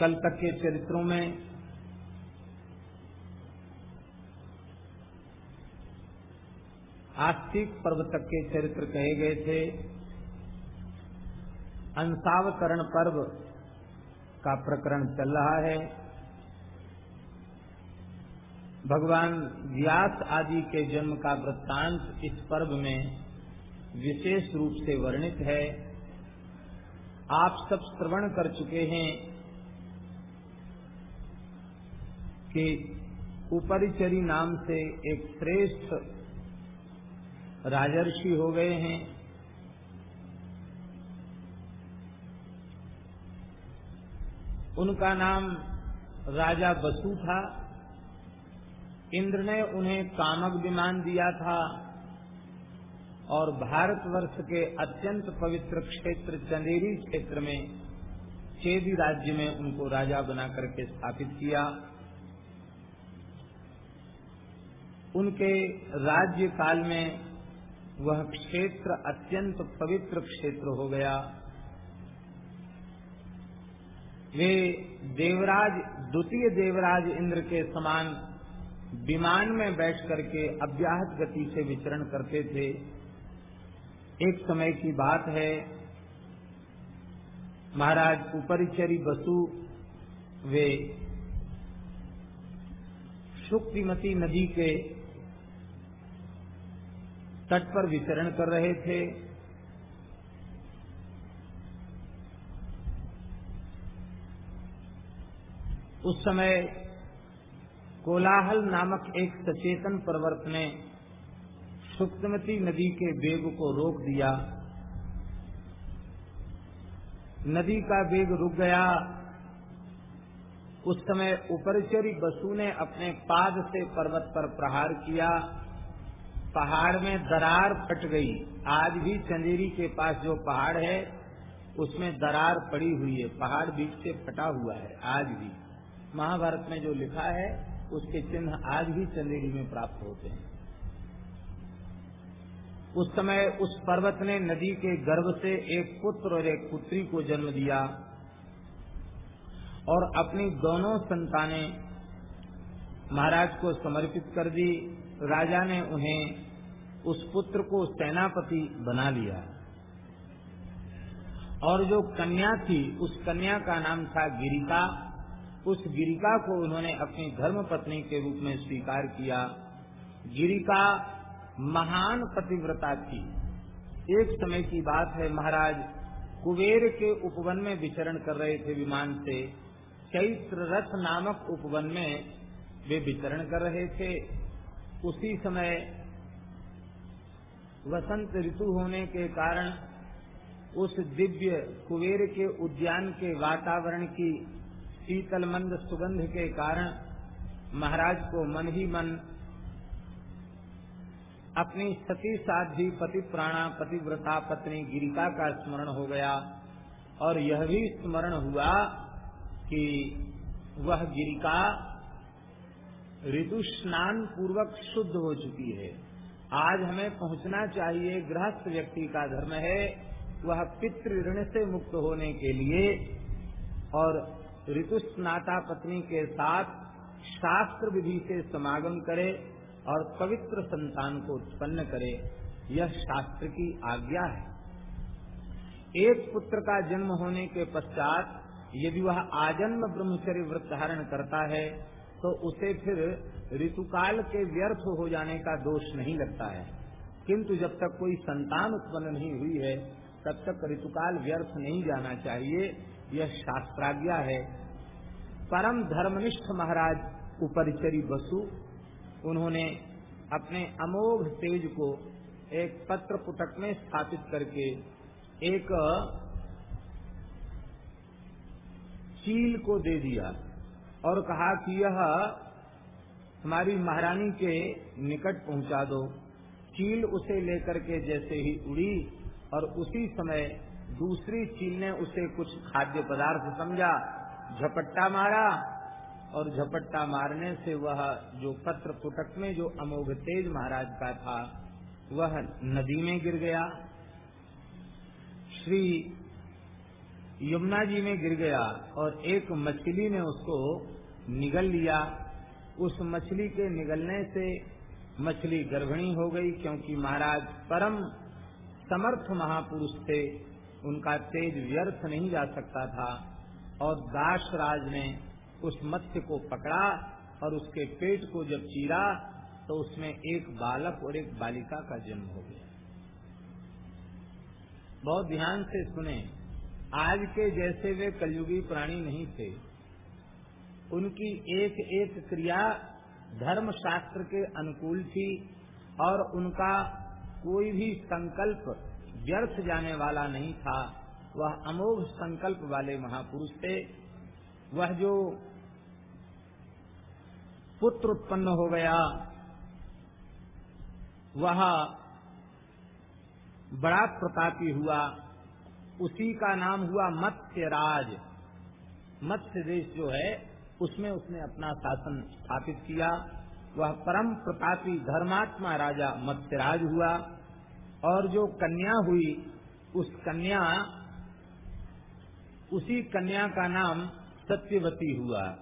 कल तक के चरित्रों में आस्तिक पर्व तक के चरित्र कहे गए थे। अंसावकरण पर्व का प्रकरण चल रहा है। भगवान व्यास आदि के जन्म का वृत्तांत इस पर्व में विशेष रूप से वर्णित है। आप सब श्रवण कर चुके हैं। कि उपरिचरी नाम से एक श्रेष्ठ राजर्षि हो गए हैं। उनका नाम राजा बसु था। इंद्र ने उन्हें कामक विमान दिया था और भारतवर्ष के अत्यंत पवित्र क्षेत्र, चंदेरी क्षेत्र में, चेदी राज्य में उनको राजा बना करके स्थापित किया। उनके राज्य काल में वह क्षेत्र अत्यंत पवित्र क्षेत्र हो गया। वे देवराज, द्वितीय देवराज इंद्र के समान विमान में बैठ करके अव्याहत गति से विचरण करते थे। एक समय की बात है, महाराज उपरिचरी बसु, वे शुक्तिमती नदी के तट पर विचरण कर रहे थे। उस समय कोलाहल नामक एक सचेतन पर्वत ने सुक्तमती नदी के वेग को रोक दिया। नदी का वेग रुक गया। उस समय उपरिचरी बसु ने अपने पाद से पर्वत पर प्रहार किया। पहाड़ में दरार फट गई। आज भी चंदेरी के पास जो पहाड़ है, उसमें दरार पड़ी हुई है। पहाड़ बीच से फटा हुआ है, आज भी। महाभारत में जो लिखा है, उसके चिन्ह आज भी चंदेरी में प्राप्त होते हैं। उस समय उस पर्वत ने नदी के गर्भ से एक पुत्र और एक पुत्री को जन्म दिया और अपनी दोनों संतानें महाराज को समर्पित कर दी। राजा ने उन्हें उस पुत्र को सेनापति बना लिया। और जो कन्या थी, उस कन्या का नाम था गिरिका। उस गिरिका को उन्होंने अपनी धर्म पत्नी के रूप में स्वीकार किया। गिरिका महान पतिव्रता थी। एक समय की बात है, महाराज कुबेर के उपवन में विचरण कर रहे थे विमान से। चैत्र रथ नामक उपवन में वे विचरण कर रहे थे। उसी समय वसंत ऋतु होने के कारण उस दिव्य कुबेर के उद्यान के वातावरण की शीतल मंद सुगंध के कारण महाराज को मन ही मन अपनी सती साधी पति प्राणा पतिव्रता पत्नी गिरिका का स्मरण हो गया और यह भी स्मरण हुआ कि वह गिरिका ऋतु स्नान पूर्वक शुद्ध हो चुकी है। आज हमें पहुँचना चाहिए, गृहस्थ व्यक्ति का धर्म है, वह पितृ ऋण से मुक्त होने के लिए। और ऋतु स्नाता पत्नी के साथ शास्त्र विधि से समागम करे और पवित्र संतान को उत्पन्न करे, यह शास्त्र की आज्ञा है। एक पुत्र का जन्म होने के पश्चात यदि वह आजन्म ब्रह्मचर्य व्रत धारण करता है तो उसे फिर ऋतुकाल के व्यर्थ हो जाने का दोष नहीं लगता है। किंतु जब तक कोई संतान उत्पन्न नहीं हुई है, तब तक ऋतुकाल व्यर्थ नहीं जाना चाहिए, यह शास्त्राज्ञा है। परम धर्मनिष्ठ महाराज उपरिचरी बसु, उन्होंने अपने अमोघ तेज को एक पत्र पुटक में स्थापित करके एक चील को दे दिया। और कहा कि यह हमारी महारानी के निकट पहुँचा दो। चील उसे लेकर के जैसे ही उड़ी और उसी समय दूसरी चील ने उसे कुछ खाद्य पदार्थ समझा। झपट्टा मारा और झपट्टा मारने से वह जो पत्र पुटक में जो अमोघ तेज महाराज का था, वह नदी में गिर गया। श्री यमुना जी में गिर गया और एक मछली ने उसको निगल लिया। उस मछली के निगलने से मछली गर्भिणी हो गई क्योंकि महाराज परम समर्थ महापुरुष थे। उनका तेज व्यर्थ नहीं जा सकता था और दास राज ने उस मत्स्य को पकड़ा और उसके पेट को जब चीरा तो उसमें एक बालक और एक बालिका का जन्म हो गया। बहुत ध्यान से सुने। आज के जैसे वे कलयुगी प्राणी नहीं थे। उनकी एक एक क्रिया धर्म शास्त्र के अनुकूल थी और उनका कोई भी संकल्प व्यर्थ जाने वाला नहीं था। वह अमोघ संकल्प वाले महापुरुष थे। वह जो पुत्र उत्पन्न हो गया, वह बड़ा प्रतापी हुआ। उसी का नाम हुआ मत्स्य राज मत्स्य देश जो है, उसमें उसने अपना शासन स्थापित किया। वह परम प्रतापी धर्मात्मा राजा मत्स्यराज हुआ। और जो कन्या हुई, उस कन्या, उसी कन्या का नाम सत्यवती हुआ।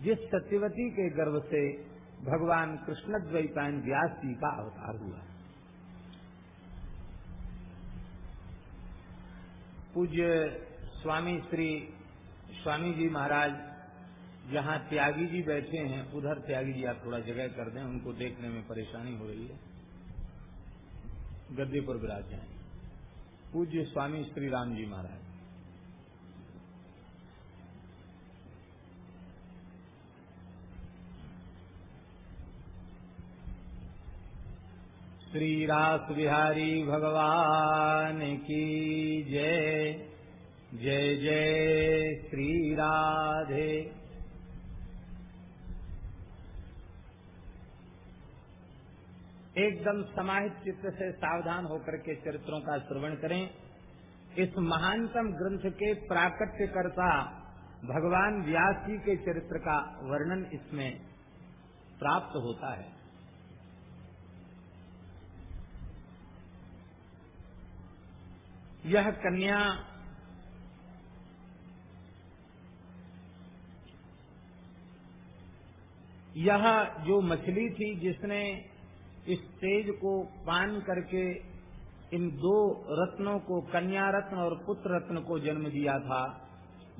जिस सत्यवती के गर्भ से भगवान कृष्ण द्वैपायन व्यास जी का अवतार हुआ। पूज्य स्वामी श्री स्वामी जी महाराज जहाँ त्यागी जी बैठे हैं, उधर त्यागी जी आप थोड़ा जगह कर दें, उनको देखने में परेशानी हो रही है। गद्दे पर विराज जाए पूज्य स्वामी श्री राम जी महाराज। श्री रास बिहारी भगवान की जय। जय जय श्री राधे एकदम समाहित चित्त से सावधान होकर के चरित्रों का श्रवण करें। इस महानतम ग्रंथ के प्राकट्यकर्ता भगवान व्यास जी के चरित्र का वर्णन इसमें प्राप्त होता है। यह कन्या यह जो मछली थी जिसने इस तेज को पान करके इन दो रत्नों को, कन्या रत्न और पुत्र रत्न को जन्म दिया था,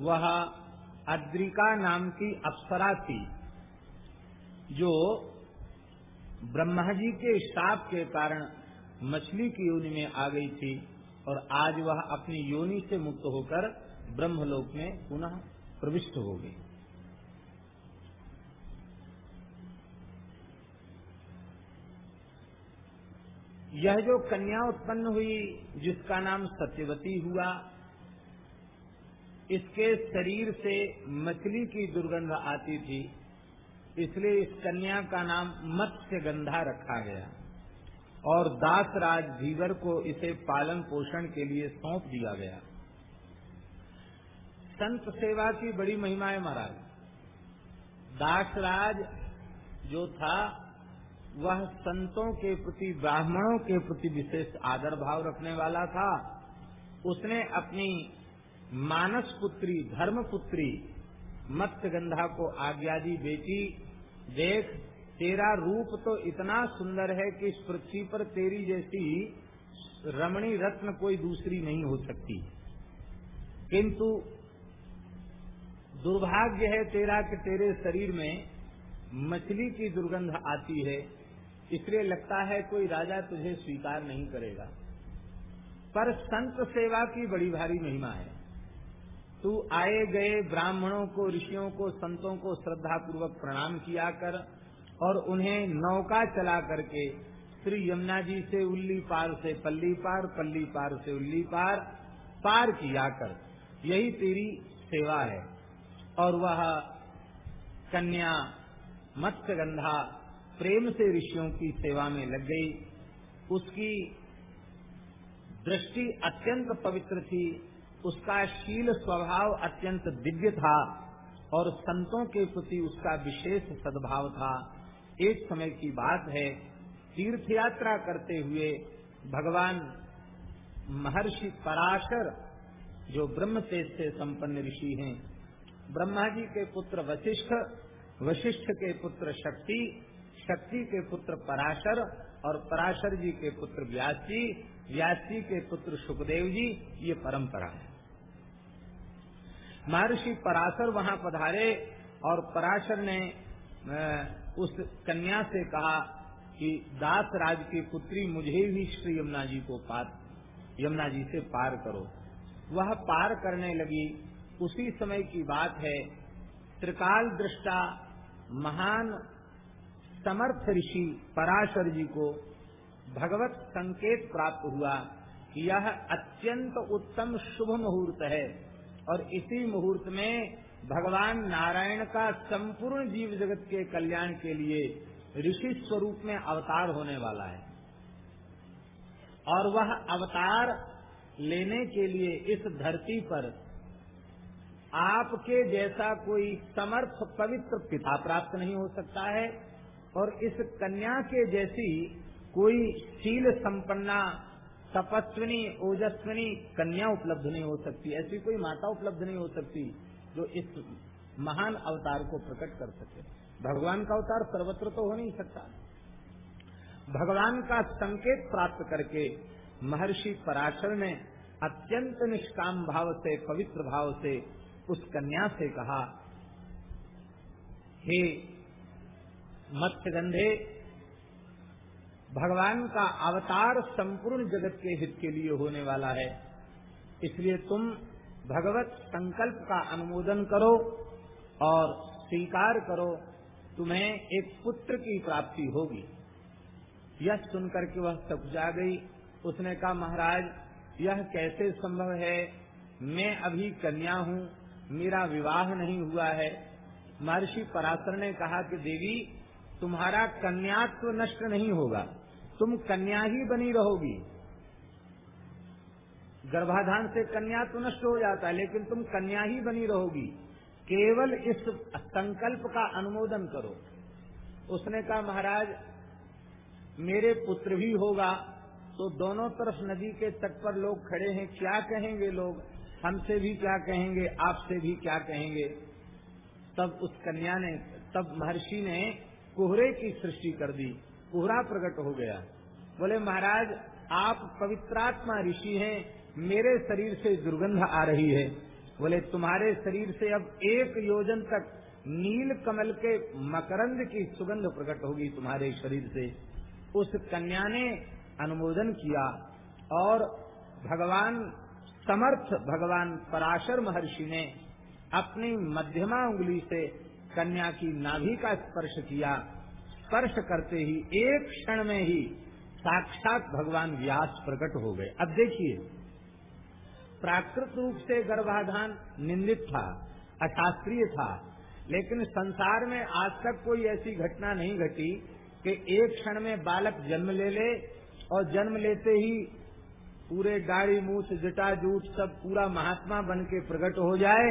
वह अद्रिका नाम की अप्सरा थी, जो ब्रह्मा जी के शाप के कारण मछली की योनि में आ गई थी। और आज वह अपनी योनि से मुक्त होकर ब्रह्मलोक में पुनः प्रविष्ट हो गई। यह जो कन्या उत्पन्न हुई, जिसका नाम सत्यवती हुआ, इसके शरीर से मछली की दुर्गंध आती थी, इसलिए इस कन्या का नाम मत्स्य गंधा रखा गया। और दासराज धीवर को इसे पालन पोषण के लिए सौंप दिया गया। संत सेवा की बड़ी महिमा है महाराज दासराज जो था, वह संतों के प्रति, ब्राह्मणों के प्रति विशेष आदर भाव रखने वाला था। उसने अपनी मानस पुत्री, धर्म पुत्री, मत्स्यगंधा को आज्ञा दी, बेटी, देख तेरा रूप तो इतना सुंदर है कि इस पृथ्वी पर तेरी जैसी रमणी रत्न कोई दूसरी नहीं हो सकती। किंतु दुर्भाग्य है तेरा कि तेरे शरीर में मछली की दुर्गंध आती है, इसलिए लगता है कोई राजा तुझे स्वीकार नहीं करेगा। पर संत सेवा की बड़ी भारी महिमा है। तू आए गए ब्राह्मणों को, ऋषियों को, संतों को श्रद्धा पूर्वक प्रणाम किया कर और उन्हें नौका चला करके श्री यमुना जी से उल्ली पार से पल्ली पार पल्ली पार से उल्ली पार पार किया कर। यही तेरी सेवा है। और वह कन्या मत्स्यगंधा प्रेम से ऋषियों की सेवा में लग गई। उसकी दृष्टि अत्यंत पवित्र थी। उसका शील स्वभाव अत्यंत दिव्य था और संतों के प्रति उसका विशेष सद्भाव था। एक समय की बात है। तीर्थ यात्रा करते हुए भगवान महर्षि पराशर, जो ब्रह्म तेज से संपन्न ऋषि हैं, ब्रह्मा जी के पुत्र वशिष्ठ वशिष्ठ के पुत्र शक्ति शक्ति के पुत्र पराशर और पराशर जी के पुत्र व्यास जी व्यास जी के पुत्र सुखदेव जी, ये परंपरा है। महर्षि पराशर वहाँ पधारे और पराशर ने उस कन्या से कहा कि दास राज की पुत्री, मुझे भी श्री यमुना जी को पार, यमुना जी से पार करो। वह पार करने लगी। उसी समय की बात है, त्रिकाल दृष्टा महान समर्थ ऋषि पराशर जी को भगवत संकेत प्राप्त हुआ कि यह अत्यंत उत्तम शुभ मुहूर्त है और इसी मुहूर्त में भगवान नारायण का संपूर्ण जीव जगत के कल्याण के लिए ऋषि स्वरूप में अवतार होने वाला है। और वह अवतार लेने के लिए इस धरती पर आपके जैसा कोई समर्थ पवित्र पिता प्राप्त नहीं हो सकता है और इस कन्या के जैसी कोई शील संपन्ना, तपस्विनी, ओजस्विनी कन्या उपलब्ध नहीं हो सकती। ऐसी कोई माता उपलब्ध नहीं हो सकती। जो इस महान अवतार को प्रकट कर सके। भगवान का अवतार सर्वत्र तो हो नहीं सकता। भगवान का संकेत प्राप्त करके महर्षि पराशर ने अत्यंत निष्काम भाव से, पवित्र भाव से उस कन्या से कहा, हे मत्स्यगंधे, भगवान का अवतार संपूर्ण जगत के हित के लिए होने वाला है। इसलिए तुम भगवत संकल्प का अनुमोदन करो और स्वीकार करो, तुम्हें एक पुत्र की प्राप्ति होगी। यह सुनकर के वह सब जा गई। उसने कहा, महाराज, यह कैसे संभव है? मैं अभी कन्या हूँ, मेरा विवाह नहीं हुआ है। महर्षि पराशर ने कहा कि, देवी, तुम्हारा कन्यात्व नष्ट नहीं होगा। तुम कन्या ही बनी रहोगी। गर्भाधान से कन्या तो नष्ट हो जाता है, लेकिन तुम कन्या ही बनी रहोगी। केवल इस संकल्प का अनुमोदन करो। उसने कहा, महाराज, मेरे पुत्र भी होगा तो दोनों तरफ़ नदी के तट पर लोग खड़े हैं। क्या कहेंगे लोग? हमसे भी क्या कहेंगे? आपसे भी क्या कहेंगे? तब उस कन्या ने, तब महर्षि ने कोहरे की सृष्टि कर दी। कोहरा प्रकट हो गया। बोले, महाराज, आप पवित्रात्मा ऋषि हैं मेरे शरीर से दुर्गंध आ रही है। बोले, तुम्हारे शरीर से अब एक योजन तक नील कमल के मकरंद की सुगंध प्रकट होगी तुम्हारे शरीर से। उस कन्या ने अनुमोदन किया और भगवान समर्थ भगवान पराशर महर्षि ने अपनी मध्यमा उंगली से कन्या की नाभि का स्पर्श किया। स्पर्श करते ही एक क्षण में ही साक्षात भगवान व्यास प्रकट हो गए। अब देखिए प्राकृत रूप से गर्भाधान निंदित था, अशास्त्रीय था। लेकिन संसार में आज तक कोई ऐसी घटना नहीं घटी कि एक क्षण में बालक जन्म ले ले और जन्म लेते ही पूरे गाड़ी मूछ, जटा, जूट सब पूरा महात्मा बन के प्रकट हो जाए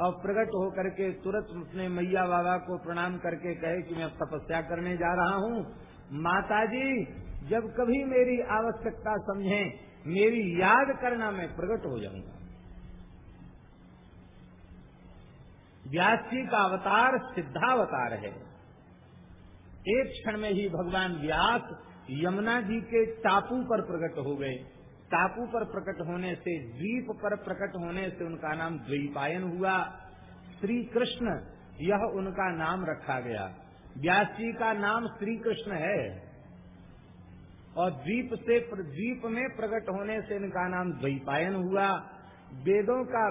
और प्रकट होकर के तुरंत अपने मैया बाबा को प्रणाम करके कहे कि मैं तपस्या करने जा रहा हूँ। माता जी जब कभी मेरी आवश्यकता समझे मेरी याद करना मैं प्रकट हो जाऊँगा। व्यास जी का अवतार सिद्धावतार है। एक क्षण में ही भगवान व्यास यमुना जी के टापू पर प्रकट हो गए। टापू पर प्रकट होने से, द्वीप पर प्रकट होने से उनका नाम द्वीपायन हुआ। श्री कृष्ण यह उनका नाम रखा गया। व्यास जी का नाम श्री कृष्ण है। और द्वीप से द्वीप में प्रकट होने से इनका नाम द्वीपायन हुआ। वेदों का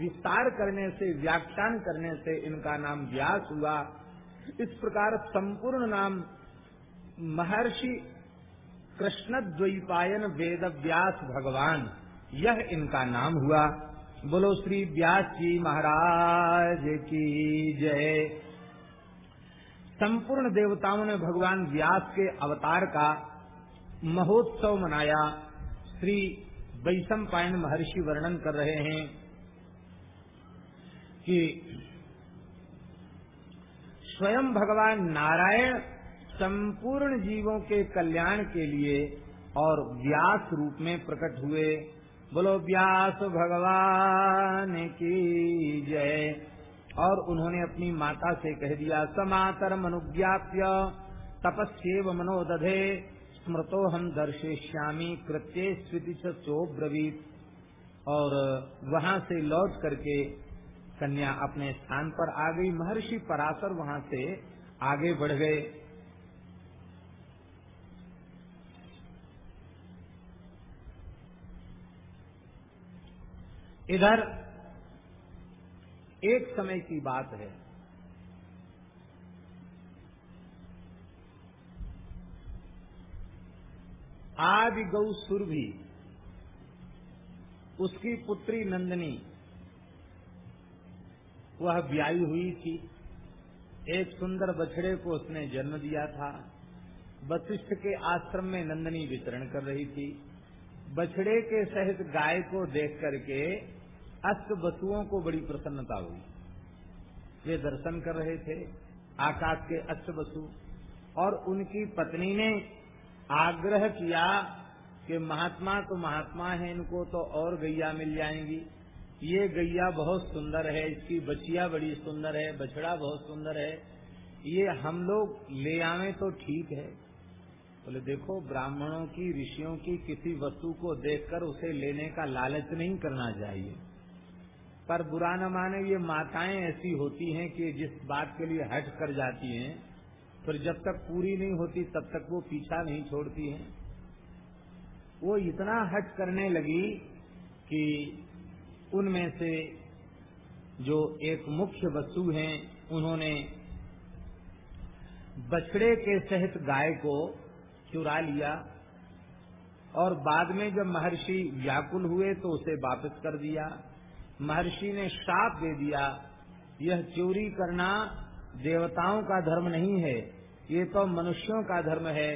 विस्तार करने से, व्याख्यान करने से इनका नाम व्यास हुआ। इस प्रकार संपूर्ण नाम महर्षि कृष्ण द्वीपायन वेद व्यास भगवान, यह इनका नाम हुआ। बोलो, श्री व्यास जी महाराज की जय। संपूर्ण देवताओं ने भगवान व्यास के अवतार का महोत्सव मनाया। श्री वैशम पायन महर्षि वर्णन कर रहे हैं कि स्वयं भगवान नारायण संपूर्ण जीवों के कल्याण के लिए और व्यास रूप में प्रकट हुए। बोलो, व्यास भगवान की जय। और उन्होंने अपनी माता से कह दिया, समातर मनुज्ञाप्य तपस्व मनोदधे स्मृतो हम दर्शेश्यामी कृत्य स्विति चोब्रवीत और वहाँ से लौट करके कन्या अपने स्थान पर आ गई। महर्षि पराशर वहाँ से आगे बढ़ गए। इधर एक समय की बात है। आदि गौ सुरभि उसकी पुत्री नंदनी, वह ब्याई हुई थी। एक सुंदर बछड़े को उसने जन्म दिया था। वशिष्ठ के आश्रम में नंदनी वितरण कर रही थी। बछड़े के सहित गाय को देख करके अष्ट वसुओं को बड़ी प्रसन्नता हुई। वे दर्शन कर रहे थे, आकाश के अष्ट वसु, और उनकी पत्नी ने आग्रह किया कि महात्मा तो महात्मा है, इनको तो और गैया मिल जाएँगी। ये गैया बहुत सुंदर है, इसकी बचिया बड़ी सुंदर है, बछड़ा बहुत सुंदर है। ये हम लोग ले आवे तो ठीक है। बोले तो देखो, ब्राह्मणों की, ऋषियों की किसी वस्तु को देखकर उसे लेने का लालच नहीं करना चाहिए। पर बुरा न माने, ये माताएँ ऐसी होती हैं कि जिस बात के लिए हट कर जाती हैं फिर जब तक पूरी नहीं होती, तब तक वो पीछा नहीं छोड़ती है। वो इतना हट करने लगी कि उनमें से जो एक मुख्य वस्तु हैं, उन्होंने बछड़े के सहित गाय को चुरा लिया और बाद में जब महर्षि व्याकुल हुए तो उसे वापस कर दिया। महर्षि ने श्राप दे दिया, यह चोरी करना देवताओं का धर्म नहीं है। ये तो मनुष्यों का धर्म है।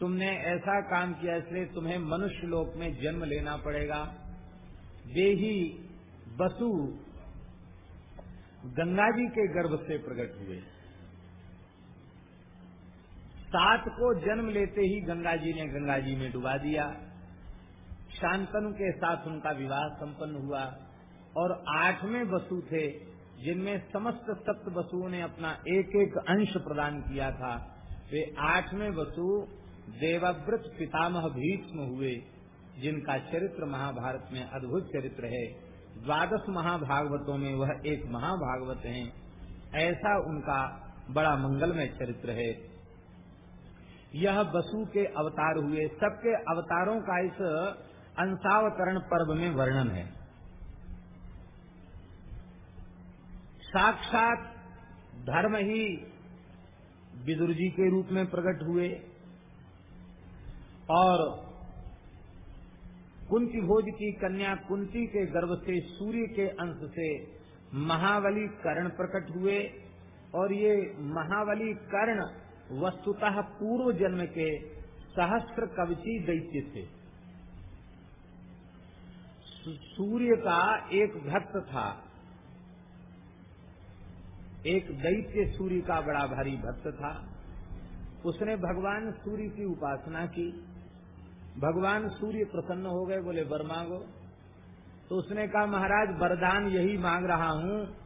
तुमने ऐसा काम किया इसलिए तुम्हें मनुष्य लोक में जन्म लेना पड़ेगा। वे ही बसु गंगा जी के गर्भ से प्रकट हुए। सात को जन्म लेते ही गंगा जी ने गंगा जी में डुबा दिया। शांतनु के साथ उनका विवाह संपन्न हुआ और आठवें वसु थे। जिनमें समस्त सप्त वसुओं ने अपना एक एक अंश प्रदान किया था, वे आठवें वसु देवव्रत पितामह भीष्म हुए, जिनका चरित्र महाभारत में अद्भुत चरित्र है। द्वादश महाभागवतों में वह एक महाभागवत है। ऐसा उनका बड़ा मंगलमय चरित्र है। यह वसु के अवतार हुए। सबके अवतारों का इस अंशावतरण पर्व में वर्णन है। साक्षात धर्म ही विदुर जी के रूप में प्रकट हुए और कुंती भोज की कन्या कुंती के गर्भ से सूर्य के अंश से महावली कर्ण प्रकट हुए और ये महावली कर्ण वस्तुतः पूर्व जन्म के सहस्त्र कवची दैत्य थे। सूर्य का एक भक्त था। एक दैत्य सूर्य का बड़ा भारी भक्त था। उसने भगवान सूर्य की उपासना की। भगवान सूर्य प्रसन्न हो गए, बोले, वर मांगो। तो उसने कहा, महाराज, वरदान यही मांग रहा हूँ।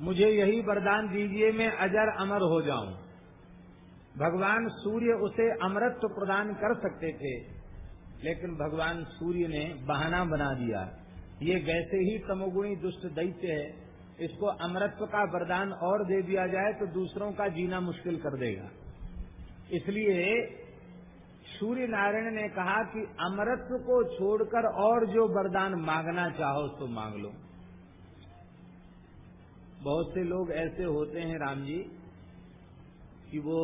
मुझे यही वरदान दीजिए, मैं अजर अमर हो जाऊँ। भगवान सूर्य उसे अमरत्व प्रदान कर सकते थे, लेकिन भगवान सूर्य ने बहाना बना दिया। ये वैसे ही तमोगुणी दुष्ट दैत्य है। इसको अमरत्व का वरदान और दे दिया जाए तो दूसरों का जीना मुश्किल कर देगा। इसलिए सूर्य नारायण ने कहा कि अमरत्व को छोड़कर और जो वरदान मांगना चाहो तो मांग लो। बहुत से लोग ऐसे होते हैं राम जी कि वो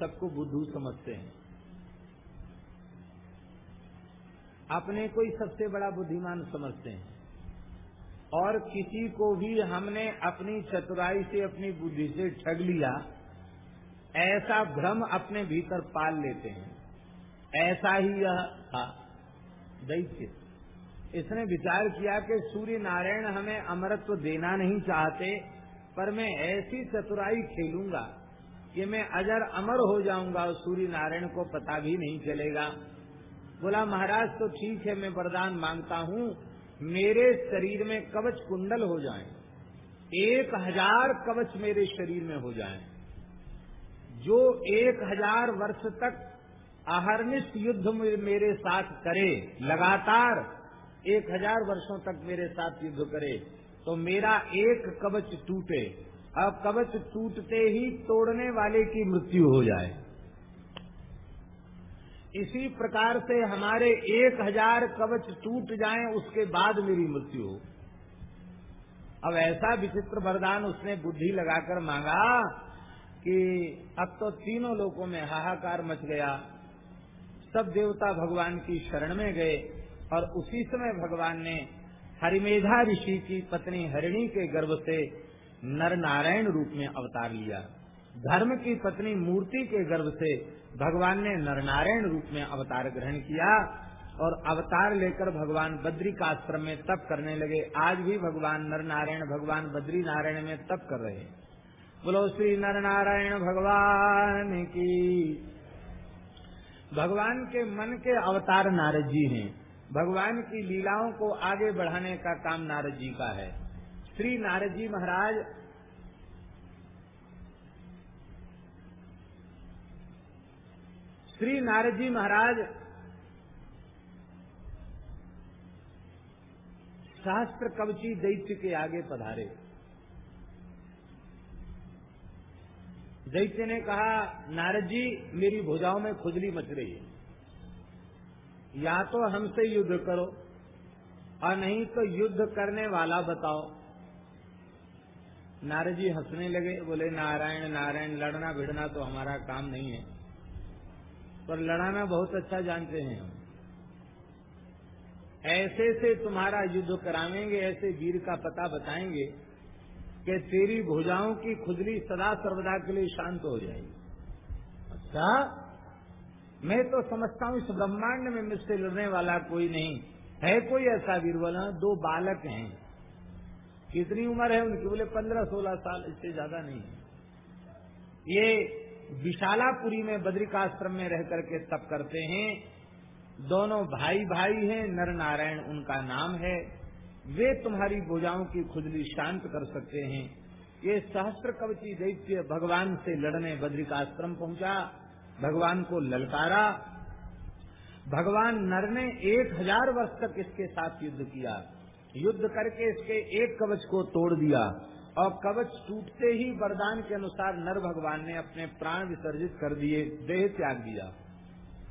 सबको बुद्धू समझते हैं। अपने को ही सबसे बड़ा बुद्धिमान समझते हैं। और किसी को भी हमने अपनी चतुराई से अपनी बुद्धि से ठग लिया, ऐसा भ्रम अपने भीतर पाल लेते हैं। ऐसा ही यह था दैत्य। इसने विचार किया कि सूर्य नारायण हमें अमरत्व देना नहीं चाहते, पर मैं ऐसी चतुराई खेलूँगा कि मैं अजर अमर हो जाऊँगा, और सूर्य नारायण को पता भी नहीं चलेगा। बोला, महाराज तो ठीक है, मैं वरदान माँगता हूँ मेरे शरीर में कवच कुंडल हो जाएँ, एक हज़ार कवच मेरे शरीर में हो जाएँ, जो एक हज़ार वर्ष तक अहरनिष्ठ युद्ध मेरे साथ करे लगातार एक हज़ार वर्षों तक मेरे साथ युद्ध करे तो मेरा एक कवच टूटे। अब कवच टूटते ही तोड़ने वाले की मृत्यु हो जाए। इसी प्रकार से हमारे एक हज़ार कवच टूट जाएँ, उसके बाद मेरी मृत्यु। हो अब ऐसा विचित्र वरदान उसने बुद्धि लगाकर मांगा कि अब तो तीनों लोगों में हाहाकार मच गया। सब देवता भगवान की शरण में गए और उसी समय भगवान ने हरिमेधा ऋषि की पत्नी हरिणी के गर्भ से नर नारायण रूप में अवतार लिया। धर्म की पत्नी मूर्ति के गर्भ से भगवान ने नरनारायण रूप में अवतार ग्रहण किया और अवतार लेकर भगवान बद्री का आश्रम में तप करने लगे। आज भी भगवान नर नारायण भगवान बद्री नारायण में तप कर रहे बोलो, श्री नर नारायण भगवान की भगवान के मन के अवतार नारद जी हैं। भगवान की लीलाओं को आगे बढ़ाने का काम नारद जी का है। श्री नारद जी महाराज श्री नारद जी महाराज शास्त्र कवची दैत्य के आगे पधारे। दैत्य ने कहा, नारद जी, मेरी भुजाओं में खुजली मच रही है। या तो हमसे युद्ध करो, और नहीं तो युद्ध करने वाला बताओ। नारद जी हंसने लगे, बोले, नारायण नारायण, लड़ना भिड़ना तो हमारा काम नहीं है। पर लड़ाना बहुत अच्छा जानते हैं हम। ऐसे से तुम्हारा युद्ध करावेंगे, ऐसे वीर का पता बताएँगे कि तेरी भुजाओं की खुजली सदा सर्वदा के लिए शांत हो जाएगी। अच्छा मैं तो समझता हूँ इस ब्रह्मांड में मुझसे लड़ने वाला कोई नहीं। है कोई ऐसा वीर बोला दो बालक हैं। कितनी उम्र है उनकी? बोले, पंद्रह सोलह साल, इससे ज़्यादा नहीं है। ये विशालापुरी में बद्रिकाश्रम में रह करके तप करते हैं। दोनों भाई भाई हैं नर नारायण उनका नाम है। वे तुम्हारी भुजाओं की खुजली शांत कर सकते हैं। ये सहस्त्र कवची दैत्य भगवान से लड़ने बद्रिकाश्रम पहुँचा। भगवान को ललकारा। भगवान नर ने एक हज़ार वर्ष तक इसके साथ युद्ध किया। युद्ध करके इसके एक कवच को तोड़ दिया। और कवच टूटते ही वरदान के अनुसार नर भगवान ने अपने प्राण विसर्जित कर दिए, देह त्याग दिया।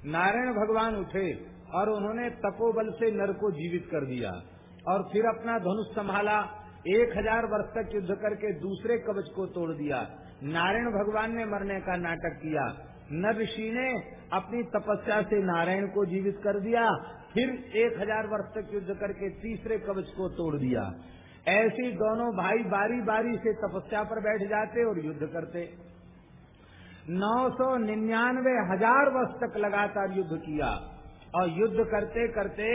नारायण भगवान उठे और उन्होंने तपोबल से नर को जीवित कर दिया और फिर अपना धनुष संभाला। एक हज़ार वर्ष तक युद्ध करके दूसरे कवच को तोड़ दिया। नारायण भगवान ने मरने का नाटक किया। नर ऋषि ने अपनी तपस्या से नारायण को जीवित कर दिया, फिर एक हज़ार वर्ष तक युद्ध करके तीसरे कवच को तोड़ दिया। ऐसी दोनों भाई बारी बारी से तपस्या पर बैठ जाते और युद्ध करते। नौ सौ निन्यानवे हज़ार वर्ष तक लगातार युद्ध किया और युद्ध करते करते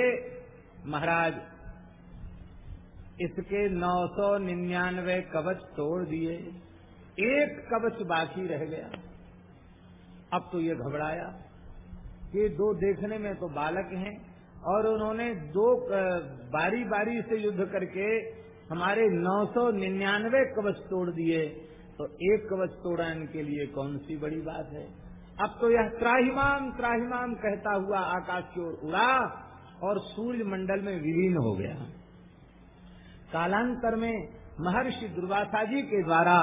महाराज इसके नौ सौ निन्यानवे कवच तोड़ दिए। एक कवच बाकी रह गया। अब तो ये घबराया कि दो देखने में तो बालक हैं और उन्होंने दो बारी बारी से युद्ध करके हमारे नौ सौ निन्यानवे कवच तोड़ दिए तो एक कवच तोड़ा इनके लिए कौन सी बड़ी बात है? अब तो यह त्राहिमाम त्राहिमाम कहता हुआ आकाश की ओर उड़ा और सूर्य मंडल में विलीन हो गया। कालांतर में महर्षि दुर्वासा जी के द्वारा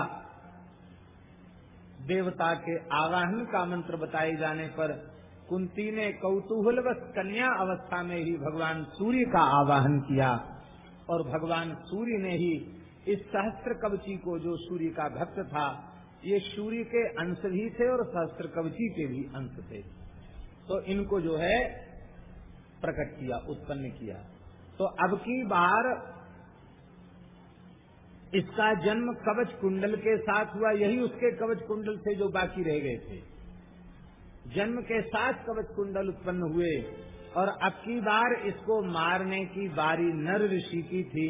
देवता के आवाहन का मंत्र बताए जाने पर कुंती ने कौतूहलवश कन्या अवस्था में ही भगवान सूर्य का आवाहन किया। और भगवान सूर्य ने ही इस सहस्त्र कवची को, जो सूर्य का भक्त था, ये सूर्य के अंश भी थे और सहस्त्र कवची के भी अंश थे। तो इनको जो है प्रकट किया, उत्पन्न किया। तो अब की बार इसका जन्म कवच कुंडल के साथ हुआ, यही उसके कवच कुंडल थे जो बाकी रह गए थे। जन्म के साथ कवच कुंडल उत्पन्न हुए। और अब की बार इसको मारने की बारी नर ऋषि की थी।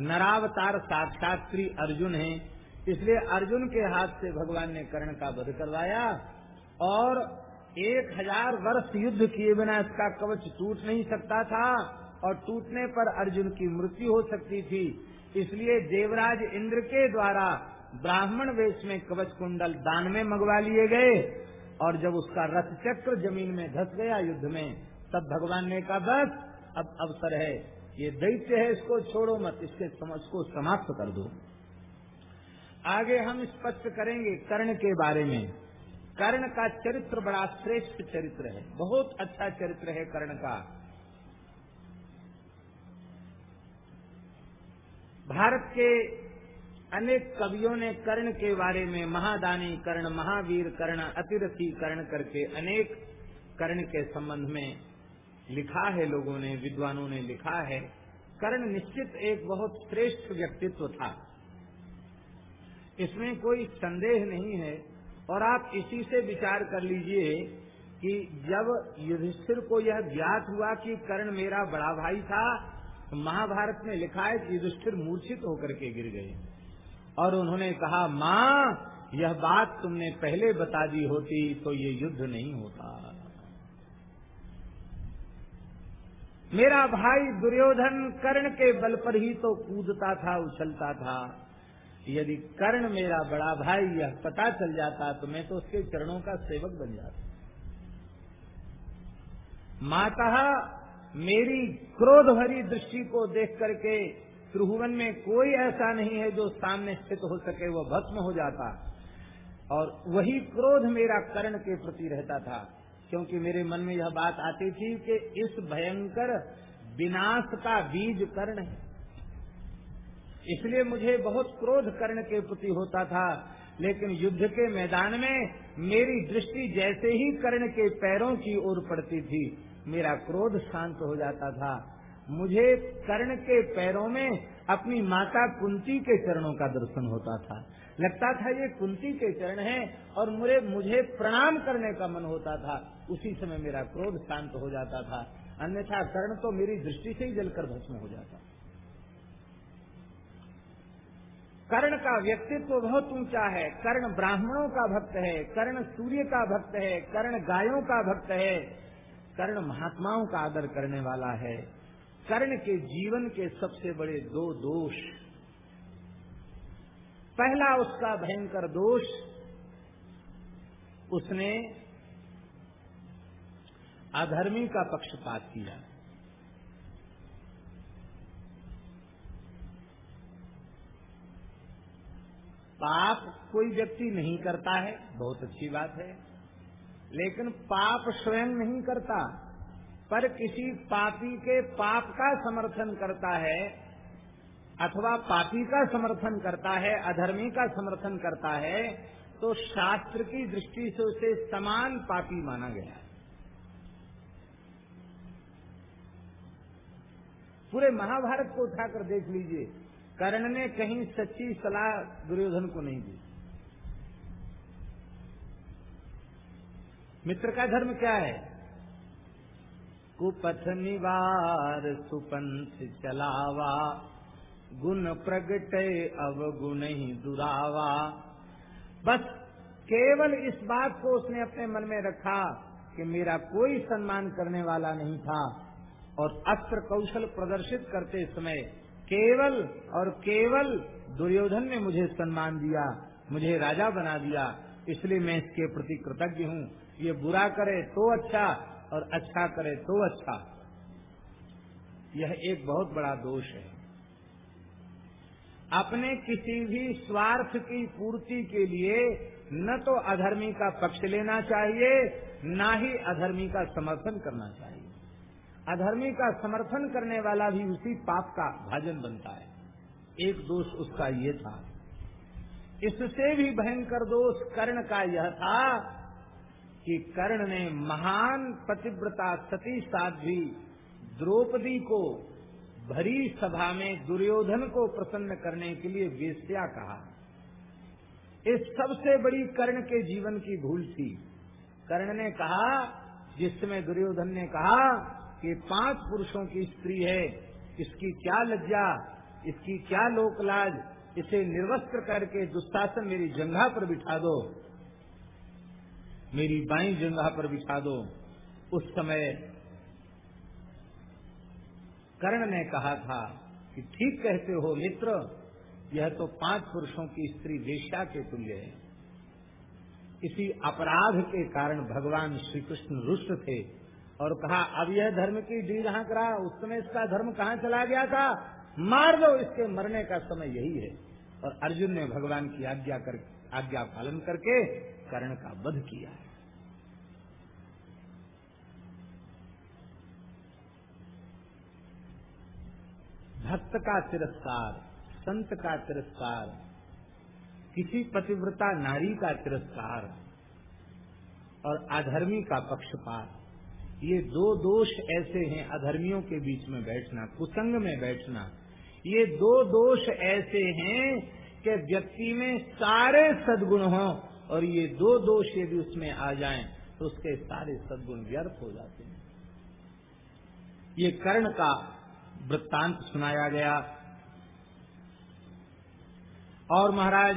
नरावतार साक्षात श्री अर्जुन है। इसलिए अर्जुन के हाथ से भगवान ने कर्ण का वध करवाया और एक हज़ार वर्ष युद्ध किए बिना इसका कवच टूट नहीं सकता था और टूटने पर अर्जुन की मृत्यु हो सकती थी। इसलिए देवराज इंद्र के द्वारा ब्राह्मण वेश में कवच कुंडल दान में मंगवा लिए गए और जब उसका रथ चक्र ज़मीन में धस गया युद्ध में तब भगवान ने कहा, बस, अब अवसर है। ये दैत्य है, इसको छोड़ो मत, इसके समझ को समाप्त कर दो। आगे हम स्पष्ट करेंगे कर्ण के बारे में। कर्ण का चरित्र बड़ा श्रेष्ठ चरित्र है। बहुत अच्छा चरित्र है कर्ण का। भारत के अनेक कवियों ने कर्ण के बारे में, महादानी कर्ण, महावीर कर्ण, अतिरथी कर्ण करके अनेक कर्ण के संबंध में लिखा है लोगों ने, विद्वानों ने लिखा है, कर्ण निश्चित एक बहुत श्रेष्ठ व्यक्तित्व था। इसमें कोई संदेह नहीं है और आप इसी से विचार कर लीजिए कि जब युधिष्ठिर को यह ज्ञात हुआ कि कर्ण मेरा बड़ा भाई था तो महाभारत में लिखा है कि युधिष्ठिर मूर्छित होकर के गिर गए। और उन्होंने कहा, माँ, यह बात तुमने पहले बता दी होती तो ये युद्ध नहीं होता। मेरा भाई दुर्योधन कर्ण के बल पर ही तो कूदता था, उछलता था। यदि कर्ण मेरा बड़ा भाई यह पता चल जाता तो मैं तो उसके चरणों का सेवक बन जाता। माता, मेरी क्रोध भरी दृष्टि को देख करके त्रिभुवन में कोई ऐसा नहीं है जो सामने स्थित हो सके, वह भस्म हो जाता। और वही क्रोध मेरा कर्ण के प्रति रहता था। क्योंकि मेरे मन में यह बात आती थी कि इस भयंकर विनाश का बीज कर्ण है। इसलिए मुझे बहुत क्रोध कर्ण के प्रति होता था, लेकिन युद्ध के मैदान में मेरी दृष्टि जैसे ही कर्ण के पैरों की ओर पड़ती थी, मेरा क्रोध शांत हो जाता था। मुझे कर्ण के पैरों में अपनी माता कुंती के चरणों का दर्शन होता था। लगता था ये कुंती के चरण हैं और मुझे मुझे प्रणाम करने का मन होता था। उसी समय मेरा क्रोध शांत हो जाता था। अन्यथा कर्ण तो मेरी दृष्टि से ही जलकर भस्म हो जाता। कर्ण का व्यक्तित्व बहुत ऊँचा है। कर्ण ब्राह्मणों का भक्त है। कर्ण सूर्य का भक्त है। कर्ण गायों का भक्त है। कर्ण महात्माओं का आदर करने वाला है। कर्ण के जीवन के सबसे बड़े दो दोष। पहला उसका भयंकर दोष, उसने अधर्मी का पक्षपात किया। पाप कोई व्यक्ति नहीं करता है, बहुत अच्छी बात है, लेकिन पाप स्वयं नहीं करता। पर किसी पापी के पाप का समर्थन करता है, अथवा पापी का समर्थन करता है, अधर्मी का समर्थन करता है तो शास्त्र की दृष्टि से उसे समान पापी माना गया पूरे महाभारत को उठाकर देख लीजिए। कर्ण ने कहीं सच्ची सलाह दुर्योधन को नहीं दी। मित्र का धर्म क्या है? कुपथ निवार सुपंथ चलावा, गुण प्रगटे अवगुण ही दुरावा। बस केवल इस बात को उसने अपने मन में रखा कि मेरा कोई सम्मान करने वाला नहीं था। और अस्त्र कौशल प्रदर्शित करते समय केवल और केवल दुर्योधन ने मुझे सम्मान दिया, मुझे राजा बना दिया, इसलिए मैं इसके प्रति कृतज्ञ हूँ। ये बुरा करे तो अच्छा और अच्छा करे तो अच्छा। यह एक बहुत बड़ा दोष है। अपने किसी भी स्वार्थ की पूर्ति के लिए न तो अधर्मी का पक्ष लेना चाहिए, न ही अधर्मी का समर्थन करना चाहिए। अधर्मी का समर्थन करने वाला भी उसी पाप का भाजन बनता है। एक दोष उसका ये था। इससे भी भयंकर दोष कर्ण का यह था कि कर्ण ने महान पतिव्रता सती साध्वी द्रौपदी को भरी सभा में दुर्योधन को प्रसन्न करने के लिए वेश्या कहा। इस सबसे बड़ी कर्ण के जीवन की भूल थी। कर्ण ने कहा, जिसमें दुर्योधन ने कहा कि पाँच पुरुषों की स्त्री है, इसकी क्या लज्जा, इसकी क्या लोकलाज, इसे निर्वस्त्र करके दुस्शासन मेरी जंघा पर बिठा दो। मेरी बाई जंगा पर बिठा दो। उस समय कर्ण ने कहा था कि ठीक कहते हो मित्र, यह तो पाँच पुरुषों की स्त्री वेश्या के तुल्य है। इसी अपराध के कारण भगवान श्री कृष्ण रुष्ट थे। और कहा, अब यह धर्म की डी जहाँ करा, उस समय इसका धर्म कहाँ चला गया था? मार दो इसके मरने का समय यही है। और अर्जुन ने भगवान की आज्ञा कर, आज्ञा पालन करके कर्ण का वध किया है। भक्त का तिरस्कार, संत का तिरस्कार, किसी पतिव्रता नारी का तिरस्कार और अधर्मी का पक्षपात। ये दो दोष ऐसे हैं अधर्मियों के बीच में बैठना, कुसंग में बैठना। ये दो दोष ऐसे हैं कि व्यक्ति में सारे सदगुण हों और ये दो दोष यदि उसमें आ जाएँ तो उसके सारे सदगुण व्यर्थ हो जाते हैं। ये कर्ण का वृत्तांत सुनाया गया। और महाराज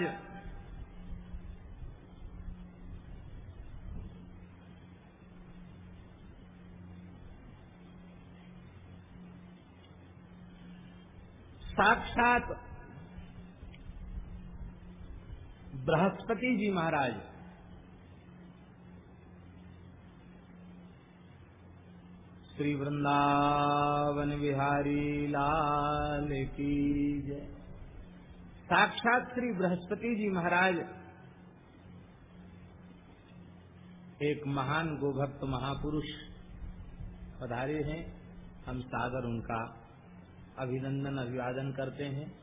साक्षात बृहस्पति जी महाराज श्री वृंदावन बिहारी लाल की जय। साक्षात श्री बृहस्पति जी महाराज एक महान गोभक्त महापुरुष पधारे हैं, हम सागर उनका अभिनंदन, अभिवादन करते हैं।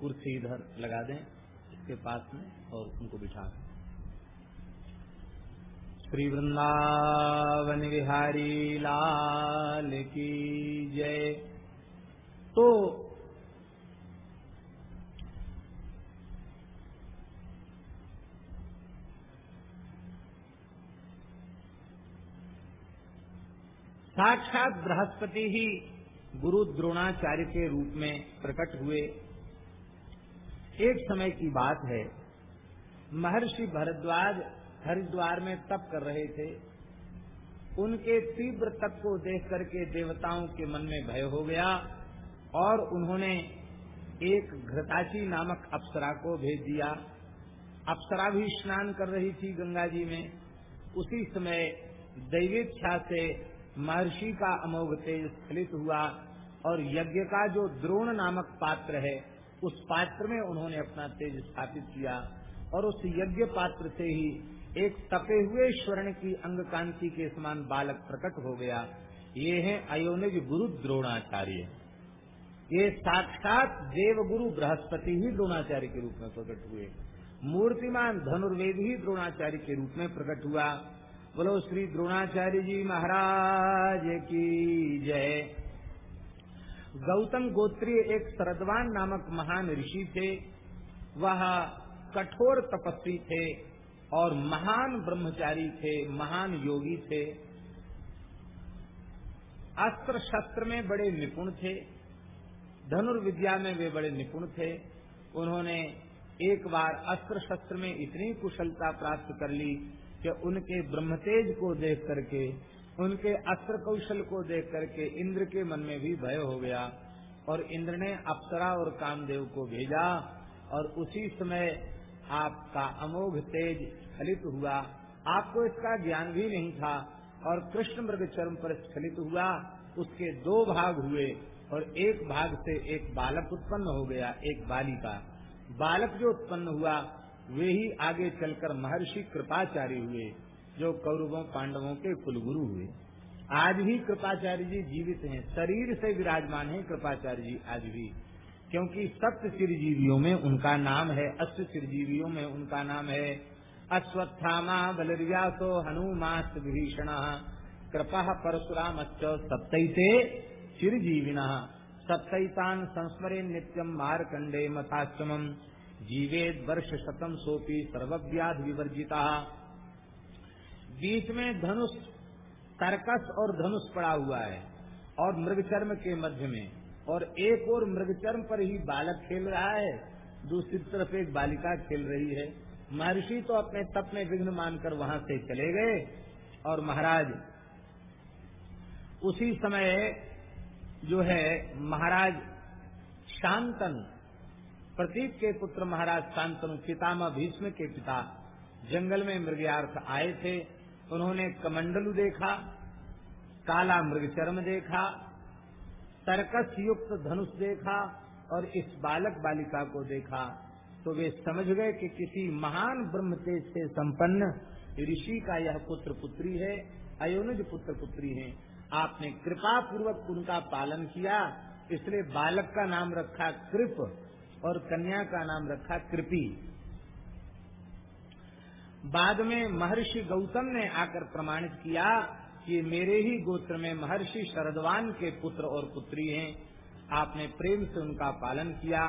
कुर्सी इधर लगा दें, इसके पास में, और उनको बिठा दें। श्री वृंदावन विहारी लाल की जय। तो साक्षात बृहस्पति ही गुरु द्रोणाचार्य के रूप में प्रकट हुए। एक समय की बात है, महर्षि भरद्वाज हरिद्वार में तप कर रहे थे। उनके तीव्र तप को देख करके देवताओं के मन में भय हो गया और उन्होंने एक घृताची नामक अप्सरा को भेज दिया। अप्सरा भी स्नान कर रही थी गंगा जी में। उसी समय दैवेच्छा से महर्षि का अमोघ तेज स्खलित हुआ और यज्ञ का जो द्रोण नामक पात्र है, उस पात्र में उन्होंने अपना तेज स्थापित किया। और उस यज्ञ पात्र से ही एक तपे हुए स्वर्ण की अंग कांति के समान बालक प्रकट हो गया। ये है अयोनिज गुरु द्रोणाचार्य। ये साक्षात देव गुरु बृहस्पति ही द्रोणाचार्य के रूप में प्रकट हुए। मूर्तिमान धनुर्वेद ही द्रोणाचार्य के रूप में प्रकट हुआ। बोलो श्री द्रोणाचार्य जी महाराज की जय। गौतम गोत्रीय एक सरदवान नामक महान ऋषि थे। वह कठोर तपस्वी थे और महान ब्रह्मचारी थे, महान योगी थे। अस्त्र शस्त्र में बड़े निपुण थे। धनुर्विद्या में वे बड़े निपुण थे। उन्होंने एक बार अस्त्र शस्त्र में इतनी कुशलता प्राप्त कर ली कि उनके ब्रह्मतेज को देख करके, उनके अस्त्र कौशल को देख करके इंद्र के मन में भी भय हो गया। और इंद्र ने अप्सरा और कामदेव को भेजा और उसी समय आपका अमोघ तेज स्खलित हुआ। आपको इसका ज्ञान भी नहीं था और कृष्ण मृग चरम पर स्खलित हुआ। उसके दो भाग हुए और एक भाग से एक बालक उत्पन्न हो गया, एक बालिका। बालक जो उत्पन्न हुआ वे ही आगे चलकर महर्षि कृपाचार्य हुए, जो कौरवों, पांडवों के कुलगुरु हुए। आज भी कृपाचार्य जी जीवित हैं। शरीर से विराजमान हैं कृपाचार्य जी आज भी, क्योंकि सप्त चिरजीवियों में उनका नाम है, अष्ट चिरजीवियों में उनका नाम है। अश्वत्थामा बलरियासो हनुमास विभीषण, कृपा परशुराम अच्छ सप्तते चिरजीविन। सप्तान संस्मरे नित्यम मारकंडे मथाश्रम जीवेद वर्ष शतम सोपी सर्वव्याध विवर्जिता। बीच में धनुष तर्कस और धनुष पड़ा हुआ है, और मृगचर्म के मध्य में। और एक और मृगचर्म पर ही बालक खेल रहा है, दूसरी तरफ़ एक बालिका खेल रही है। महर्षि तो अपने तप में विघ्न मानकर वहाँ से चले गए, और महाराज, उसी समय जो है, महाराज शांतन प्रतीक के पुत्र महाराज शांतनु पितामह भीष्म के पिता जंगल में मृगयार्थ आए थे। उन्होंने कमंडलू देखा, काला मृग चर्म देखा सर्कस युक्त धनुष देखा और इस बालक बालिका को देखा। तो वे समझ गए कि किसी महान ब्रह्म तेज से संपन्न ऋषि का यह पुत्र पुत्री है, अयोनिज पुत्र पुत्री है। आपने कृपा पूर्वक उनका पालन किया, इसलिए बालक का नाम रखा कृप। और कन्या का नाम रखा कृपी। बाद में महर्षि गौतम ने आकर प्रमाणित किया कि मेरे ही गोत्र में महर्षि शरदवान के पुत्र और पुत्री हैं। आपने प्रेम से उनका पालन किया।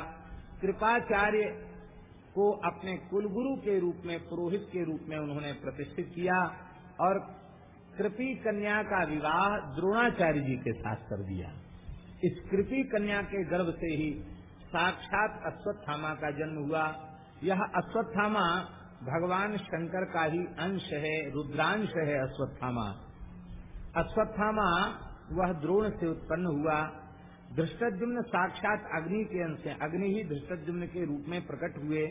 कृपाचार्य को अपने कुलगुरु के रूप में, पुरोहित के रूप में उन्होंने प्रतिष्ठित किया और कृपी कन्या का विवाह द्रोणाचार्य जी के साथ कर दिया। इस कृपी कन्या के गर्भ से ही साक्षात अश्वत्थामा का जन्म हुआ। यह अश्वत्थामा भगवान शंकर का ही अंश है, रुद्रांश है अश्वत्थामा। अश्वत्थामा वह द्रोण से उत्पन्न हुआ। धृष्टुम्न साक्षात अग्नि के अंश है। अग्नि ही धृष्टुम्न के रूप में प्रकट हुए।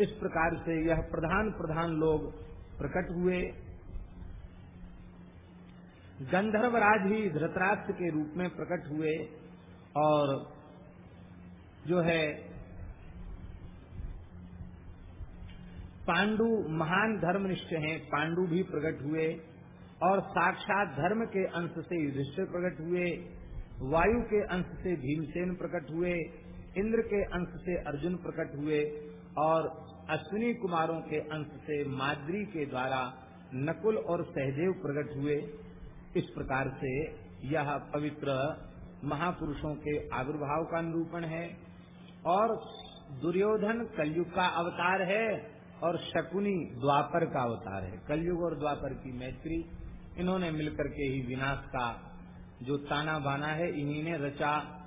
इस प्रकार से यह प्रधान प्रधान लोग प्रकट हुए। गंधर्वराज ही धृतराष्ट्र के रूप में प्रकट हुए और जो है पांडु महान धर्मनिष्ठ हैं, पांडु भी प्रकट हुए और साक्षात धर्म के अंश से युधिष्ठिर प्रकट हुए, वायु के अंश से भीमसेन प्रकट हुए, इंद्र के अंश से अर्जुन प्रकट हुए और अश्विनी कुमारों के अंश से माद्री के द्वारा नकुल और सहदेव प्रकट हुए। इस प्रकार से यह पवित्र महापुरुषों के आविर्भाव का निरूपण है। और दुर्योधन कलयुग का अवतार है और शकुनी द्वापर का अवतार है। कलयुग और द्वापर की मैत्री, इन्होंने मिलकर के ही विनाश का जो ताना बाना है, इन्हीं ने रचा।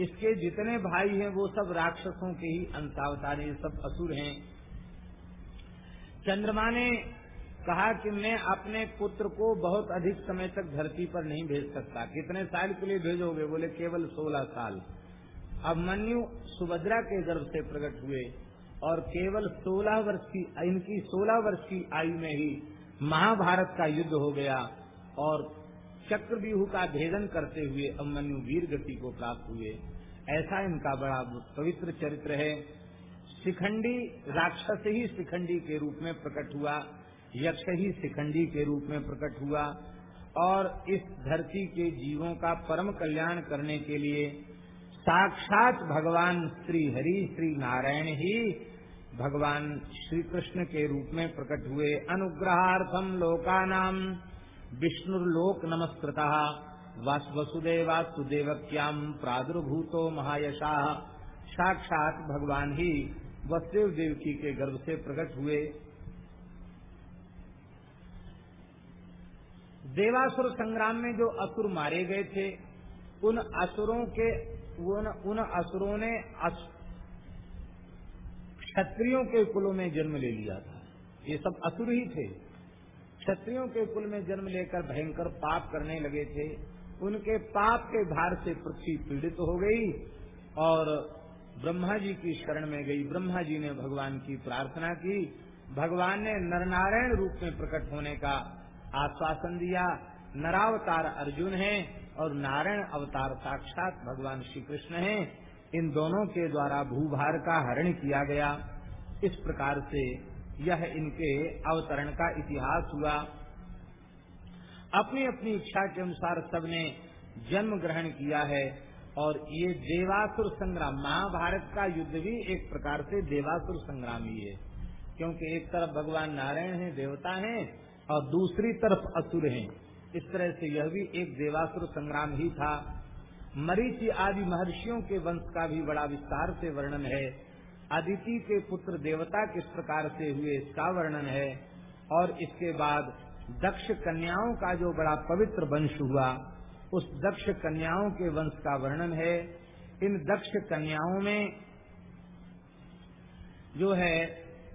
इसके जितने भाई हैं, वो सब राक्षसों के ही अंशावतार ये सब असुर हैं। चंद्रमा ने कहा कि मैं अपने पुत्र को बहुत अधिक समय तक धरती पर नहीं भेज सकता। कितने साल के लिए भेजोगे? बोले, केवल सोलह साल। अब सुभद्रा के गर्भ से प्रकट हुए और केवल 16 वर्ष की, इनकी 16 वर्ष की आयु में ही महाभारत का युद्ध हो गया और चक्रव्यूह का भेदन करते हुए अमन्यु वीर गति को प्राप्त हुए। ऐसा इनका बड़ा पवित्र चरित्र है। शिखंडी राक्षस ही शिखंडी के रूप में प्रकट हुआ, यक्ष ही शिखंडी के रूप में प्रकट हुआ और इस धरती के जीवों का परम कल्याण करने के लिए साक्षात भगवान श्री हरि, श्री नारायण ही भगवान श्री कृष्ण के रूप में प्रकट हुए अनुग्रहार्थम लोकानाम। विष्णुर्लोक नमस्कृता। वसुदेवा सुदेवक्याम प्रादुर्भूतो महायशा। साक्षात भगवान ही वसुदेव देवकी के गर्भ से प्रकट हुए। देवासुर संग्राम में जो असुर मारे गए थे, उन असुरों के उन, उन असुरों ने क्षत्रियों के कुलों में जन्म ले लिया था। ये सब असुर ही थे। क्षत्रियों के कुल में जन्म लेकर भयंकर पाप करने लगे थे। उनके पाप के भार से पृथ्वी पीड़ित हो गई और ब्रह्मा जी की शरण में गई। ब्रह्मा जी ने भगवान की प्रार्थना की। भगवान ने नरनारायण रूप में प्रकट होने का आश्वासन दिया। नरावतार अर्जुन है। और नारायण अवतार साक्षात भगवान श्री कृष्ण है। इन दोनों के द्वारा भूभार का हरण किया गया। इस प्रकार से यह इनके अवतरण का इतिहास हुआ। अपनी अपनी इच्छा के अनुसार सबने जन्म ग्रहण किया है और ये देवासुर संग्राम, महाभारत का युद्ध भी एक प्रकार से देवासुर संग्राम ही है। क्योंकि एक तरफ़ भगवान नारायण है, देवता हैं और दूसरी तरफ़ असुर हैं। इस तरह से यह भी एक देवासुर संग्राम ही था। मरीचि आदि महर्षियों के वंश का भी बड़ा विस्तार से वर्णन है। अदिति के पुत्र देवता किस प्रकार से हुए इसका वर्णन है। और इसके बाद दक्ष कन्याओं का जो बड़ा पवित्र वंश हुआ, उस दक्ष कन्याओं के वंश का वर्णन है। इन दक्ष कन्याओं में जो है,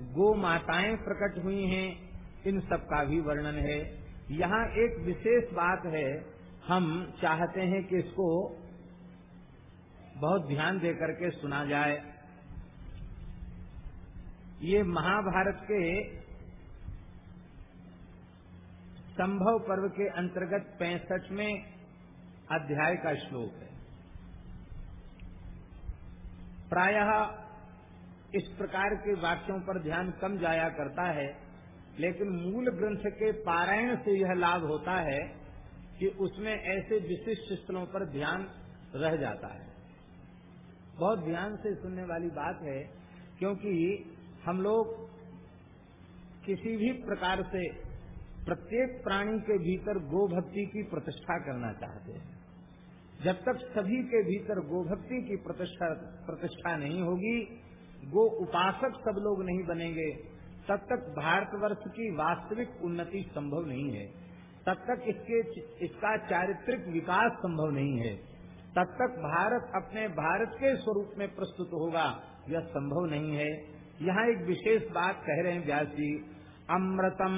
गो माताएँ प्रकट हुई हैं, इन सब का भी वर्णन है। यहाँ एक विशेष बात है, हम चाहते हैं कि इसको बहुत ध्यान दे करके सुना जाए। ये महाभारत के संभव पर्व के अंतर्गत पैंसठवें अध्याय का श्लोक है। प्रायः इस प्रकार के वाक्यों पर ध्यान कम जाया करता है लेकिन मूल ग्रंथ के पारायण से यह लाभ होता है कि उसमें ऐसे विशिष्ट स्थलों पर ध्यान रह जाता है। बहुत ध्यान से सुनने वाली बात है, क्योंकि हम लोग किसी भी प्रकार से प्रत्येक प्राणी के भीतर गो भक्ति की प्रतिष्ठा करना चाहते हैं। जब तक सभी के भीतर गोभक्ति की प्रतिष्ठा प्रतिष्ठा नहीं होगी, गो उपासक सब लोग नहीं बनेंगे। तब तक भारतवर्ष की वास्तविक उन्नति संभव नहीं है। तब तक इसके इसका चारित्रिक विकास संभव नहीं है। तब तक भारत अपने भारत के स्वरूप में प्रस्तुत होगा, यह संभव नहीं है। यहाँ एक विशेष बात कह रहे हैं व्यास जी, अमृतम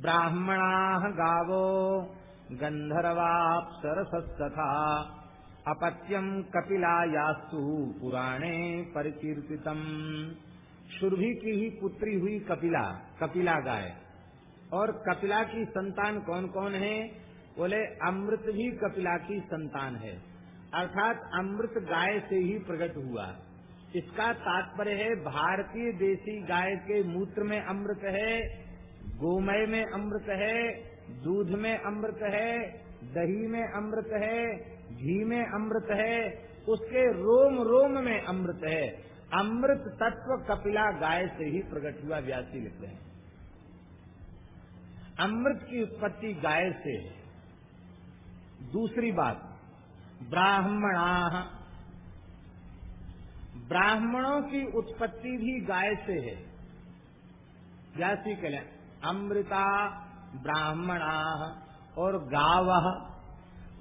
ब्राह्मणा गावो गंधर्वापसरसस्तथा अपत्यम कपिला यास्तु पुराणे परिकीर्तितम। सुरभि की ही पुत्री हुई कपिला कपिला गाय। और कपिला की संतान कौन कौन है? बोले, अमृत भी कपिला की संतान है। अर्थात अमृत गाय से ही प्रकट हुआ। इसका तात्पर्य है, भारतीय देसी गाय के मूत्र में अमृत है, गोमय में अमृत है, दूध में अमृत है, दही में अमृत है, घी में अमृत है, उसके रोम रोम में अमृत है। अमृत तत्व कपिला गाय से ही प्रकट हुआ व्यासी लिखते हैं। अमृत की उत्पत्ति गाय से दूसरी बात, ब्राह्मणा। ब्राह्मणों की उत्पत्ति भी गाय से है। व्यासी कल्याण अमृता ब्राह्मणा और गाव,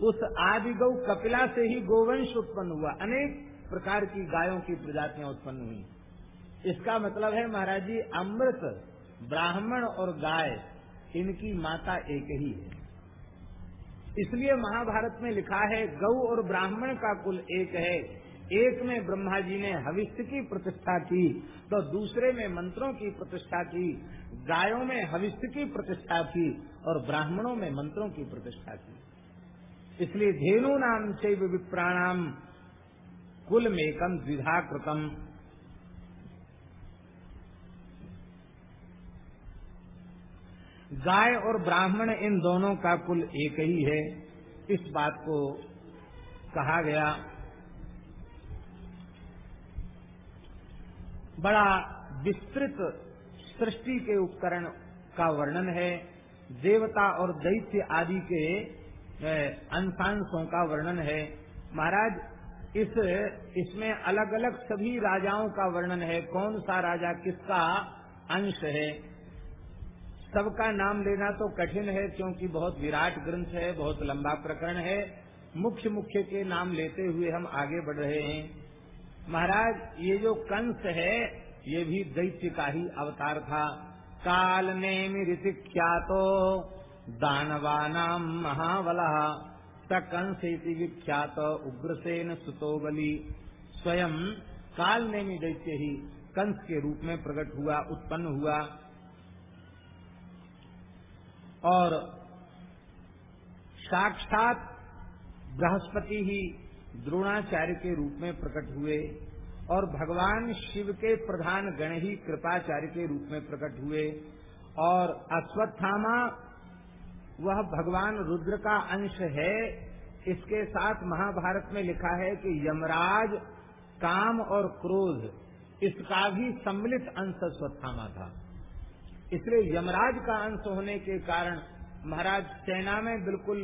उस आदि गौ कपिला से ही गोवंश उत्पन्न हुआ। अनेक प्रकार की गायों की प्रजातियाँ उत्पन्न हुई। इसका मतलब है, महाराज जी, अमृत, ब्राह्मण और गाय, इनकी माता एक ही है। इसलिए महाभारत में लिखा है, गौ और ब्राह्मण का कुल एक है। एक में ब्रह्मा जी ने हविष्य की प्रतिष्ठा की तो दूसरे में मंत्रों की प्रतिष्ठा की, गायों में हविष्य की प्रतिष्ठा की, और ब्राह्मणों में मंत्रों की प्रतिष्ठा की। इसलिए धेनु नाम से विप्राणाम कुल मेकम द्विधा कृतम गाय और ब्राह्मण इन दोनों का कुल एक ही है। इस बात को कहा गया। बड़ा विस्तृत सृष्टि के उपकरण का वर्णन है। देवता और दैत्य आदि के अंशांशों का वर्णन है। महाराज इस, इसमें अलग अलग सभी राजाओं का वर्णन है। कौन सा राजा किसका अंश है? सबका नाम लेना तो कठिन है, क्योंकि बहुत विराट ग्रंथ है, बहुत लंबा प्रकरण है। मुख्य मुख्य के नाम लेते हुए हम आगे बढ़ रहे हैं। महाराज, ये जो कंस है, ये भी दैत्य का ही अवतार था। काल ने ख्यातो दानवानाम महावला स कंस विख्यात उग्रसेन सुतोबली स्वयं काल नेमी दैत्य ही कंस के रूप में प्रकट हुआ, उत्पन्न हुआ। और साक्षात बृहस्पति ही द्रोणाचार्य के रूप में प्रकट हुए और भगवान शिव के प्रधान गण ही कृपाचार्य के रूप में प्रकट हुए। और अश्वत्थामा वह भगवान रुद्र का अंश है। इसके साथ महाभारत में लिखा है कि यमराज, काम और क्रोध, इसका भी सम्मिलित अंश स्वत्थामा था। इसलिए यमराज का अंश होने के कारण महाराज सेना में बिल्कुल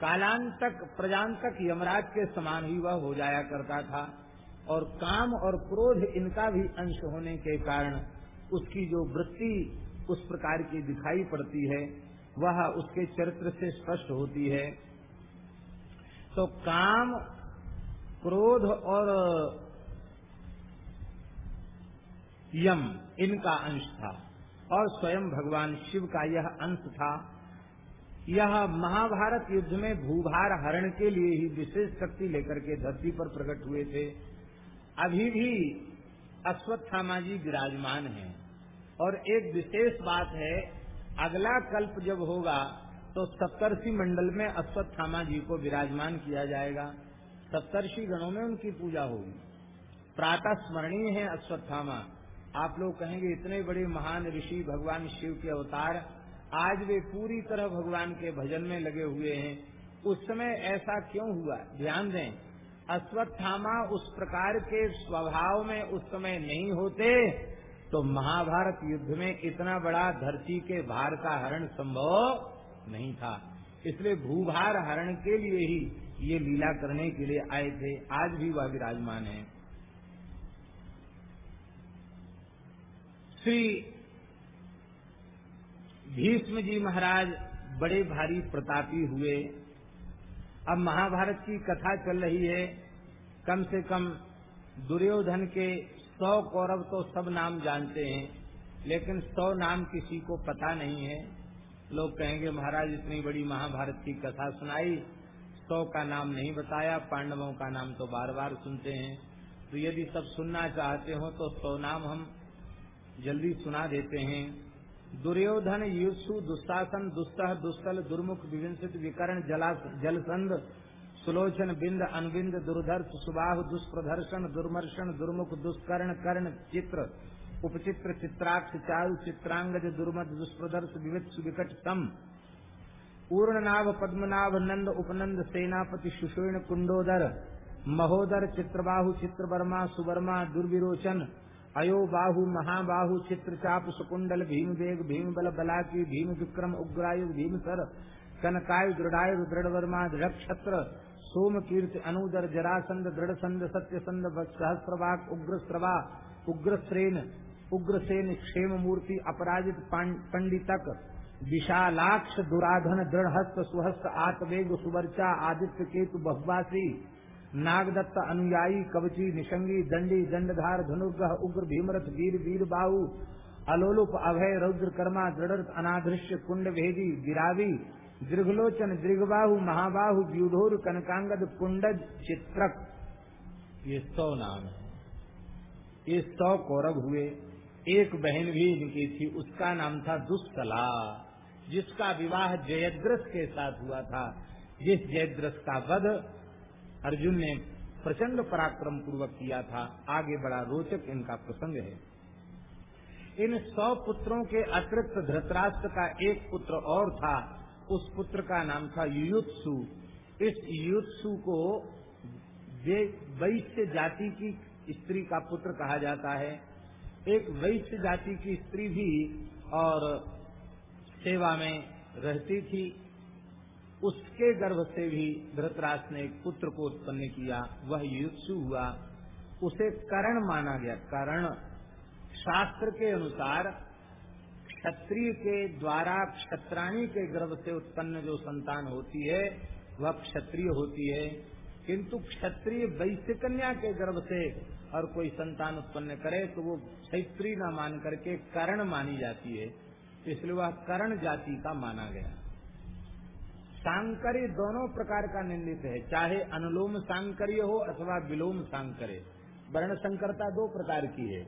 कालांतक, प्रजांतक यमराज के समान ही वह हो जाया करता था और काम और क्रोध इनका भी अंश होने के कारण उसकी जो वृत्ति उस प्रकार की दिखाई पड़ती है वह उसके चरित्र से स्पष्ट होती है। तो काम, क्रोध और यम, इनका अंश था। और स्वयं भगवान शिव का यह अंश था। यह महाभारत युद्ध में भूभार हरण के लिए ही विशेष शक्ति लेकर के धरती पर प्रकट हुए थे। अभी भी अश्वत्थामा जी विराजमान हैं। और एक विशेष बात है अगला कल्प जब होगा तो सप्तर्षि मंडल में अश्वत्थामा जी को विराजमान किया जाएगा। सप्तर्षि गणों में उनकी पूजा होगी। प्रातः स्मरणीय है अश्वत्थामा। आप लोग कहेंगे, इतने बड़े महान ऋषि भगवान शिव के अवतार, आज वे पूरी तरह भगवान के भजन में लगे हुए हैं। उस समय ऐसा क्यों हुआ? ध्यान दें, अश्वत्थामा उस प्रकार के स्वभाव में उस समय नहीं होते। तो महाभारत युद्ध में इतना बड़ा धरती के भार का हरण संभव नहीं था। इसलिए भूभार हरण के लिए ही ये लीला करने के लिए आए थे। आज भी वह विराजमान है। श्री भीष्म जी महाराज बड़े भारी प्रतापी हुए। अब महाभारत की कथा चल रही है, कम से कम दुर्योधन के सौ कौरव तो सब नाम जानते हैं, लेकिन सौ नाम किसी को पता नहीं है। लोग कहेंगे, महाराज, इतनी बड़ी महाभारत की कथा सुनाई, सौ का नाम नहीं बताया, पांडवों का नाम तो बार बार सुनते हैं। तो यदि सब सुनना चाहते हो तो सौ नाम हम जल्दी सुना देते हैं। दुर्योधन युसु दुस्साहसन दुस्सह दुस्सल दुर्मुख विविंसित विकर्ण जलसंध सुलोचन, बिंद, अनबिंद, दुर्धर्ष, सुबाहु दुष्प्रदर्शन दुर्मर्शन दुर्मुख, दुष्कर्ण, कर्ण, चित्र, उपचित्र, चित्राक्ष, चारु, चित्रांगज, दुर्मद दुष्प्रदर्श विविध विकट सम पूर्णनाभ, पद्मनाभ, नंद, उपनंद, सेनापति, सुषेण, कुंडोदर, महोदर, चित्रबाहु, चित्रवर्मा, सुवर्मा, दुर्विरोचन अयो बाहु महाबाहु चित्र चाप सुकुंडल भीम वेग भीम बल बलाकी भीम विक्रम उग्रायु भीम सर कनकायु, दृढ़ायु दृढ़ वर्मा दृक्षत्र सोम कीर्ति अनुदर जरासंद दृढ़ संद सत्य संद सहस्रवाक उग्र स्रवा उग्र श्रेन उग्रसेन क्षेम मूर्ति अपराजित पंडितक, विशालाक्ष, दुराधन दृढ़ हस्त सुहस्त आतवेग सुवर्चा, आदित्य केतु, बहुवासी, नागदत्त, अनुयायी, कवची, निशंगी, दंडी, दंडधार धनुर्ग्रह उग्र, भीमरथ, वीर वीर बाहु अलोलुप, अभय रौद्र कर्मा दृढ़ अनादृश्य कुंड भेदी विरावी दीर्घलोचन दीर्घबाहु महाबाहु व्यूढोर कनकांगद, कुंडज, चित्रक। ये सौ नाम है। ये सौ कौरव हुए। एक बहन भी इनकी थी। उसका नाम था दुष्कला जिसका विवाह जयद्रथ के साथ हुआ था। जिस जयद्रथ का वध अर्जुन ने प्रचंड पराक्रम पूर्वक किया था। आगे बड़ा रोचक इनका प्रसंग है। इन सौ पुत्रों के अतिरिक्त धृतराष्ट्र का एक पुत्र और था। उस पुत्र का नाम था युयुत्सु। इस युयुत्सु को वैश्य जाति की स्त्री का पुत्र कहा जाता है। एक वैश्य जाति की स्त्री भी और सेवा में रहती थी। उसके गर्भ से भी धृतराज ने एक पुत्र को उत्पन्न किया। वह युत्सु हुआ। उसे करण माना गया। करण शास्त्र के अनुसार क्षत्रिय के द्वारा क्षत्राणी के गर्भ से उत्पन्न जो संतान होती है, वह क्षत्रिय होती है। किंतु क्षत्रिय वैश्य कन्या के गर्भ से और कोई संतान उत्पन्न करे तो वो क्षत्रिय न मान करके करण मानी जाती है। इसलिए वह करण जाति का माना गया। सांकर्य दोनों प्रकार का निंदित है, चाहे अनुलोम सांकर्य हो अथवा विलोम सांकर्य वर्ण संकरता दो प्रकार की है।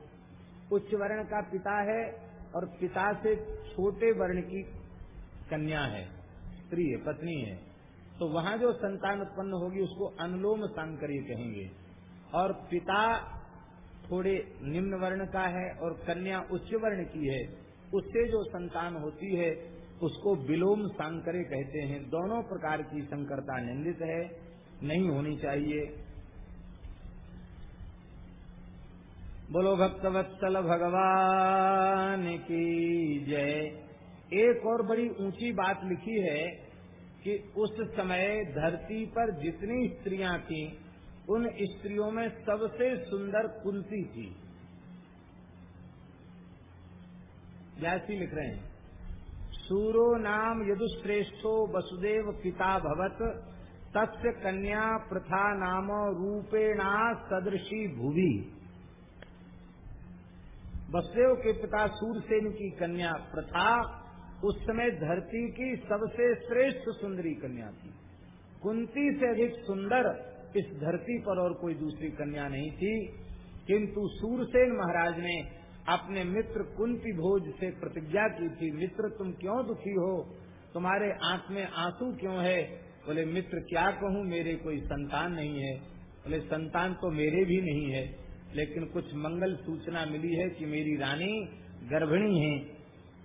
उच्च वर्ण का पिता है और पिता से छोटे वर्ण की कन्या है, स्त्री है, पत्नी है तो वहाँ जो संतान उत्पन्न होगी उसको अनुलोम सांकर्य कहेंगे। और पिता थोड़े निम्न वर्ण का है और कन्या उच्च वर्ण की है, उससे जो संतान होती है, उसको विलोम सांकरे कहते हैं। दोनों प्रकार की संकरता निंदित है, नहीं होनी चाहिए। बोलो भक्तवत्सल भगवान की जय। एक और बड़ी ऊँची बात लिखी है कि उस समय धरती पर जितनी स्त्रियाँ थीं, उन स्त्रियों में सबसे सुंदर कुंती थी। जैसी लिख रहे हैं, सूरो नाम यदुश्रेष्ठो वसुदेव पिता भवत, तस्य कन्या प्रथा नाम रूपेणा सदृशी भुवि। वसुदेव के पिता सूरसेन की कन्या प्रथा, उस समय धरती की सबसे श्रेष्ठ सुंदरी कन्या थी। कुंती से अधिक सुंदर इस धरती पर और कोई दूसरी कन्या नहीं थी। किंतु सूरसेन महाराज ने अपने मित्र कुंती भोज से प्रतिज्ञा की थी, मित्र तुम क्यों दुखी हो? तुम्हारे आँख में आँसू क्यों है? बोले, मित्र क्या कहूँ, मेरे कोई संतान नहीं है। बोले, संतान तो मेरे भी नहीं है। लेकिन कुछ मंगल सूचना मिली है कि मेरी रानी गर्भिणी है।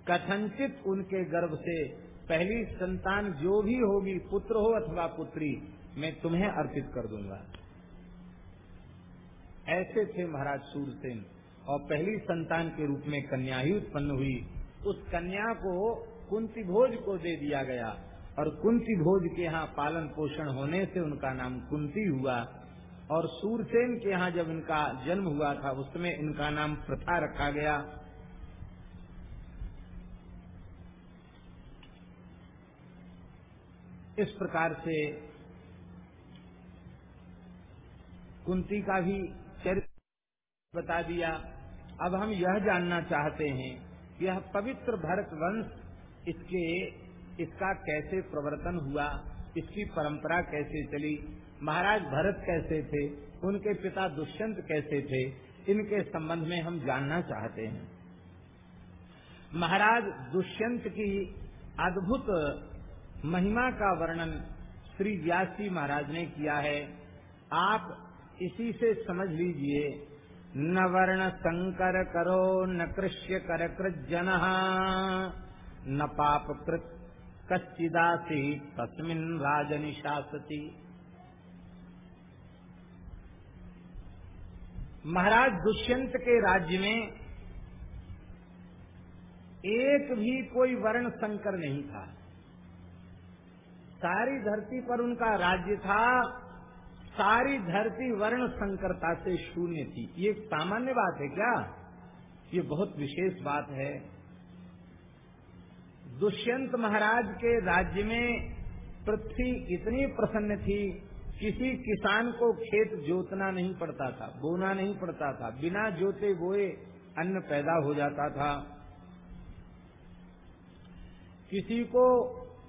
कथनचित उनके गर्भ से पहली संतान जो भी होगी, पुत्र हो अथवा पुत्री, मैं तुम्हें अर्पित कर दूँगा। ऐसे थे महाराज सूरसेन, और पहली संतान के रूप में कन्या ही उत्पन्न हुई। उस कन्या को कुंती भोज को दे दिया गया, और कुंती भोज के यहाँ पालन पोषण होने से उनका नाम कुंती हुआ। और सूरसेन के यहाँ जब इनका जन्म हुआ था, उसमें इनका नाम प्रथा रखा गया। इस प्रकार से कुंती का भी चरित्र बता दिया। अब हम यह जानना चाहते हैं कि यह पवित्र भरत वंश इसके, इसका कैसे प्रवर्तन हुआ, इसकी परंपरा कैसे चली महाराज भरत कैसे थे? उनके पिता दुष्यंत कैसे थे? इनके संबंध में हम जानना चाहते हैं। महाराज दुष्यंत की अद्भुत महिमा का वर्णन श्री व्यासी महाराज ने किया है। आप इसी से समझ लीजिए, न वर्ण संकर करो, न कृष्य कर कृजन न पाप कृत कच्चिदासी तस्मिन राजनिशासती। महाराज दुष्यंत के राज्य में एक भी कोई वर्ण संकर नहीं था। सारी धरती पर उनका राज्य था, सारी धरती वर्ण संकरता से शून्य थी। ये सामान्य बात है क्या? ये बहुत विशेष बात है। दुष्यंत महाराज के राज्य में पृथ्वी इतनी प्रसन्न थी किसी किसान को खेत जोतना नहीं पड़ता था, बोना नहीं पड़ता था, बिना जोते बोए अन्न पैदा हो जाता था। किसी को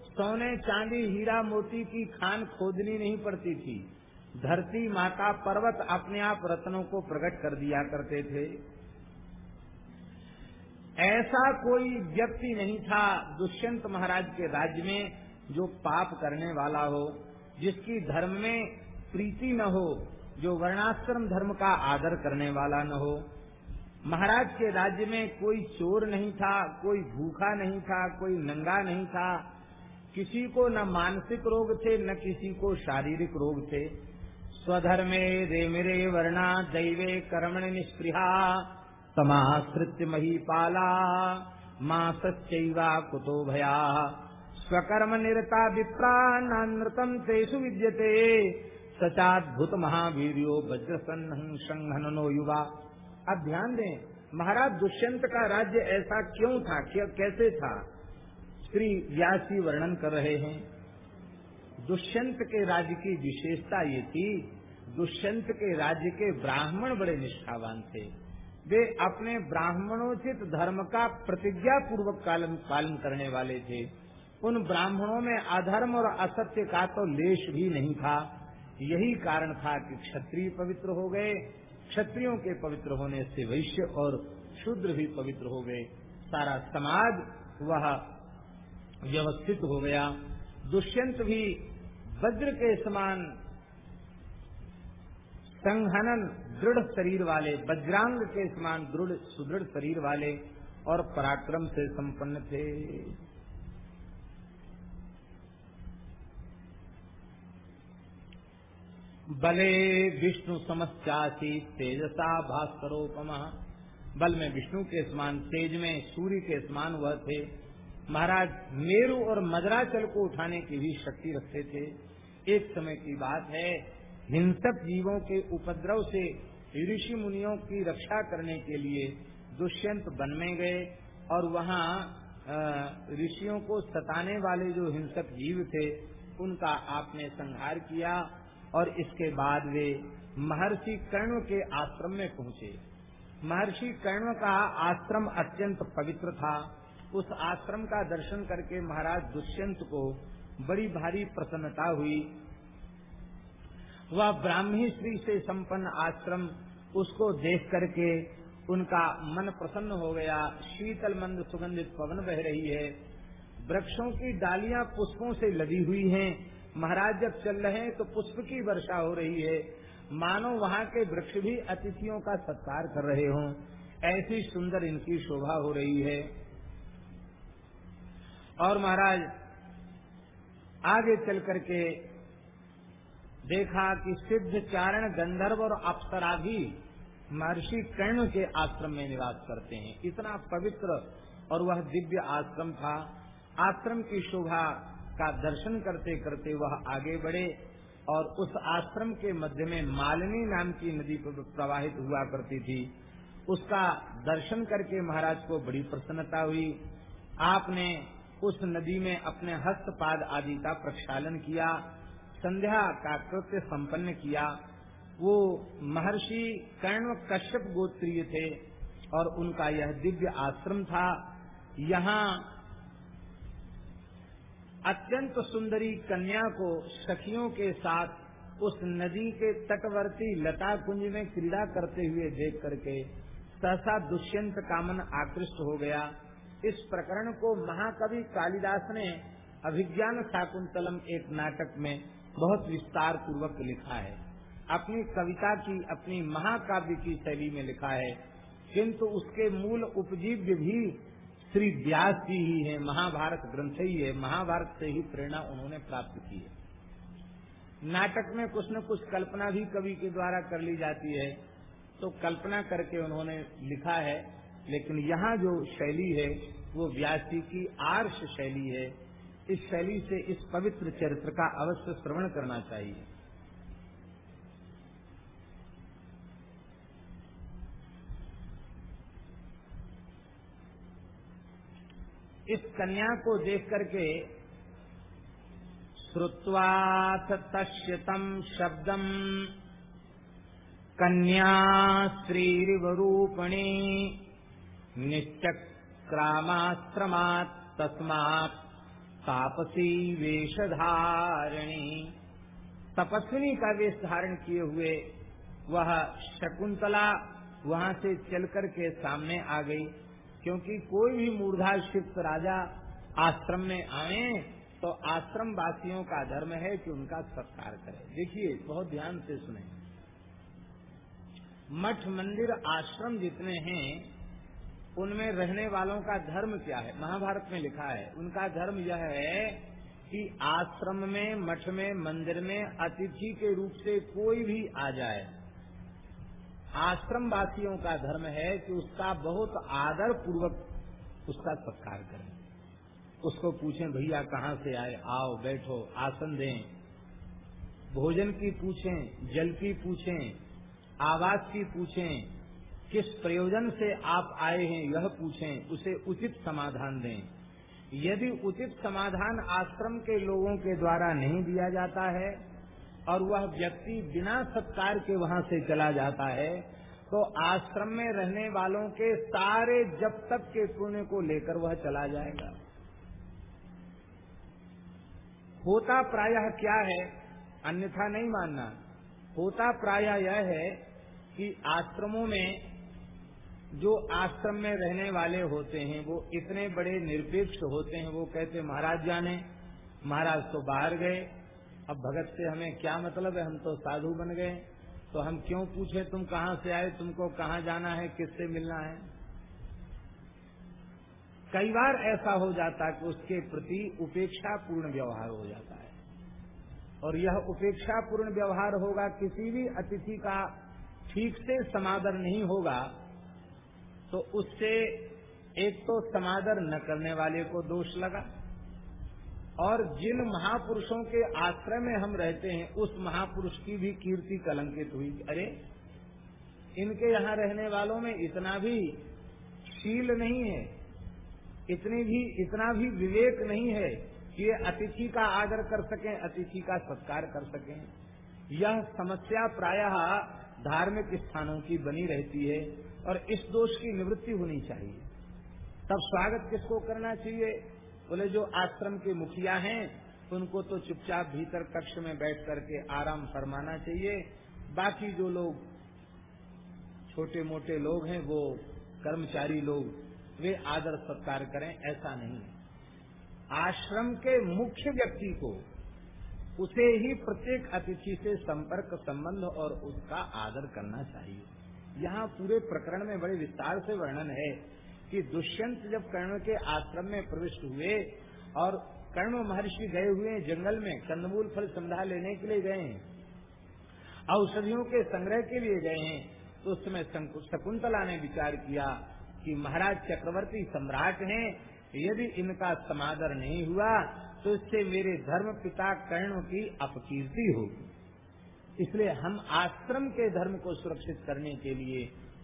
सोने चांदी हीरा मोती की खान खोदनी नहीं पड़ती थी, धरती माता पर्वत अपने आप रत्नों को प्रकट कर दिया करते थे। ऐसा कोई व्यक्ति नहीं था दुष्यंत महाराज के राज्य में जो पाप करने वाला हो। जिसकी धर्म में प्रीति न हो, जो वर्णाश्रम धर्म का आदर करने वाला न हो। महाराज के राज्य में कोई चोर नहीं था, कोई भूखा नहीं था, कोई नंगा नहीं था। किसी को न मानसिक रोग थे, न किसी को शारीरिक रोग थे। स्वधर्मे रेमिरे वर्णा, दैवे कर्मण निष्पृहा, समाश्रित्य महीपाला माँ सच्चैवा कुतो भया। स्वकर्म निरता विप्रा नानृतम तेषु विद्यते। सचाद्भुत महावीरियो वज्र संघनो युवा। अब ध्यान दें, महाराज दुष्यंत का राज्य ऐसा क्यों था? क्या कैसे था? श्री व्यासी वर्णन कर रहे हैं। दुष्यंत के राज्य की विशेषता ये थी, दुष्यंत के राज्य के ब्राह्मण बड़े निष्ठावान थे। वे अपने ब्राह्मणोचित धर्म का प्रतिज्ञा पूर्वक पालन करने वाले थे। उन ब्राह्मणों में अधर्म और असत्य का तो लेश भी नहीं था। यही कारण था कि क्षत्रिय पवित्र हो गए। क्षत्रियों के पवित्र होने से वैश्य और शूद्र भी पवित्र हो गए। सारा समाज वह व्यवस्थित हो गया। दुष्यंत भी वज्र के समान संघनन, दृढ़ शरीर वाले, वज्रांग के समान दृढ़, सुदृढ़ शरीर वाले और पराक्रम से संपन्न थे। बले विष्णु समस्यासी तेजसा भास्करोपमा बल में विष्णु के समान, तेज में सूर्य के समान वह थे। महाराज, मेरु और मदराचल को उठाने की भी शक्ति रखते थे। एक समय की बात है, हिंसक जीवों के उपद्रव से ऋषि मुनियों की रक्षा करने के लिए दुष्यंत वन में गए और वहाँ ऋषियों को सताने वाले जो हिंसक जीव थे, उनका आपने संहार किया और इसके बाद वे महर्षि कर्ण के आश्रम में पहुँचे। महर्षि कर्ण का आश्रम अत्यंत पवित्र था। उस आश्रम का दर्शन करके महाराज दुष्यंत को बड़ी भारी प्रसन्नता हुई। वह ब्राह्मी श्री से संपन्न आश्रम उसको देख करके उनका मन प्रसन्न हो गया। शीतल मंद सुगंधित पवन बह रही है। वृक्षों की डालियाँ पुष्पों से लदी हुई हैं। महाराज जब चल रहे हैं तो पुष्प की वर्षा हो रही है। मानो वहाँ के वृक्ष भी अतिथियों का सत्कार कर रहे हों। ऐसी सुंदर इनकी शोभा हो रही है। और महाराज, आगे चल करके देखा कि सिद्ध चारण गंधर्व और अप्सरा भी महर्षि कर्ण के आश्रम में निवास करते हैं। इतना पवित्र और वह दिव्य आश्रम था। आश्रम की शोभा का दर्शन करते करते वह आगे बढ़े और उस आश्रम के मध्य में मालिनी नाम की नदी प्रवाहित हुआ करती थी। उसका दर्शन करके महाराज को बड़ी प्रसन्नता हुई। आपने उस नदी में अपने हस्तपाद आदि का प्रक्षालन किया, संध्या का कृत्य संपन्न किया। वो महर्षि कर्ण कश्यप गोत्रीय थे और उनका यह दिव्य आश्रम था। यहाँ अत्यंत सुंदरी कन्या को सखियों के साथ उस नदी के तटवर्ती लता कुंज में क्रीड़ा करते हुए देख करके सहसा दुष्यंत कामन आकृष्ट हो गया। इस प्रकरण को महाकवि कालिदास ने अभिज्ञान शाकुंतलम एक नाटक में बहुत विस्तार पूर्वक लिखा है। अपनी कविता की अपनी महाकाव्य की शैली में लिखा है, किंतु उसके मूल उपजीव्य भी श्री व्यास जी ही है, महाभारत ग्रंथ ही है, महाभारत से ही प्रेरणा उन्होंने प्राप्त की है। नाटक में कुछ न कुछ कल्पना भी कवि के द्वारा कर ली जाती है तो कल्पना करके उन्होंने लिखा है, लेकिन यहाँ जो शैली है, वो व्यास जी की आर्ष शैली है। इस शैली से इस पवित्र चरित्र का अवश्य श्रवण करना चाहिए। इस कन्या को देख करके श्रुत्वाथ तस्यतम शब्दम कन्या श्रीरिवरूपणी निश्चक्रामाश्रमात् तस्मात् तापसी वेशधारिणी तपस्विनी का वेश धारण किए हुए वह शकुंतला वहाँ से चलकर के सामने आ गई। क्योंकि कोई भी मूर्धाक्षिप्त राजा आश्रम में आए तो आश्रम वासियों का धर्म है कि उनका सत्कार करें। देखिए, बहुत ध्यान से सुने। मठ मंदिर आश्रम जितने हैं, उनमें रहने वालों का धर्म क्या है? महाभारत में लिखा है, उनका धर्म यह है कि आश्रम में, मठ में, मंदिर में अतिथि के रूप से कोई भी आ जाए। आश्रम वासियों का धर्म है कि उसका बहुत आदर पूर्वक उसका सत्कार करें। उसको पूछें, भैया, कहाँ से आए? आओ, बैठो, आसन दें। भोजन की पूछें, जल की पूछें, आवास की पूछें, किस प्रयोजन से आप आए हैं? यह पूछें, उसे उचित समाधान दें। यदि उचित समाधान आश्रम के लोगों के द्वारा नहीं दिया जाता है और वह व्यक्ति बिना सत्कार के वहाँ से चला जाता है तो आश्रम में रहने वालों के सारे जब तक के पुण्य को लेकर वह चला जाएगा। होता प्रायः क्या है, अन्यथा नहीं मानना। होता प्रायः यह है कि आश्रमों में जो आश्रम में रहने वाले होते हैं, वो इतने बड़े निरपेक्ष होते हैं, वो कहते महाराज जाने, महाराज तो बाहर गए। अब भगत से हमें क्या मतलब है? हम तो साधु बन गए। तो हम क्यों पूछे, तुम कहाँ से आए? तुमको कहाँ जाना है? किससे मिलना है? कई बार ऐसा हो जाता है कि उसके प्रति उपेक्षा पूर्ण व्यवहार हो जाता है। और यह उपेक्षा पूर्ण व्यवहार होगा, किसी भी अतिथि का ठीक से समादर नहीं होगा तो उससे एक तो समादर न करने वाले को दोष लगा। और जिन महापुरुषों के आश्रय में हम रहते हैं, उस महापुरुष की भी कीर्ति कलंकित हुई। अरे, इनके यहाँ रहने वालों में इतना भी शील नहीं है, इतनी भी, इतना भी विवेक नहीं है कि ये अतिथि का आदर कर सकें, अतिथि का सत्कार कर सकें। यह समस्या प्रायः धार्मिक स्थानों की बनी रहती है और इस दोष की निवृत्ति होनी चाहिए। तब स्वागत किसको करना चाहिए? बोले, जो आश्रम के मुखिया हैं, उनको तो चुपचाप भीतर कक्ष में बैठ करके आराम फरमाना चाहिए। बाकी जो लोग छोटे मोटे लोग हैं, वो कर्मचारी लोग, वे आदर सत्कार करें, ऐसा नहीं आश्रम के मुख्य व्यक्ति को, उसे ही प्रत्येक अतिथि से संपर्क, संबंध और उसका आदर करना चाहिए। यहाँ पूरे प्रकरण में बड़े विस्तार से वर्णन है। कि दुष्यंत जब कर्ण के आश्रम में प्रविष्ट हुए और कर्ण महर्षि गए हुए जंगल में कंदमूल फल संधा लेने के लिए गए हैं, औषधियों के संग्रह के लिए गए हैं तो उस समय शकुंतला ने विचार किया कि महाराज चक्रवर्ती सम्राट हैं, यदि इनका समादर नहीं हुआ तो इससे मेरे धर्म पिता कर्ण की अपकीर्ति होगी। इसलिए हम आश्रम के धर्म को सुरक्षित करने के लिए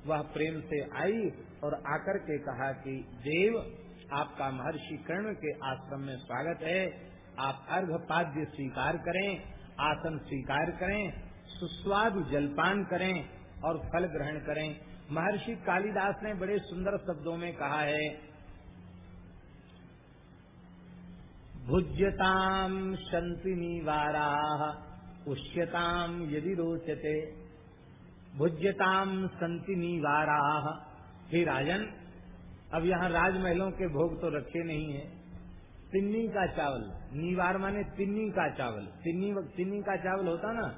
वह प्रेम से आई और आकर के कहा कि, देव, आपका महर्षि कर्ण के आश्रम में स्वागत है। आप अर्घ पाद्य स्वीकार करें, आसन स्वीकार करें, सुस्वादु जलपान करें और फल ग्रहण करें। महर्षि कालिदास ने बड़े सुंदर शब्दों में कहा है भुज्यताम शंति निवारा उष्यताम यदि रोचते भुज्यताम संति निवारा। हे राजन, अब यहाँ राजमहलों के भोग तो रखे नहीं है। तिन्नी का चावल, नीवार माने तिन्नी का चावल। तिन्नी तिन्नी का चावल होता ना,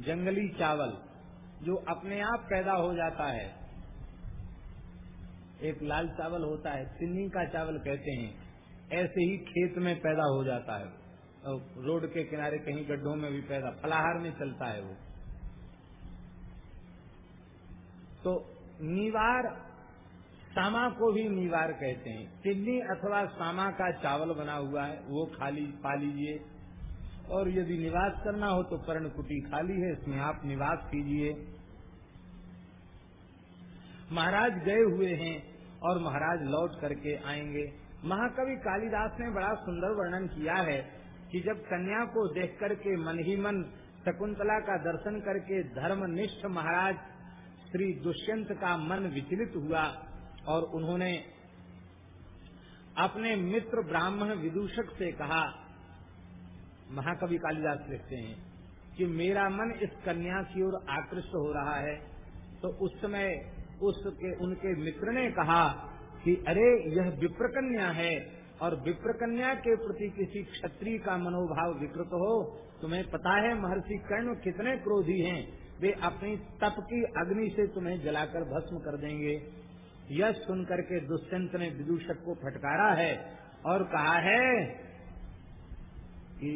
जंगली चावल, जो अपने आप पैदा हो जाता है। एक लाल चावल होता है, तिन्नी का चावल कहते हैं। ऐसे ही खेत में पैदा हो जाता है। रोड के किनारे कहीं गड्ढों में भी पैदा, फलाहार में चलता है वो। तो नीवार, सामा को भी नीवार कहते हैं। चिन्नी अथवा सामा का चावल बना हुआ है, वो खाली, पा लीजिए। और यदि निवास करना हो तो कुटी खाली है, इसमें आप निवास कीजिए। महाराज गए हुए हैं और महाराज लौट करके आएँगे। महाकवि कालिदास ने बड़ा सुंदर वर्णन किया है कि जब कन्या को देख करके मन ही मन शकुंतला का दर्शन करके धर्मनिष्ठ महाराज श्री दुष्यंत का मन विचलित हुआ और उन्होंने अपने मित्र ब्राह्मण विदूषक से कहा, महाकवि कालिदास लिखते हैं कि मेरा मन इस कन्या की ओर आकृष्ट हो रहा है। तो उस समय उसके, उनके मित्र ने कहा कि अरे, यह विप्रकन्या है और विप्रकन्या के प्रति किसी क्षत्रिय का मनोभाव विकृत हो, तुम्हें पता है महर्षि कर्ण कितने क्रोधी हैं। वे अपनी तप की अग्नि से तुम्हें जलाकर भस्म कर देंगे। यह सुनकर के दुष्यंत ने विदूषक को फटकारा है और कहा है कि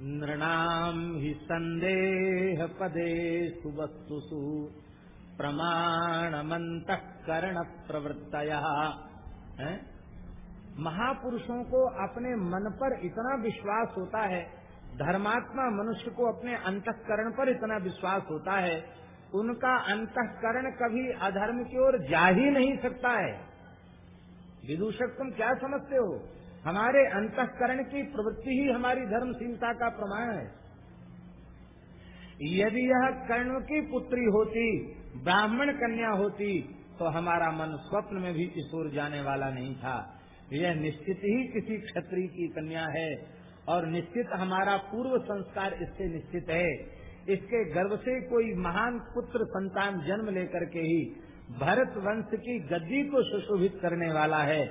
नृणाम ही संदेह पदे सुवस्तुसु प्रमाणमंत कर्ण प्रवृत्त महापुरुषों को अपने मन पर इतना विश्वास होता है धर्मात्मा मनुष्य को अपने अंतकरण पर इतना विश्वास होता है, उनका अंतकरण कभी अधर्म की ओर जा ही नहीं सकता है। विदूषक, तुम क्या समझते हो? हमारे अंतकरण की प्रवृत्ति ही हमारी धर्मशीलता का प्रमाण है। यदि यह कर्ण की पुत्री होती, ब्राह्मण कन्या होती तो हमारा मन स्वप्न में भी ओर जाने वाला नहीं था। यह निश्चित ही किसी क्षत्रिय की कन्या है और निश्चित हमारा पूर्व संस्कार इससे निश्चित है। इसके गर्भ से कोई महान पुत्र संतान जन्म लेकर के ही भरत वंश की गद्दी को सुशोभित करने वाला है।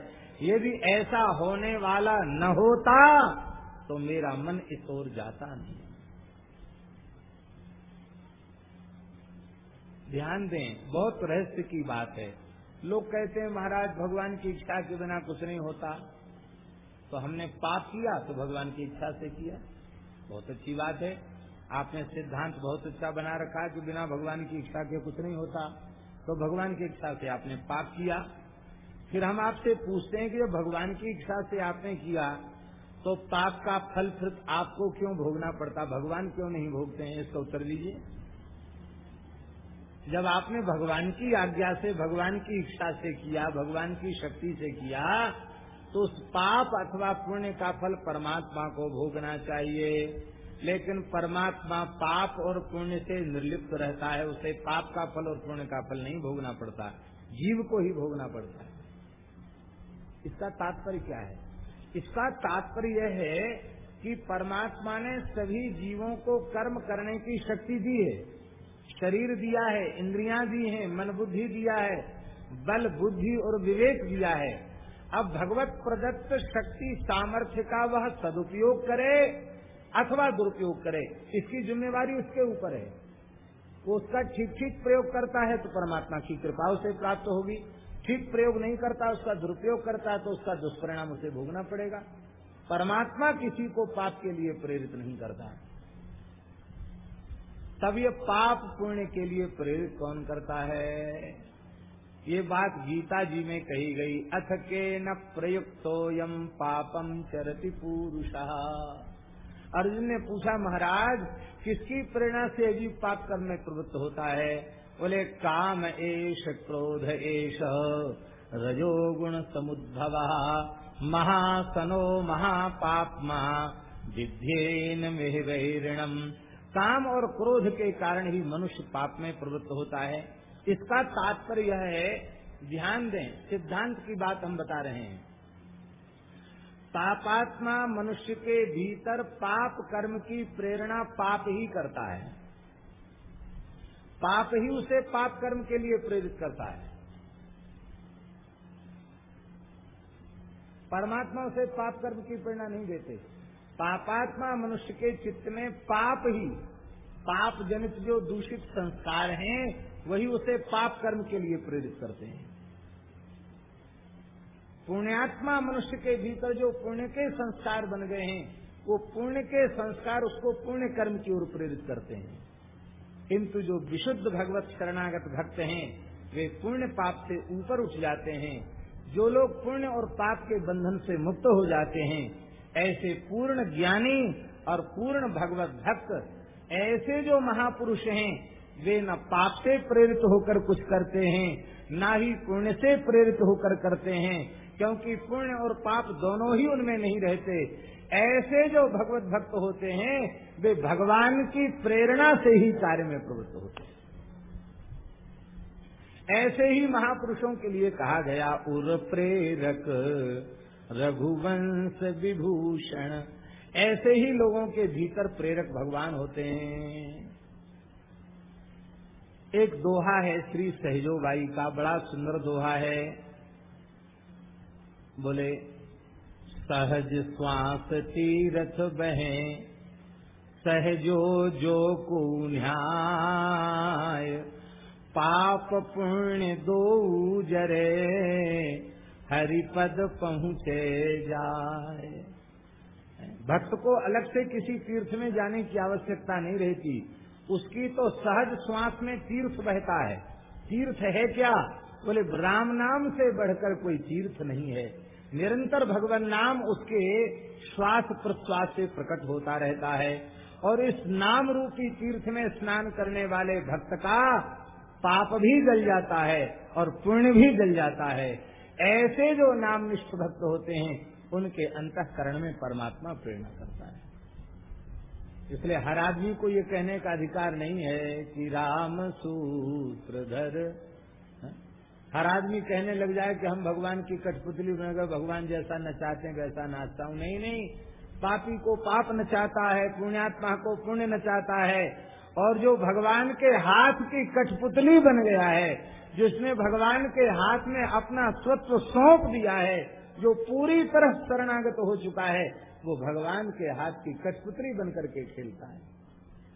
यदि ऐसा होने वाला न होता तो मेरा मन इस ओर जाता नहीं। ध्यान दें, बहुत रहस्य की बात है। लोग कहते हैं, महाराज, भगवान की इच्छा के बिना कुछ नहीं होता। तो हमने पाप किया तो भगवान की इच्छा से किया। बहुत अच्छी बात है। आपने सिद्धांत बहुत अच्छा बना रखा है कि बिना भगवान की इच्छा के कुछ नहीं होता। तो भगवान की इच्छा से आपने पाप किया। फिर हम आपसे पूछते हैं कि जब भगवान की इच्छा से आपने किया तो पाप का फल फिर आपको क्यों भोगना पड़ता? भगवान क्यों नहीं भोगते हैं? इसका उत्तर दीजिए जब आपने भगवान की आज्ञा से, भगवान की इच्छा से किया, भगवान की शक्ति से किया तो उस पाप अथवा पुण्य का फल परमात्मा को भोगना चाहिए। लेकिन परमात्मा पाप और पुण्य से निर्लिप्त रहता है, उसे पाप का फल और पुण्य का फल नहीं भोगना पड़ता, जीव को ही भोगना पड़ता है। इसका तात्पर्य क्या है? इसका तात्पर्य यह है कि परमात्मा ने सभी जीवों को कर्म करने की शक्ति दी है। शरीर दिया है, इंद्रियाँ दी हैं, मन बुद्धि दिया है, बल, बुद्धि और विवेक दिया है। अब भगवत प्रदत्त शक्ति, सामर्थ्य का वह सदुपयोग करे अथवा दुरुपयोग करे, इसकी जिम्मेवारी उसके ऊपर है। वो उसका ठीक ठीक प्रयोग करता है तो परमात्मा की कृपा उसे प्राप्त होगी। ठीक प्रयोग नहीं करता, उसका दुरुपयोग करता है तो उसका दुष्परिणाम उसे भोगना पड़ेगा। परमात्मा किसी को पाप के लिए प्रेरित नहीं करता। तब ये पाप पुण्य के लिए प्रेरित कौन करता है? ये बात गीता जी में कही गई, अथ के न प्रयुक्तो यम पापम चरति पुरुष। अर्जुन ने पूछा, महाराज, किसकी प्रेरणा से अजीब पाप कर्म में प्रवृत्त होता है? बोले, काम एश क्रोध एश रजोगुण समुद्भव। महासनो महापापमा विध्येन ऋणम काम और क्रोध के कारण ही मनुष्य पाप में प्रवृत्त होता है। इसका तात्पर्य यह है, ध्यान दें, सिद्धांत की बात हम बता रहे हैं। पापात्मा मनुष्य के भीतर पाप कर्म की प्रेरणा पाप ही करता है। पाप ही उसे पाप कर्म के लिए प्रेरित करता है। परमात्मा उसे पाप कर्म की प्रेरणा नहीं देते। पापात्मा मनुष्य के चित्त में पाप ही, पाप जनित जो दूषित संस्कार हैं वही उसे पाप कर्म के लिए प्रेरित करते हैं। पुण्यात्मा मनुष्य के भीतर जो पुण्य के संस्कार बन गए हैं, वो पुण्य के संस्कार उसको पुण्य कर्म की ओर प्रेरित करते हैं। किंतु जो विशुद्ध भगवत शरणागत भक्त हैं, वे पुण्य पाप से ऊपर उठ जाते हैं। जो लोग पुण्य और पाप के बंधन से मुक्त हो जाते हैं, ऐसे पूर्ण ज्ञानी और पूर्ण भगवत भक्त, ऐसे जो महापुरुष हैं वे न पाप से प्रेरित होकर कुछ करते हैं, न ही पुण्य से प्रेरित होकर करते हैं, क्योंकि पुण्य और पाप दोनों ही उनमें नहीं रहते। ऐसे जो भगवत भक्त होते हैं, वे भगवान की प्रेरणा से ही कार्य में प्रवृत्त होते हैं। ऐसे ही महापुरुषों के लिए कहा गया, उर प्रेरक रघुवंश विभूषण। ऐसे ही लोगों के भीतर प्रेरक भगवान होते हैं। एक दोहा है, श्री सहजोबाई का, बड़ा सुंदर दोहा है। बोले, सहज श्वास तीरथ बहे, सहजो जो को न्याय पाप पुण्य दो जरे, हरिपद पहुँचे जाए। भक्त को अलग से किसी तीर्थ में जाने की आवश्यकता नहीं रहती। उसकी तो सहज श्वास में तीर्थ बहता है। तीर्थ है क्या? बोले, राम नाम से बढ़कर कोई तीर्थ नहीं है। निरंतर भगवान नाम उसके श्वास प्रश्वास से प्रकट होता रहता है। और इस नाम रूपी तीर्थ में स्नान करने वाले भक्त का पाप भी जल जाता है और पुण्य भी जल जाता है। ऐसे जो नाम निष्ठ भक्त होते हैं, उनके अंतकरण में परमात्मा प्रेरणा इसलिए हर आदमी को ये कहने का अधिकार नहीं है कि राम सूत्रधर हाँ? हर आदमी कहने लग जाए कि हम भगवान की कठपुतली बनकर भगवान जैसा नचाते हैं, वैसा नाचता हूँ। नहीं नहीं। पापी को पाप नचाता है, पुण्यात्मा को पुण्य नचाता है। और जो भगवान के हाथ की कठपुतली बन गया है, जिसने भगवान के हाथ में अपना स्वत्व सौंप दिया है, जो पूरी तरह शरणागत हो चुका है वो भगवान के हाथ की कठपुतली बनकर के खेलता है।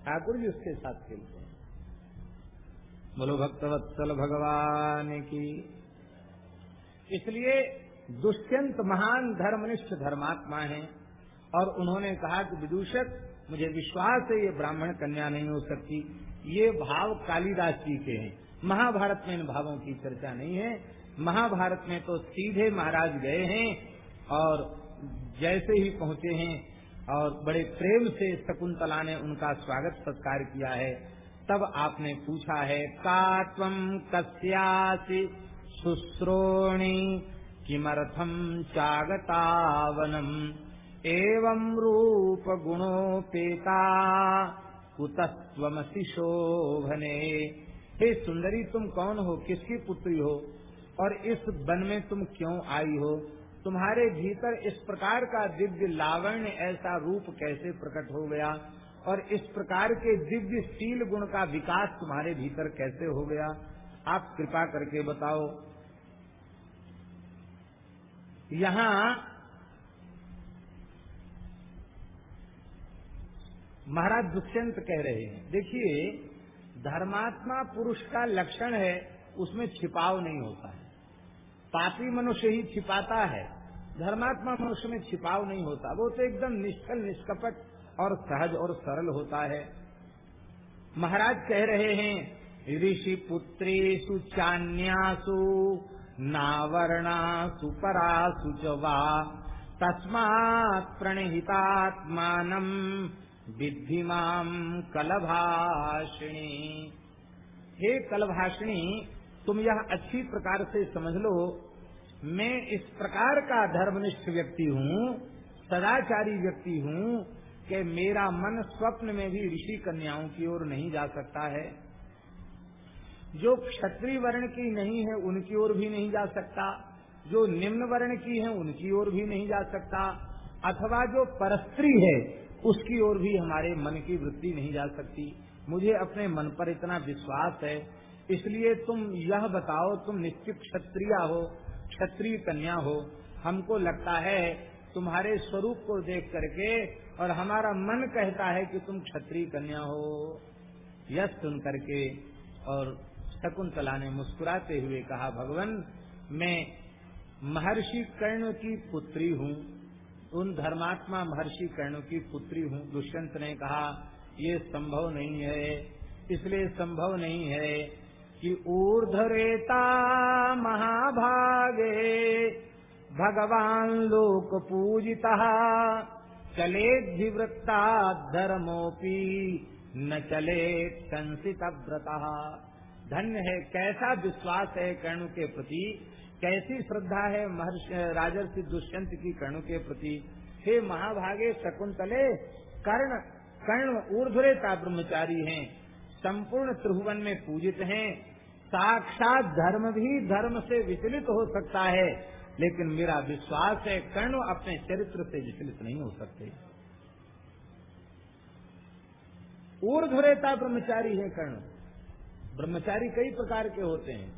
ठाकुर जी उसके साथ खेलते हैं। बोलो, भक्तवत्सल भगवान की। इसलिए दुष्यंत महान धर्मनिष्ठ धर्मात्मा है और उन्होंने कहा कि विदूषक, मुझे विश्वास है ये ब्राह्मण कन्या नहीं हो सकती। ये भाव कालिदास जी के हैं। महाभारत में इन भावों की चर्चा नहीं है। महाभारत में तो सीधे महाराज गए हैं और जैसे ही पहुँचे हैं और बड़े प्रेम से शकुंतला ने उनका स्वागत सत्कार किया है, तब आपने पूछा है का तम कस्यासि शुश्रोणी किमर्थम चागतावनम? एवं रूप गुणोपेता कुतस्वमसी शोभने। हे सुंदरी, तुम कौन हो? किसकी पुत्री हो? और इस वन में तुम क्यों आई हो? तुम्हारे भीतर इस प्रकार का दिव्य लावण्य ऐसा रूप कैसे प्रकट हो गया? और इस प्रकार के दिव्य शील गुण का विकास तुम्हारे भीतर कैसे हो गया? आप कृपा करके बताओ। यहाँ महाराज दुष्यंत कह रहे हैं, देखिए, धर्मात्मा पुरुष का लक्षण है, उसमें छिपाव नहीं होता है। पापी मनुष्य ही छिपाता है। धर्मात्मा मनुष्य में छिपाव नहीं होता। वो तो एकदम निष्कल निष्कपट और सहज और सरल होता है। महाराज कह रहे हैं, ऋषि पुत्रेशु चान्यासु, नावर्णासु परासु च वा। तस्मात् प्रणहितात्मान विद्धिमाम कलभाषिणी। हे कलभाषिणी तुम यह अच्छी प्रकार से समझ लो। मैं इस प्रकार का धर्मनिष्ठ व्यक्ति हूँ, सदाचारी व्यक्ति हूँ, कि मेरा मन स्वप्न में भी ऋषि कन्याओं की ओर नहीं जा सकता है। जो क्षत्रिय वर्ण की नहीं है, उनकी ओर भी नहीं जा सकता। जो निम्न वर्ण की है, उनकी ओर भी नहीं जा सकता। अथवा जो परस्त्री है, उसकी ओर भी हमारे मन की वृत्ति नहीं जा सकती। मुझे अपने मन पर इतना विश्वास है इसलिए तुम यह बताओ, तुम निश्चित क्षत्रिय हो, क्षत्रिय कन्या हो। हमको लगता है तुम्हारे स्वरूप को देख करके और हमारा मन कहता है कि तुम क्षत्रिय कन्या हो। यह सुन करके और शकुंतला ने मुस्कुराते हुए कहा, भगवान, मैं महर्षि कर्ण की पुत्री हूँ। उन धर्मात्मा महर्षि कर्ण की पुत्री हूँ। दुष्यंत ने कहा, ये संभव नहीं है। इसलिए संभव नहीं है कि ऊर्धरेता महाभागे। भगवान लोक पूजिता चले चलेद्धिवृत्ता धर्मोपी न चले संसित व्रता धन्य है, कैसा विश्वास है कर्ण के प्रति? कैसी श्रद्धा है महर्षि, राजर्षि दुष्यंत की कर्ण के प्रति? हे महाभागे शकुंतले, कर्ण कर्ण ऊर्धरेता ब्रह्मचारी हैं। संपूर्ण त्रिभुवन में पूजित हैं। साक्षात धर्म भी धर्म से विचलित हो सकता है, लेकिन मेरा विश्वास है, कर्ण अपने चरित्र से विचलित नहीं हो सकते। ऊर्धरेता ब्रह्मचारी है कर्ण। ब्रह्मचारी कई प्रकार के होते हैं।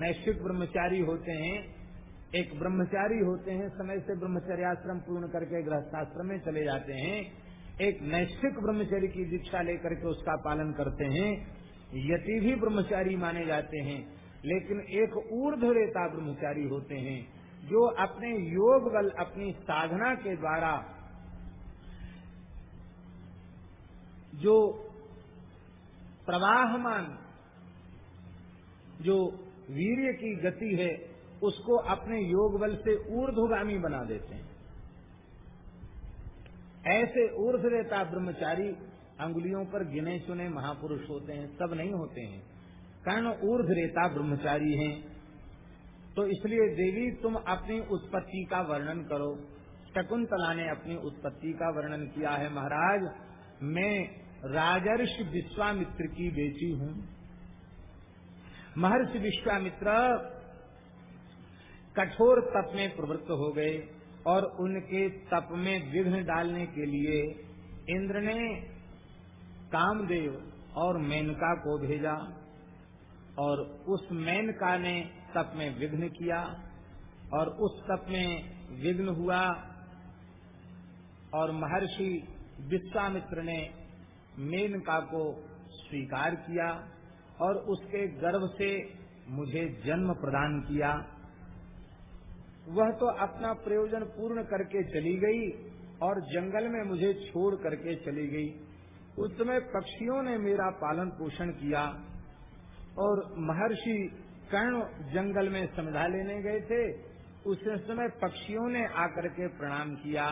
नैश्विक ब्रह्मचारी होते हैं, एक ब्रह्मचारी होते हैं, समय से ब्रह्मचर्याश्रम पूर्ण करके गृहस्थाश्रम में चले जाते हैं, एक नैश्विक ब्रह्मचारी की दीक्षा लेकर के उसका पालन करते हैं यति भी ब्रह्मचारी माने जाते हैं, लेकिन एक ऊर्धरेता ब्रह्मचारी होते हैं, जो अपने योग बल, अपनी साधना के द्वारा जो प्रवाहमान, जो वीर्य की गति है, उसको अपने योग बल से ऊर्ध्वगामी बना देते हैं। ऐसे ऊर्धरेता ब्रह्मचारी अंगुलियों पर गिने चुने महापुरुष होते हैं, सब नहीं होते हैं। कर्ण ऊर्ध रेता ब्रह्मचारी हैं। तो इसलिए देवी, तुम अपनी उत्पत्ति का वर्णन करो। शकुंतला ने अपनी उत्पत्ति का वर्णन किया है, महाराज, मैं राजर्षि विश्वामित्र की बेटी हूँ। महर्षि विश्वामित्र कठोर तप में प्रवृत्त हो गए और उनके तप में विघ्न डालने के लिए इंद्र ने कामदेव और मेनका को भेजा और उस मेनका ने तप में विघ्न किया और उस तप में विघ्न हुआ और महर्षि विश्वामित्र ने मेनका को स्वीकार किया और उसके गर्भ से मुझे जन्म प्रदान किया। वह तो अपना प्रयोजन पूर्ण करके चली गई और जंगल में मुझे छोड़ करके चली गई। उस समय पक्षियों ने मेरा पालन पोषण किया और महर्षि कर्ण जंगल में समझा लेने गए थे। उस समय पक्षियों ने आकर के प्रणाम किया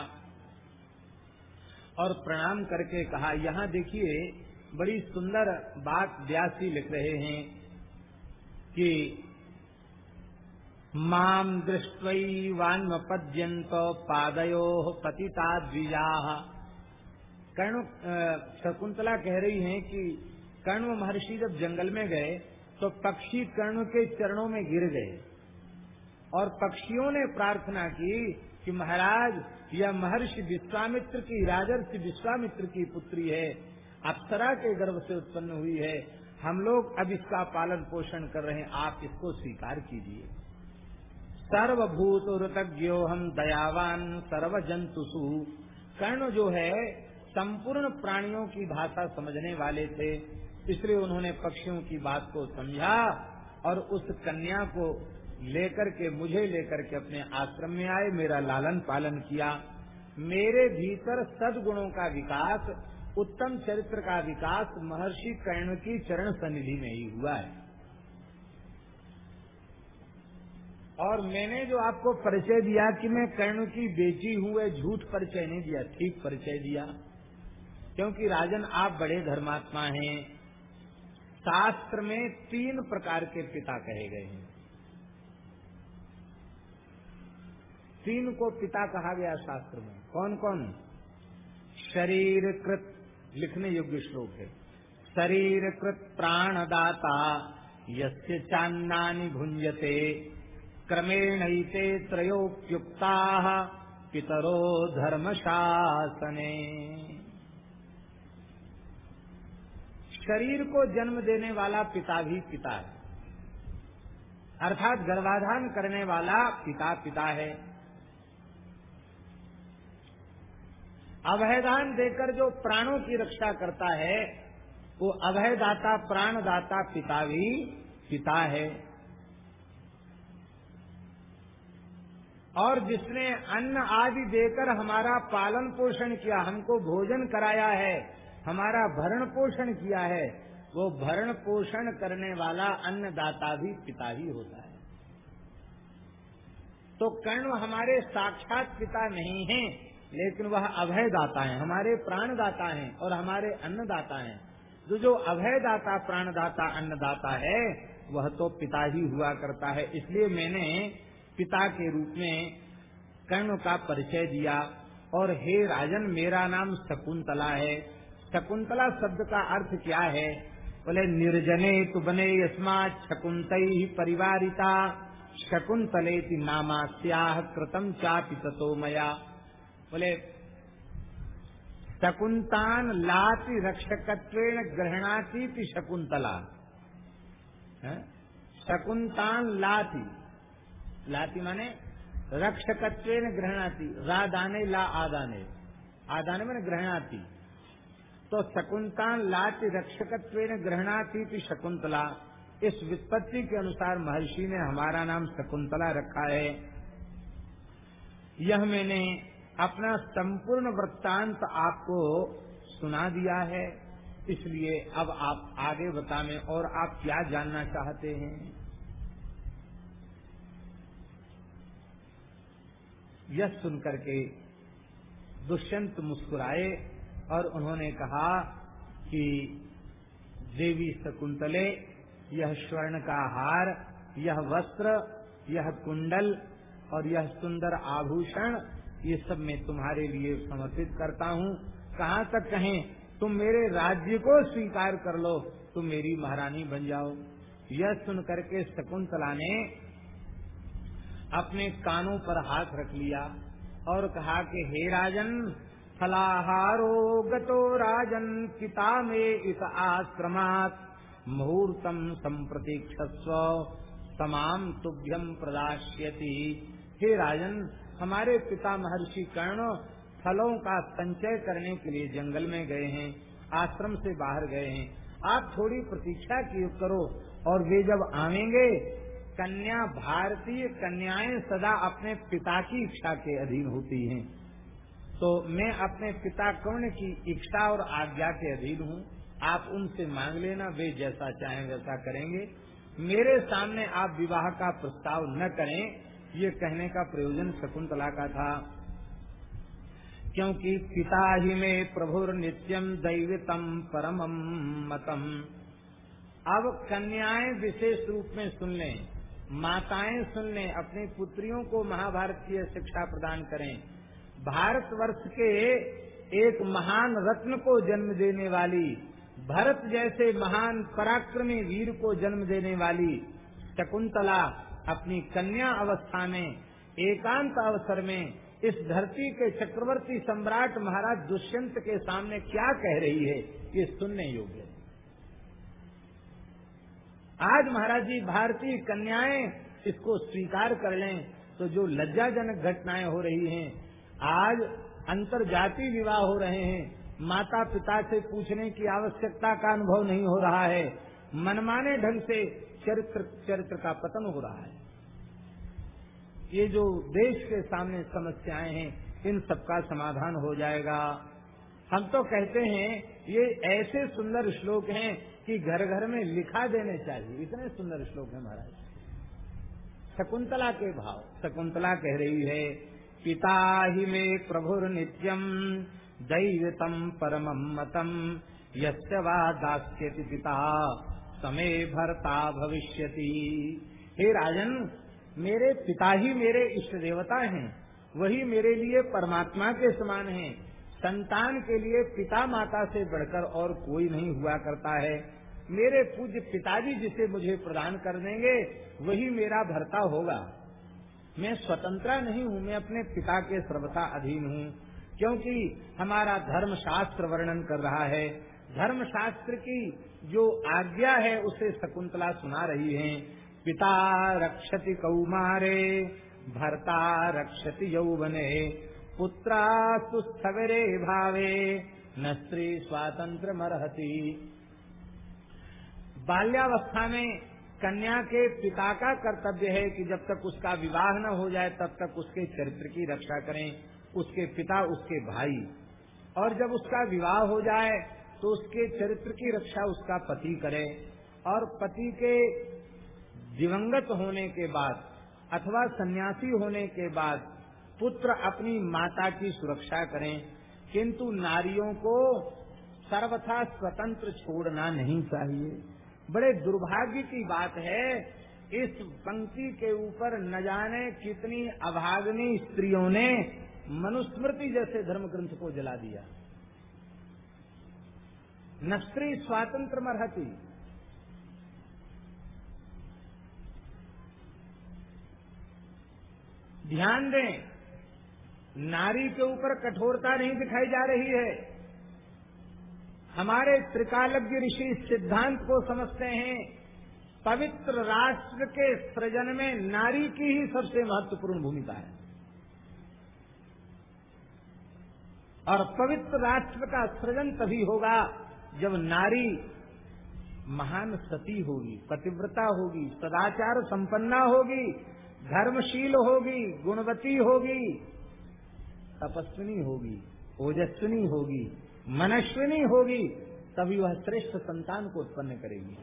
और प्रणाम करके कहा, यहाँ देखिए, बड़ी सुंदर बात व्यासी लिख रहे हैं कि माम दृष्टि वान्मपद्यंत पादयो पतिता द्विजा कर्ण शकुंतला कह रही हैं कि कर्ण महर्षि जब जंगल में गए तो पक्षी कर्ण के चरणों में गिर गए। और पक्षियों ने प्रार्थना की कि महाराज, यह महर्षि विश्वामित्र की, राजर्षि विश्वामित्र की पुत्री है। अप्सरा के गर्भ से उत्पन्न हुई है। हम लोग अब इसका पालन पोषण कर रहे हैं। आप इसको स्वीकार कीजिए। सर्वभूत ऋतज्ञो हम दयावान सर्व जंतुसु कर्ण जो है संपूर्ण प्राणियों की भाषा समझने वाले थे, इसलिए उन्होंने पक्षियों की बात को समझा और उस कन्या को लेकर के, मुझे लेकर के अपने आश्रम में आए, मेरा लालन पालन किया। मेरे भीतर सदगुणों का विकास, उत्तम चरित्र का विकास महर्षि कर्ण की चरण सन्निधि में ही हुआ है। और मैंने जो आपको परिचय दिया कि मैं कर्ण की बेची हूँ झूठ परिचय नहीं दिया, ठीक परिचय दिया। क्योंकि राजन आप बड़े धर्मात्मा हैं। शास्त्र में तीन प्रकार के पिता कहे गए हैं। तीन को पिता कहा गया शास्त्र में। कौन कौन शरीर कृत लिखने योग्य श्लोक है। शरीर कृत प्राणदाता, यस्य चान्नानि भुंजते क्रमेण त्रयोप्युक्ता, पितरो धर्म शासने शरीर को जन्म देने वाला पिता भी पिता है। अर्थात गर्भाधान करने वाला पिता पिता है। अभयदान देकर जो प्राणों की रक्षा करता है, वो अभयदाता, प्राणदाता पिता भी पिता है। और जिसने अन्न आदि देकर हमारा पालन पोषण किया, हमको भोजन कराया है हमारा भरण पोषण किया है वो भरण पोषण करने वाला अन्नदाता भी पिता ही होता है। तो कर्ण हमारे साक्षात पिता नहीं हैं, लेकिन वह अभय दाता है। हमारे प्राणदाता है और हमारे अन्नदाता है। जो जो अभय दाता प्राणदाता अन्नदाता है वह तो पिता ही हुआ करता है। इसलिए मैंने पिता के रूप में कर्ण का परिचय दिया। और हे राजन मेरा नाम शकुंतला है। शकुंतला शब्द का अर्थ क्या है? बोले, निर्जने तु बने यस्मा शकुंत ही परिवारिता शकुंतले नामास्याह कृतम चापि ततो मया। बोले, शकुंतान लाति रक्षकत्वेण ग्रहणाती शकुंतला। शकुंतान लाति। लाति माने रक्षकत्वेन ग्रहणाती। रादाने ला आदाने आदाने मैंने ग्रहणाती। तो शकुंतान लाति रक्षकत्व ग्रहणाती शकुंतला। इस वित्पत्ति के अनुसार महर्षि ने हमारा नाम शकुंतला रखा है। यह मैंने अपना संपूर्ण वृत्तांत आपको सुना दिया है। इसलिए अब आप आगे बताने और आप क्या जानना चाहते हैं? यह सुनकर के दुष्यंत मुस्कुराए। और उन्होंने कहा कि देवी शकुंतले, यह स्वर्ण का हार, यह वस्त्र, यह कुंडल और यह सुंदर आभूषण, ये सब मैं तुम्हारे लिए समर्पित करता हूँ। कहाँ तक कहें, तुम मेरे राज्य को स्वीकार कर लो, तुम मेरी महारानी बन जाओ। यह सुन करके शकुंतला ने अपने कानों पर हाथ रख लिया और कहा कि, हे राजन फलाहारो गतो राजन पिता में इस आश्रमात। मुहूर्तम संप्रतीक्षस्व तमाम तुभ्यम प्रदाश्यति हे राजन, हमारे पिता महर्षि कर्ण, फलों का संचय करने के लिए जंगल में गए हैं, आश्रम से बाहर गए हैं। आप थोड़ी प्रतीक्षा की करो, और वे जब आवेंगे, कन्या, भारतीय कन्याएँ सदा अपने पिता की इच्छा के अधीन होती हैं। तो मैं अपने पिता कर्ण की इच्छा और आज्ञा के अधीन हूँ। आप उनसे मांग लेना, वे जैसा चाहें वैसा करेंगे। मेरे सामने आप विवाह का प्रस्ताव न करें, ये कहने का प्रयोजन शकुंतला का था। क्योंकि पिता ही में प्रभुर नित्यम दैवतम परम मतम। अब कन्याएँ विशेष रूप में सुन लें, माताएँ सुन लें, अपनी पुत्रियों को महाभारत की शिक्षा प्रदान करें। भारतवर्ष के एक महान रत्न को जन्म देने वाली, भरत जैसे महान पराक्रमी वीर को जन्म देने वाली शकुंतला अपनी कन्या अवस्था में, एकांत अवसर में इस धरती के चक्रवर्ती सम्राट महाराज दुष्यंत के सामने क्या कह रही है, ये सुनने योग्य आज महाराज जी भारतीय कन्याएँ इसको स्वीकार कर लें तो जो लज्जाजनक घटनाएँ हो रही हैं आज अंतर जाति विवाह हो रहे हैं। माता पिता से पूछने की आवश्यकता का अनुभव नहीं हो रहा है। मनमाने ढंग से चरित्र चरित्र का पतन हो रहा है। ये जो देश के सामने समस्याएँ हैं, इन सबका समाधान हो जाएगा। हम तो कहते हैं, ये ऐसे सुंदर श्लोक हैं कि घर घर में लिखा देने चाहिए। इतने सुंदर श्लोक हैं महाराज। शकुंतला के भाव। शकुंतला कह रही है पिता ही में प्रभुर नित्यम दैवतम परम मतम। यस्य पिता समय भरता भविष्यति। हे राजन, मेरे पिता ही मेरे इष्ट देवता हैं। वही मेरे लिए परमात्मा के समान हैं। संतान के लिए पिता माता से बढ़कर और कोई नहीं हुआ करता है। मेरे पूज्य पिताजी जिसे मुझे प्रदान कर देंगे, वही मेरा भरता होगा। मैं स्वतंत्र नहीं हूँ, मैं अपने पिता के सर्वथा अधीन हूँ, क्योंकि हमारा धर्म शास्त्र वर्णन कर रहा है। धर्म शास्त्र की जो आज्ञा है, उसे शकुंतला सुना रही है। पिता रक्षति कौमारे, भर्ता रक्षति यौवने, पुत्रा सुस्थविरे भावे, न स्त्री स्वातंत्र मरहती। बाल्यावस्था में कन्या के पिता का कर्तव्य है कि जब तक उसका विवाह न हो जाए, तब तक उसके चरित्र की रक्षा करें, उसके पिता, उसके भाई। और जब उसका विवाह हो जाए तो उसके चरित्र की रक्षा उसका पति करे। और पति के दिवंगत होने के बाद अथवा सन्यासी होने के बाद पुत्र अपनी माता की सुरक्षा करें। किंतु नारियों को सर्वथा स्वतंत्र छोड़ना नहीं चाहिए। बड़े दुर्भाग्य की बात है, इस पंक्ति के ऊपर न जाने कितनी अभागनी स्त्रियों ने मनुस्मृति जैसे धर्म ग्रंथ को जला दिया। न स्त्री स्वातंत्र मरहती, ध्यान दें, नारी के ऊपर कठोरता नहीं दिखाई जा रही है। हमारे त्रिकालज्ञ ऋषि सिद्धांत को समझते हैं, पवित्र राष्ट्र के सृजन में नारी की ही सबसे महत्वपूर्ण भूमिका है। और पवित्र राष्ट्र का सृजन तभी होगा जब नारी महान सती होगी, पतिव्रता होगी, सदाचार संपन्ना होगी, धर्मशील होगी, गुणवती होगी, तपस्विनी होगी, ओजस्विनी होगी मनस्विनी होगी, तभी वह श्रेष्ठ संतान को उत्पन्न करेगी।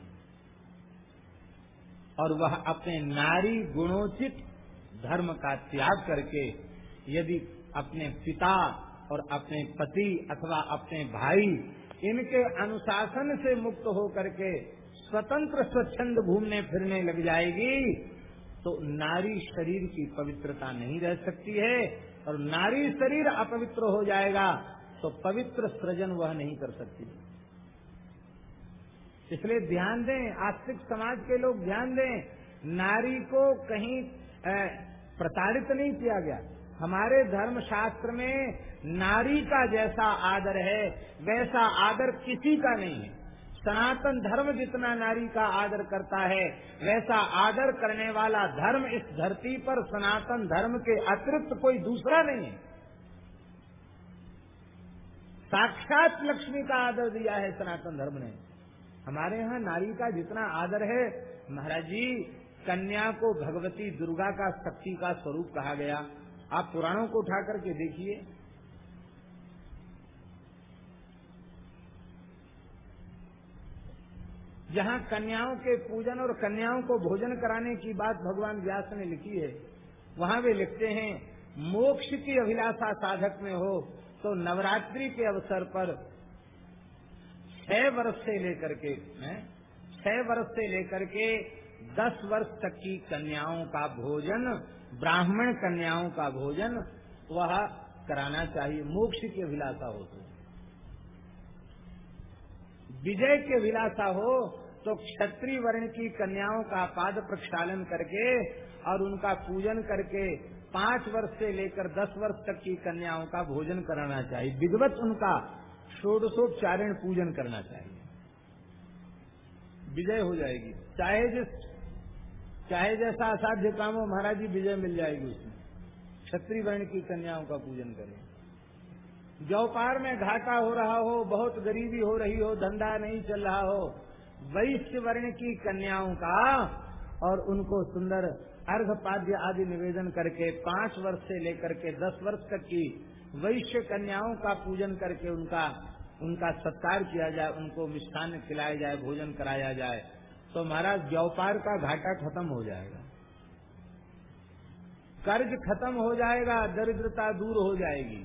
और वह अपने नारी गुणोचित धर्म का त्याग करके, यदि अपने पिता और अपने पति अथवा अपने भाई इनके अनुशासन से मुक्त होकर के स्वतंत्र स्वच्छंद घूमने फिरने लग जाएगी तो नारी शरीर की पवित्रता नहीं रह सकती है, और नारी शरीर अपवित्र हो जाएगा तो पवित्र सृजन वह नहीं कर सकती। इसलिए ध्यान दें, आस्तिक समाज के लोग ध्यान दें, नारी को कहीं प्रताड़ित नहीं किया गया। हमारे धर्म शास्त्र में नारी का जैसा आदर है, वैसा आदर किसी का नहीं है। सनातन धर्म जितना नारी का आदर करता है, वैसा आदर करने वाला धर्म इस धरती पर सनातन धर्म के अतिरिक्त कोई दूसरा नहीं है। साक्षात लक्ष्मी का आदर दिया है सनातन धर्म ने। हमारे यहाँ नारी का जितना आदर है, महाराज जी, कन्या को भगवती दुर्गा का शक्ति का स्वरूप कहा गया। आप पुराणों को उठा करके देखिए। जहाँ कन्याओं के पूजन और कन्याओं को भोजन कराने की बात भगवान व्यास ने लिखी है, वहाँ वे लिखते हैं, मोक्ष की अभिलाषा साधक में हो तो नवरात्रि के अवसर पर छह वर्ष से लेकर के छह वर्ष से लेकर के दस वर्ष तक की कन्याओं का भोजन, ब्राह्मण कन्याओं का भोजन वह कराना चाहिए। मोक्ष की अभिलाषा हो तो। विजय की अभिलाषा हो तो क्षत्रिय वर्ण की कन्याओं का पाद प्रक्षालन करके और उनका पूजन करके पाँच वर्ष से लेकर दस वर्ष तक की कन्याओं का भोजन कराना चाहिए। विधवत उनका षोडशोपचारण पूजन करना चाहिए। विजय हो जाएगी। चाहे जिस चाहे जैसा असाध्य काम हो, महाराज जी, विजय मिल जाएगी उसमें। क्षत्रिय वर्ण की कन्याओं का पूजन करें। व्यापार में घाटा हो रहा हो, बहुत गरीबी हो रही हो, धंधा नहीं चल रहा हो, वैश्य वर्ण की कन्याओं का और उनको सुंदर अर्घपाद्य आदि निवेदन करके पाँच वर्ष से लेकर के दस वर्ष तक की वैश्य कन्याओं का पूजन करके उनका उनका सत्कार किया जाए, उनको मिष्ठान खिलाया जाए, भोजन कराया जाए तो महाराज व्यापार का घाटा खत्म हो जाएगा। कर्ज खत्म हो जाएगा, दरिद्रता दूर हो जाएगी।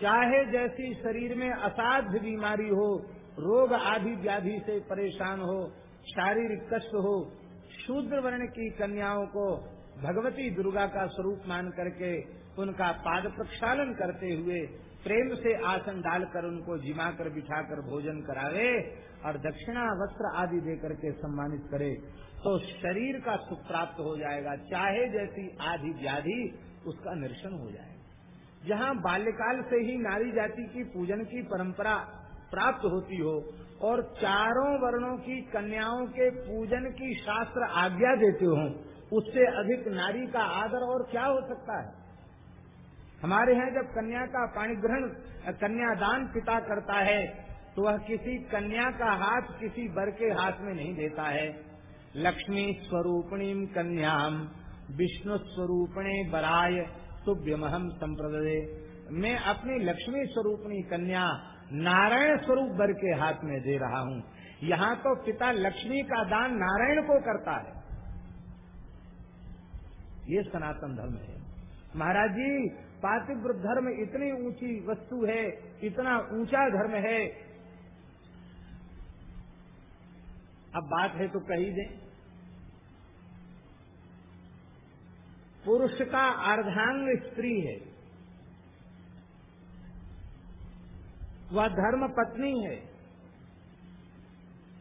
चाहे जैसी शरीर में असाध्य बीमारी हो, रोग आदि व्याधि से परेशान हो, शारीरिक कष्ट हो शूद्र वर्ण की कन्याओं को भगवती दुर्गा का स्वरूप मान करके उनका पाद प्रक्षालन करते हुए प्रेम से आसन डालकर उनको जिमा कर बिठाकर भोजन करावे और दक्षिणा वस्त्र आदि देकर के सम्मानित करे तो शरीर का सुख प्राप्त हो जाएगा। चाहे जैसी आदि व्याधि, उसका निरसन हो जाएगा जहाँ बाल्यकाल से ही नारी जाति की पूजन की परंपरा प्राप्त होती हो और चारों वर्णों की कन्याओं के पूजन की शास्त्र आज्ञा देते हो, उससे अधिक नारी का आदर और क्या हो सकता है? हमारे यहाँ जब कन्या का पाणी ग्रहण कन्यादान पिता करता है तो वह किसी कन्या का हाथ किसी बर के हाथ में नहीं देता है। लक्ष्मी स्वरूपणी कन्याम विष्णु स्वरूपणे बराय तुभ्यमहम संप्रदे मैं अपनी लक्ष्मी स्वरूपणी कन्या नारायण स्वरूप बर के हाथ में दे रहा हूँ। यहाँ तो पिता लक्ष्मी का दान नारायण को करता है। ये सनातन धर्म है। महाराज जी पातिव्र धर्म इतनी ऊँची वस्तु है, इतना ऊँचा धर्म है। अब बात है तो कही दें। पुरुष का अर्धांग स्त्री है। वह धर्म पत्नी है।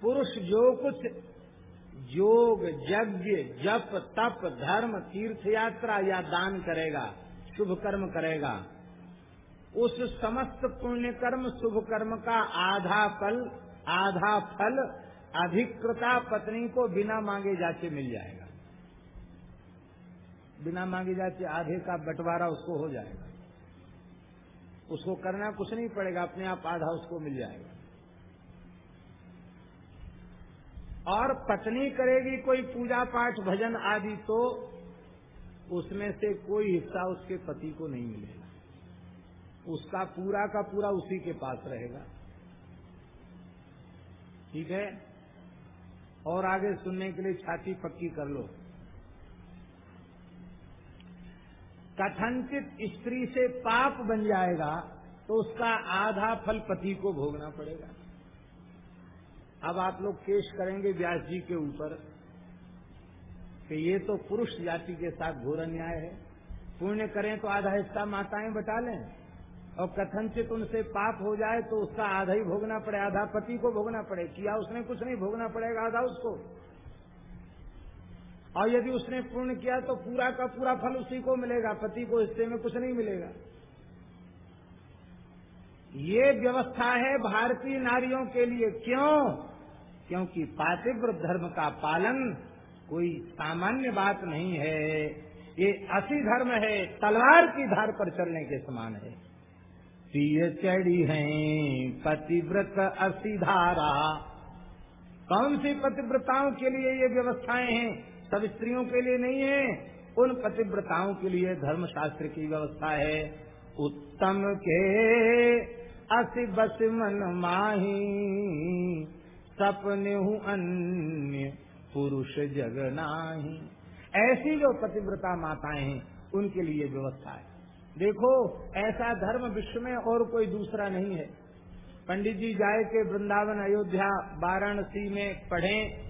पुरुष जो कुछ योग, यज्ञ, जप, तप, धर्म तीर्थ यात्रा या दान करेगा, शुभ कर्म करेगा, उस समस्त पुण्य कर्म शुभ कर्म का आधा फल आधा फल अधिकृता पत्नी को बिना मांगे जाके मिल जाएगा। बिना मांगे जाके आधे का बंटवारा उसको हो जाएगा। उसको करना कुछ नहीं पड़ेगा, अपने आप आधा उसको मिल जाएगा। और पत्नी करेगी कोई पूजा पाठ, भजन आदि तो उसमें से कोई हिस्सा उसके पति को नहीं मिलेगा। उसका पूरा का पूरा उसी के पास रहेगा। ठीक है? और आगे सुनने के लिए छाती पक्की कर लो। कथनचित स्त्री से पाप बन जाएगा तो उसका आधा फल पति को भोगना पड़ेगा। अब आप लोग केस करेंगे व्यास जी के ऊपर कि ये तो पुरुष जाति के साथ घोर अन्याय है। पुण्य करें तो आधा हिस्सा माताएँ बटा लें, और कथनचित उनसे पाप हो जाए तो उसका आधा ही भोगना पड़े, आधा पति को भोगना पड़े। किया उसने कुछ नहीं, भोगना पड़ेगा आधा उसको। और यदि उसने पूर्ण किया तो पूरा का पूरा फल उसी को मिलेगा, पति को हिस्से में कुछ नहीं मिलेगा। ये व्यवस्था है भारतीय नारियों के लिए। क्यों? क्योंकि पातिव्र धर्म का पालन कोई सामान्य बात नहीं है। ये असी धर्म है, तलवार की धार पर चलने के समान है। प्रिय चढ़ी है पतिव्रत असी धारा कौन सी पतिव्रताओं के लिए ये व्यवस्थाएँ हैं? सब स्त्रियों के लिए नहीं है। उन पतिव्रताओं के लिए धर्मशास्त्र की व्यवस्था है। उत्तम के असी बस मन माही, सपने हूँ अन्य पुरुष जग नाही। ऐसी जो पतिव्रता माताएँ हैं, उनके लिए व्यवस्था है। देखो, ऐसा धर्म विश्व में और कोई दूसरा नहीं है। पंडित जी जाए के वृंदावन, अयोध्या, वाराणसी में पढ़े।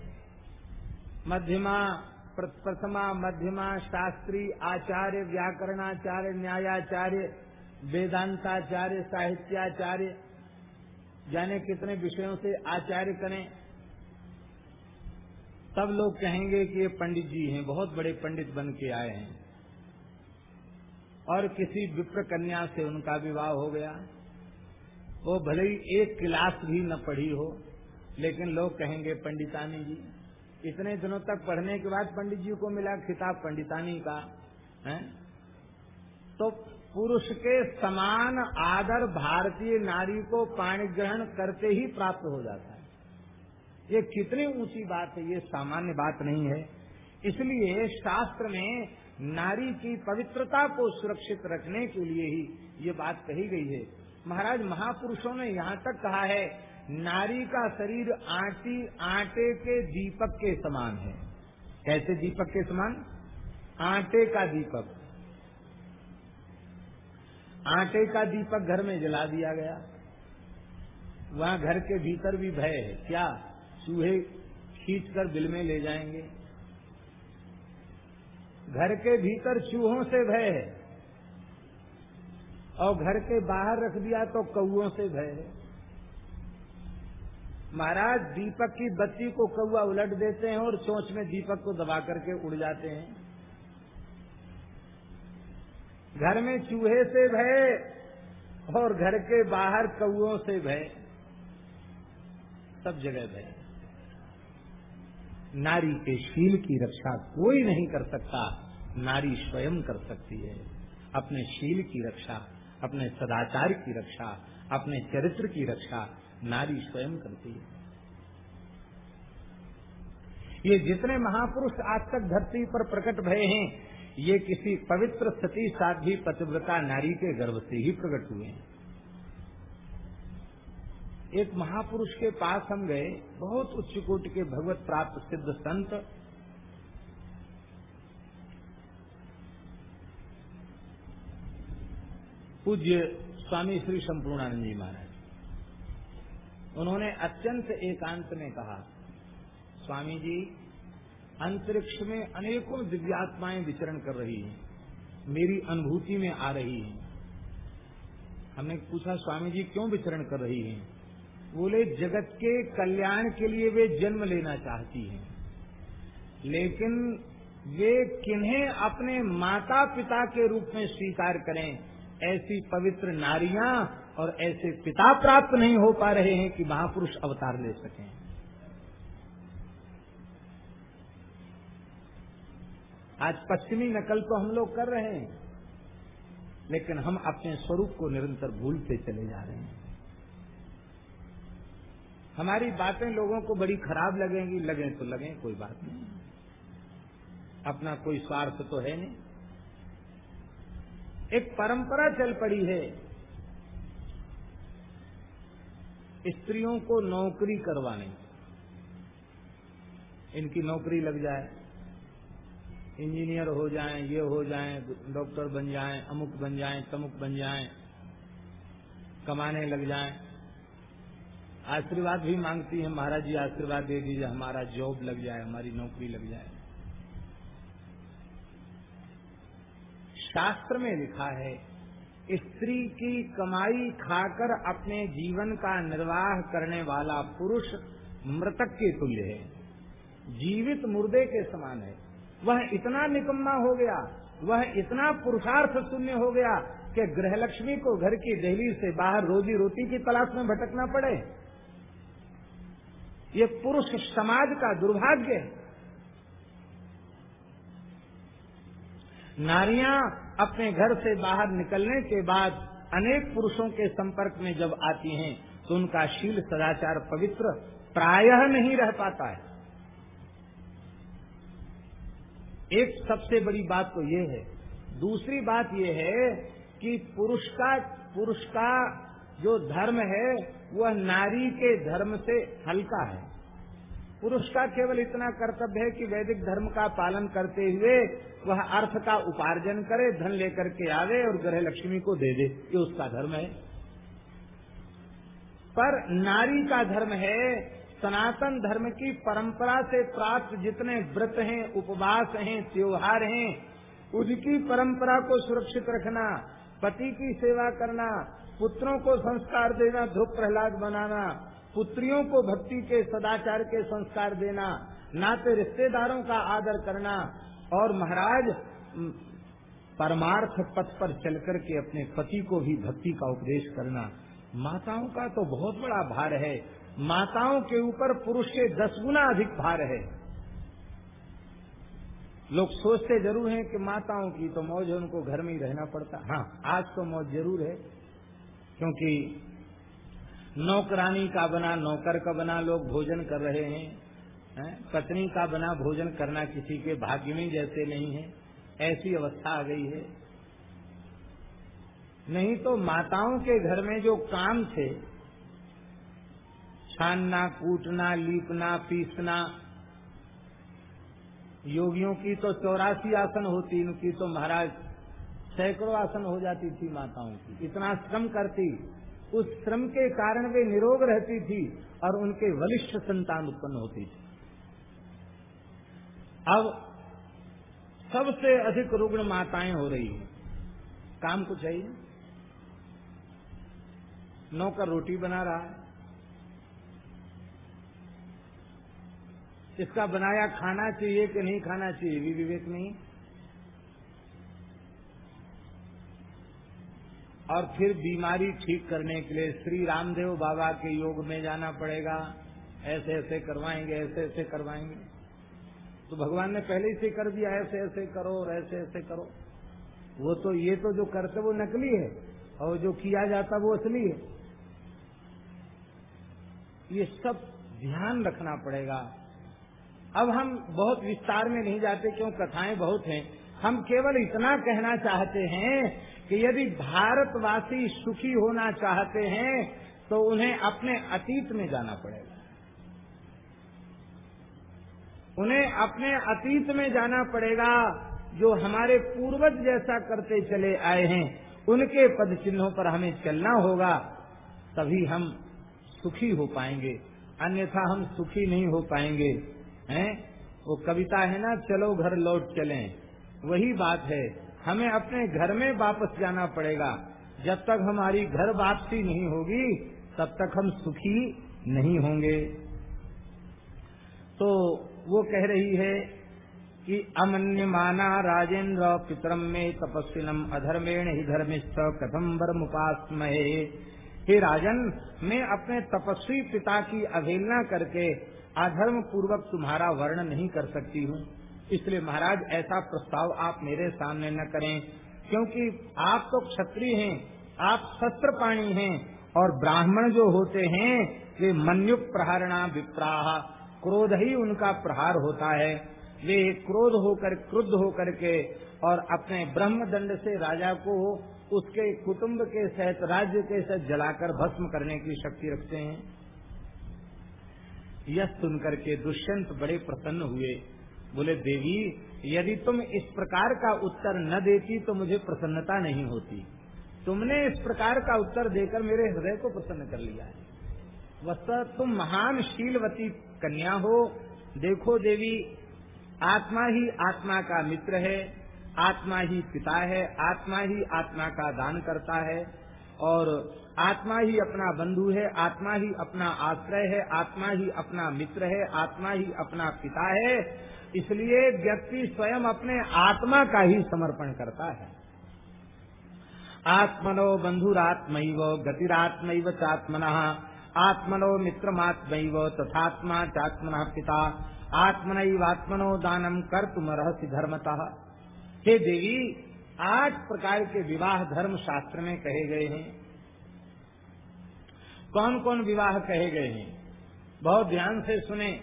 मध्यमा प्रथमा, मध्यमा, शास्त्री, आचार्य, व्याकरणाचार्य, न्यायाचार्य, वेदांताचार्य, साहित्याचार्य, जाने कितने विषयों से आचार्य करें। तब लोग कहेंगे कि ये पंडित जी हैं, बहुत बड़े पंडित बन के आए हैं। और किसी विप्र कन्या से उनका विवाह हो गया। वो भले ही एक क्लास भी न पढ़ी हो, लेकिन लोग कहेंगे, पंडितानी जी इतने दिनों तक पढ़ने के बाद पंडित जी को मिला खिताब पंडितानी का, है? तो पुरुष के समान आदर भारतीय नारी को पाणी ग्रहण करते ही प्राप्त हो जाता है। ये कितनी ऊँची बात है, ये सामान्य बात नहीं है। इसलिए शास्त्र में नारी की पवित्रता को सुरक्षित रखने के लिए ही ये बात कही गई है। महाराज महापुरुषों ने यहाँ तक कहा है नारी का शरीर आटी, आटे के दीपक के समान है। कैसे दीपक के समान? आटे का दीपक। आटे का दीपक घर में जला दिया गया। वहाँ घर के भीतर भी भय है। क्या चूहे खींच कर बिल में ले जाएँगे? घर के भीतर चूहों से भय है। और घर के बाहर रख दिया तो कौओं से भय है। महाराज, दीपक की बत्ती को कौआ उलट देते हैं और चोंच में दीपक को दबा करके उड़ जाते हैं। घर में चूहे से भय और घर के बाहर कौओं से भय। सब जगह भय। नारी के शील की रक्षा कोई नहीं कर सकता, नारी स्वयं कर सकती है। अपने शील की रक्षा, अपने सदाचार की रक्षा, अपने चरित्र की रक्षा नारी स्वयं करती है। ये जितने महापुरुष आज तक धरती पर प्रकट भये हैं, ये किसी पवित्र सती साध्वी पतिव्रता नारी के गर्भ से ही प्रकट हुए हैं। एक महापुरुष के पास हम गए, बहुत उच्च कोटि के भगवत प्राप्त सिद्ध संत। पूज्य स्वामी श्री संपूर्णानंद जी महाराज। उन्होंने अत्यंत एकांत में कहा स्वामी जी अंतरिक्ष में अनेकों दिव्यात्माएँ विचरण कर रही हैं, मेरी अनुभूति में आ रही हैं। हमने पूछा स्वामी जी क्यों विचरण कर रही हैं? बोले, जगत के कल्याण के लिए वे जन्म लेना चाहती हैं, लेकिन वे किन्हें अपने माता पिता के रूप में स्वीकार करें, ऐसी पवित्र नारियाँ और ऐसे पिता प्राप्त नहीं हो पा रहे हैं कि महापुरुष अवतार ले सकें। आज पश्चिमी नकल तो हम लोग कर रहे हैं, लेकिन हम अपने स्वरूप को निरंतर भूलते चले जा रहे हैं। हमारी बातें लोगों को बड़ी खराब लगेंगी, लगे तो लगे, कोई बात नहीं। अपना कोई स्वार्थ तो है नहीं। एक परंपरा चल पड़ी है स्त्रियों को नौकरी करवाने। इनकी नौकरी लग जाए। इंजीनियर हो जाएँ, ये हो जाएँ, डॉक्टर बन जाएँ, अमुक बन जाएँ, तमुक बन जाएँ, कमाने लग जाएँ, आशीर्वाद भी मांगती है। महाराज जी आशीर्वाद दे दीजिए हमारा जॉब लग जाए हमारी नौकरी लग जाए। शास्त्र में लिखा है स्त्री की कमाई खाकर अपने जीवन का निर्वाह करने वाला पुरुष मृतक के तुल्य है। जीवित मुर्दे के समान है। वह इतना निकम्मा हो गया, वह इतना पुरुषार्थ शून्य हो गया कि गृहलक्ष्मी को घर की दहली से बाहर रोजी रोटी की तलाश में भटकना पड़े। ये पुरुष समाज का दुर्भाग्य है। नारियाँ अपने घर से बाहर निकलने के बाद अनेक पुरुषों के संपर्क में जब आती हैं तो उनका शील सदाचार पवित्र प्रायः नहीं रह पाता है। एक सबसे बड़ी बात तो ये है। दूसरी बात ये है कि पुरुष का पुरुष का जो धर्म है, वह नारी के धर्म से हल्का है। पुरुष का केवल इतना कर्तव्य है कि वैदिक धर्म का पालन करते हुए वह अर्थ का उपार्जन करे, धन लेकर के आवे और ग्रह लक्ष्मी को दे दे, ये उसका धर्म है। पर नारी का धर्म है, सनातन धर्म की परंपरा से प्राप्त जितने व्रत हैं, उपवास हैं, त्योहार हैं, उनकी परंपरा को सुरक्षित रखना, पति की सेवा करना, पुत्रों को संस्कार देना ध्रुव प्रहलाद बनाना, पुत्रियों को भक्ति के, सदाचार के संस्कार देना, नाते रिश्तेदारों का आदर करना और महाराज परमार्थ पथ पर चल के अपने पति को भी भक्ति का उपदेश करना, माताओं का तो बहुत बड़ा भार है। माताओं के ऊपर पुरुष के दस गुना अधिक भार है। लोग सोचते ज़रूर हैं कि माताओं की तो मौज है, उनको घर में ही रहना पड़ता। हाँ आज तो मौज ज़रूर है, क्योंकि नौकरानी का बना, नौकर का बना, लोग भोजन कर रहे हैं। है? पत्नी का बना भोजन करना किसी के भाग्य में जैसे नहीं है, ऐसी अवस्था आ गई है। नहीं तो माताओं के घर में जो काम थे, छानना, कूटना, लीपना, पीसना, योगियों की तो चौरासी आसन होती, इनकी तो महाराज सैकड़ों आसन हो जाती थी माताओं की। इतना श्रम करती, उस श्रम के कारण वे निरोग रहती थी और उनके वरिष्ठ संतान उत्पन्न होती थी। अब सबसे अधिक रुग्ण माताएँ हो रही हैं। काम कुछ है नौकर रोटी बना रहा है। इसका बनाया खाना चाहिए कि नहीं खाना चाहिए भी विवेक नहीं। और फिर बीमारी ठीक करने के लिए श्री रामदेव बाबा के योग में जाना पड़ेगा। ऐसे ऐसे करवाएँगे ऐसे ऐसे करवाएँगे। तो भगवान ने पहले ही से कर दिया ऐसे ऐसे करो और ऐसे ऐसे करो। वो तो ये तो जो करते वो नकली है और जो किया जाता वो असली है। ये सब ध्यान रखना पड़ेगा। अब हम बहुत विस्तार में नहीं जाते, क्यों? कथाएँ बहुत हैं। हम केवल इतना कहना चाहते हैं कि यदि भारतवासी सुखी होना चाहते हैं तो उन्हें अपने अतीत में जाना पड़ेगा। उन्हें अपने अतीत में जाना पड़ेगा, जो हमारे पूर्वज जैसा करते चले आए हैं। उनके पद चिन्हों पर हमें चलना होगा, तभी हम सुखी हो पाएँगे। अन्यथा हम सुखी नहीं हो पाएँगे। हैं? वो कविता है ना, चलो घर लौट चलें। वही बात है, हमें अपने घर में वापस जाना पड़ेगा। जब तक हमारी घर वापसी नहीं होगी, तब तक हम सुखी नहीं होंगे। तो वो कह रही है कि अमन्य माना राजेंद्र पितरम में तपस्विनम अधर्मेण ही धर्मिष्ठ कथम वर्म हे राजन, मैं अपने तपस्वी पिता की अवहेलना करके अधर्म पूर्वक तुम्हारा वर्ण नहीं कर सकती हूँ। इसलिए महाराज, ऐसा प्रस्ताव आप मेरे सामने न करें, क्योंकि आप तो क्षत्रिय हैं, आप शस्त्र पाणी हैं, और ब्राह्मण जो होते हैं, वे मन्युक प्रहरणा विप्राह। क्रोध ही उनका प्रहार होता है। वे क्रोध होकर, क्रुद्ध होकर के और अपने ब्रह्म दंड से राजा को उसके कुटुंब के सहित, राज्य के सहित जलाकर भस्म करने की शक्ति रखते हैं। यह सुनकर के दुष्यंत बड़े प्रसन्न हुए। बोले, देवी, यदि तुम इस प्रकार का उत्तर न देती तो मुझे प्रसन्नता नहीं होती। तुमने इस प्रकार का उत्तर देकर मेरे हृदय को प्रसन्न कर लिया है। वस्तः तुम महान शीलवती कन्या हो, देखो देवी, आत्मा ही आत्मा का मित्र है, आत्मा ही पिता है, आत्मा ही आत्मा का दान करता है, और आत्मा ही अपना बंधु है, आत्मा ही अपना आश्रय है, आत्मा ही अपना मित्र है, आत्मा ही अपना पिता है, इसलिए व्यक्ति स्वयं अपने आत्मा का ही समर्पण करता है। आत्मनो बंधुरात्मैव गतिरात्म चात्मन आत्मनो मित्रमात्मैव, तथात्मा चात्मन पिता। आत्मनैवात्मनो दानम कर तुम रहस्य धर्मतः। हे देवी, आठ प्रकार के विवाह धर्म शास्त्र में कहे गए हैं। कौन कौन विवाह कहे गए हैं? बहुत ध्यान से सुने।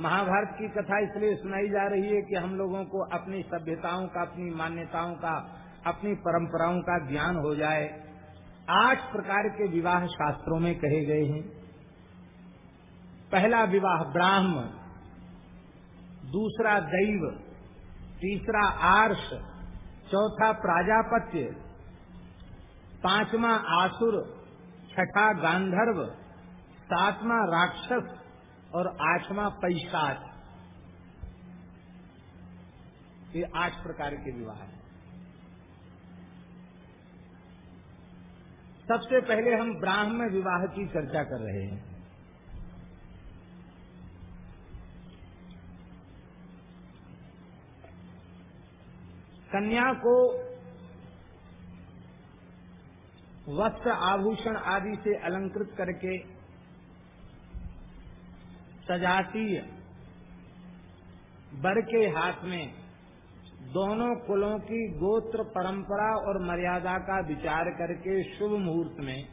महाभारत की कथा इसलिए सुनाई जा रही है कि हम लोगों को अपनी सभ्यताओं का, अपनी मान्यताओं का, अपनी परंपराओं का ज्ञान हो जाए। आठ प्रकार के विवाह शास्त्रों में कहे गए हैं। पहला विवाह ब्राह्म, दूसरा दैव, तीसरा आर्ष, चौथा प्राजापत्य, पांचवा आसुर, छठा गांधर्व, सातवा राक्षस और आठवां पैशाच। ये आठ प्रकार के विवाह हैं। सबसे पहले हम ब्राह्मण विवाह की चर्चा कर रहे हैं। कन्या को वस्त्र आभूषण आदि से अलंकृत करके सजातीय बर के हाथ में दोनों कुलों की गोत्र परंपरा और मर्यादा का विचार करके शुभ मुहूर्त में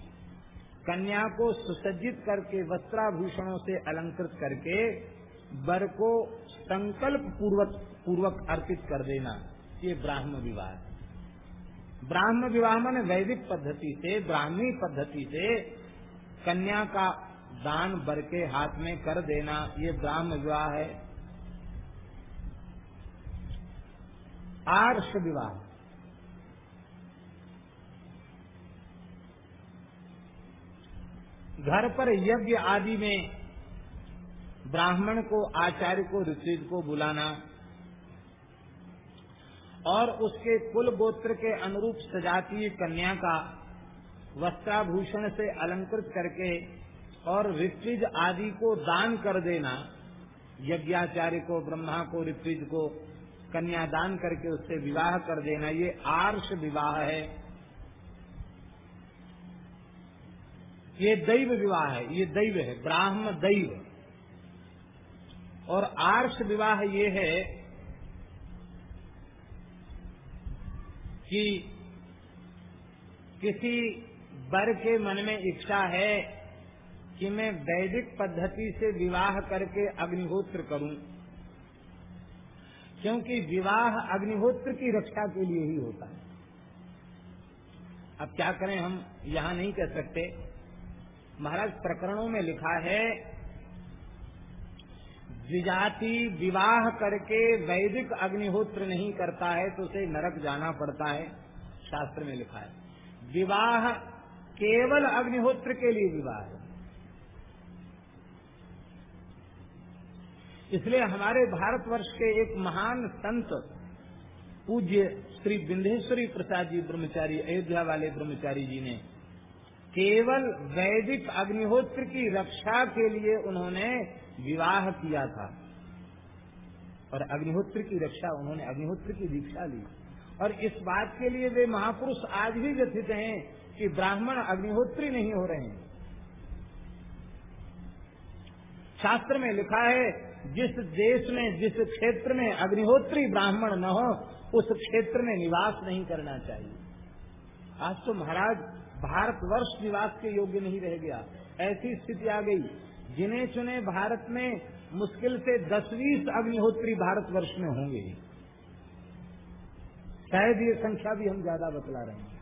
कन्या को सुसज्जित करके वस्त्राभूषणों से अलंकृत करके वर को संकल्प पूर्वक पूर्वक अर्पित कर देना। ये ब्राह्म विवाह ब्राह्म विवाह मन वैदिक पद्धति से, ब्राह्मी पद्धति से कन्या का दान बर के हाथ में कर देना। ये ब्राह्म विवाह है। आर्ष विवाह। घर पर यज्ञ आदि में ब्राह्मण को, आचार्य को ऋषिद को बुलाना और उसके कुल गोत्र के अनुरूप सजातीय कन्या का वस्त्राभूषण से अलंकृत करके और ऋत्विज आदि को दान कर देना, यज्ञाचार्य को, ब्रह्मा को ऋत्विज को कन्यादान करके उससे विवाह कर देना, ये आर्ष विवाह है। ये दैव विवाह है, ये दैव है, ब्राह्म दैव। और आर्ष विवाह ये है कि किसी बर के मन में इच्छा है कि मैं वैदिक पद्धति से विवाह करके अग्निहोत्र करूँ। क्योंकि विवाह अग्निहोत्र की रक्षा के लिए ही होता है। अब क्या करें हम? यहाँ नहीं कह सकते। महाराज, प्रकरणों में लिखा है विजाति विवाह करके वैदिक अग्निहोत्र नहीं करता है तो उसे नरक जाना पड़ता है, शास्त्र में लिखा है। विवाह केवल अग्निहोत्र के लिए विवाह है। इसलिए हमारे भारतवर्ष के एक महान संत पूज्य श्री बिंदेश्वरी प्रसाद जी ब्रह्मचारी, अयोध्या वाले ब्रह्मचारी जी ने केवल वैदिक अग्निहोत्र की रक्षा के लिए उन्होंने विवाह किया था। और अग्निहोत्र की रक्षा, उन्होंने अग्निहोत्र की दीक्षा ली। और इस बात के लिए वे महापुरुष आज भी व्यथित हैं कि ब्राह्मण अग्निहोत्री नहीं हो रहे हैं। शास्त्र में लिखा है जिस देश में, जिस क्षेत्र में अग्निहोत्री ब्राह्मण न हो, उस क्षेत्र में निवास नहीं करना चाहिए। आज तो महाराज, भारतवर्ष निवास के योग्य नहीं रह गया। ऐसी स्थिति आ गई, जिन्हें चुने भारत में मुश्किल से दस बीस अग्निहोत्री भारतवर्ष में होंगे। शायद ये संख्या भी हम ज़्यादा बतला रहे हैं।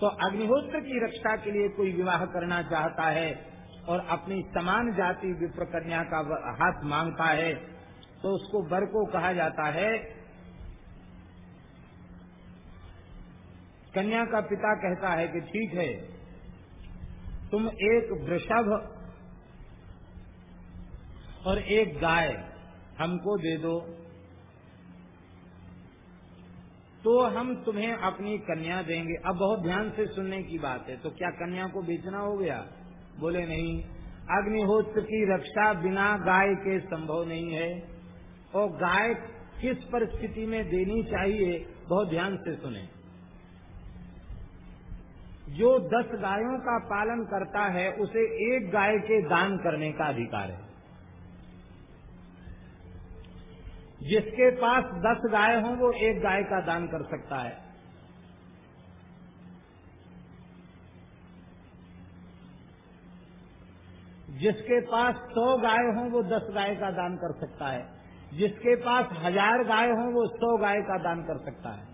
तो अग्निहोत्र की रक्षा के लिए कोई विवाह करना चाहता है और अपनी समान जाति विप्र कन्या का हाथ माँगता है तो उसको बर को कहा जाता है, कन्या का पिता कहता है कि ठीक है, तुम एक वृषभ और एक गाय हमको दे दो तो हम तुम्हें अपनी कन्या देंगे। अब बहुत ध्यान से सुनने की बात है तो क्या कन्या को बेचना हो गया? बोले, नहीं अग्निहोत्र की रक्षा बिना गाय के संभव नहीं है। और गाय किस परिस्थिति में देनी चाहिए, बहुत ध्यान से सुने। जो दस गायों का पालन करता है, उसे एक गाय के दान करने का अधिकार है। जिसके पास दस गाय हो, वो एक गाय का दान कर सकता है। जिसके पास सौ गाय हो, वो दस गाय का दान कर सकता है। जिसके पास हज़ार गाय हो, वो सौ गाय का दान कर सकता है।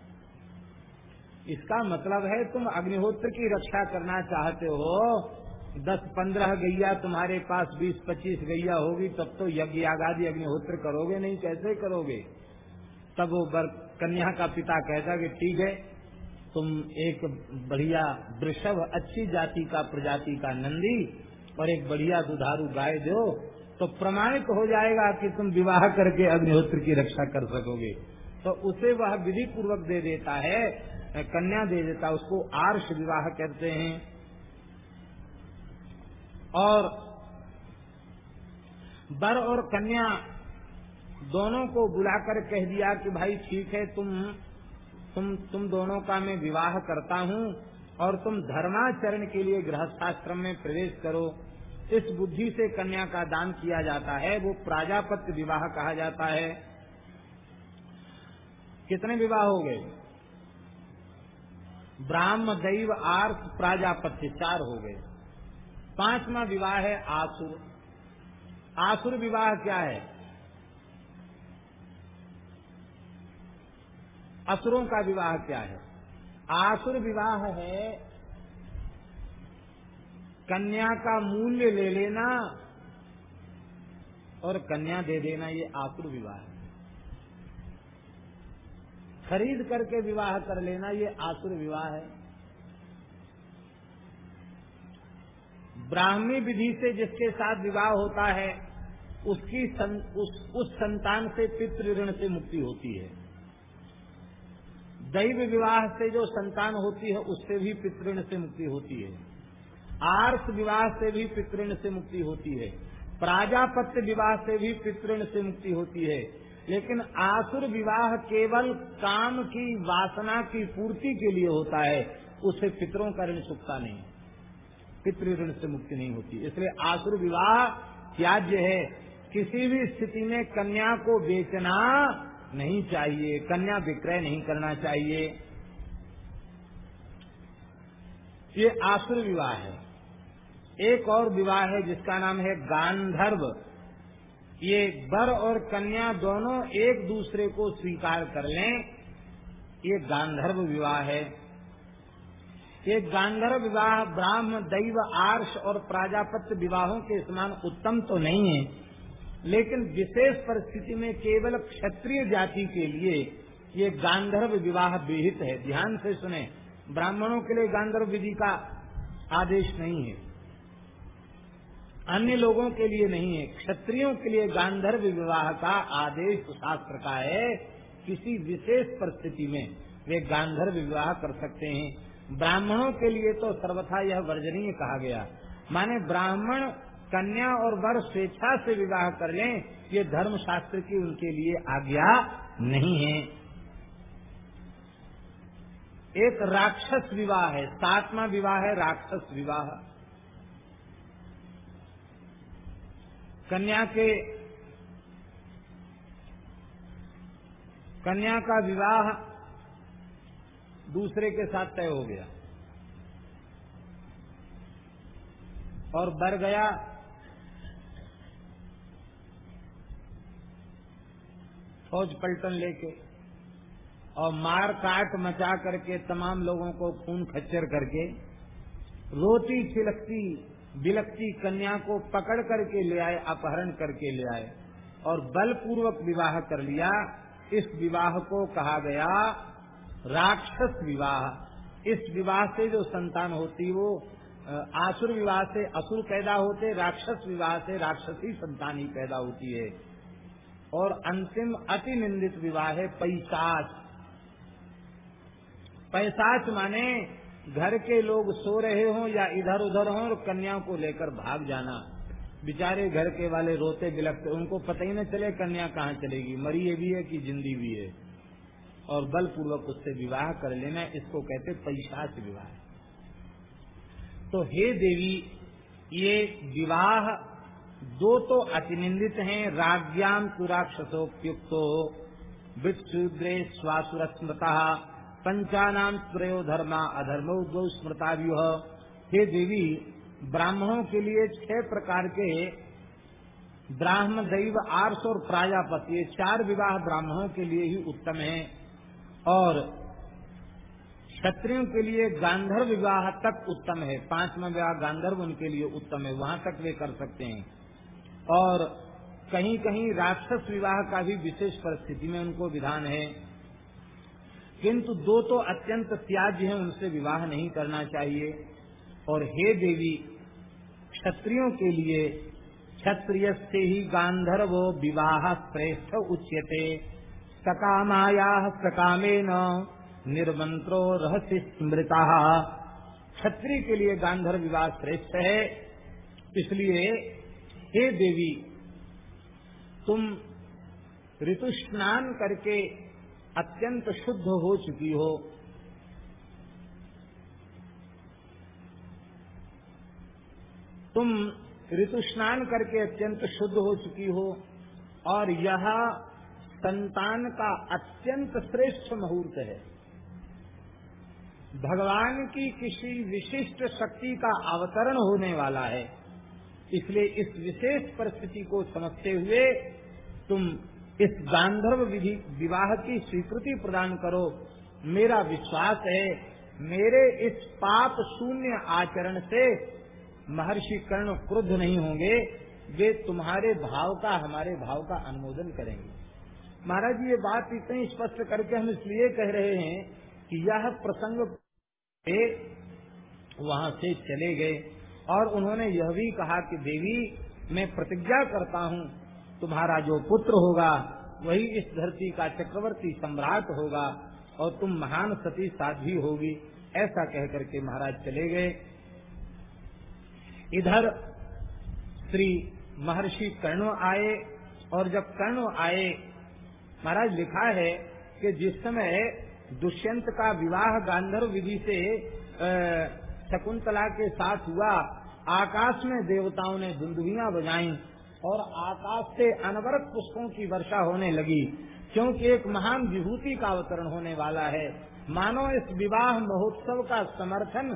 इसका मतलब है, तुम अग्निहोत्र की रक्षा करना चाहते हो। दस पंद्रह गैया तुम्हारे पास, बीस पच्चीस गैया होगी, तब तो यज्ञ आगादी अग्निहोत्र करोगे नहीं, कैसे करोगे? तब वो कन्या का पिता कहता कि ठीक है, तुम एक बढ़िया वृषभ, अच्छी जाति का प्रजाति का नंदी और एक बढ़िया दुधारू गाय दो तो प्रमाणित हो जाएगा कि तुम विवाह करके अग्निहोत्र की रक्षा कर सकोगे। तो उसे वह विधि पूर्वक दे देता है, कन्या दे देता, उसको आर्ष विवाह कहते हैं। और बर और कन्या दोनों को बुलाकर कह दिया कि भाई ठीक है, तुम तुम तुम दोनों का मैं विवाह करता हूँ और तुम धर्माचरण के लिए गृहस्थाश्रम में प्रवेश करो। इस बुद्धि से कन्या का दान किया जाता है, वो प्राजापत्य विवाह कहा जाता है। कितने विवाह हो गए? ब्राह्म दैव आर्थ प्राजापत्य चार हो गए। पांचवा विवाह है आसुर। आसुर विवाह क्या है? असुरों का विवाह क्या है? आसुर विवाह है कन्या का मूल्य ले लेना और कन्या दे देना ये आसुर विवाह है। खरीद करके विवाह कर लेना ये आसुर विवाह है। ब्राह्मी विधि से जिसके साथ विवाह होता है उसकी सं, उस, उस संतान से पितृ ऋण से मुक्ति होती है। दैव विवाह से जो संतान होती है उससे भी पितृण से मुक्ति होती है। आर्थ विवाह से भी पितृण से मुक्ति होती है। प्राजापत्य विवाह से भी पितृण से मुक्ति होती है। लेकिन आसुर विवाह केवल काम की, वासना की पूर्ति के लिए होता है। उसे पितरों का ऋण चुकता नहीं। पितृ ऋण से मुक्ति नहीं होती। इसलिए आसुर विवाह त्याज्य है। किसी भी स्थिति में कन्या को बेचना नहीं चाहिए। कन्या विक्रय नहीं करना चाहिए। ये आसुर विवाह है। एक और विवाह है जिसका नाम है गांधर्व। ये वर और कन्या दोनों एक दूसरे को स्वीकार कर लें। ये गांधर्व विवाह है। ये गांधर्व विवाह ब्राह्म दैव, आर्ष और प्राजापत्य विवाहों के समान उत्तम तो नहीं है, लेकिन विशेष परिस्थिति में केवल क्षत्रिय जाति के लिए ये गांधर्व विवाह विहित है। ध्यान से सुने, ब्राह्मणों के लिए गांधर्व विधि का आदेश नहीं है। अन्य लोगों के लिए नहीं है, क्षत्रियों के लिए गांधर्व विवाह का आदेश शास्त्र का है, किसी विशेष परिस्थिति में वे गांधर्व विवाह कर सकते हैं। ब्राह्मणों के लिए तो सर्वथा यह वर्जनीय कहा गया। माने ब्राह्मण, कन्या और वर स्वेच्छा से विवाह कर लें, ये धर्म शास्त्र की उनके लिए आज्ञा नहीं है। एक राक्षस विवाह है, सातवा विवाह है राक्षस विवाह। कन्या के, कन्या का विवाह दूसरे के साथ तय हो गया। और बर गया फौज पलटन लेके और मार काट मचा करके तमाम लोगों को खून खच्चर करके रोती छिलकती बिलकती कन्या को पकड़ करके ले आए, अपहरण करके ले आए और बलपूर्वक विवाह कर लिया। इस विवाह को कहा गया राक्षस विवाह। इस विवाह से जो संतान होती, वो आसुर विवाह से असुर पैदा होते, राक्षस विवाह से राक्षसी संतान ही पैदा होती है। और अंतिम अति निंदित विवाह है पैसाच। पैसाच माने घर के लोग सो रहे हों या इधर उधर हों और कन्या को लेकर भाग जाना। बेचारे घर के वाले रोते बिलकते उनको पता ही न चले कन्या कहाँ चलेगी। मरी भी है कि जिंदी भी है। और बलपूर्वक उससे विवाह कर लेना, इसको कहते पैसाच विवाह। तो हे देवी, ये विवाह दो तो अतिनिंदित हैं। राज्याम कुराक्षसोपयुक्तो वित्सूद्रे स्वासुर स्मृता पंचानाम त्रयो धर्मा अधर्मो दो स्मृता हे देवी, ब्राह्मणों के लिए छह प्रकार के ब्राह्म, दैव आर्स और प्राजापति ये चार विवाह ब्राह्मणों के लिए ही उत्तम है। और क्षत्रियों के लिए गांधर्व विवाह तक उत्तम है। पांचवा विवाह गांधर्व उनके लिए उत्तम है। वहाँ तक वे कर सकते हैं। और कहीं कहीं राक्षस विवाह का भी विशेष परिस्थिति में उनको विधान है। किंतु दो तो अत्यंत त्याज्य हैं, उनसे विवाह नहीं करना चाहिए। और हे देवी, क्षत्रियों के लिए क्षत्रिय से ही गांधर्व विवाह श्रेष्ठ उच्यते। सकामाया सकामे न निर्मंत्रो रहस्य स्मृता। क्षत्रिय के लिए गांधर्व विवाह श्रेष्ठ है। इसलिए, हे देवी, तुम ऋतु स्नान करके अत्यंत शुद्ध हो चुकी हो। तुम ऋतु स्नान करके अत्यंत शुद्ध हो चुकी हो और यह संतान का अत्यंत श्रेष्ठ मुहूर्त है। भगवान की किसी विशिष्ट शक्ति का अवतरण होने वाला है। इसलिए इस विशेष परिस्थिति को समझते हुए तुम इस गांधर्व विधि, विवाह की स्वीकृति प्रदान करो। मेरा विश्वास है, मेरे इस पाप शून्य आचरण से महर्षि कर्ण क्रुद्ध नहीं होंगे। वे तुम्हारे भाव का, हमारे भाव का अनुमोदन करेंगे। महाराज ये बात इतनी स्पष्ट करके हम इसलिए कह रहे हैं कि यह प्रसंग वहाँ से चले गए। और उन्होंने यह भी कहा कि, देवी, मैं प्रतिज्ञा करता हूँ तुम्हारा जो पुत्र होगा, वही इस धरती का चक्रवर्ती सम्राट होगा और तुम महान सती साध्वी होगी। ऐसा कह करके महाराज चले गए। इधर श्री महर्षि कर्ण आए और जब कर्ण आए, महाराज लिखा है कि जिस समय दुष्यंत का विवाह गांधर्व विधि से शकुंतला के साथ हुआ, आकाश में देवताओं ने दुंदुभियाँ बजाई। और आकाश से अनवरत पुष्पों की वर्षा होने लगी, क्योंकि एक महान विभूति का अवतरण होने वाला है। मानो इस विवाह महोत्सव का समर्थन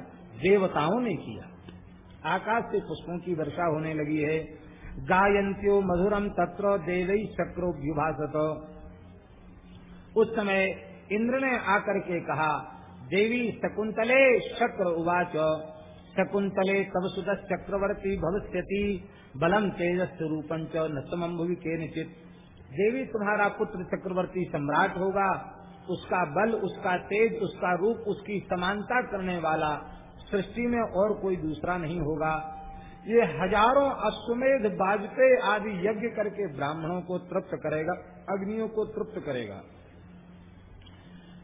देवताओं ने किया। आकाश से पुष्पों की वर्षा होने लगी है। गायंत्यो मधुरम तत्र देवी चक्रो विभाषत उस समय इंद्र ने आकर के कहा, देवी शकुंतले शक्र उवाच। शकुंतले तब सुत चक्रवर्ती भविष्यति। बलम तेजस रूपं च न समभुवि के निचित देवी तुम्हारा पुत्र चक्रवर्ती सम्राट होगा। उसका बल, उसका तेज, उसका रूप, उसकी समानता करने वाला सृष्टि में और कोई दूसरा नहीं होगा। ये हज़ारों अश्वमेध बाजपे आदि यज्ञ करके ब्राह्मणों को तृप्त करेगा, अग्नियों को तृप्त करेगा।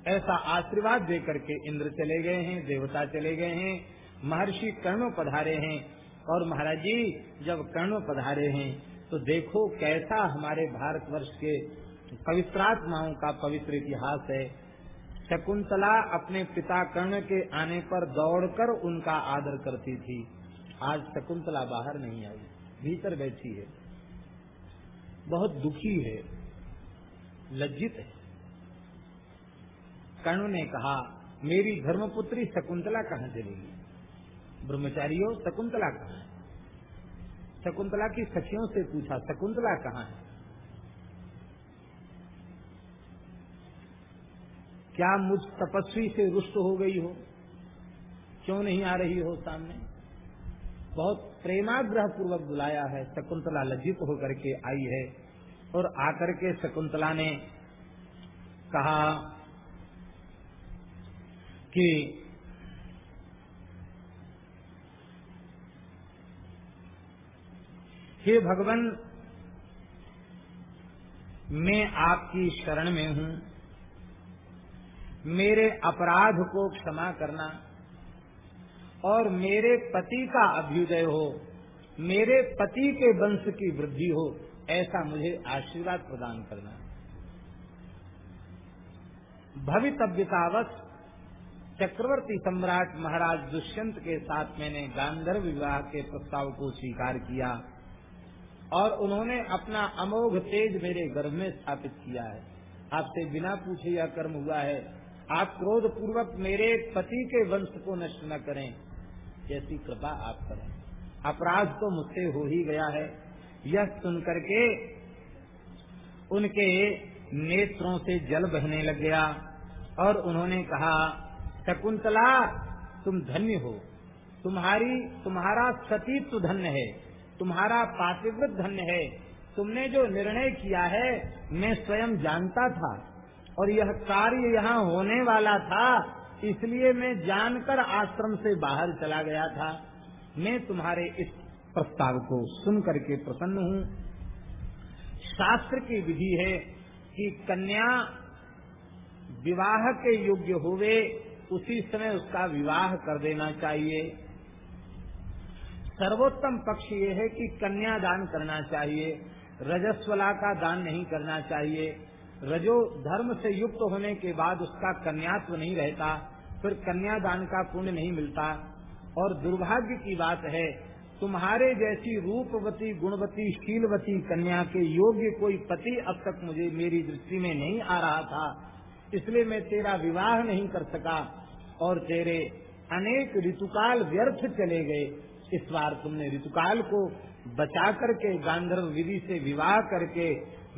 ऐसा आशीर्वाद दे करके इंद्र चले गए हैं, देवता चले गए हैं, महर्षि कर्णों पधारे हैं और महाराज जी, जब कर्ण पधारे हैं तो देखो कैसा हमारे भारतवर्ष के पवित्रात्माओं का पवित्र इतिहास है। शकुंतला अपने पिता कर्ण के आने पर दौड़कर उनका आदर करती थी। आज शकुंतला बाहर नहीं आई, भीतर बैठी है। बहुत दुखी है, लज्जित है। कर्ण ने कहा, मेरी धर्मपुत्री शकुंतला कहाँ चलेगी ब्रह्मचारियों, शकुंतला कहाँ है? शकुंतला की सखियों से पूछा, शकुंतला कहाँ है? क्या मुझ तपस्वी से रुष्ट हो गई हो? क्यों नहीं आ रही हो सामने? बहुत प्रेमाग्रह पूर्वक बुलाया है, शकुंतला लज्जित होकर के आई है और आकर के शकुंतला ने कहा कि हे भगवान, मैं आपकी शरण में हूँ। मेरे अपराध को क्षमा करना और मेरे पति का अभ्युदय हो, मेरे पति के वंश की वृद्धि हो, ऐसा मुझे आशीर्वाद प्रदान करना। भवितव्यतावश चक्रवर्ती सम्राट महाराज दुष्यंत के साथ मैंने गांधर्व विवाह के प्रस्ताव को स्वीकार किया। और उन्होंने अपना अमोघ तेज मेरे गर्भ में स्थापित किया है। आपसे बिना पूछे यह कर्म हुआ है। आप क्रोध पूर्वक मेरे पति के वंश को नष्ट न करें, जैसी कृपा आप करें। अपराध तो मुझसे हो ही गया है। यह सुन करके उनके नेत्रों से जल बहने लग गया और उन्होंने कहा, शकुंतला, तुम धन्य हो। तुम्हारी, तुम्हारा सतीत्व धन्य है। तुम्हारा पातिव्रत धन्य है। तुमने जो निर्णय किया है, मैं स्वयं जानता था और यह कार्य यहाँ होने वाला था, इसलिए मैं जानकर आश्रम से बाहर चला गया था। मैं तुम्हारे इस प्रस्ताव को सुन करके प्रसन्न हूँ। शास्त्र की विधि है कि कन्या विवाह के योग्य हुए उसी समय उसका विवाह कर देना चाहिए। सर्वोत्तम पक्ष ये है कि कन्या दान करना चाहिए, रजस्वला का दान नहीं करना चाहिए। रजो धर्म से युक्त होने के बाद उसका कन्यात्व नहीं रहता, फिर कन्या दान का पुण्य नहीं मिलता। और दुर्भाग्य की बात है, तुम्हारे जैसी रूपवती, गुणवती, शीलवती कन्या के योग्य कोई पति अब तक मुझे मेरी दृष्टि में नहीं आ रहा था। इसलिए मैं तेरा विवाह नहीं कर सका और तेरे अनेक ऋतुकाल व्यर्थ चले गए। इस बार तुमने ऋतुकाल को बचा करके, गांधर्व विधि से विवाह करके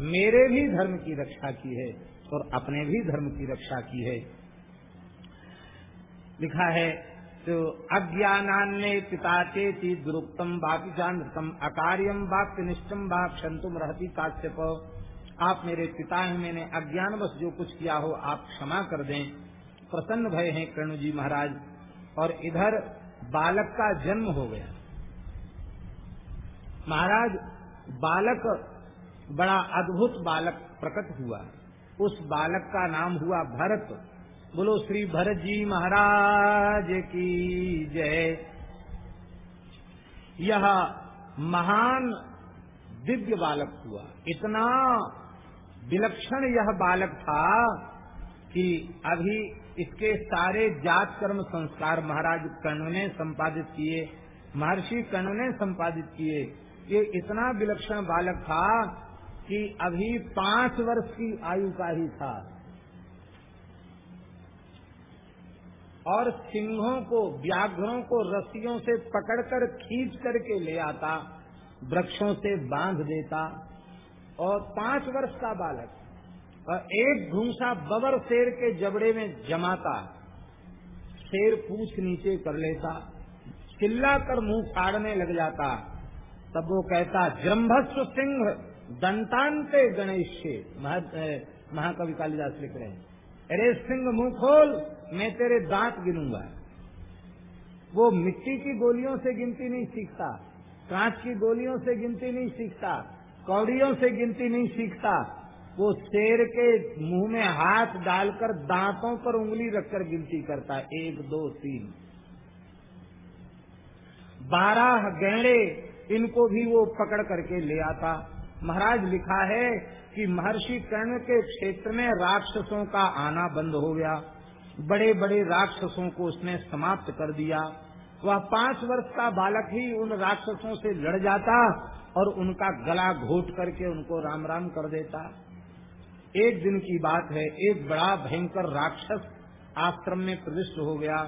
मेरे भी धर्म की रक्षा की है और अपने भी धर्म की रक्षा की है। लिखा है तो अज्ञान्य पिता चेती दुरुक्तम बापी जानतम अकार्यम वाक्य निष्ठम बाप क्षंतुम रहती काश्यप। आप मेरे पिता हैं, मैंने अज्ञान बस जो कुछ किया हो आप क्षमा कर दें। प्रसन्न भय हैं, कर्ण जी महाराज। और इधर बालक का जन्म हो गया। महाराज, बालक बड़ा अद्भुत बालक प्रकट हुआ। उस बालक का नाम हुआ भरत। बोलो, श्री भरत जी महाराज की जय। यह महान दिव्य बालक हुआ। इतना विलक्षण यह बालक था कि अभी इसके सारे जात कर्म संस्कार महाराज कर्ण ने संपादित किए, महर्षि कर्ण ने संपादित किए। ये इतना विलक्षण बालक था कि अभी पाँच वर्ष की आयु का ही था। और सिंहों को, व्याघ्रों को रस्सियों से पकड़कर खींच करके ले आता, वृक्षों से बाँध देता। और पाँच वर्ष का बालक। और एक घूसा बबर शेर के जबड़े में जमाता शेर पूछ नीचे कर लेता, चिल्ला कर मुँह फाड़ने लग जाता। तब वो कहता, जम्भस्व सिंह, दंतांते गणेश। महाकवि कालिदास लिख रहे हैं। अरे सिंह, मुँह खोल, मैं तेरे दांत गिनूँगा। वो मिट्टी की गोलियों से गिनती नहीं सीखता, कांच की गोलियों से गिनती नहीं सीखता, कौड़ियों से गिनती नहीं सीखता। वो शेर के मुँह में हाथ डालकर दांतों पर उंगली रखकर गिनती करता है। एक, दो, तीन। बारह गहरे इनको भी वो पकड़ करके ले आता। महाराज लिखा है कि महर्षि कर्ण के क्षेत्र में राक्षसों का आना बंद हो गया। बड़े बड़े राक्षसों को उसने समाप्त कर दिया। वह पाँच वर्ष का बालक ही उन राक्षसों से लड़ जाता और उनका गला घोट करके उनको राम राम कर देता। एक दिन की बात है, एक बड़ा भयंकर राक्षस आश्रम में प्रविष्ट हो गया।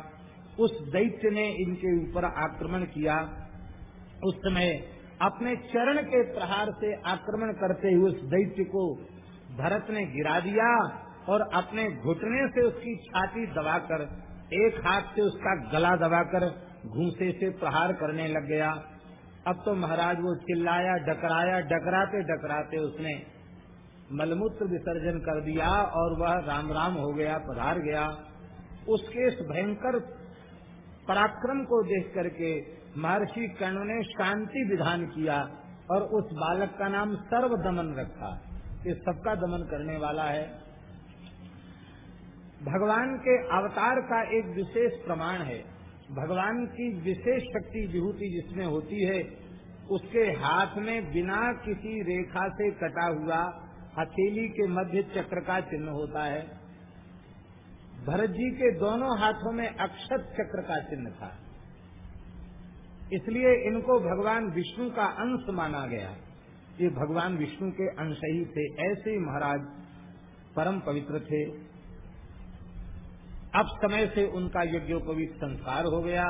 उस दैत्य ने इनके ऊपर आक्रमण किया। उस समय अपने चरण के प्रहार से आक्रमण करते हुए उस दैत्य को भरत ने गिरा दिया और अपने घुटने से उसकी छाती दबाकर, एक हाथ से उसका गला दबाकर घूसे से प्रहार करने लग गया। अब तो महाराज वो चिल्लाया, डकराया डकराते डकराते उसने मलमूत्र विसर्जन कर दिया और वह राम राम हो गया, पधार गया। उसके इस भयंकर पराक्रम को देख करके महर्षि कर्ण ने शांति विधान किया और उस बालक का नाम सर्व दमन रखा। ये सबका दमन करने वाला है। भगवान के अवतार का एक विशेष प्रमाण है। भगवान की विशेष शक्ति विभूति जिसमें होती है, उसके हाथ में बिना किसी रेखा से कटा हुआ हथेली के मध्य चक्र का चिन्ह होता है। भरत जी के दोनों हाथों में अक्षत चक्र का चिन्ह था। इसलिए इनको भगवान विष्णु का अंश माना गया। ये भगवान विष्णु के अंश ही थे। ऐसे महाराज परम पवित्र थे। अब समय से उनका यज्ञोपवीत संस्कार हो गया।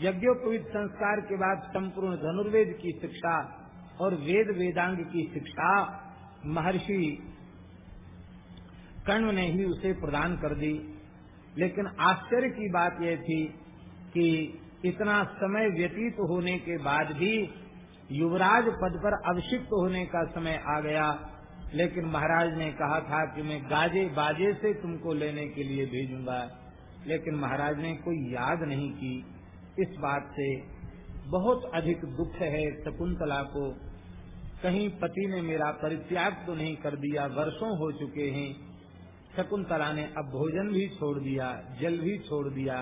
यज्ञोपवीत संस्कार के बाद संपूर्ण धनुर्वेद की शिक्षा और वेद वेदांग की शिक्षा महर्षि कर्ण ने ही उसे प्रदान कर दी। लेकिन आश्चर्य की बात यह थी कि इतना समय व्यतीत होने के बाद भी युवराज पद पर अभिषिक्त होने का समय आ गया। लेकिन महाराज ने कहा था कि मैं गाजे बाजे से तुमको लेने के लिए भेजूँगा। लेकिन महाराज ने कोई याद नहीं की। इस बात से बहुत अधिक दुख है शकुंतला को कहीं पति ने मेरा परित्याग तो नहीं कर दिया, वर्षों हो चुके हैं। शकुंतला ने अब भोजन भी छोड़ दिया, जल भी छोड़ दिया।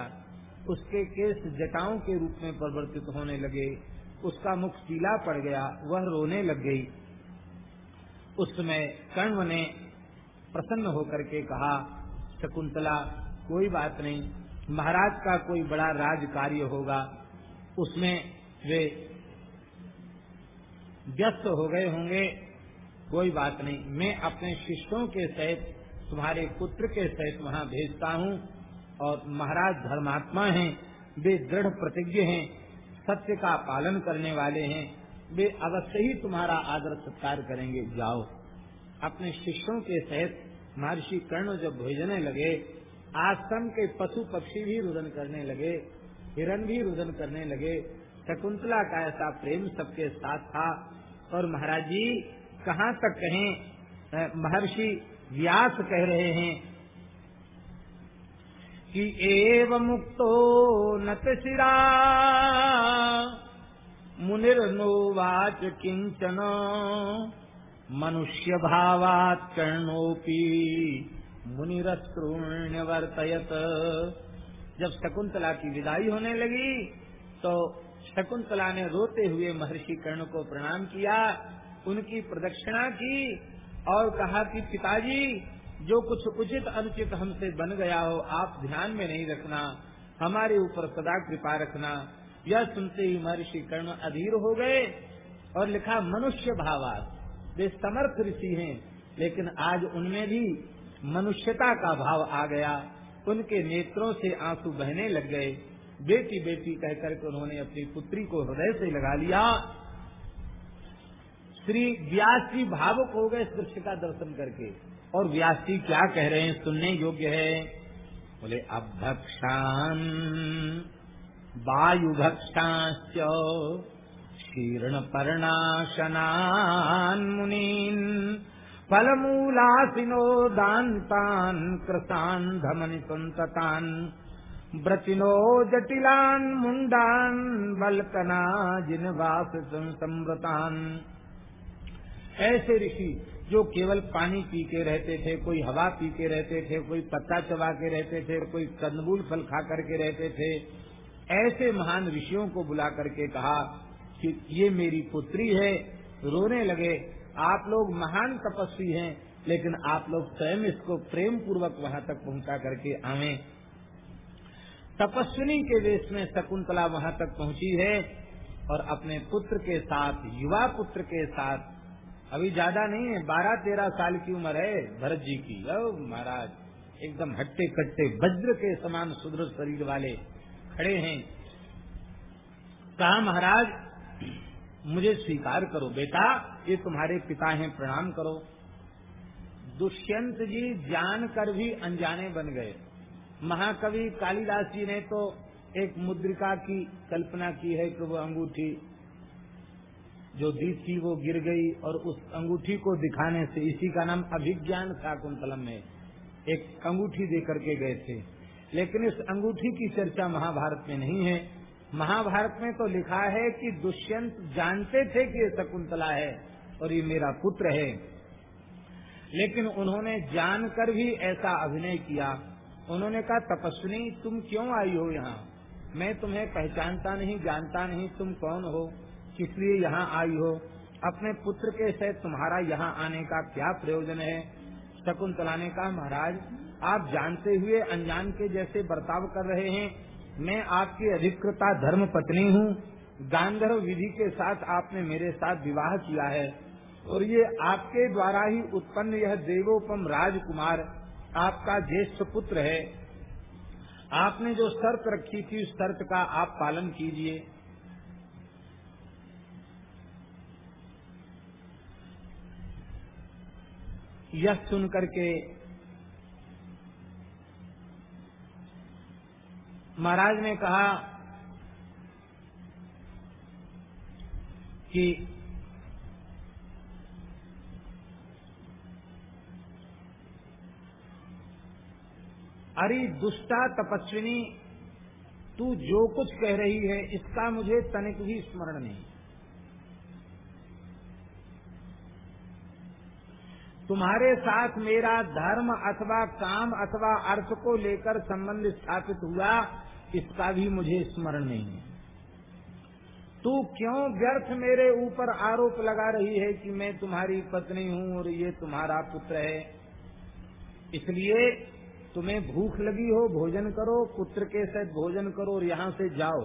उसके केस जटाओं के रूप में परिवर्तित होने लगे। उसका मुख पीला पड़ गया, वह रोने लग गई। उस समय कर्ण ने प्रसन्न होकर के कहा, शकुंतला, कोई बात नहीं, महाराज का कोई बड़ा राज कार्य होगा। उसमें वे व्यस्त हो गए होंगे, कोई बात नहीं। मैं अपने शिष्यों के सहित, तुम्हारे पुत्र के सहित वहाँ भेजता हूँ और महाराज धर्मात्मा हैं, वे दृढ़ प्रतिज्ञ हैं, सत्य का पालन करने वाले हैं। वे अवश्य ही तुम्हारा आदर सत्कार करेंगे। जाओ। अपने शिष्यों के सहित महर्षि कर्ण जब भेजने लगे, आश्रम के पशु पक्षी भी रुदन करने लगे, हिरण भी रुदन करने लगे, शकुंतला का ऐसा प्रेम सबके साथ था और महाराज जी, कहाँ तक कहें? महर्षि व्यास कह रहे हैं कि एव मुक्तो नतशिरा मुनिर्नोवाच किंचन, मनुष्य भावात कर्णोपी मुनिरस्कृण्य वर्तयत। जब शकुंतला की विदाई होने लगी तो शकुंतला ने रोते हुए महर्षि कर्ण को प्रणाम किया, उनकी प्रदक्षिणा की और कहा कि पिताजी, जो कुछ उचित अनुचित हमसे बन गया हो, आप ध्यान में नहीं रखना, हमारे ऊपर सदा कृपा रखना। यह सुनते ही महर्षि कर्ण अधीर हो गए और लिखा, मनुष्य भावात, वे समर्थ ऋषि हैं, लेकिन आज उनमें भी मनुष्यता का भाव आ गया। उनके नेत्रों से आँसू बहने लग गए। बेटी बेटी कहकर के उन्होंने अपनी पुत्री को हृदय से लगा लिया। श्री व्यास जी भावुक हो गए दृश्य का दर्शन करके। और व्यास जी क्या कह रहे हैं, सुनने योग्य है? बोले, अभक्षान वायु भक्षाश्च शीर्ण पर्णाशनान मुनीन फलमूलासिनो दान्तान् कृतान् धमनि संततान् व्रतिनो जटिलान् मुण्डान् जिन जिनवास संसमृतान् ऐसे ऋषि जो केवल पानी पी के रहते थे, कोई हवा पी के रहते थे, कोई पत्ता चबा के रहते थे, कोई कंदमूल फल खा करके रहते थे, ऐसे महान ऋषियों को बुला करके कहा कि ये मेरी पुत्री है, रोने लगे, आप लोग महान तपस्वी हैं, लेकिन आप लोग स्वयं इसको प्रेम पूर्वक वहाँ तक पहुँचा करके आवे। तपस्विनी के वेश में शकुंतला वहाँ तक पहुँची है और अपने पुत्र के साथ, युवा पुत्र के साथ, अभी ज़्यादा नहीं है बारह तेरह साल की उम्र है, भरत जी की। अव महाराज, एकदम हट्टे कट्टे वज्र के समान सुदृढ़ शरीर वाले खड़े हैं। कहा, महाराज, मुझे स्वीकार करो, बेटा, ये तुम्हारे पिता हैं, प्रणाम करो। दुष्यंत जी जान कर भी अनजाने बन गए। महाकवि कालिदास जी ने तो एक मुद्रिका की कल्पना की है कि वो अंगूठी जो दी थी वो गिर गई और उस अंगूठी को दिखाने से इसी का नाम अभिज्ञान था कुंतलम में। एक अंगूठी दे करके गए थे। लेकिन इस अंगूठी की चर्चा महाभारत में नहीं है। महाभारत में तो लिखा है कि दुष्यंत जानते थे कि ये शकुंतला है और ये मेरा पुत्र है। लेकिन उन्होंने जानकर भी ऐसा अभिनय किया उन्होंने कहा, तपस्विनी, तुम क्यों आई हो यहाँ? मैं तुम्हें पहचानता नहीं, जानता नहीं, तुम कौन हो? किस लिए यहाँ आई हो? अपने पुत्र के सहित तुम्हारा यहाँ आने का क्या प्रयोजन है? शकुंतला ने कहा, महाराज, आप जानते हुए अनजान के जैसे बर्ताव कर रहे हैं। मैं आपकी अधिकृता धर्म पत्नी हूँ। गांधर्व विधि के साथ आपने मेरे साथ विवाह किया है। और ये आपके द्वारा ही उत्पन्न यह देवोपम राजकुमार आपका ज्येष्ठ पुत्र है। आपने जो शर्त रखी थी, उस शर्त का आप पालन कीजिए। यह सुन करके महाराज ने कहा कि अरे दुष्टा तपस्विनी, तू जो कुछ कह रही है, इसका मुझे तनिक भी स्मरण नहीं। तुम्हारे साथ मेरा धर्म अथवा काम अथवा अर्थ को लेकर संबंध स्थापित हुआ, इसका भी मुझे स्मरण नहीं है। तू क्यों व्यर्थ मेरे ऊपर आरोप लगा रही है कि मैं तुम्हारी पत्नी हूँ और ये तुम्हारा पुत्र है? इसलिए तुम्हें भूख लगी हो, भोजन करो, पुत्र के साथ भोजन करो और यहाँ से जाओ।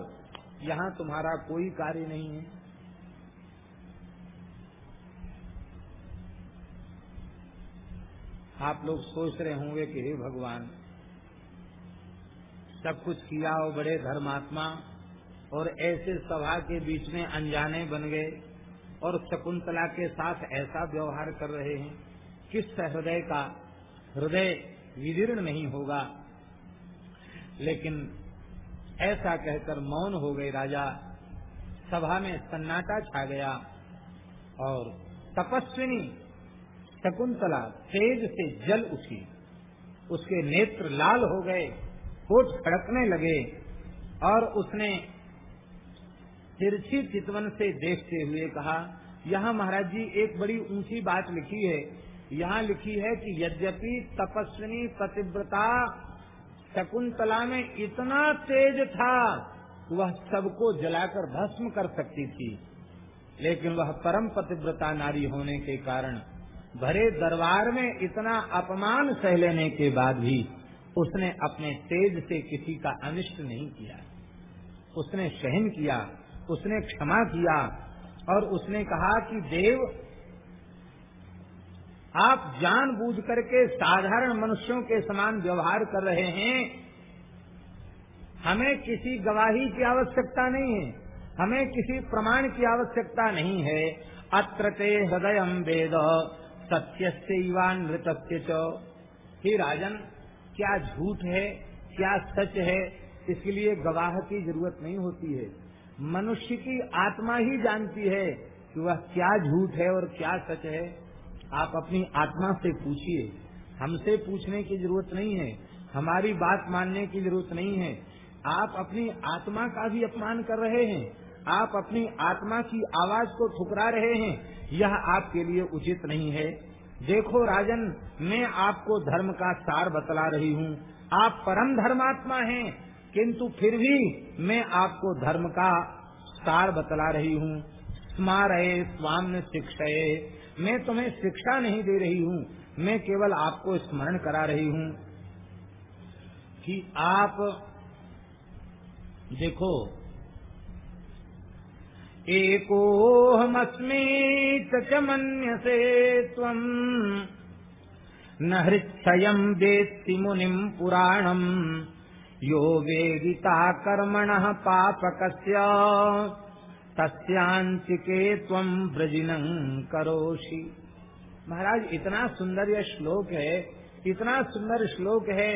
यहाँ तुम्हारा कोई कार्य नहीं है। आप लोग सोच रहे होंगे कि हे भगवान, सब कुछ किया हो बड़े धर्मात्मा, और ऐसे सभा के बीच में अनजाने बन गए, और शकुंतला के साथ ऐसा व्यवहार कर रहे हैं। किस हृदय का? हृदय विदीर्ण नहीं होगा। लेकिन ऐसा कहकर मौन हो गए राजा। सभा में सन्नाटा छा गया और तपस्विनी शकुंतला तेज से जल उठी। उसके नेत्र लाल हो गए, होठ खड़कने लगे और उसने तिरछी चितवन से देखते हुए कहा, यहाँ महाराज जी, एक बड़ी ऊँची बात लिखी है। यहाँ लिखी है कि यद्यपि तपस्विनी पतिव्रता शकुंतला में इतना तेज था, वह सबको जलाकर भस्म कर सकती थी। लेकिन वह परम पतिव्रता नारी होने के कारण भरे दरबार में इतना अपमान सह लेने के बाद भी उसने अपने तेज से किसी का अनिष्ट नहीं किया। उसने सहन किया, उसने क्षमा किया और उसने कहा कि देव आप जानबूझ करके साधारण मनुष्यों के समान व्यवहार कर रहे हैं, हमें किसी गवाही की आवश्यकता नहीं है, हमें किसी प्रमाण की आवश्यकता नहीं है। अत्र हृदय वेद सत्य से इवान नृत्य ही राजन, क्या झूठ है, क्या सच है इसके लिए गवाह की ज़रूरत नहीं होती है। मनुष्य की आत्मा ही जानती है कि वह क्या झूठ है और क्या सच है। आप अपनी आत्मा से पूछिए। हमसे पूछने की ज़रूरत नहीं है। हमारी बात मानने की ज़रूरत नहीं है। आप अपनी आत्मा का भी अपमान कर रहे हैं। आप अपनी आत्मा की आवाज़ को ठुकरा रहे हैं। यह आपके लिए उचित नहीं है। देखो राजन, मैं आपको धर्म का सार बतला रही हूँ। आप परम धर्मात्मा हैं, किंतु फिर भी मैं आपको धर्म का सार बतला रही हूँ। स्मारय, स्वाम्य शिक्षय। मैं तुम्हें शिक्षा नहीं दे रही हूँ, मैं केवल आपको स्मरण करा रही हूँ कि आप देखो एकोहमस्मी च मन्यसे त्वम् न हृच्छयम् वेत्ति मुनिम् पुराणम्। यो वेदिता कर्मण पापक तस्यांतिके त्वम ब्रजिनं करोषि। महाराज, इतना सुंदर यह श्लोक है, इतना सुंदर श्लोक है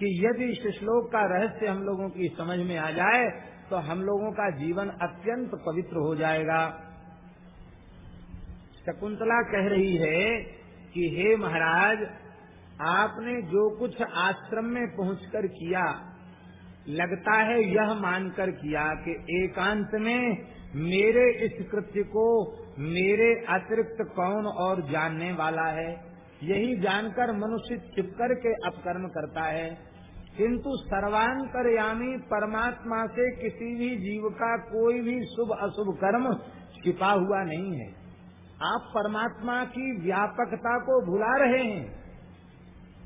कि यदि इस श्लोक का रहस्य हम लोगों की समझ में आ जाए तो हम लोगों का जीवन अत्यंत पवित्र हो जाएगा। शकुंतला कह रही है कि, हे महाराज, आपने जो कुछ आश्रम में पहुंचकर किया, लगता है यह मानकर किया कि एकांत में मेरे इस कृत्य को मेरे अतिरिक्त कौन और जानने वाला है? यही जानकर मनुष्य छिपकर के अपकर्म करता है। किंतु सर्वांतरयामी परमात्मा से किसी भी जीव का कोई भी शुभ अशुभ कर्म छिपा हुआ नहीं है। आप परमात्मा की व्यापकता को भुला रहे हैं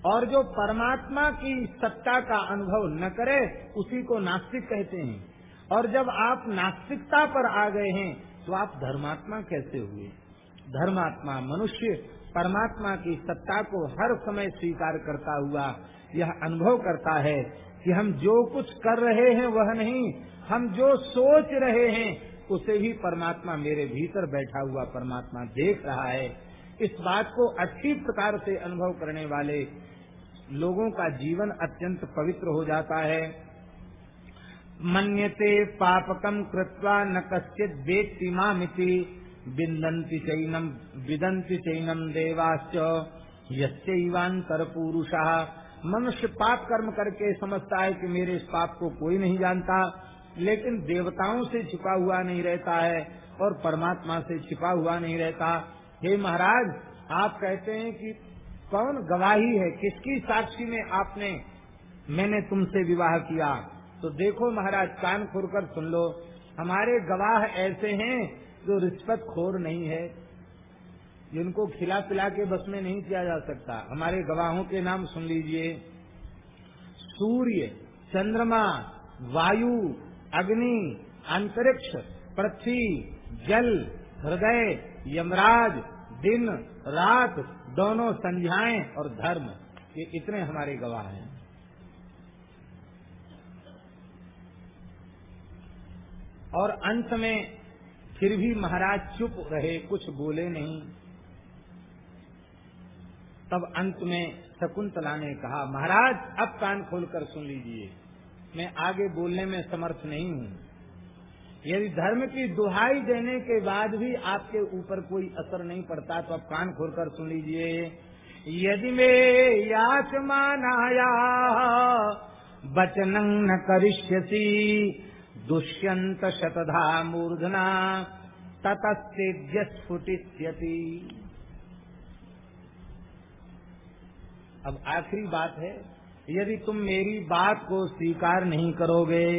और जो परमात्मा की सत्ता का अनुभव न करे, उसी को नास्तिक कहते हैं। और जब आप नास्तिकता पर आ गए हैं तो आप धर्मात्मा कैसे हुए? धर्मात्मा मनुष्य, परमात्मा की सत्ता को हर समय स्वीकार करता हुआ यह अनुभव करता है कि हम जो कुछ कर रहे हैं, वह नहीं। हम जो सोच रहे हैं, उसे ही परमात्मा मेरे भीतर बैठा हुआ परमात्मा देख रहा है। इस बात को अच्छी प्रकार से अनुभव करने वाले लोगों का जीवन अत्यंत पवित्र हो जाता है। मन्यते पापकम कृत्वा न कश्चित वेत्ति मामिति। बिंदंति चैनम विदंति चैनम देवाश्च। पुरुषा मनुष्य पाप कर्म करके समझता है कि मेरे इस पाप को कोई नहीं जानता, लेकिन देवताओं से छिपा हुआ नहीं रहता है और परमात्मा से छिपा हुआ नहीं रहता। हे महाराज, आप कहते हैं कि कौन गवाही है? किसकी साक्षी में आपने मैंने तुमसे विवाह किया? तो देखो महाराज, कान खुरकर सुन लो। हमारे गवाह ऐसे हैं जो रिश्वत खोर नहीं है। जिनको खिला पिला के बस में नहीं किया जा सकता। हमारे गवाहों के नाम सुन लीजिए। सूर्य, चंद्रमा, वायु, अग्नि, अंतरिक्ष, पृथ्वी, जल, हृदय, यमराज, दिन, रात, दोनों संध्याएँ और धर्म। ये इतने हमारे गवाह हैं। और अंत में फिर भी महाराज चुप रहे, कुछ बोले नहीं। तब अंत में शकुंतला ने कहा, महाराज, अब कान खोलकर सुन लीजिए। मैं आगे बोलने में समर्थ नहीं हूँ। यदि धर्म की दुहाई देने के बाद भी आपके ऊपर कोई असर नहीं पड़ता तो अब कान खोलकर सुन लीजिए। यदि मे याचमानाया वचनं न करिष्यसि दुष्यंत शतधा मूर्धना ततस्तेज्य स्फुटिष्यति अब आखिरी बात है, यदि तुम मेरी बात को स्वीकार नहीं करोगे,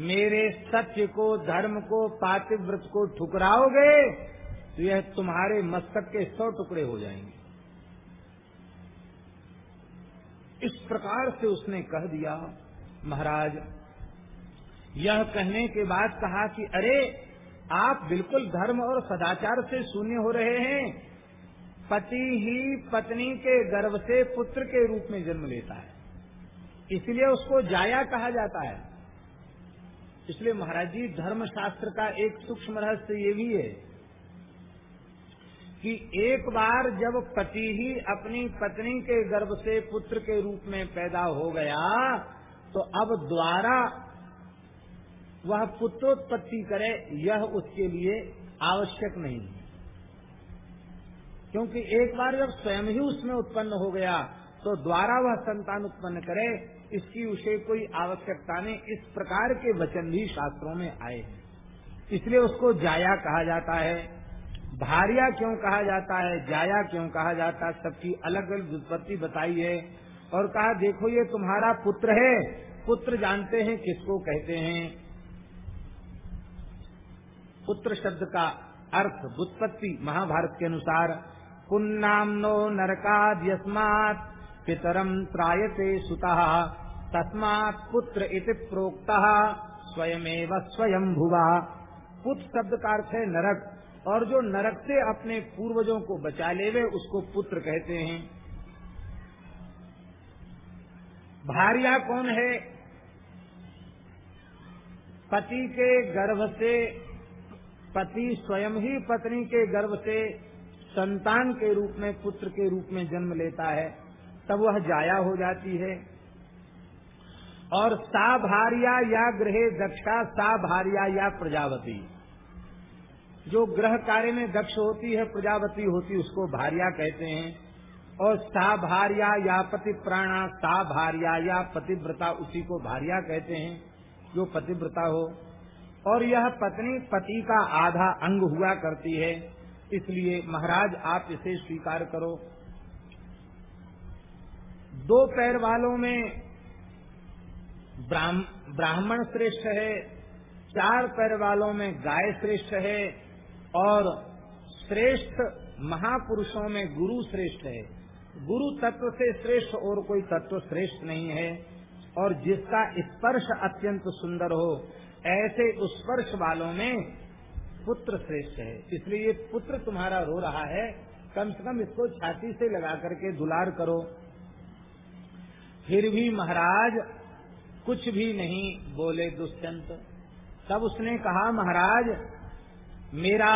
मेरे सत्य को, धर्म को पातिव्रत को ठुकराओगे तो यह तुम्हारे मस्तक के सौ टुकड़े हो जाएँगे। इस प्रकार से उसने कह दिया, महाराज यह कहने के बाद कहा कि अरे, आप बिल्कुल धर्म और सदाचार से शून्य हो रहे हैं। पति ही पत्नी के गर्भ से पुत्र के रूप में जन्म लेता है। इसलिए उसको जाया कहा जाता है। इसलिए महाराज जी धर्म शास्त्र का एक सूक्ष्म रहस्य ये भी है कि एक बार जब पति ही अपनी पत्नी के गर्भ से पुत्र के रूप में पैदा हो गया तो अब द्वारा वह पुत्रोत्पत्ति करे, यह उसके लिए आवश्यक नहीं है। क्योंकि एक बार जब स्वयं ही उसमें उत्पन्न हो गया तो द्वारा वह संतान उत्पन्न करे, इसकी उसे कोई आवश्यकता नहीं। इस प्रकार के वचन भी शास्त्रों में आए हैं। इसलिए उसको जाया कहा जाता है। भारिया क्यों कहा जाता है? जाया क्यों कहा जाता? है सबकी अलग अलग उत्पत्ति बताई है और कहा, देखो, ये तुम्हारा पुत्र है। पुत्र जानते हैं किसको कहते हैं? पुत्र शब्द का अर्थ उत्पत्ति महाभारत के अनुसार पुन्नामनो नरकाद्यस्मात् पितरम त्रायते सुता, तस्मात् पुत्र इति प्रोक्ता, स्वयमेव स्वयं भुवा पुत्र शब्द का अर्थ है नरक, और जो नरक से अपने पूर्वजों को बचा लेवे, उसको पुत्र कहते हैं। भारिया कौन है? पति के गर्भ से पति स्वयं ही पत्नी के गर्भ से संतान के रूप में, पुत्र के रूप में जन्म लेता है, तब वह जाया हो जाती है। और सा भारिया या ग्रहे दक्षा सा भारिया या प्रजावती जो ग्रह कार्य में दक्ष होती है प्रजावती होती उसको भारिया कहते हैं। और सा भारिया या पति प्राणा सा भारिया या पतिव्रता, उसी को भारिया कहते हैं, जो पतिव्रता हो। और यह पत्नी, पति का आधा अंग हुआ करती है। इसलिए महाराज, आप इसे स्वीकार करो। दो पैर वालों में ब्राह्मण श्रेष्ठ है, चार पैर वालों में गाय श्रेष्ठ है और श्रेष्ठ महापुरुषों में गुरु श्रेष्ठ है। गुरु तत्व से श्रेष्ठ और कोई तत्व श्रेष्ठ नहीं है और जिसका स्पर्श अत्यंत सुंदर हो ऐसे उस वर्ष वालों में पुत्र श्रेष्ठ है। इसलिए पुत्र तुम्हारा रो रहा है, कम से कम इसको छाती से लगा करके दुलार करो। फिर भी महाराज कुछ भी नहीं बोले दुष्यंत। तब उसने कहा, महाराज, मेरा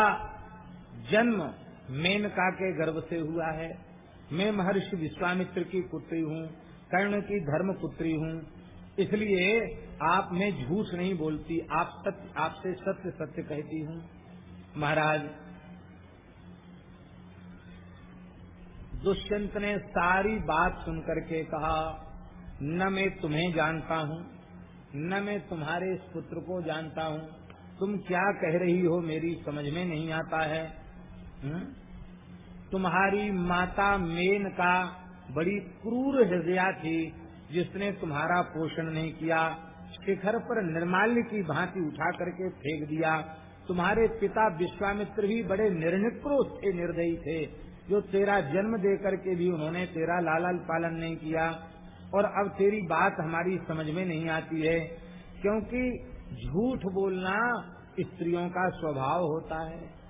जन्म मेनका के गर्भ से हुआ है। मैं महर्षि विश्वामित्र की पुत्री हूँ, कर्ण की धर्म पुत्री हूँ। इसलिए आप मैं झूठ नहीं बोलती, आप सत्य, आपसे सत्य सत्य कहती हूँ महाराज, दुष्यंत ने सारी बात सुनकर के कहा, न मैं तुम्हें जानता हूँ, न मैं तुम्हारे इस पुत्र को जानता हूँ तुम क्या कह रही हो मेरी समझ में नहीं आता है हुँ? हम्म? तुम्हारी माता मेन का बड़ी क्रूर हृदया थी जिसने तुम्हारा पोषण नहीं किया शिखर पर निर्माल्य की भांति उठा करके फेंक दिया। तुम्हारे पिता विश्वामित्र भी बड़े निर्णिक्रोध थे निर्दयी थे, जो तेरा जन्म दे करके भी उन्होंने तेरा लालन पालन नहीं किया। और अब तेरी बात हमारी समझ में नहीं आती है, क्योंकि झूठ बोलना स्त्रियों का स्वभाव होता है।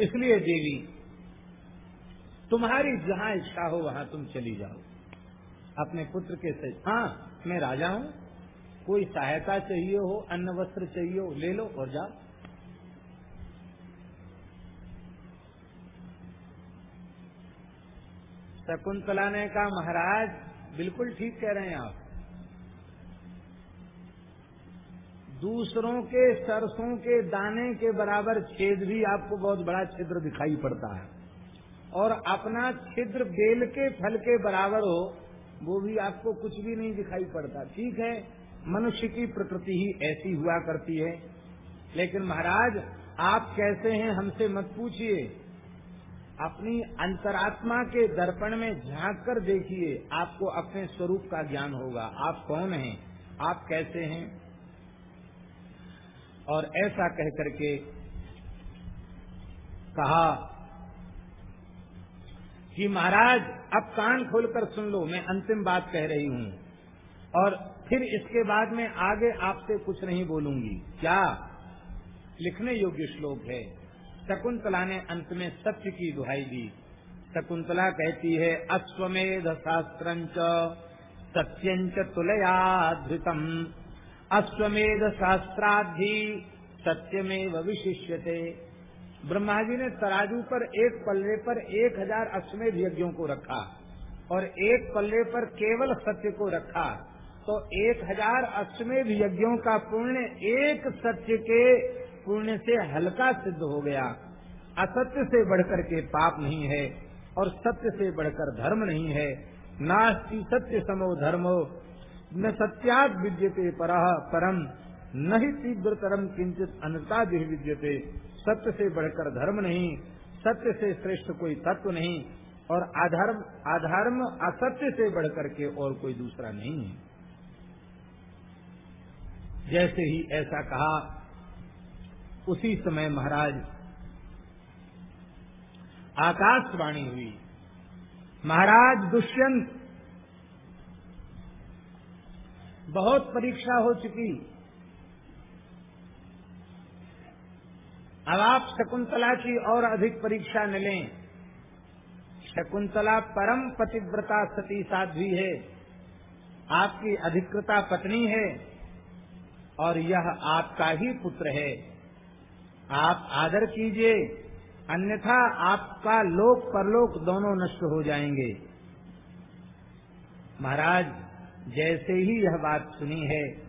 इसलिए देवी तुम्हारी जहाँ इच्छा हो, वहाँ तुम चली जाओ। अपने पुत्र के से हाँ मैं राजा हूँ। कोई सहायता चाहिए हो, अन्न वस्त्र चाहिए हो, ले लो और जाओ। शकुंतला ने कहा, महाराज, बिल्कुल ठीक कह रहे हैं आप। दूसरों के सरसों के दाने के बराबर छेद भी आपको बहुत बड़ा छिद्र दिखाई पड़ता है। और अपना छिद्र बेल के फल के बराबर हो, वो भी आपको कुछ भी नहीं दिखाई पड़ता। ठीक है, मनुष्य की प्रकृति ही ऐसी हुआ करती है। लेकिन महाराज, आप कैसे हैं हमसे मत पूछिए। अपनी अंतरात्मा के दर्पण में झाँक कर देखिए, आपको अपने स्वरूप का ज्ञान होगा। आप कौन हैं? आप कैसे हैं? और ऐसा कह करके कहा कि महाराज, अब कान खोलकर सुन लो, मैं अंतिम बात कह रही हूँ। और फिर इसके बाद में आगे आपसे कुछ नहीं बोलूँगी। क्या? लिखने योग्य श्लोक है। शकुंतला ने अंत में सत्य की दुहाई दी। शकुंतला कहती है, अश्वमेध शास्त्र सत्यंच तुलयाधृतम अश्वमेध शास्त्राधि सत्यमेव विशिष्यते। ब्रह्मा जी ने तराजू पर एक पल्ले पर एक हज़ार अश्वमेध यज्ञों को रखा और एक पल्ले पर केवल सत्य को रखा तो एक हज़ार अश्वमेध यज्ञों का पुण्य, एक सत्य के पुण्य से हल्का सिद्ध हो गया। असत्य से बढ़कर के पाप नहीं है और सत्य से बढ़कर धर्म नहीं है। नास्ति सत्य समो धर्मो, न सत्याद विद्यते पर परम, न ही तीव्रतरम किंचित अनता विद्यते। सत्य से बढ़कर धर्म नहीं, सत्य से श्रेष्ठ कोई तत्व नहीं, और अधर्म अधर्म असत्य से बढ़कर के और कोई दूसरा नहीं है। जैसे ही ऐसा कहा, उसी समय महाराज आकाशवाणी हुई। महाराज दुष्यंत, बहुत परीक्षा हो चुकी। अब आप शकुंतला की और अधिक परीक्षा न लें। शकुंतला परम पतिव्रता सती साध्वी है। आपकी अधिकृता पत्नी है और यह आपका ही पुत्र है। आप आदर कीजिए, अन्यथा आपका लोक परलोक दोनों नष्ट हो जाएँगे। महाराज, जैसे ही यह बात सुनी है,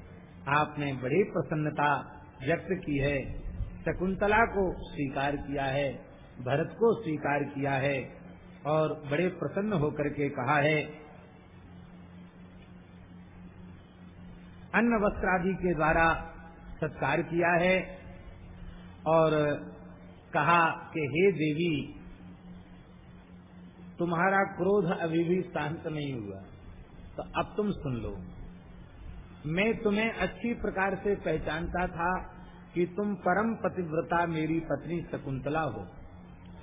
आपने बड़ी प्रसन्नता व्यक्त की है। शकुंतला को स्वीकार किया है, भरत को स्वीकार किया है और बड़े प्रसन्न होकर के कहा है, अन्न वस्त्र आदि के द्वारा सत्कार किया है और कहा कि, हे देवी, तुम्हारा क्रोध अभी भी शांत नहीं हुआ तो अब तुम सुन लो। मैं तुम्हें अच्छी प्रकार से पहचानता था कि तुम परम पतिव्रता मेरी पत्नी शकुंतला हो।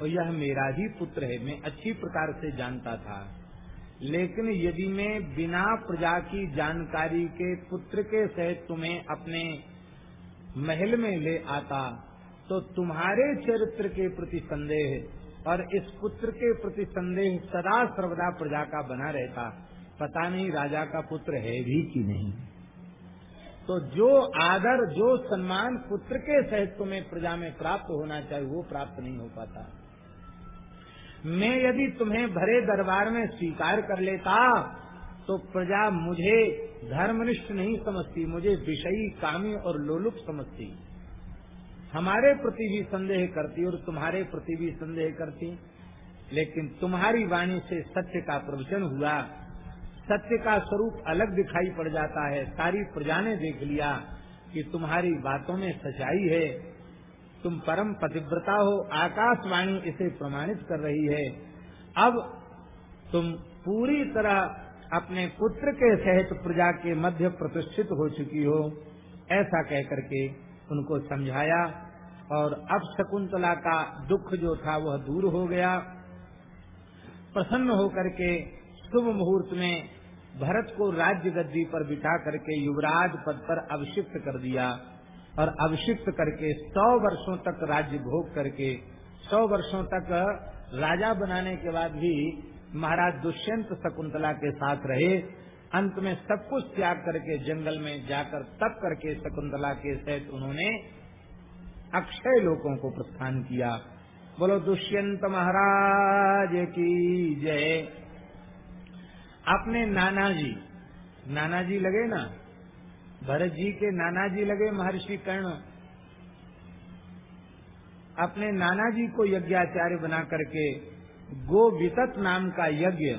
और यह मेरा ही पुत्र है, मैं अच्छी प्रकार से जानता था। लेकिन यदि मैं बिना प्रजा की जानकारी के पुत्र के सहित तुम्हें अपने महल में ले आता तो तुम्हारे चरित्र के प्रति संदेह और इस पुत्र के प्रति संदेह सदा सर्वदा प्रजा का बना रहता। पता नहीं राजा का पुत्र है भी कि नहीं। तो जो आदर, जो सम्मान पुत्र के सहित तुम्हें प्रजा में प्राप्त होना चाहिए, वो प्राप्त नहीं हो पाता। मैं यदि तुम्हें भरे दरबार में स्वीकार कर लेता तो प्रजा मुझे धर्मनिष्ठ नहीं समझती, मुझे विषयी, कामी और लोलुप समझती। हमारे प्रति भी संदेह करती और तुम्हारे प्रति भी संदेह करती, लेकिन तुम्हारी वाणी से सत्य का प्रवचन हुआ। सत्य का स्वरूप अलग दिखाई पड़ जाता है। सारी प्रजा ने देख लिया कि तुम्हारी बातों में सच्चाई है। तुम परम पतिव्रता हो, आकाशवाणी इसे प्रमाणित कर रही है। अब तुम पूरी तरह अपने पुत्र के सहित प्रजा के मध्य प्रतिष्ठित हो चुकी हो, ऐसा कह करके उनको समझाया और अब शकुंतला का दुख जो था वह दूर हो गया। प्रसन्न होकर के शुभ मुहूर्त में भरत को राज्य गद्दी पर बिठा करके युवराज पद पर अभिषिक्त कर दिया और अभिषिक्त करके सौ वर्षों तक राज्य भोग करके, सौ वर्षों तक राजा बनाने के बाद भी महाराज दुष्यंत शकुंतला के साथ रहे। अंत में सब कुछ त्याग करके जंगल में जाकर तप करके शकुंतला के सहित उन्होंने अक्षय लोगों को प्रस्थान किया। बोलो, दुष्यंत महाराज की जय। अपने नाना जी नाना जी लगे ना? भरत जी के नाना जी लगे महर्षि कर्ण। अपने नाना जी को यज्ञाचार्य बना करके गो वितत नाम का यज्ञ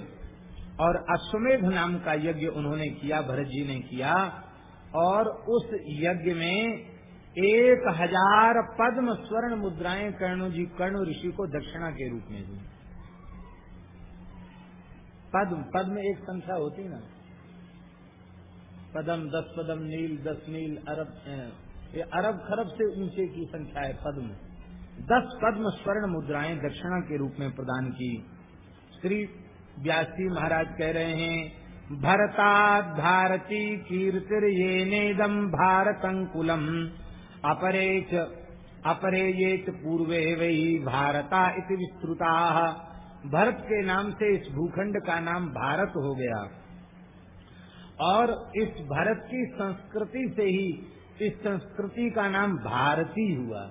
और अश्वमेध नाम का यज्ञ उन्होंने किया, भरत जी ने किया और उस यज्ञ में एक हज़ार पद्म स्वर्ण मुद्राएँ कर्ण जी, कर्ण ऋषि को दक्षिणा के रूप में दी पद्म पद्म एक संख्या होती ना। पदम दस, पदम नील, दस नील, अरब ये अरब खरब से ऊँचे की संख्या है पद्म दस पद्म स्वर्ण मुद्राएँ दक्षिणा के रूप में प्रदान की। श्री व्यासी महाराज कह रहे हैं भरताद भारती कीर्तिर ये नेदम भारतंकुलम। अपरे च ये पूर्वे वही भारता इति विस्तृता। भरत के नाम से इस भूखंड का नाम भारत हो गया। और इस भारत की संस्कृति से ही इस संस्कृति का नाम भारती हुआ।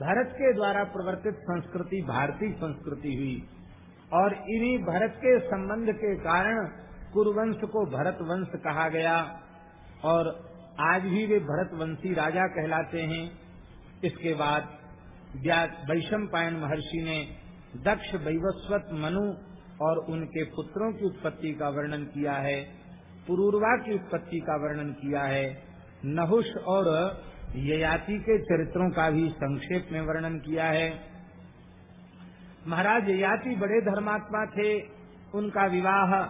भारत के द्वारा प्रवर्तित संस्कृति भारतीय संस्कृति हुई। और इन्हीं भरत के संबंध के कारण कुरुवंश को भरत वंश कहा गया। और आज भी वे भरतवंशी राजा कहलाते हैं। इसके बाद वैशम पायन महर्षि ने दक्ष वैवस्वत मनु और उनके पुत्रों की उत्पत्ति का वर्णन किया है, पुरूरवा की उत्पत्ति का वर्णन किया है, नहुष और ययाति के चरित्रों का भी संक्षेप में वर्णन किया है। महाराज ययाति बड़े धर्मात्मा थे, उनका विवाह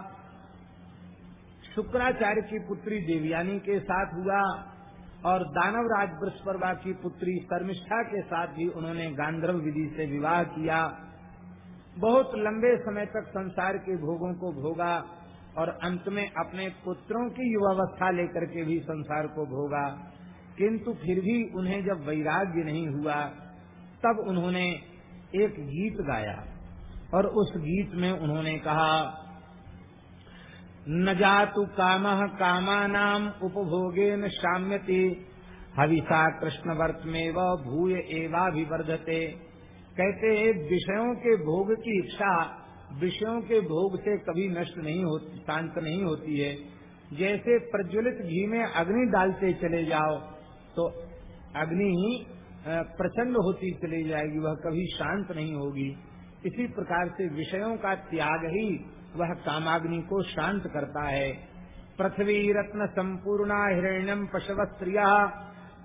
शुक्राचार्य की पुत्री देवयानी के साथ हुआ और दानवराज बृहस्परवा की पुत्री शर्मिष्ठा के साथ भी उन्होंने गांधर्व विधि से विवाह किया। बहुत लंबे समय तक संसार के भोगों को भोगा और अंत में अपने पुत्रों की युवावस्था लेकर के भी संसार को भोगा। किंतु फिर भी उन्हें जब वैराग्य नहीं हुआ, तब उन्होंने एक गीत गाया और उस गीत में उन्होंने कहा, न जातु काम कामा नाम उपभोगे न शाम्यति, हविषा कृष्ण वर्त में भूय एवाभिवर्धते। कहते हैं, विषयों के भोग की इच्छा, विषयों के भोग से कभी नष्ट नहीं होती शांत नहीं होती है। जैसे प्रज्वलित घी में अग्नि डालते चले जाओ तो अग्नि ही प्रचंड होती चली जाएगी, वह कभी शांत नहीं होगी। इसी प्रकार से विषयों का त्याग ही, वह कामाग्नि को शांत करता है। पृथ्वी रत्न संपूर्णा हिरण्यम पशव स्त्रिया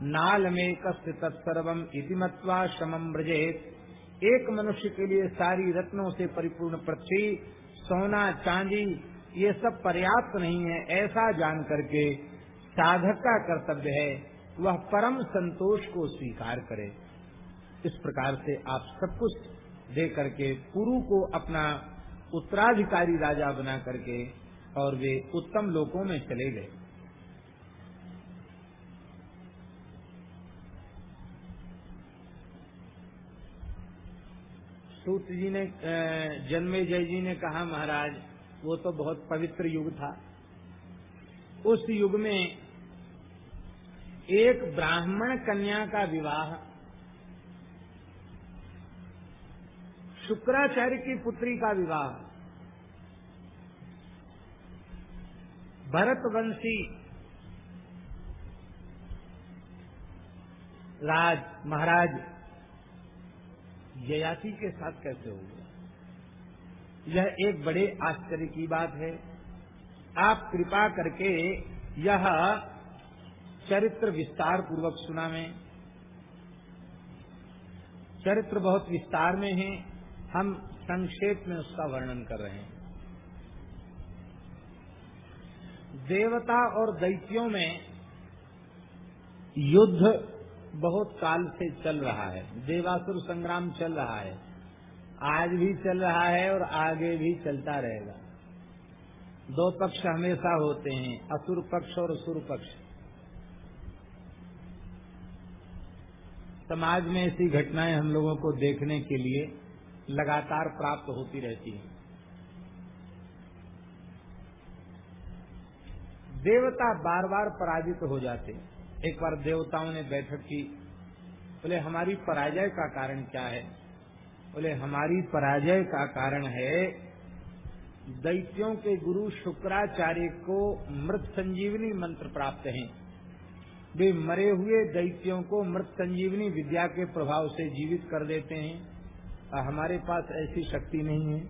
नाल में कस्य तत्सर्वम इति मत्वा शमम ब्रजेत एक मनुष्य के लिए सारी रत्नों से परिपूर्ण पृथ्वी, सोना, चांदी, ये सब पर्याप्त नहीं है, ऐसा जान करके साधक का कर्तव्य है, वह परम संतोष को स्वीकार करे। इस प्रकार से आप सब कुछ दे करके गुरु को अपना उत्तराधिकारी राजा बना करके, और वे उत्तम लोकों में चले गए। सूत जी ने जन्मे जय जी ने कहा, महाराज, वो तो बहुत पवित्र युग था। उस युग में एक ब्राह्मण कन्या का विवाह, शुक्राचार्य की पुत्री का विवाह, भरतवंशी राज, महाराज ययाति के साथ कैसे हो गया यह एक बड़े आश्चर्य की बात है। आप कृपा करके यह चरित्र विस्तार पूर्वक सुना में चरित्र बहुत विस्तार में है। हम संक्षेप में उसका वर्णन कर रहे हैं। देवता और दैत्यों में युद्ध बहुत काल से चल रहा है। देवासुर संग्राम चल रहा है। आज भी चल रहा है और आगे भी चलता रहेगा। दो पक्ष हमेशा होते हैं, असुर पक्ष और सुर पक्ष। समाज में ऐसी घटनाएँ हम लोगों को देखने के लिए लगातार प्राप्त होती रहती हैं। देवता बार बार पराजित हो जाते एक बार देवताओं ने बैठक की, बोले, हमारी पराजय का कारण क्या है? बोले, हमारी पराजय का कारण है दैत्यों के गुरु शुक्राचार्य को मृत संजीवनी मंत्र प्राप्त हैं। वे मरे हुए दैत्यों को मृत संजीवनी विद्या के प्रभाव से जीवित कर देते हैं। और हमारे पास ऐसी शक्ति नहीं है।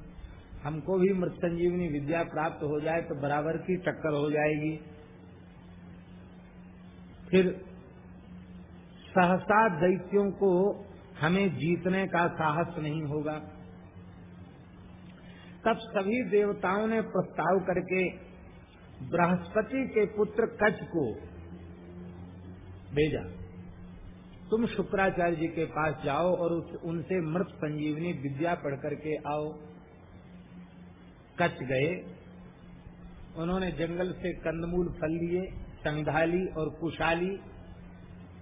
हमको भी मृत संजीवनी विद्या प्राप्त हो जाए तो बराबर की टक्कर हो जाएगी। फिर सहसा दैत्यों को हमें जीतने का साहस नहीं होगा। तब सभी देवताओं ने प्रस्ताव करके बृहस्पति के पुत्र कच्छ को भेजा। तुम शुक्राचार्य जी के पास जाओ और उनसे मृत संजीवनी विद्या पढ़ करके आओ। कच्छ गए। उन्होंने जंगल से कंदमूल फल लिए। संघाली और कुशाली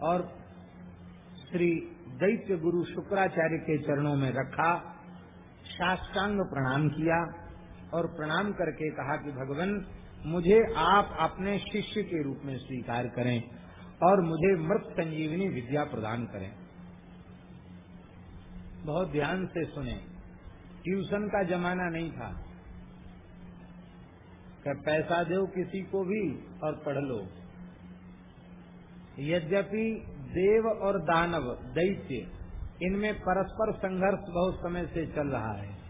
और श्री दैत्य गुरु शुक्राचार्य के चरणों में रखा, साष्टांग प्रणाम किया और प्रणाम करके कहा कि भगवान, मुझे आप अपने शिष्य के रूप में स्वीकार करें और मुझे मृत संजीवनी विद्या प्रदान करें। बहुत ध्यान से सुने। ट्यूशन का जमाना नहीं था। कि पैसा दो किसी को भी और पढ़ लो। यद्यपि देव और दानव, दैत्य, इनमें परस्पर संघर्ष बहुत समय से चल रहा है।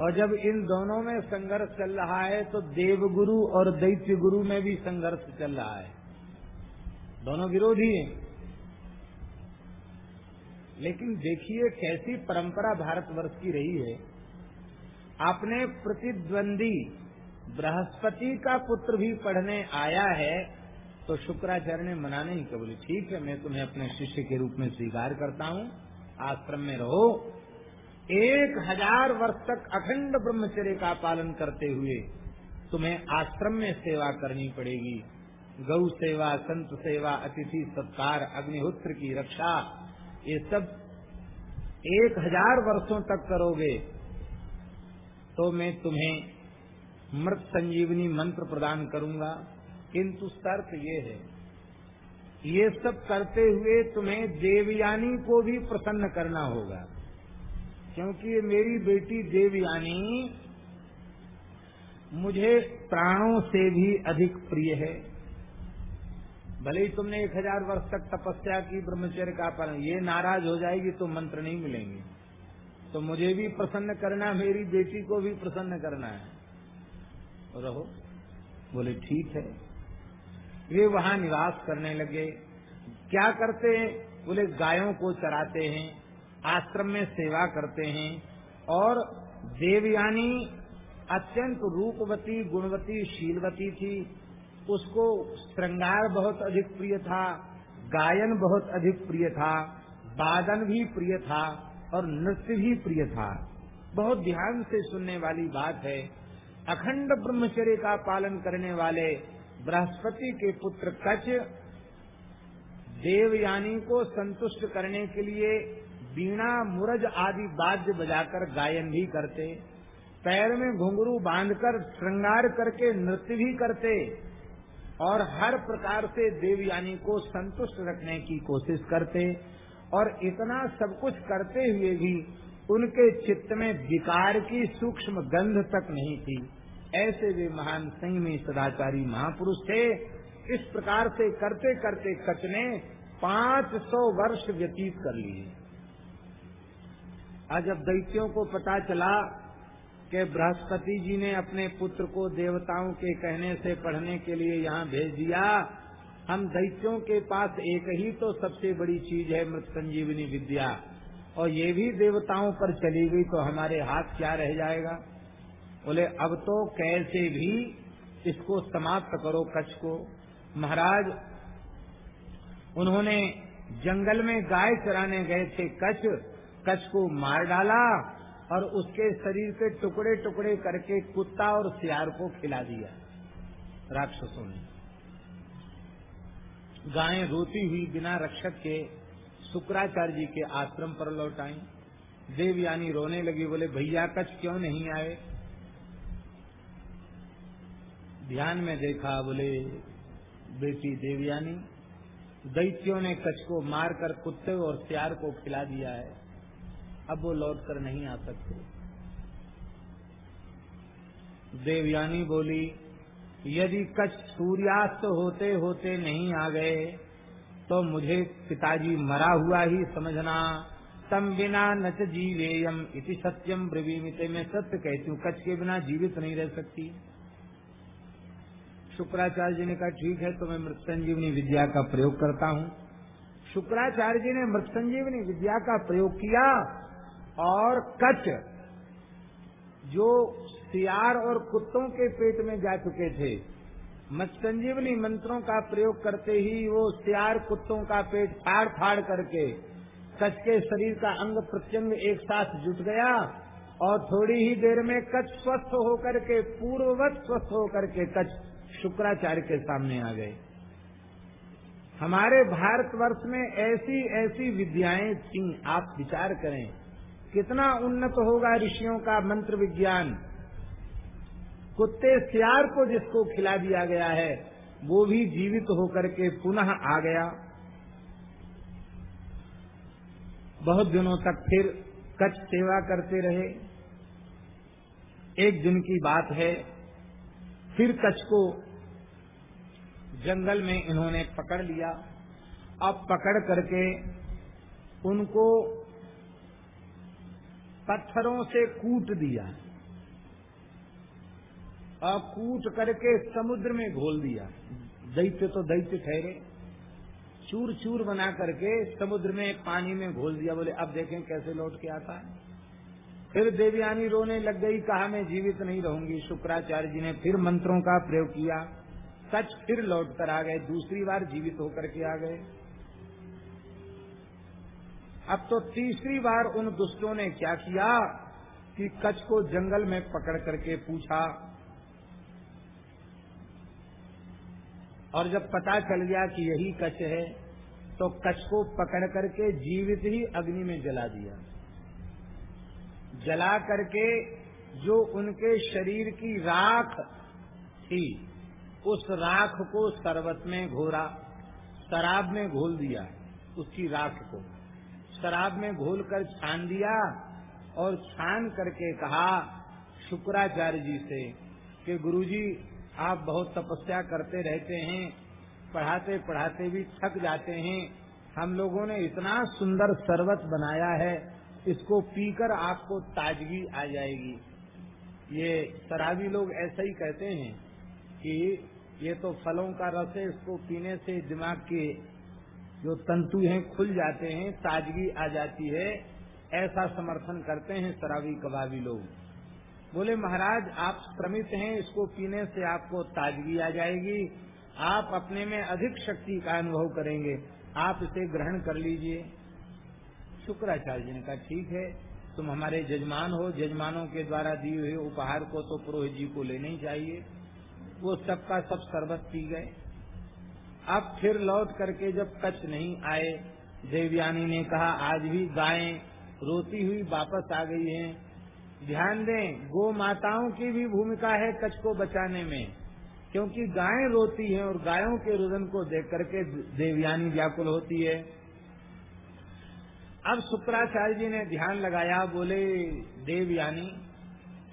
और जब इन दोनों में संघर्ष चल रहा है तो देवगुरु और दैत्य गुरु में भी संघर्ष चल रहा है। दोनों विरोधी हैं। लेकिन देखिए कैसी परंपरा भारतवर्ष की रही है। आपने प्रतिद्वंदी बृहस्पति का पुत्र भी पढ़ने आया है तो शुक्राचार्य ने मना नहीं बोले, ठीक है, मैं तुम्हें अपने शिष्य के रूप में स्वीकार करता हूँ, आश्रम में रहो। एक हज़ार वर्ष तक अखंड ब्रह्मचर्य का पालन करते हुए तुम्हें आश्रम में सेवा करनी पड़ेगी। गौ सेवा, संत सेवा, अतिथि सत्कार, अग्निहोत्र की रक्षा, ये सब एक हज़ार वर्षों तक करोगे तो मैं तुम्हें मृत संजीवनी मंत्र प्रदान करूँगा। किंतु शर्त ये है, ये सब करते हुए तुम्हें देवयानी को भी प्रसन्न करना होगा। क्योंकि ये मेरी बेटी देवयानी मुझे प्राणों से भी अधिक प्रिय है। भले ही तुमने एक हज़ार वर्ष तक तपस्या की ब्रह्मचर्य का पालन, ये नाराज़ हो जाएगी तो मंत्र नहीं मिलेंगे। तो मुझे भी प्रसन्न करना, मेरी बेटी को भी प्रसन्न करना है। रहो। बोले, ठीक है। वे वहाँ निवास करने लगे। क्या करते हैं? बोले, गायों को चराते हैं, आश्रम में सेवा करते हैं और देवयानी अत्यंत रूपवती, गुणवती, शीलवती थी। उसको श्रृंगार बहुत अधिक प्रिय था, गायन बहुत अधिक प्रिय था, वादन भी प्रिय था और नृत्य भी प्रिय था। बहुत ध्यान से सुनने वाली बात है। अखंड ब्रह्मचर्य का पालन करने वाले बृहस्पति के पुत्र कच देवयानी को संतुष्ट करने के लिए बीणा, मुरज आदि वाद्य बजाकर गायन भी करते, पैर में घुंघरू बांधकर श्रृंगार करके नृत्य भी करते और हर प्रकार से देवयानी को संतुष्ट रखने की कोशिश करते और इतना सब कुछ करते हुए भी उनके चित्त में विकार की सूक्ष्म गंध तक नहीं थी। ऐसे वे महान संयमी सदाचारी महापुरुष थे। इस प्रकार से करते करते कच ने पाँच सौ वर्ष व्यतीत कर लिए। आज जब दैत्यों को पता चला कि बृहस्पति जी ने अपने पुत्र को देवताओं के कहने से पढ़ने के लिए यहाँ भेज दिया। हम दैत्यों के पास एक ही तो सबसे बड़ी चीज़ है मृत संजीवनी विद्या। और ये भी देवताओं पर चली गई तो हमारे हाथ क्या रह जाएगा? बोले, अब तो कैसे भी इसको समाप्त करो कच्छ को। महाराज, उन्होंने जंगल में गाय चराने गए थे कच्छ कच्छ को मार डाला और उसके शरीर के टुकड़े टुकड़े करके कुत्ता और सियार को खिला दिया, राक्षसों ने। गायें रोती हुई बिना रक्षक के शुक्राचार्य जी के आश्रम पर लौट आई। देवयानी रोने लगी, बोले, भैया, कच्छ क्यों नहीं आए? ध्यान में देखा बोले, बेटी देवयानी, दैत्यों ने कच्छ को मारकर कुत्ते और सियार को खिला दिया है। अब वो लौट कर नहीं आ सकते। देवयानी बोली, यदि कच्छ सूर्यास्त होते होते नहीं आ गए तो मुझे पिताजी मरा हुआ ही समझना। तम बिना नच जीवेयम इति सत्यम ब्रवीमित। में सत्य कहती हूँ, कच्छ के बिना जीवित नहीं रह सकती। शुक्राचार्य जी ने कहा, ठीक है तो मैं मृत संजीवनी विद्या का प्रयोग करता हूँ। शुक्राचार्य जी ने मृत संजीवनी विद्या का प्रयोग किया और कच जो सियार और कुत्तों के पेट में जा चुके थे मत संजीवनी मंत्रों का प्रयोग करते ही वो सियार कुत्तों का पेट फाड़ फाड़ करके कच्छ के शरीर का अंग प्रत्यंग एक साथ जुट गया और थोड़ी ही देर में कच्छ स्वस्थ होकर के, पूर्ववत स्वस्थ होकर के कच्छ शुक्राचार्य के सामने आ गए। हमारे भारतवर्ष में ऐसी ऐसी विद्याएँ थी, आप विचार करें। कितना उन्नत होगा ऋषियों का मंत्र विज्ञान। कुत्ते सियार को जिसको खिला दिया गया है, वो भी जीवित होकर के पुनः आ गया। बहुत दिनों तक फिर कच्छ सेवा करते रहे। एक दिन की बात है, फिर कच्छ को जंगल में इन्होंने पकड़ लिया। अब पकड़ करके उनको पत्थरों से कूट दिया। और कूट करके समुद्र में घोल दिया। दैत्य तो दैत्य ठहरे। चूर चूर बना करके समुद्र में पानी में घोल दिया। बोले, अब देखें कैसे लौट के आता है। फिर देवयानी रोने लग गई। कहा मैं जीवित नहीं रहूँगी? शुक्राचार्य जी ने फिर मंत्रों का प्रयोग किया। सच फिर लौट कर आ गए, दूसरी बार जीवित होकर के आ गए। अब तो तीसरी बार उन दुष्टों ने क्या किया कि कच्छ को जंगल में पकड़ करके पूछा। और जब पता चल गया कि यही कच्छ है तो कच्छ को पकड़ करके जीवित ही अग्नि में जला दिया। जला करके जो उनके शरीर की राख थी उस राख को शरबत में घोरा, शराब में घोल दिया, उसकी राख को। शराब में घोल कर छान दिया और छान करके कहा, शुक्राचार्य जी से कि गुरुजी, आप बहुत तपस्या करते रहते हैं, पढ़ाते पढ़ाते भी थक जाते हैं। हम लोगों ने इतना सुंदर शरबत बनाया है, इसको पीकर आपको ताजगी आ जाएगी। ये शराबी लोग ऐसा ही कहते हैं कि ये तो फलों का रस है, इसको पीने से दिमाग के जो तंतु हैं खुल जाते हैं, ताजगी आ जाती है। ऐसा समर्थन करते हैं शराबी कबाबी लोग। बोले, महाराज, आप श्रमित हैं, इसको पीने से आपको ताजगी आ जाएगी। आप अपने में अधिक शक्ति का अनुभव करेंगे। आप इसे ग्रहण कर लीजिए। शुक्राचार्य जी ने कहा, ठीक है, तुम हमारे जजमान हो। जजमानों के द्वारा दिए हुए उपहार को तो पुरोहित जी को लेना ही चाहिए। वो सबका सब शरबत पी गए। अब फिर लौट करके जब कच्छ नहीं आए, देवयानी ने कहा, आज भी गायें रोती हुई वापस आ गई हैं। ध्यान दें, गो माताओं की भी भूमिका है कच्छ को बचाने में, क्योंकि गायें रोती हैं और गायों के रुदन को देख करके देवयानी व्याकुल होती है। अब शुक्राचार्य जी ने ध्यान लगाया, बोले, देवयानी,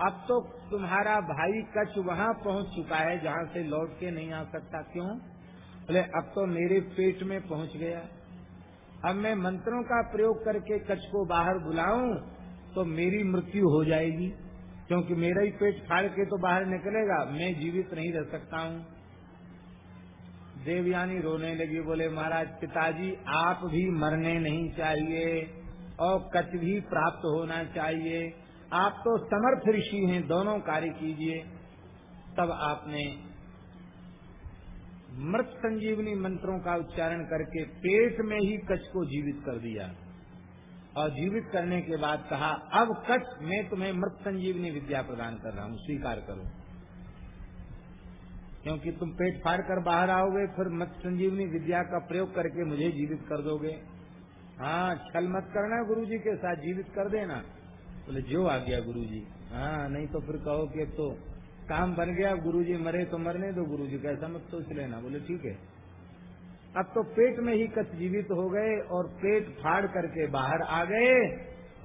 अब तो तुम्हारा भाई कच्छ वहाँ पहुँच चुका है, जहाँ से लौट के नहीं आ सकता, क्यों? बोले, अब तो मेरे पेट में पहुँच गया। अब मैं मंत्रों का प्रयोग करके कच्छ को बाहर बुलाऊं तो मेरी मृत्यु हो जाएगी। क्योंकि मेरा ही पेट फाड़ के तो बाहर निकलेगा, मैं जीवित नहीं रह सकता हूँ। देवयानी रोने लगी, बोले, महाराज, पिताजी, आप भी मरने नहीं चाहिए और कच्छ भी प्राप्त होना चाहिए। आप तो समर्थ ऋषि हैं, दोनों कार्य कीजिए। तब आपने मृत संजीवनी मंत्रों का उच्चारण करके पेट में ही कच्छ को जीवित कर दिया। और जीवित करने के बाद कहा, अब कच्छ मैं तुम्हें मृत संजीवनी विद्या प्रदान कर रहा हूँ, स्वीकार करो। क्योंकि तुम पेट फाड़ कर बाहर आओगे, फिर मत संजीवनी विद्या का प्रयोग करके मुझे जीवित कर दोगे। हाँ छल मत करना गुरु जी के साथ, जीवित कर देना। बोले, जो आ गया गुरु जी हाँ नहीं तो फिर कहो कि तो काम बन गया गुरु जी मरे तो मरने दो गुरु जी कैसा मत सोच लेना। बोले, ठीक है। अब तो पेट में ही कच जीवित हो गए और पेट फाड़ करके बाहर आ गए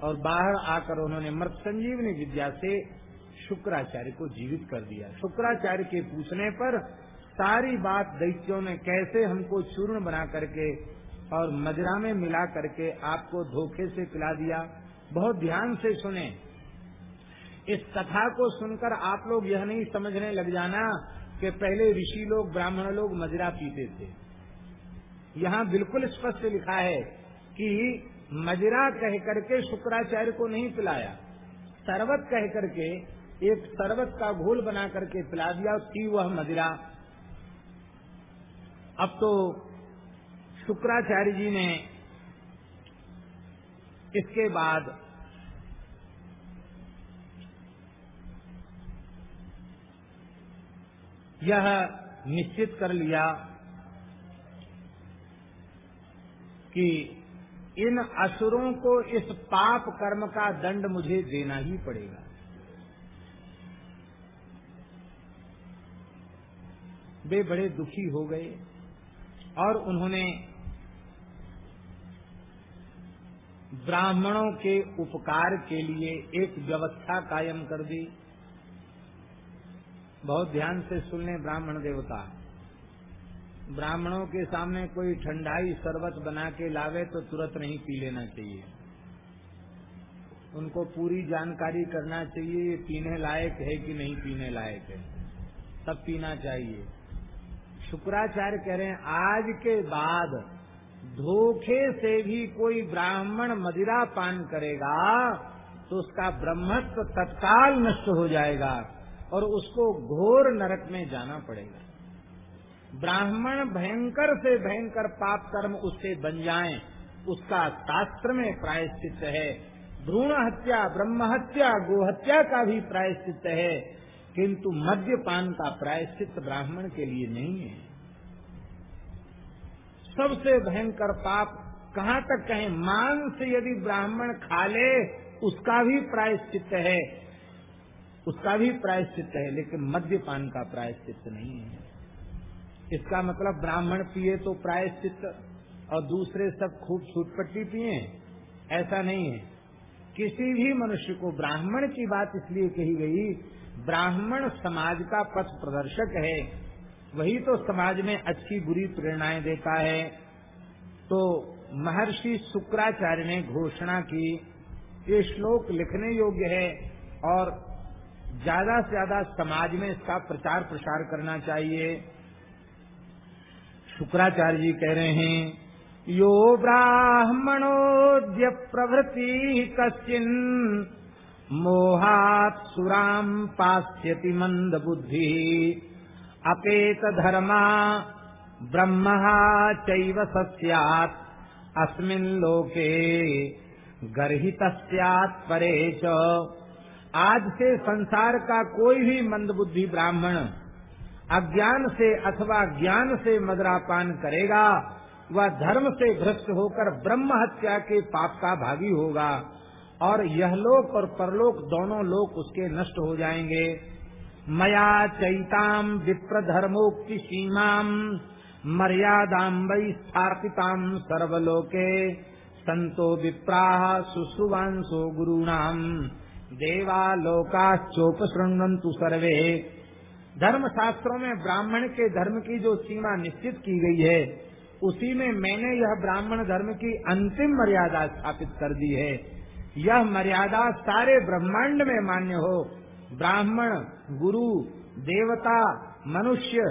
और बाहर आकर उन्होंने मृत संजीवनी विद्या से शुक्राचार्य को जीवित कर दिया। शुक्राचार्य के पूछने पर सारी बात दैत्यों ने कैसे हमको चूर्ण बना करके और मजरा में मिला करके आपको धोखे से पिला दिया? बहुत ध्यान से सुने। इस कथा को सुनकर आप लोग यह नहीं समझने लग जाना कि पहले ऋषि लोग, ब्राह्मण लोग मजरा पीते थे। यहाँ बिल्कुल स्पष्ट लिखा है कि मजरा कह करके शुक्राचार्य को नहीं पिलाया। सरवत कह करके एक शरबत का घोल बना करके पिला दिया थी वह मदिरा। अब तो शुक्राचार्य जी ने इसके बाद यह निश्चित कर लिया कि इन असुरों को इस पाप कर्म का दंड मुझे देना ही पड़ेगा। वे बड़े दुखी हो गए और उन्होंने ब्राह्मणों के उपकार के लिए एक व्यवस्था कायम कर दी। बहुत ध्यान से सुन सुनने ब्राह्मण देवता। ब्राह्मणों के सामने कोई ठंडाई शरबत बना के लावे तो तुरंत नहीं पी लेना चाहिए। उनको पूरी जानकारी करना चाहिए, ये पीने लायक है कि नहीं पीने लायक है। तब पीना चाहिए। शुक्राचार्य कह रहे हैं, आज के बाद धोखे से भी कोई ब्राह्मण मदिरा पान करेगा तो उसका ब्रह्मत्व तत्काल नष्ट हो जाएगा और उसको घोर नरक में जाना पड़ेगा। ब्राह्मण भयंकर से भयंकर पाप कर्म उससे बन जाए, उसका शास्त्र में प्रायश्चित है। भ्रूण हत्या, ब्रह्म हत्या गोहत्या का भी प्रायश्चित है, किंतु मद्यपान का प्रायश्चित ब्राह्मण के लिए नहीं है। सबसे भयंकर पाप। कहाँ तक कहें? मांस यदि ब्राह्मण खा ले, उसका भी प्रायश्चित है। उसका भी प्रायश्चित है, लेकिन मद्यपान का प्रायश्चित नहीं है। इसका मतलब ब्राह्मण पिए तो प्रायश्चित और दूसरे सब खूब छूटपट्टी पिए। ऐसा नहीं है। किसी भी मनुष्य को ब्राह्मण की बात इसलिए कही गई, ब्राह्मण समाज का पथ प्रदर्शक है। वही तो समाज में अच्छी बुरी प्रेरणाएँ देता है। तो महर्षि शुक्राचार्य ने घोषणा की, ये श्लोक लिखने योग्य है और ज़्यादा से ज़्यादा समाज में इसका प्रचार प्रसार करना चाहिए। शुक्राचार्य जी कह रहे हैं, यो ब्राह्मणोद्य प्रभृति कश्चिन, मोहात् सुराम पास्यति मंद बुद्धि। अपेत धर्मा ब्रह्म चैव सस्यात्। गर्हित परे च। आज से संसार का कोई भी मंदबुद्धि ब्राह्मण अज्ञान से अथवा ज्ञान से मदरापान करेगा, वह धर्म से भ्रष्ट होकर ब्रह्म हत्या के पाप का भागी होगा, और यह लोक और परलोक दोनों लोक उसके नष्ट हो जाएँगे। मया चैताम विप्र धर्मोक्ति सीमाम मर्यादाम वही स्थापिताम सर्वलोके। संतो विप्राह सुश्रुवांसो गुरुणाम। देवालोकाश्चोप शृण्वंतु सर्वे। धर्म शास्त्रों में ब्राह्मण के धर्म की जो सीमा निश्चित की गई है, उसी में मैंने यह ब्राह्मण धर्म की अंतिम मर्यादा स्थापित कर दी है। यह मर्यादा सारे ब्रह्मांड में मान्य हो। ब्राह्मण गुरु, देवता, मनुष्य,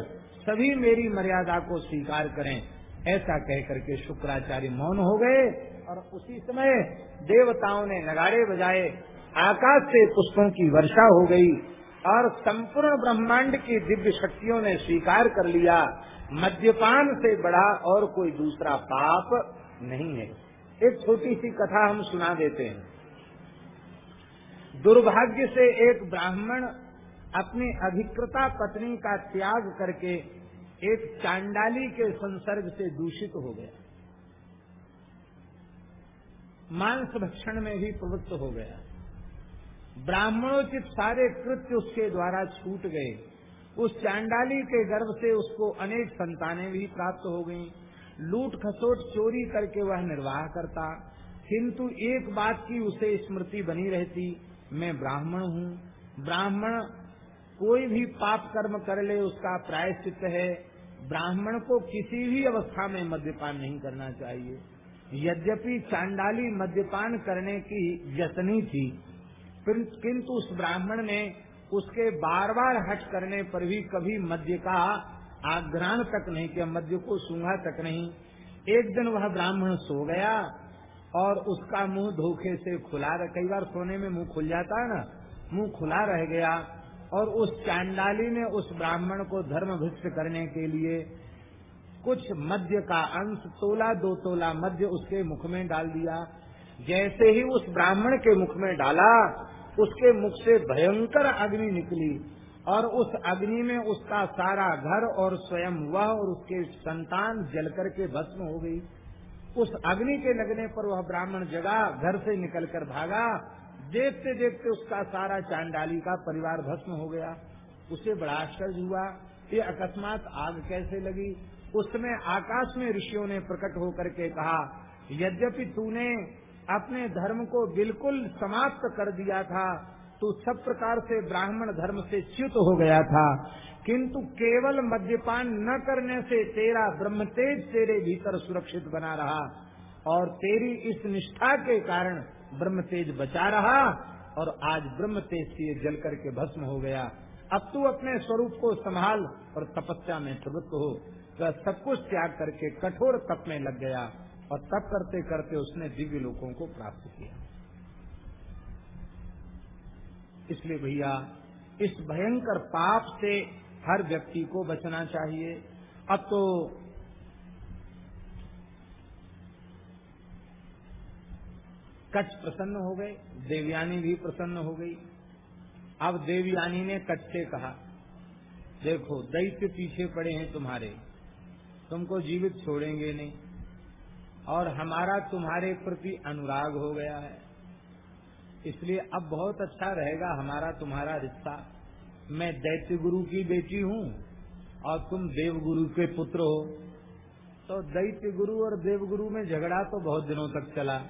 सभी मेरी मर्यादा को स्वीकार करें। ऐसा कह करके शुक्राचार्य मौन हो गए और उसी समय देवताओं ने नगाड़े बजाए, आकाश से पुष्पों की वर्षा हो गई और संपूर्ण ब्रह्मांड की दिव्य शक्तियों ने स्वीकार कर लिया। मद्यपान से बड़ा और कोई दूसरा पाप नहीं है। एक छोटी सी कथा हम सुना देते हैं। दुर्भाग्य से एक ब्राह्मण अपनी अधिकृता पत्नी का त्याग करके एक चांडाली के संसर्ग से दूषित हो गया। मांस भक्षण में भी प्रवृत्त हो गया। ब्राह्मणोचित सारे कृत्य उसके द्वारा छूट गए। उस चांडाली के गर्भ से उसको अनेक संतानें भी प्राप्त हो गईं। लूट खसोट चोरी करके वह निर्वाह करता। किंतु एक बात की उसे स्मृति बनी रहती, मैं ब्राह्मण हूँ। ब्राह्मण कोई भी पाप कर्म कर ले, उसका प्रायश्चित है। ब्राह्मण को किसी भी अवस्था में मद्यपान नहीं करना चाहिए। यद्यपि चांडाली मद्यपान करने की व्यसनी थी किंतु उस ब्राह्मण ने उसके बार बार हट करने पर भी कभी मद्य का आग्रहण तक नहीं किया मध्य को सूंघा तक नहीं। एक दिन वह ब्राह्मण सो गया और उसका मुँह धोखे से खुला कई बार सोने में मुँह खुल जाता है ना, मुँह खुला रह गया। और उस चांडाली ने उस ब्राह्मण को धर्म भ्रष्ट करने के लिए कुछ मध्य का अंश, तोला, दो तोला मध्य उसके मुख में डाल दिया। जैसे ही उस ब्राह्मण के मुख में डाला, उसके मुख से भयंकर अग्नि निकली और उस अग्नि में उसका सारा घर और स्वयं वह और उसके संतान जल करके भस्म हो गई। उस अग्नि के लगने पर वह ब्राह्मण जगा, घर से निकलकर भागा देखते देखते उसका सारा चांडाली का परिवार भस्म हो गया। उसे बड़ा आश्चर्य हुआ, ये अकस्मात आग कैसे लगी? उस समय आकाश में ऋषियों ने प्रकट होकर के कहा, यद्यपि तूने अपने धर्म को बिल्कुल समाप्त कर दिया था तो सब प्रकार से ब्राह्मण धर्म से च्युत हो गया था, किंतु केवल मद्यपान न करने से तेरा ब्रह्म तेज तेरे भीतर सुरक्षित बना रहा। और तेरी इस निष्ठा के कारण ब्रह्म तेज बचा रहा और आज ब्रह्म तेज से जल करके भस्म हो गया। अब तू अपने स्वरूप को संभाल और तपस्या में प्रवृत्त हो। तो सब कुछ त्याग करके कठोर तप में लग गया और तप करते करते उसने दिव्य लोगों को प्राप्त किया। इसलिए भैया, इस भयंकर पाप से हर व्यक्ति को बचना चाहिए। अब तो कच्छ प्रसन्न हो गए, देवयानी भी प्रसन्न हो गई। अब देवयानी ने कच्छ से कहा, देखो, दैत्य पीछे पड़े हैं तुम्हारे। तुमको जीवित छोड़ेंगे नहीं। और हमारा तुम्हारे प्रति अनुराग हो गया है। इसलिए अब बहुत अच्छा रहेगा हमारा तुम्हारा रिश्ता। मैं दैत्य गुरु की बेटी हूँ और तुम देव गुरु के पुत्र हो। तो दैत्य गुरु और देव गुरु में झगड़ा तो बहुत दिनों तक चला।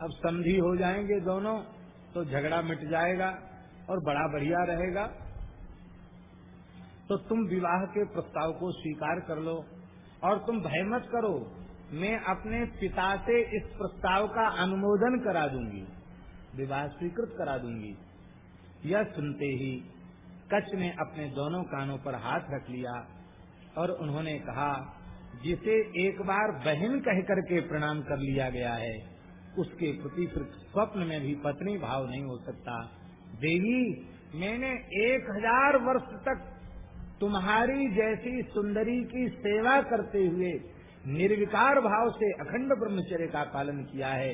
अब संधि हो जाएँगे दोनों तो झगड़ा मिट जाएगा और बड़ा बढ़िया रहेगा। तो तुम विवाह के प्रस्ताव को स्वीकार कर लो और तुम भय मत करो, मैं अपने पिता से इस प्रस्ताव का अनुमोदन करा दूँगी, विवाह स्वीकृत करा दूँगी। यह सुनते ही कच्छ ने अपने दोनों कानों पर हाथ रख लिया और उन्होंने कहा, जिसे एक बार बहन कह करके प्रणाम कर लिया गया है उसके प्रति स्वप्न में भी पत्नी भाव नहीं हो सकता। देवी, मैंने एक हज़ार वर्ष तक तुम्हारी जैसी सुंदरी की सेवा करते हुए निर्विकार भाव से अखंड ब्रह्मचर्य का पालन किया है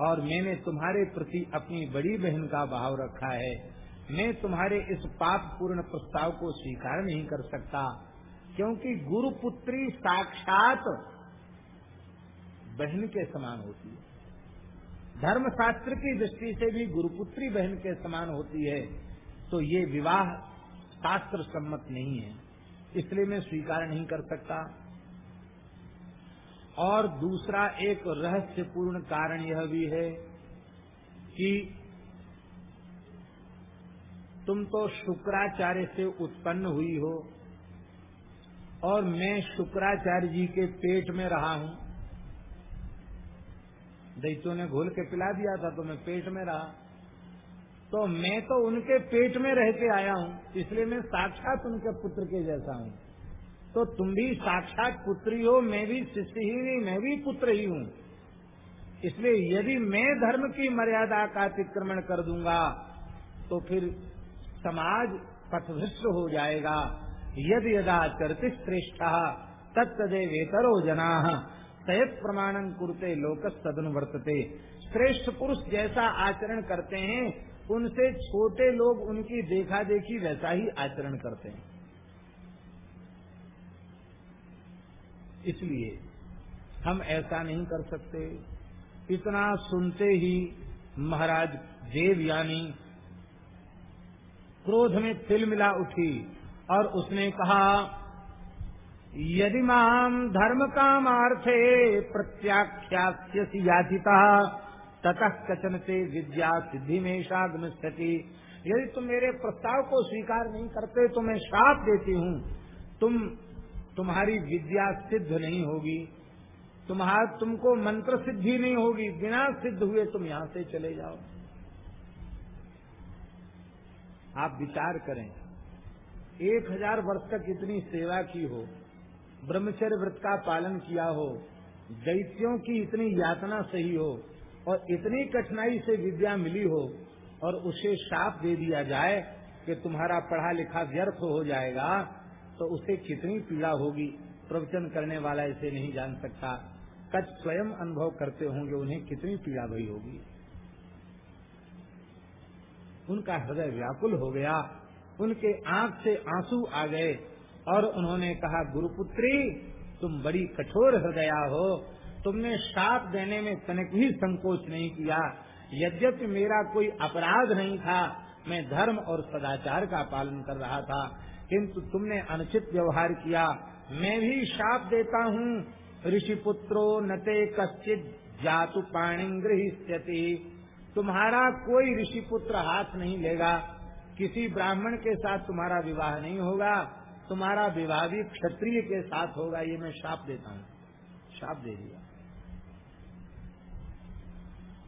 और मैंने तुम्हारे प्रति अपनी बड़ी बहन का भाव रखा है। मैं तुम्हारे इस पाप पूर्ण प्रस्ताव को स्वीकार नहीं कर सकता, क्योंकि गुरु पुत्री साक्षात बहन के समान होती है। धर्म शास्त्र की दृष्टि से भी गुरुपुत्री बहन के समान होती है तो ये विवाह शास्त्र सम्मत नहीं है। इसलिए मैं स्वीकार नहीं कर सकता। और दूसरा एक रहस्यपूर्ण कारण यह भी है कि तुम तो शुक्राचार्य से उत्पन्न हुई हो, और मैं शुक्राचार्य जी के पेट में रहा हूँ। दैत्यों ने घोल के पिला दिया था तो मैं पेट में रहा। तो मैं तो उनके पेट में रह के आया हूँ, इसलिए मैं साक्षात उनके पुत्र के जैसा हूँ। तो तुम भी साक्षात पुत्री हो, मैं भी शिष्य ही नहीं, मैं भी पुत्र ही हूँ। इसलिए यदि मैं धर्म की मर्यादा का अतिक्रमण कर दूँगा तो फिर समाज पथभ्रष्ट हो जाएगा। यदि यदा चरति श्रेष्ठ तत्दे वेतरो जना। सयत प्रमाणन कुरते लोक सदन वर्तते। श्रेष्ठ पुरुष जैसा आचरण करते हैं, उनसे छोटे लोग उनकी देखा देखी वैसा ही आचरण करते हैं। इसलिए हम ऐसा नहीं कर सकते। इतना सुनते ही महाराज देव यानी क्रोध में तिल मिला उठी और उसने कहा यदि माम धर्म कामार्थे प्रत्याख्यास्यसी याचिता ततः कचन से विद्या सिद्धि में शागमस्थिति यदि तुम मेरे प्रस्ताव को स्वीकार नहीं करते तो मैं श्राप देती हूँ। तुम, तुम्हारी विद्या सिद्ध नहीं होगी। तुम्हारा तुमको मंत्र सिद्धि नहीं होगी। बिना सिद्ध हुए तुम यहाँ से चले जाओ। आप विचार करें, एक हज़ार वर्ष तक इतनी सेवा की हो ब्रह्मचर्य व्रत का पालन किया हो, दैत्यों की इतनी यातना सही हो और इतनी कठिनाई से विद्या मिली हो और उसे शाप दे दिया जाए कि तुम्हारा पढ़ा लिखा व्यर्थ हो जाएगा तो उसे कितनी पीड़ा होगी। प्रवचन करने वाला इसे नहीं जान सकता। कच स्वयं अनुभव करते होंगे, उन्हें कितनी पीड़ा भई होगी। उनका हृदय व्याकुल हो गया, उनके आँख से आँसू आ गए और उन्होंने कहा, गुरुपुत्री, तुम बड़ी कठोर हृदया हो। तुमने श्राप देने में तनिक भी संकोच नहीं किया। यद्यपि मेरा कोई अपराध नहीं था, मैं धर्म और सदाचार का पालन कर रहा था, किंतु तुमने अनुचित व्यवहार किया। मैं भी श्राप देता हूँ। ऋषिपुत्रो नते कश्चित जातु पाणिंग्रहिष्यति तुम्हारा कोई ऋषिपुत्र हाथ नहीं लेगा। किसी ब्राह्मण के साथ तुम्हारा विवाह नहीं होगा। तुम्हारा विवाह भी क्षत्रिय के साथ होगा, ये मैं शाप देता हूँ। शाप दे दिया।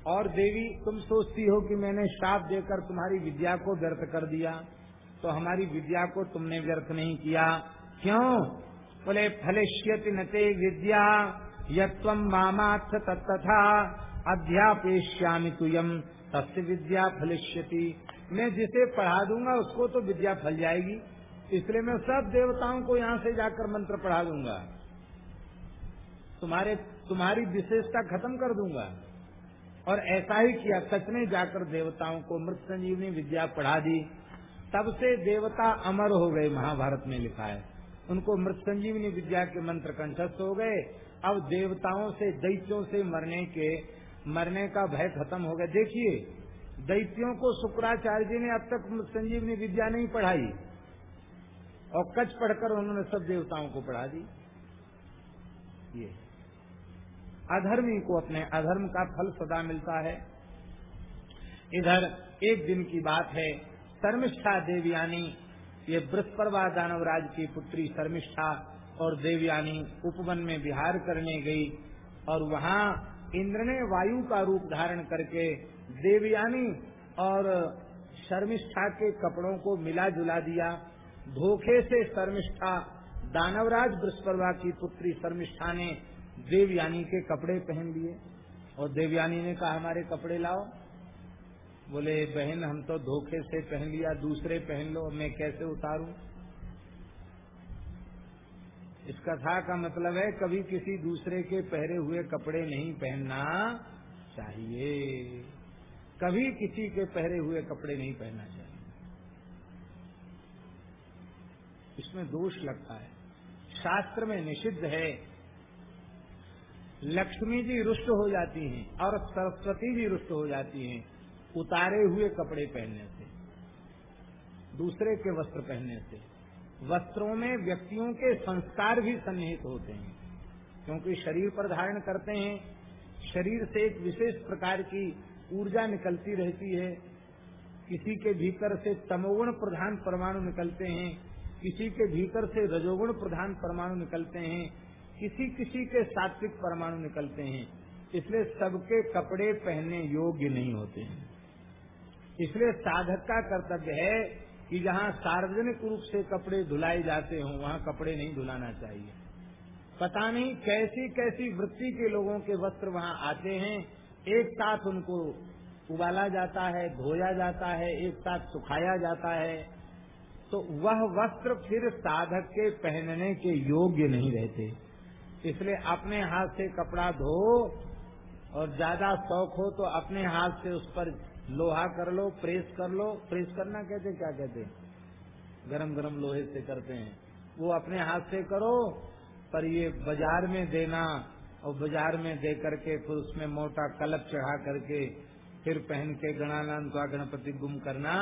और देवी, तुम सोचती हो कि मैंने शाप देकर तुम्हारी विद्या को व्यर्थ कर दिया तो हमारी विद्या को तुमने व्यर्थ नहीं किया। क्यों? बोले, फलिष्यति नते विद्या यम मामाथ तथा अध्यापेश्यामी तुयम तस्य विद्या फलिष्यति। मैं जिसे पढ़ा दूँगा, उसको तो विद्या फल जाएगी। इसलिए मैं सब देवताओं को यहाँ से जाकर मंत्र पढ़ा दूँगा। तुम्हारे, तुम्हारी विशेषता खत्म कर दूँगा। और ऐसा ही किया, सच में जाकर देवताओं को मृत संजीवनी विद्या पढ़ा दी। तब से देवता अमर हो गए, महाभारत में लिखा है। उनको मृत संजीवनी विद्या के मंत्र कंठस्थ हो गए। अब देवताओं से, दैत्यों से मरने के, मरने का भय खत्म हो गया। देखिए, दैत्यों को शुक्राचार्य जी ने अब तक संजीवनी विद्या नहीं पढ़ाई। और कच पढ़कर उन्होंने सब देवताओं को पढ़ा दी। ये। अधर्मी को अपने अधर्म का फल सदा मिलता है। इधर एक दिन की बात है, शर्मिष्ठा देवयानी ये बृहस्परवा दानवराज की पुत्री शर्मिष्ठा और देवयानी उपवन में विहार करने गई और वहाँ इंद्र ने वायु का रूप धारण करके देवयानी और शर्मिष्ठा के कपड़ों को मिला जुला दिया। धोखे से शर्मिष्ठा। दानवराज बृहस्परवा की पुत्री शर्मिष्ठा ने देवयानी के कपड़े पहन लिए और देवयानी ने कहा, हमारे कपड़े लाओ। बोले, बहन, हम तो धोखे से पहन लिया, दूसरे पहन लो मैं कैसे उतारू? इस कथा का मतलब है, कभी किसी दूसरे के पहरे हुए कपड़े नहीं पहनना चाहिए। कभी किसी के पहरे हुए कपड़े नहीं पहनना चाहिए। इसमें दोष लगता है। शास्त्र में निषिद्ध है। लक्ष्मी जी रुष्ट हो जाती हैं और सरस्वती भी रुष्ट हो जाती हैं, उतारे हुए कपड़े पहनने से, दूसरे के वस्त्र पहनने से। वस्त्रों में व्यक्तियों के संस्कार भी सन्निहित होते हैं, क्योंकि शरीर पर धारण करते हैं। शरीर से एक विशेष प्रकार की ऊर्जा निकलती रहती है। किसी के भीतर से तमोगुण प्रधान परमाणु निकलते हैं। किसी के भीतर से रजोगुण प्रधान परमाणु निकलते हैं, किसी किसी के सात्विक परमाणु निकलते हैं। इसलिए सबके कपड़े पहनने योग्य नहीं होते हैं। इसलिए साधक का कर्तव्य है कि जहाँ सार्वजनिक रूप से कपड़े धुलाए जाते हों, वहाँ कपड़े नहीं धुलाना चाहिए। पता नहीं कैसी कैसी वृत्ति के लोगों के वस्त्र वहाँ आते हैं। एक साथ उनको उबाला जाता है, धोया जाता है, एक साथ सुखाया जाता है। तो वह वस्त्र फिर साधक के पहनने के योग्य नहीं रहते। इसलिए अपने हाथ से कपड़ा धो और ज़्यादा शौक हो तो अपने हाथ से उस पर लोहा कर लो, प्रेस कर लो। प्रेस करना कहते, क्या कहते? गरम गरम लोहे से करते हैं। वो अपने हाथ से करो, पर ये बाज़ार में देना और बाज़ार में दे करके फिर उसमें मोटा कलप चढ़ा करके फिर पहन के गणानंद का गणपति गुम करना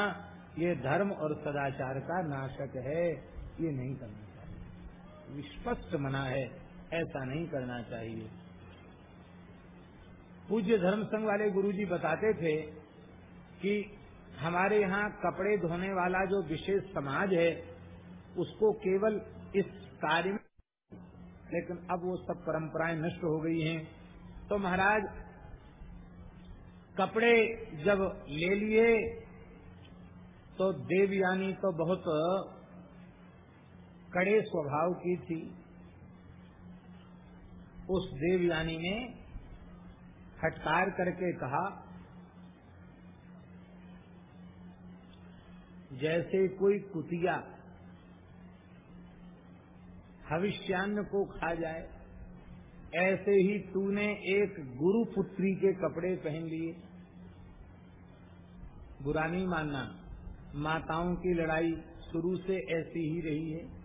ये धर्म और सदाचार का नाशक है, ये नहीं करना चाहिए। विस्पष्ट मना है, ऐसा नहीं करना चाहिए। पूज्य धर्म संघ वाले गुरुजी बताते थे कि हमारे यहाँ कपड़े धोने वाला जो विशेष समाज है, उसको केवल इस कार्य में लेकिन अब वो सब परंपराएँ नष्ट हो गई हैं। तो महाराज, कपड़े जब ले लिए तो देवयानी तो बहुत कड़े स्वभाव की थी। उस देवयानी ने फटकार करके कहा, जैसे कोई कुतिया भविष्यान्न को खा जाए, ऐसे ही तूने एक गुरु पुत्री के कपड़े पहन लिए। बुरा नहीं मानना। माताओं की लड़ाई शुरू से ऐसी ही रही है।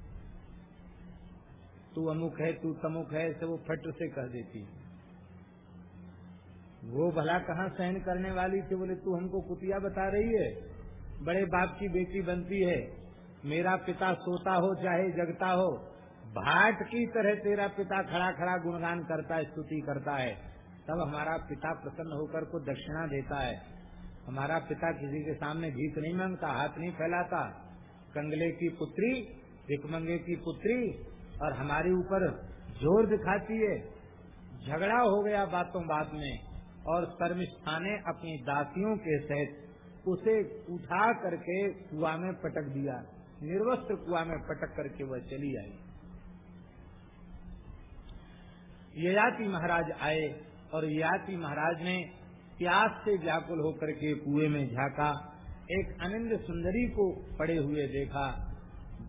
तू अमुक है, तू तमुक है, ऐसे वो फट से कह देती वो भला कहाँ सहन करने वाली थी? बोले, तू हमको कुतिया बता रही है? बड़े बाप की बेटी बनती है। मेरा पिता सोता हो, चाहे जगता हो, भाट की तरह तेरा पिता खड़ा खड़ा गुणगान करता है, स्तुति करता है। तब हमारा पिता प्रसन्न होकर को दक्षिणा देता है। हमारा पिता किसी के सामने भीख नहीं माँगता, हाथ नहीं फैलाता। कंगले की पुत्री भिकमंगे की पुत्री, और हमारे ऊपर ज़ोर दिखाती है। झगड़ा हो गया बातों बात में, और शर्मिष्ठा ने अपनी दासियों के सहित उसे उठा करके कुआ में पटक दिया। निर्वस्त्र कुआ में पटक करके वह चली आई। ययाति महाराज आए, और ययाति महाराज ने प्यास से व्याकुल होकर के कुएँ में झाका, एक अनिंद सुंदरी को पड़े हुए देखा।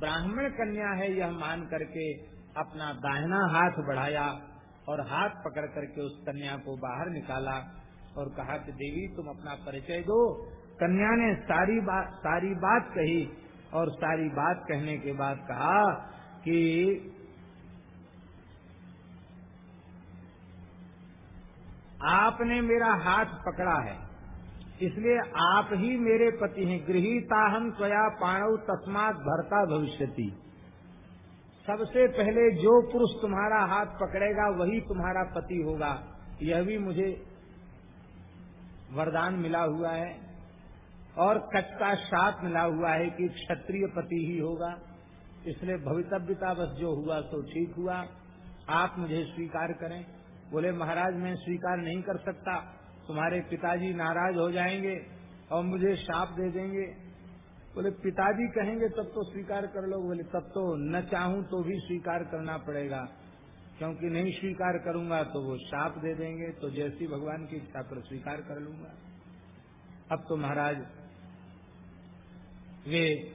ब्राह्मण कन्या है यह मान करके अपना दाहिना हाथ बढ़ाया और हाथ पकड़ करके उस कन्या को बाहर निकाला और कहा कि, देवी, तुम अपना परिचय दो। कन्या ने सारी बात सारी बात कही और सारी बात कहने के बाद कहा कि आपने मेरा हाथ पकड़ा है। इसलिए आप ही मेरे पति हैं। गृहिता हम स्वया पाणव तस्मात भरता भविष्यति। सबसे पहले जो पुरुष तुम्हारा हाथ पकड़ेगा, वही तुम्हारा पति होगा। यह भी मुझे वरदान मिला हुआ है और कच्चा साथ मिला हुआ है कि क्षत्रिय पति ही होगा। इसलिए भवितव्यता बस जो हुआ तो ठीक हुआ। आप मुझे स्वीकार करें। बोले, महाराज, मैं स्वीकार नहीं कर सकता। तुम्हारे पिताजी नाराज़ हो जाएँगे और मुझे शाप दे देंगे। बोले, पिताजी कहेंगे, तब तो स्वीकार कर लो बोले, तब तो न चाहूँ तो भी स्वीकार करना पड़ेगा। क्योंकि नहीं स्वीकार करूँगा तो वो शाप दे देंगे तो जैसी भगवान की इच्छा पर स्वीकार कर लूँगा। अब तो महाराज, वे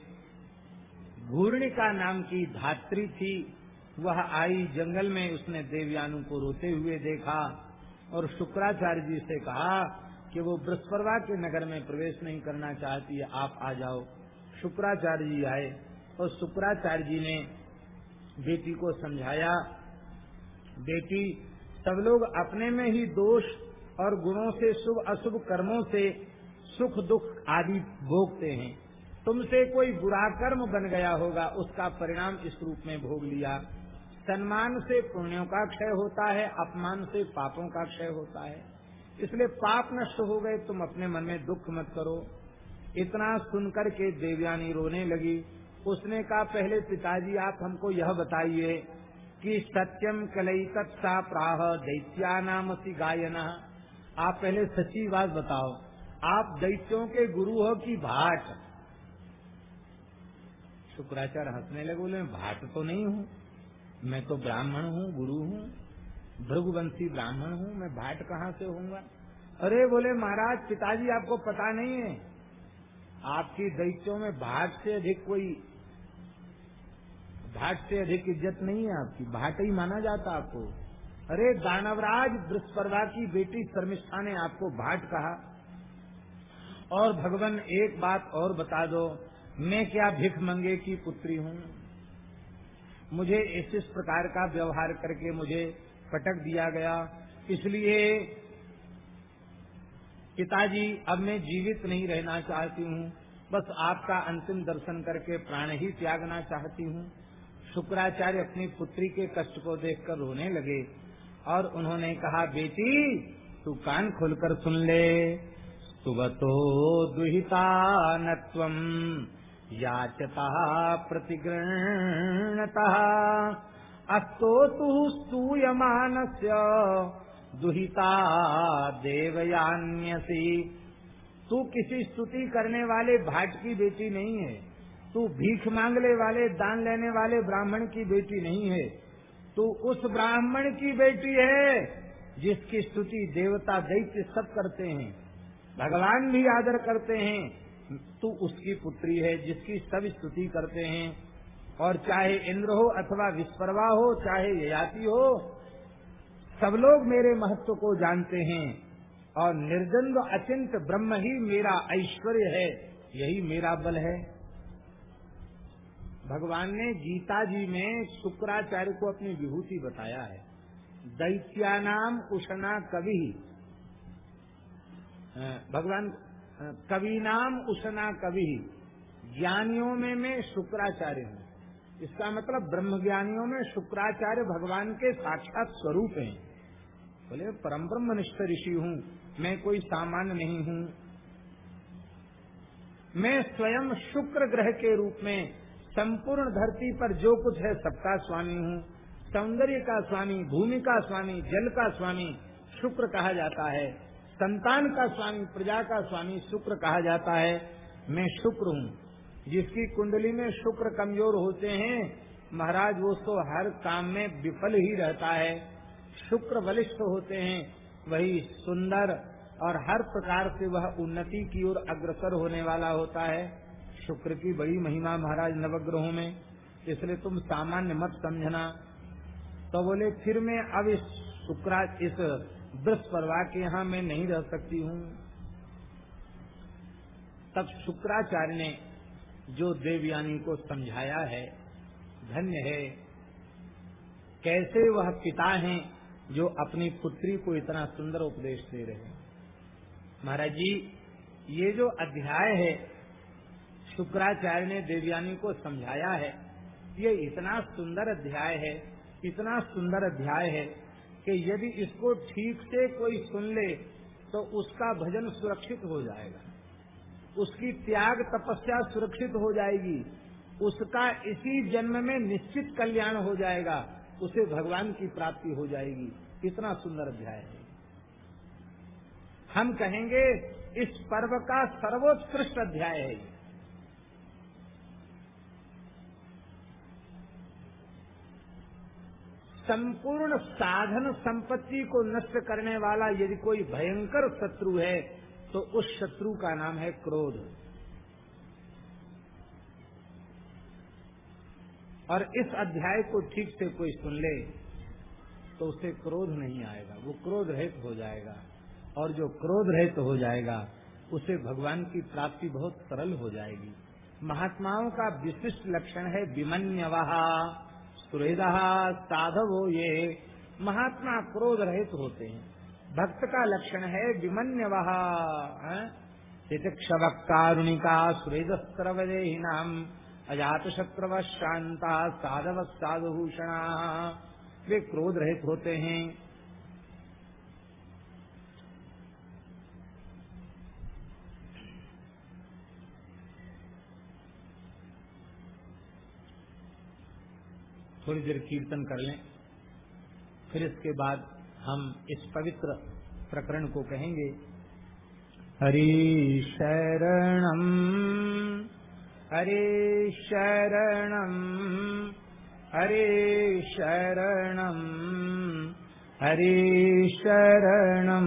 घूर्णिका नाम की धात्री थी। वह आई जंगल में, उसने देवयानु को रोते हुए देखा और शुक्राचार्य जी से कहा कि वो बृहस्परवा के नगर में प्रवेश नहीं करना चाहती है, आप आ जाओ। शुक्राचार्य जी आए और शुक्राचार्य जी ने बेटी को समझाया, बेटी, सब लोग अपने में ही दोष और गुणों से, शुभ अशुभ कर्मों से सुख दुख आदि भोगते हैं। तुमसे कोई बुरा कर्म बन गया होगा, उसका परिणाम इस रूप में भोग लिया। सम्मान से पुण्यों का क्षय होता है, अपमान से पापों का क्षय होता है। इसलिए पाप नष्ट हो गए, तुम अपने मन में दुख मत करो। इतना सुनकर के देवयानी रोने लगी। उसने कहा, पहले पिताजी, आप हमको यह बताइए कि सत्यम कलई तत्सा प्राह दैत्या नाम गायन। आप पहले सच्ची बात बताओ। आप दैत्यों के गुरु हो कि भाट? शुक्राचार्य हंसने लगे, बोले भाट तो नहीं हूँ। मैं तो ब्राह्मण हूँ, गुरु हूँ, भृगुवंशी ब्राह्मण हूँ, मैं भाट कहाँ से होऊँगा? अरे बोले महाराज, पिताजी, आपको पता नहीं है। आपकी दैत्यों में भाट से अधिक कोई, भाट से अधिक इज़्ज़त नहीं है आपकी। भाट ही माना जाता आपको। अरे दानवराज बृहस्पर्वा की बेटी शर्मिष्ठा ने आपको भाट कहा। और भगवान, एक बात और बता दो, मैं क्या भिख मंगे की पुत्री हूँ? मुझे इस इस प्रकार का व्यवहार करके मुझे पटक दिया गया। इसलिए पिताजी, अब मैं जीवित नहीं रहना चाहती हूँ। बस आपका अंतिम दर्शन करके प्राण ही त्यागना चाहती हूँ। शुक्राचार्य अपनी पुत्री के कष्ट को देखकर रोने लगे और उन्होंने कहा, बेटी, तू कान खोलकर सुन ले। सुबह तो दुहिता नत्वम याचता प्रतिगृणता अस्तो तु स्तूयमानस्य दुहिता देवयान्यसी। तू किसी स्तुति करने वाले भाट की बेटी नहीं है। तू भीख मांगने वाले, दान लेने वाले ब्राह्मण की बेटी नहीं है। तू उस ब्राह्मण की बेटी है जिसकी स्तुति देवता दैत्य सब करते हैं। भगवान भी आदर करते हैं। तू उसकी पुत्री है, जिसकी सब स्तुति करते हैं। और चाहे इंद्र हो अथवा विस्परवा हो, चाहे ययाति हो, सब लोग मेरे महत्व को जानते हैं। और निर्द्वंद अचिंत ब्रह्म ही मेरा ऐश्वर्य है, यही मेरा बल है। भगवान ने गीता जी में शुक्राचार्य को अपनी विभूति बताया है। दैत्यानाम उषणा कवि। भगवान कवि नाम उषना कवि। ज्ञानियों में मैं शुक्राचार्य हूँ। इसका मतलब ब्रह्म ज्ञानियों में शुक्राचार्य भगवान के साक्षात स्वरूप हैं। बोले परम ब्रह्म निष्ठ ऋषि हूँ, मैं कोई सामान्य नहीं हूँ। मैं स्वयं शुक्र ग्रह के रूप में संपूर्ण धरती पर जो कुछ है सबका स्वामी हूँ। सौंदर्य का स्वामी, भूमि का स्वामी, जल का स्वामी शुक्र कहा जाता है। संतान का स्वामी, प्रजा का स्वामी शुक्र कहा जाता है। मैं शुक्र हूँ। जिसकी कुंडली में शुक्र कमज़ोर होते हैं, महाराज, वो तो हर काम में विफल ही रहता है। शुक्र बलिष्ठ होते हैं, वही सुंदर और हर प्रकार से वह उन्नति की ओर अग्रसर होने वाला होता है। शुक्र की बड़ी महिमा महाराज नवग्रहों में, इसलिए तुम सामान्य मत समझना। तो बोले, फिर मैं अब इस शुक्रा, इस बृहस्परवा के यहाँ मैं नहीं रह सकती हूँ। तब शुक्राचार्य ने जो देवयानी को समझाया है, धन्य है, कैसे वह पिता हैं जो अपनी पुत्री को इतना सुंदर उपदेश दे रहे हैं। महाराज जी, ये जो अध्याय है, शुक्राचार्य ने देवयानी को समझाया है, ये इतना सुंदर अध्याय है, इतना सुंदर अध्याय है कि यदि इसको ठीक से कोई सुन ले तो उसका भजन सुरक्षित हो जाएगा। उसकी त्याग तपस्या सुरक्षित हो जाएगी। उसका इसी जन्म में निश्चित कल्याण हो जाएगा। उसे भगवान की प्राप्ति हो जाएगी। कितना सुंदर अध्याय है। हम कहेंगे, इस पर्व का सर्वोत्कृष्ट अध्याय है। संपूर्ण साधन संपत्ति को नष्ट करने वाला यदि कोई भयंकर शत्रु है तो उस शत्रु का नाम है क्रोध। और इस अध्याय को ठीक से कोई सुन ले तो उसे क्रोध नहीं आएगा। वो क्रोध रहित हो जाएगा। और जो क्रोध रहित हो जाएगा, उसे भगवान की प्राप्ति बहुत सरल हो जाएगी। महात्माओं का विशिष्ट लक्षण है विमन्यवहा। सुहृद साधव ये महात्मा क्रोध रहित होते हैं। भक्त का लक्षण है विमन्यवहा क्षव कारुणिका सुहृद नाम अजात शत्रव शांता साधव साधुभूषणा। वे क्रोध रहित होते हैं। थोड़ी देर कीर्तन कर लें। फिर इसके बाद हम इस पवित्र प्रकरण को कहेंगे। हरि शरणम, हरे शरणम हरे शरणम हरे शरणम।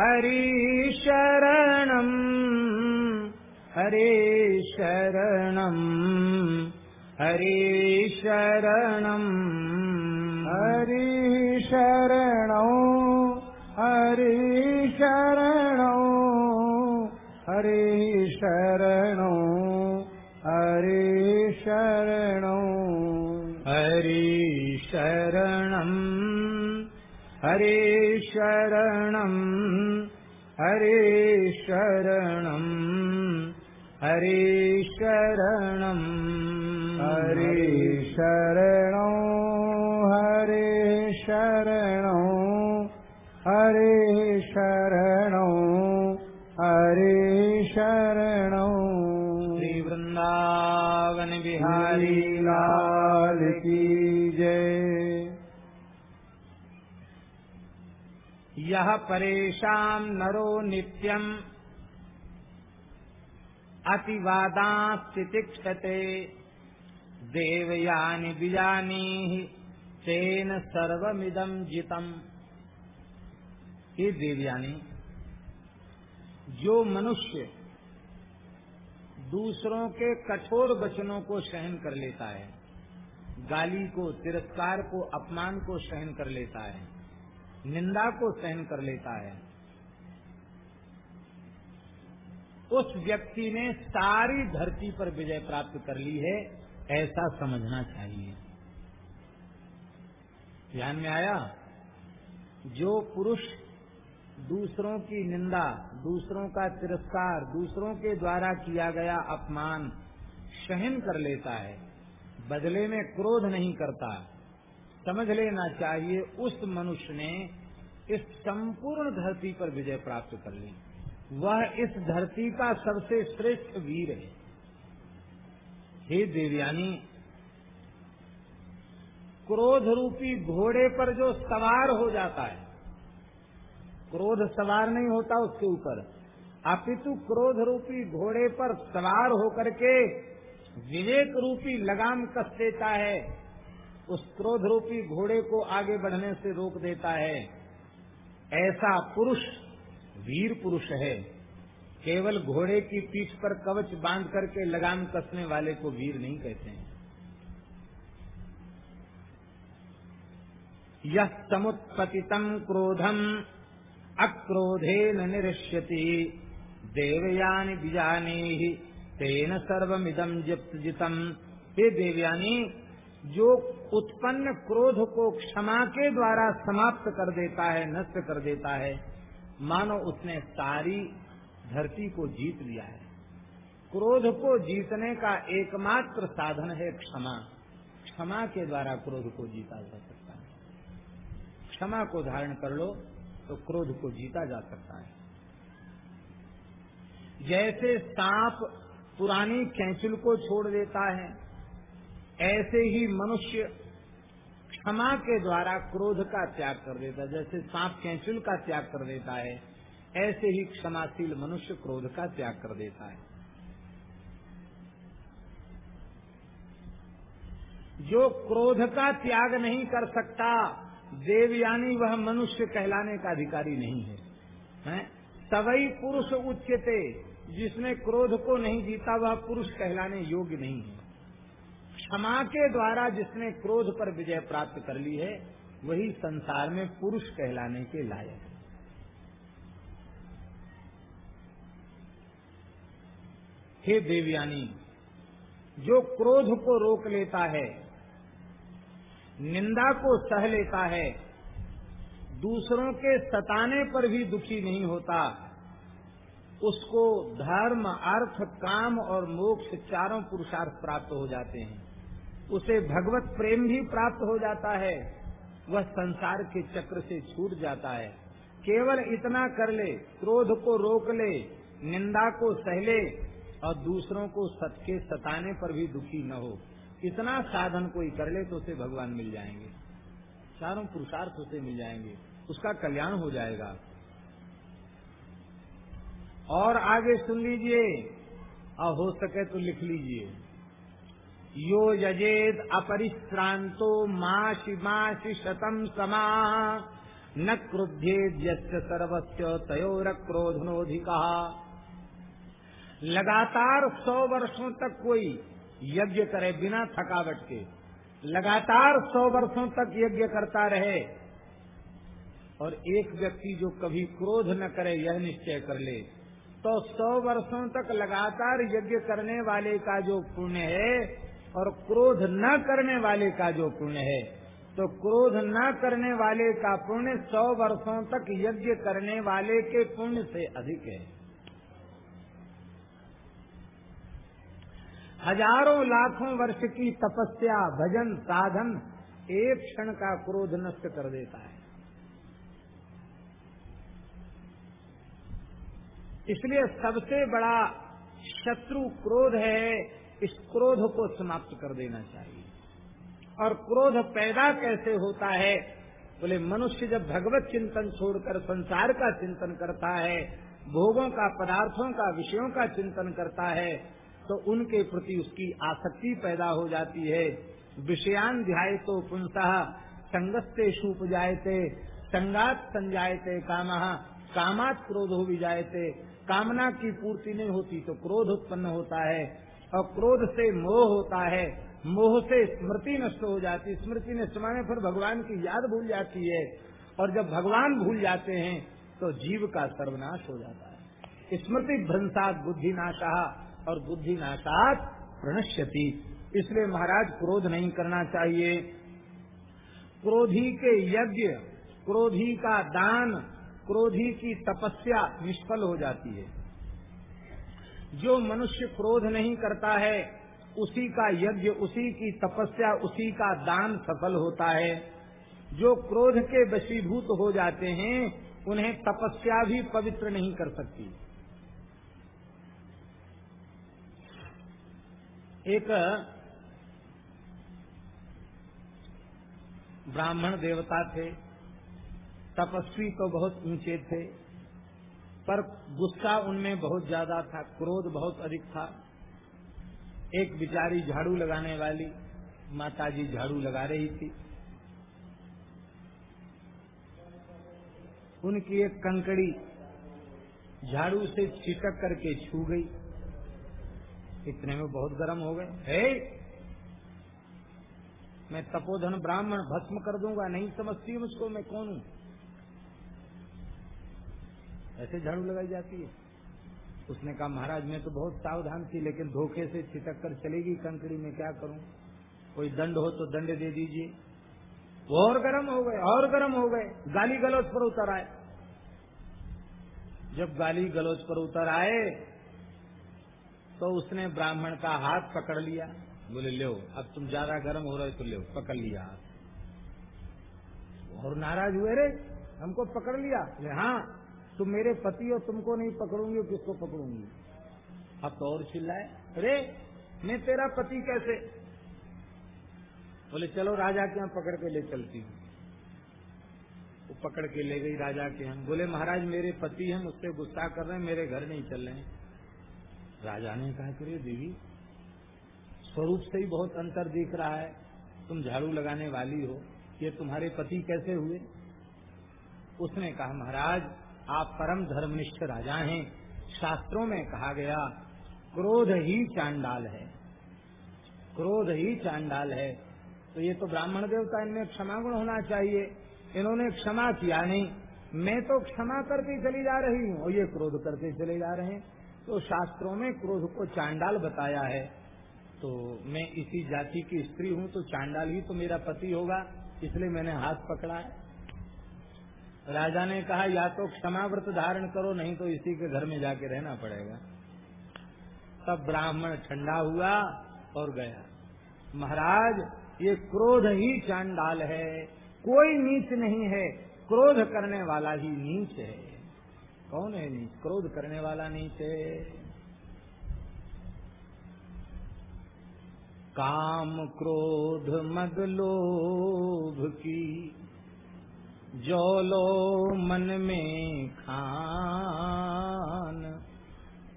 हरिशरणम् हरिशरणम् हरिशरणम् हरिशरणौ हरिशरणौ हरिशरणौ हरिशरणौ। हरिशरणम् हरि शरणम् हरे शरणम् हरे शरणम् हरे शरणो। हरे शरणो। हरे शरणो। हरे शरणो। श्री वृंदावन बिहारी लाल की जय यह परेशान नरो नित्यम। अतिवादास्तितिक्षते देवयानि बिजानी तेन सर्वमिदम जितम। ये देवयानी, जो मनुष्य दूसरों के कठोर वचनों को सहन कर लेता है, गाली को, तिरस्कार को, अपमान को सहन कर लेता है निंदा को सहन कर लेता है। उस व्यक्ति ने सारी धरती पर विजय प्राप्त कर ली है, ऐसा समझना चाहिए। ध्यान में आया? जो पुरुष दूसरों की निंदा, दूसरों का तिरस्कार, दूसरों के द्वारा किया गया अपमान सहन कर लेता है, बदले में क्रोध नहीं करता। समझ लेना चाहिए उस मनुष्य ने इस संपूर्ण धरती पर विजय प्राप्त कर ली। वह इस धरती का सबसे श्रेष्ठ वीर है। हे देवयानी, क्रोध रूपी घोड़े पर जो सवार हो जाता है, क्रोध सवार नहीं होता उसके ऊपर। अपितु क्रोध रूपी घोड़े पर सवार होकर के विवेक रूपी लगाम कस देता है। उस क्रोध रूपी घोड़े को आगे बढ़ने से रोक देता है। ऐसा पुरुष, वीर पुरुष है। केवल घोड़े की पीठ पर कवच बाँध करके लगाम कसने वाले को वीर नहीं कहते हैं। यह समुत्पतितम क्रोधम अक्रोधे न निश्यति देवयानी बीजानी ही तेन सर्वमिदम जितम। हे देवयानी, जो उत्पन्न क्रोध को क्षमा के द्वारा समाप्त कर देता है, नष्ट कर देता है। मानो उसने सारी धरती को जीत लिया है। क्रोध को जीतने का एकमात्र साधन है क्षमा। क्षमा के द्वारा क्रोध को जीता जा सकता है। क्षमा को धारण कर लो तो क्रोध को जीता जा सकता है। जैसे सांप पुरानी कैंचुल को छोड़ देता है, ऐसे ही मनुष्य क्षमा के द्वारा क्रोध का त्याग कर देता है। जैसे सांप कैंचुल का त्याग कर देता है ऐसे ही क्षमाशील मनुष्य क्रोध का त्याग कर देता है। जो क्रोध का त्याग नहीं कर सकता देवयानी वह मनुष्य कहलाने का अधिकारी नहीं है, है? तवई पुरुष उच्चते जिसने क्रोध को नहीं जीता वह पुरुष कहलाने योग्य नहीं है। क्षमा के द्वारा जिसने क्रोध पर विजय प्राप्त कर ली है, वही संसार में पुरुष कहलाने के लायक है। हे देवयानी, जो क्रोध को रोक लेता है, निंदा को सह लेता है, दूसरों के सताने पर भी दुखी नहीं होता, उसको धर्म, अर्थ, काम और मोक्ष चारों पुरुषार्थ प्राप्त हो जाते हैं। उसे भगवत प्रेम भी प्राप्त हो जाता है। वह संसार के चक्र से छूट जाता है। केवल इतना कर ले, क्रोध को रोक ले, निंदा को सहले और दूसरों को सत के सताने पर भी दुखी न हो। इतना साधन कोई कर ले तो उसे भगवान मिल जाएँगे। चारों पुरुषार्थ उसे मिल जाएँगे। उसका कल्याण हो जाएगा। और आगे सुन लीजिए, और हो सके तो लिख लीजिए। यो यजेद अपरिश्रांतो माशि माशि शतम समा। न यस्य सर्वस्य तयोर क्रोधनोधिका लगातार सौ वर्षों तक कोई यज्ञ करे बिना थकावट के, लगातार सौ वर्षों तक यज्ञ करता रहे और एक व्यक्ति जो कभी क्रोध न करे यह निश्चय कर ले तो सौ वर्षों तक लगातार यज्ञ करने वाले का जो पुण्य है और क्रोध न करने वाले का जो पुण्य है तो क्रोध न करने वाले का पुण्य सौ वर्षों तक यज्ञ करने वाले के पुण्य से अधिक है। हज़ारों लाखों वर्ष की तपस्या, भजन, साधन एक क्षण का क्रोध नष्ट कर देता है। इसलिए सबसे बड़ा शत्रु क्रोध है इस क्रोध को समाप्त कर देना चाहिए। और क्रोध पैदा कैसे होता है? बोले, मनुष्य जब भगवत चिंतन छोड़कर संसार का चिंतन करता है, भोगों का, पदार्थों का, विषयों का चिंतन करता है तो उनके प्रति उसकी आसक्ति पैदा हो जाती है। विषयान ध्याय तो पुनः संगस्ते शूप जायते संगात संजायते काम, कामात क्रोध हो भी जायते कामना की पूर्ति नहीं होती तो क्रोध उत्पन्न होता है। और क्रोध से मोह होता है, मोह से स्मृति नष्ट हो जाती स्मृति नष्ट माने फिर भगवान की याद भूल जाती है। और जब भगवान भूल जाते हैं तो जीव का सर्वनाश हो जाता है। स्मृति भ्रंसात बुद्धि नाशा और बुद्धि नाशात प्रणश्यति। इसलिए महाराज, क्रोध नहीं करना चाहिए। क्रोधी के यज्ञ, क्रोधी का दान, क्रोधी की तपस्या निष्फल हो जाती है। जो मनुष्य क्रोध नहीं करता है, उसी का यज्ञ, उसी की तपस्या, उसी का दान सफल होता है। जो क्रोध के वशीभूत हो जाते हैं, उन्हें तपस्या भी पवित्र नहीं कर सकती। एक ब्राह्मण देवता थे, तपस्वी तो बहुत ऊँचे थे पर गुस्सा उनमें बहुत ज़्यादा था, क्रोध बहुत अधिक था। एक बिचारी झाड़ू लगाने वाली माता जी झाड़ू लगा रही थी। उनकी एक कंकड़ी झाड़ू से छिटक करके छू गई। इतने में बहुत गर्म हो गए। हे! मैं तपोधन ब्राह्मण, भस्म कर दूँगा, नहीं समझती मुझको मैं कौन हूँ? ऐसे झाड़ू लगाई जाती है। उसने कहा, महाराज, मैं तो बहुत सावधान थी, लेकिन धोखे से छिटक कर चलेगी कंकड़ी, में क्या करूँ? कोई दंड हो तो दंड दे दीजिए। वो और गर्म हो गए, और गर्म हो गए। गाली गलौज पर उतर आए। जब गाली गलौज पर उतर आए तो उसने ब्राह्मण का हाथ पकड़ लिया। बोले, लो, अब तुम ज़्यादा गर्म हो रहे तो लो, पकड़ लिया और नाराज़ हुए रे हमको पकड़ लिया? हाँ। तुम मेरे पति हो तुमको नहीं पकड़ूँगी किसको पकड़ूँगी? अब तो और चिल्लाए। अरे मैं तेरा पति कैसे? बोले चलो राजा के यहाँ पकड़ के ले चलती हूँ। वो पकड़ के ले गई राजा के यहाँ। बोले महाराज मेरे पति हैं मुझसे गुस्सा कर रहे हैं मेरे घर नहीं चल रहे हैं। राजा ने कहा करिए देवी स्वरूप से ही बहुत अंतर दिख रहा है। तुम झाड़ू लगाने वाली हो। ये तुम्हारे पति कैसे हुए? उसने कहा महाराज आप परम धर्मनिष्ठ राजा हैं। शास्त्रों में कहा गया, क्रोध ही चांडाल है। क्रोध ही चांडाल है। तो ये तो ब्राह्मण देवता, इनमें क्षमा गुण होना चाहिए। इन्होंने क्षमा किया नहीं। मैं तो क्षमा करके चली जा रही हूँ और ये क्रोध करके चले जा रहे हैं। तो शास्त्रों में क्रोध को चांडाल बताया है। तो मैं इसी जाति की स्त्री हूँ तो चांडाल ही तो मेरा पति होगा, इसलिए मैंने हाथ पकड़ा है। राजा ने कहा, या तो क्षमा व्रत धारण करो, नहीं तो इसी के घर में जाके रहना पड़ेगा। तब ब्राह्मण ठंडा हुआ और गया। महाराज, ये क्रोध ही चांडाल है। कोई नीच नहीं है। क्रोध करने वाला ही नीच है। कौन है नीच? क्रोध करने वाला नीच है। काम क्रोध, मद लोभ की जो लो मन में खान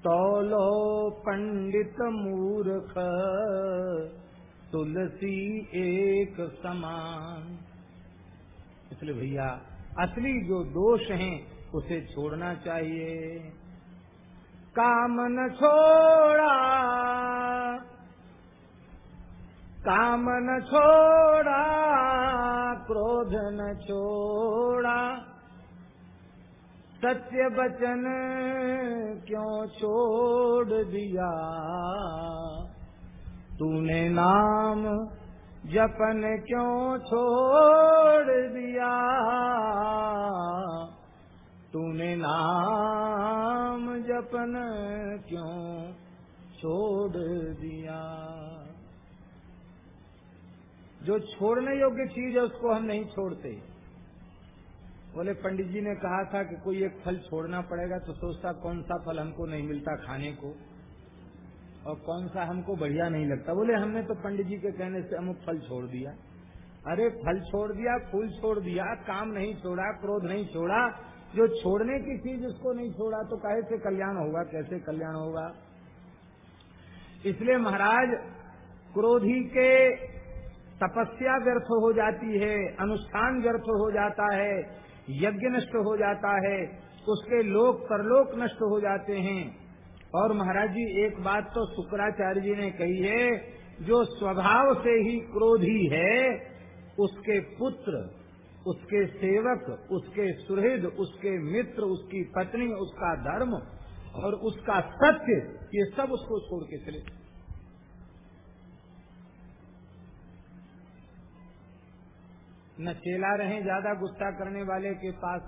तौलो पंडित मूर्ख, तुलसी एक समान। इसलिए भैया, असली जो दोष हैं, उसे छोड़ना चाहिए। काम न छोड़ा काम न छोड़ा क्रोध न छोड़ा। सत्य बचन क्यों छोड़ दिया? तूने नाम जपन क्यों छोड़ दिया? तूने नाम जपन क्यों छोड़ दिया? जो छोड़ने योग्य चीज़ है, उसको हम नहीं छोड़ते। बोले, पंडित जी ने कहा था कि कोई एक फल छोड़ना पड़ेगा तो सोचता, कौन सा फल हमको नहीं मिलता खाने को? और कौन सा हमको बढ़िया नहीं लगता? बोले, हमने तो पंडित जी के कहने से अमुक फल छोड़ दिया। अरे, फल छोड़ दिया, फूल छोड़ दिया, काम नहीं छोड़ा, क्रोध नहीं छोड़ा, जो छोड़ने की चीज़ उसको नहीं छोड़ा तो कैसे कल्याण होगा, कैसे कल्याण होगा? इसलिए महाराज, क्रोधी के तपस्या व्यर्थ हो जाती है, अनुष्ठान व्यर्थ हो जाता है, यज्ञ नष्ट हो जाता है, उसके लोक परलोक नष्ट हो जाते हैं। और महाराज जी, एक बात तो शुक्राचार्य जी ने कही है, जो स्वभाव से ही क्रोधी है, उसके पुत्र, उसके सेवक, उसके सुहृद, उसके मित्र, उसकी पत्नी, उसका धर्म और उसका सत्य, ये सब उसको छोड़ के चले न चेला रहे, ज़्यादा गुस्सा करने वाले के पास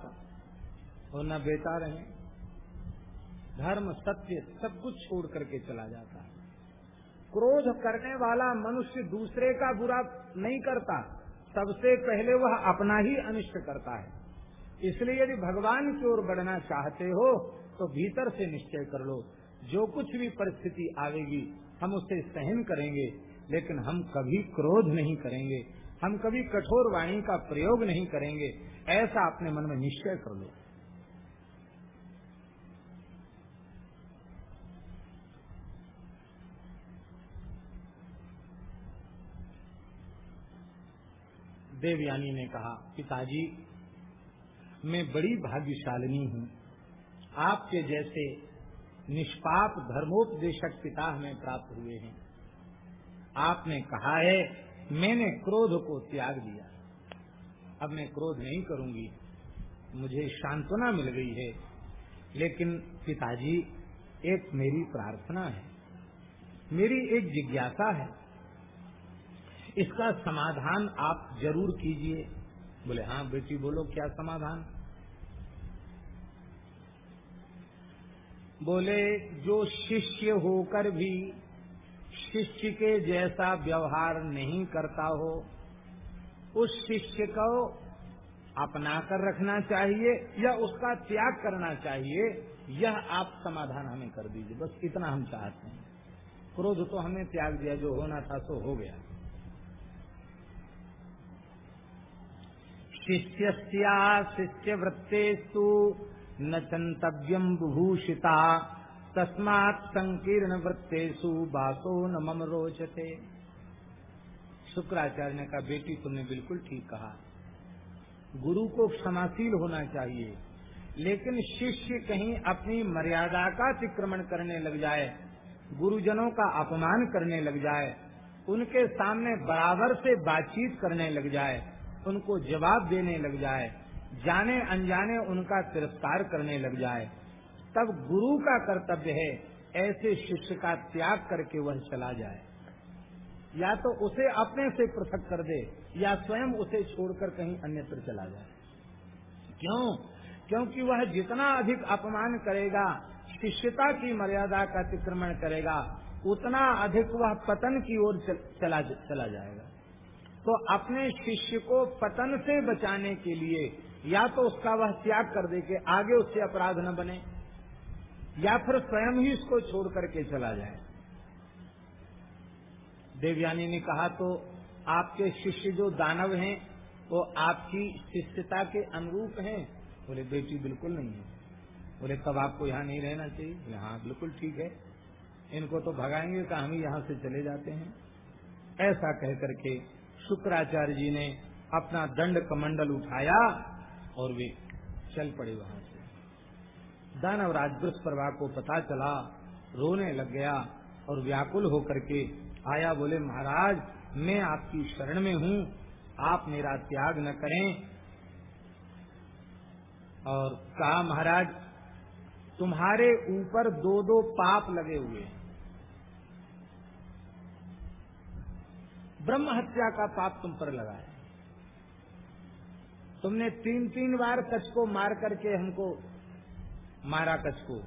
और न बेटा रहे। धर्म, सत्य, सब कुछ छोड़ करके चला जाता है। क्रोध करने वाला मनुष्य दूसरे का बुरा नहीं करता, सबसे पहले वह अपना ही अनिष्ट करता है। इसलिए यदि भगवान की ओर बढ़ना चाहते हो तो भीतर से निश्चय कर लो। जो कुछ भी परिस्थिति आवेगी, हम उसे सहन करेंगे, लेकिन हम कभी क्रोध नहीं करेंगे। हम कभी कठोर वाणी का प्रयोग नहीं करेंगे, ऐसा अपने मन में निश्चय कर लो। देवयानी ने कहा, पिताजी, मैं बड़ी भाग्यशालिनी हूँ। आपके जैसे निष्पाप धर्मोपदेशक पिता हमें प्राप्त हुए हैं। आपने कहा है मैंने क्रोध को त्याग दिया। अब मैं क्रोध नहीं करूँगी। मुझे सांत्वना मिल गई है। लेकिन पिताजी, एक मेरी प्रार्थना है। मेरी एक जिज्ञासा है। इसका समाधान आप ज़रूर कीजिए। बोले हाँ बेटी, बोलो, क्या समाधान? बोले, जो शिष्य होकर भी शिष्य के जैसा व्यवहार नहीं करता हो, उस शिष्य को अपना कर रखना चाहिए या उसका त्याग करना चाहिए, यह आप समाधान हमें कर दीजिए। बस इतना हम चाहते हैं। क्रोध तो हमें त्याग दिया, जो होना था सो हो गया। शिष्य शिष्य वृत्तेस्तु न चंतव्यम विभूषिता तस्मात संकीर्ण वृत्तेषु बासो न मम रोचते। शुक्राचार्य ने कहा बेटी तुमने बिल्कुल ठीक कहा। गुरु को क्षमाशील होना चाहिए, लेकिन शिष्य कहीं अपनी मर्यादा का अतिक्रमण करने लग जाए, गुरुजनों का अपमान करने लग जाए, उनके सामने बराबर से बातचीत करने लग जाए, उनको जवाब देने लग जाए जाने अनजाने उनका तिरस्कार करने लग जाए तब गुरु का कर्तव्य है ऐसे शिष्य का त्याग करके वह चला जाए। या तो उसे अपने से पृथक कर दे, या स्वयं उसे छोड़कर कहीं अन्यत्र चला जाए। क्यों? क्योंकि वह जितना अधिक अपमान करेगा, शिष्यता की मर्यादा का अतिक्रमण करेगा, उतना अधिक वह पतन की ओर चला चला जाएगा। तो अपने शिष्य को पतन से बचाने के लिए या तो उसका वह त्याग कर दे के आगे उससे अपराध न बने। या फिर स्वयं ही इसको छोड़ करके चला जाए। देवयानी ने कहा तो आपके शिष्य जो दानव हैं, वो आपकी शिष्यता के अनुरूप हैं? बोले, बेटी, बिल्कुल नहीं है। बोले, तब आपको यहाँ नहीं रहना चाहिए? बोले हाँ बिल्कुल ठीक है। इनको तो भगाएँगे तो हम ही यहाँ से चले जाते हैं। ऐसा कह करके शुक्राचार्य जी ने अपना दंड कमंडल उठाया और वे चल पड़े वहाँ से दानवराज बृहस्परवा को पता चला, रोने लग गया और व्याकुल होकर के आया, बोले, महाराज, मैं आपकी शरण में हूँ, आप मेरा त्याग न करें। और कहा, महाराज, तुम्हारे ऊपर दो दो पाप लगे हुए हैं। ब्रह्म हत्या का पाप तुम पर लगा है। तुमने तीन तीन बार कच्छ को मार करके हमको मारा कच्छ को।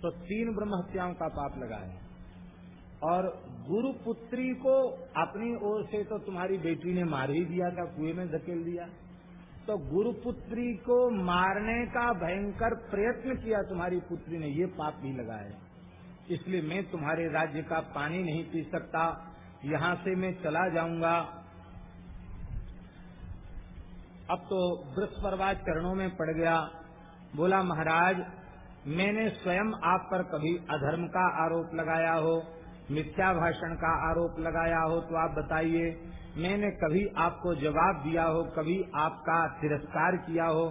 तो तीन ब्रह्म हत्याओं का पाप लगा है और गुरु पुत्री को अपनी ओर से तो तुम्हारी बेटी ने मार ही दिया था, कुएँ में धकेल दिया। तो गुरु पुत्री को मारने का भयंकर प्रयत्न किया तुम्हारी पुत्री ने, ये पाप भी लगा है इसलिए मैं तुम्हारे राज्य का पानी नहीं पी सकता, यहाँ से मैं चला जाऊँगा। अब तो बृहस्परवाद चरणों में पड़ गया। बोला, महाराज मैंने स्वयं आप पर कभी अधर्म का आरोप लगाया हो, मिथ्या भाषण का आरोप लगाया हो तो आप बताइए, मैंने कभी आपको जवाब दिया हो, कभी आपका तिरस्कार किया हो?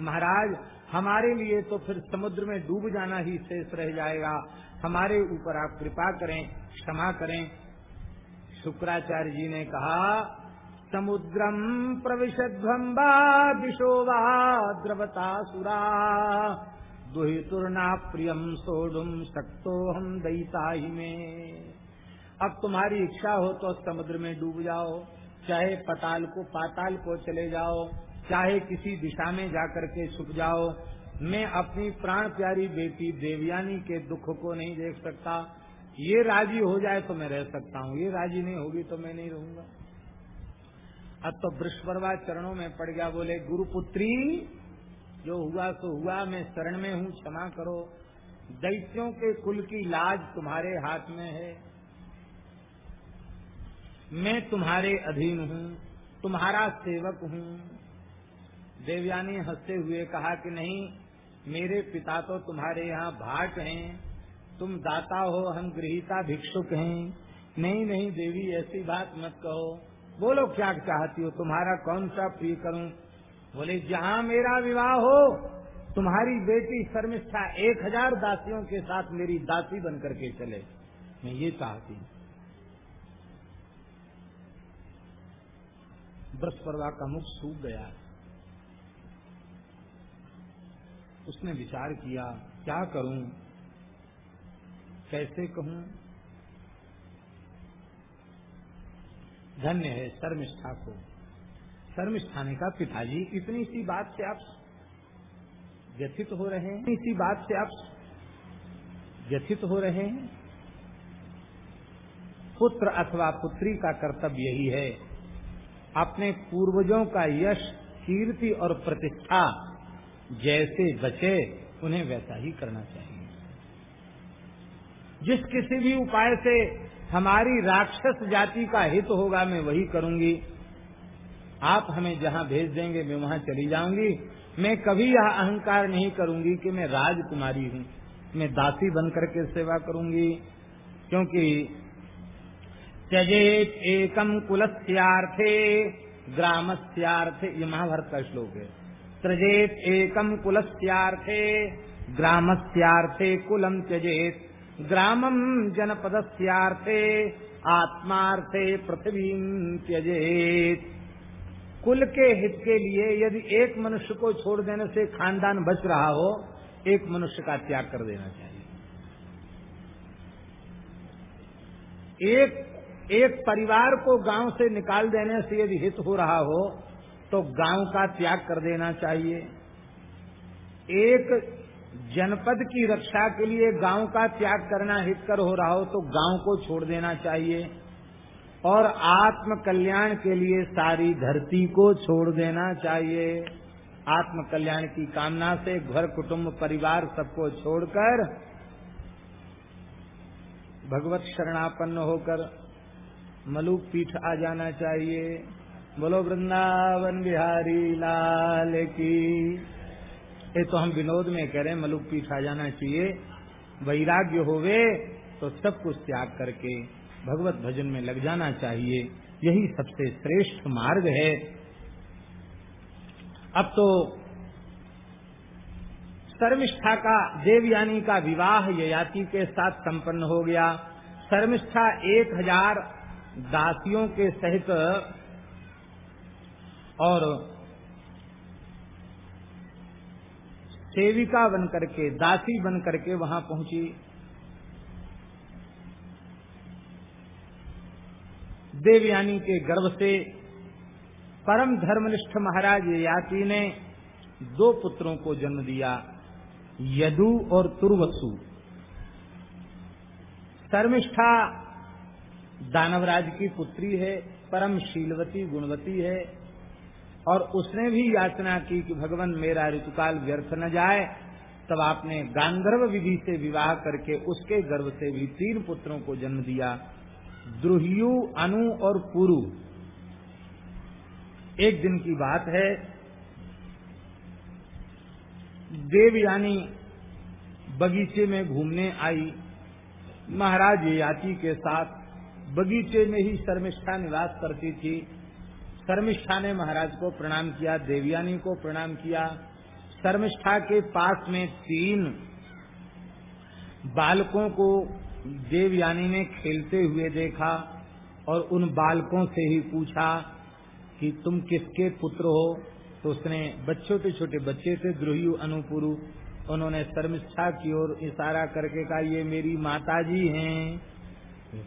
महाराज, हमारे लिए तो फिर समुद्र में डूब जाना ही शेष रह जाएगा। हमारे ऊपर आप कृपा करें, क्षमा करें। शुक्राचार्य जी ने कहा, समुद्रम प्रविशध्वम्बा दिशो वा द्रवता सुरा। दुहितुर्ना प्रियम सोडुम शक्तो हम दईता में। अब तुम्हारी इच्छा हो तो समुद्र में डूब जाओ, चाहे पताल को पाताल को चले जाओ, चाहे किसी दिशा में जाकर के छुप जाओ। मैं अपनी प्राण प्यारी बेटी देवयानी के दुख को नहीं देख सकता। ये राज़ी हो जाए तो मैं रह सकता हूँ, ये राज़ी नहीं होगी तो मैं नहीं रहूँगा। अब तो बृहस्परवा चरणों में पड़ गया बोले, गुरुपुत्री जो हुआ तो हुआ, मैं शरण में हूँ, क्षमा करो। दैत्यों के कुल की लाज तुम्हारे हाथ में है। मैं तुम्हारे अधीन हूँ, तुम्हारा सेवक हूँ। देवयानी हँसते हुए कहा कि नहीं, मेरे पिता तो तुम्हारे यहाँ भाट हैं। तुम दाता हो, हम गृहिता, भिक्षुक हैं। नहीं नहीं, देवी, ऐसी बात मत कहो। बोलो, क्या चाहती हो? तुम्हारा कौन सा प्रिय करूँ? बोले, जहाँ मेरा विवाह हो, तुम्हारी बेटी शर्मिष्ठा एक हज़ार दासियों के साथ मेरी दासी बन करके चले। मैं ये चाहती हूँ। बृहस्परवा का मुख सूख गया। उसने विचार किया, क्या करूँ? कैसे कहूँ? धन्य है शर्मिष्ठा को। शर्मिष्ठाने का पिताजी। इतनी सी बात से आप व्यथित हो रहे हैं। इसी बात से आप व्यथित हो रहे हैं। पुत्र अथवा पुत्री का कर्तव्य यही है। अपने पूर्वजों का यश, कीर्ति और प्रतिष्ठा जैसे बचे, उन्हें वैसा ही करना चाहिए। जिस किसी भी उपाय से हमारी राक्षस जाति का हित होगा, मैं वही करूँगी। आप हमें जहाँ भेज देंगे, मैं वहाँ चली जाऊँगी। मैं कभी यह अहंकार नहीं करूँगी कि मैं राजकुमारी हूँ। मैं दासी बनकर के सेवा करूँगी, क्योंकि त्यजेत एकम कुलस्यार्थे, ग्रामस्यार्थे, ये महाभारत का श्लोक है। त्यजेत एकम कुलस्यार्थे, ग्रामस्यार्थे कुलम त्यजेत, ग्रामम जनपदस्यार्थे, आत्मार्थे पृथ्वी त्यजेत। कुल के हित के लिए यदि एक मनुष्य को छोड़ देने से खानदान बच रहा हो, एक मनुष्य का त्याग कर देना चाहिए। एक एक परिवार को गाँव से निकाल देने से यदि हित हो रहा हो तो गाँव का त्याग कर देना चाहिए। एक जनपद की रक्षा के लिए गाँव का त्याग करना हितकर हो रहा हो तो गाँव को छोड़ देना चाहिए। और आत्म कल्याण के लिए सारी धरती को छोड़ देना चाहिए। आत्म कल्याण की कामना से घर, कुटुंब, परिवार सबको छोड़कर भगवत शरणापन्न होकर मलुक पीठ आ जाना चाहिए। बोलो, वृंदावन बिहारी लाल की। ये तो हम विनोद में हैं, मलुक पीठ आ जाना चाहिए। वैराग्य होवे तो सब कुछ त्याग करके। भगवत भजन में लग जाना चाहिए। यही सबसे श्रेष्ठ मार्ग है। अब तो शर्मिष्ठा का, देवयानी का विवाह ययाति के साथ संपन्न हो गया। शर्मिष्ठा एक हज़ार दासियों के सहित और सेविका बन करके दासी बन करके वहाँ पहुँची। देवयानी के गर्भ से परम धर्मनिष्ठ महाराज याति ने दो पुत्रों को जन्म दिया, यदु और तुर्वसु शर्मिष्ठा दानवराज की पुत्री है, परम शीलवती, गुणवती है, और उसने भी याचना की कि भगवान मेरा ऋतुकाल व्यर्थ न जाए, तब आपने गांधर्व विधि से विवाह करके उसके गर्भ से भी तीन पुत्रों को जन्म दिया। द्रुह्यु, अनु और पुरु एक दिन की बात है। देवयानी बगीचे में घूमने आई महाराज याति के साथ। बगीचे में ही शर्मिष्ठा निवास करती थी। शर्मिष्ठा ने महाराज को प्रणाम किया देवयानी को प्रणाम किया। शर्मिष्ठा के पास में तीन बालकों को देवयानी ने खेलते हुए देखा और उन बालकों से ही पूछा कि तुम किसके पुत्र हो? तो उसने बच्चों छोटे छोटे बच्चे थे द्रोही अनुपुरु, उन्होंने शर्मिष्ठा की ओर इशारा करके कहा, ये मेरी माताजी हैं।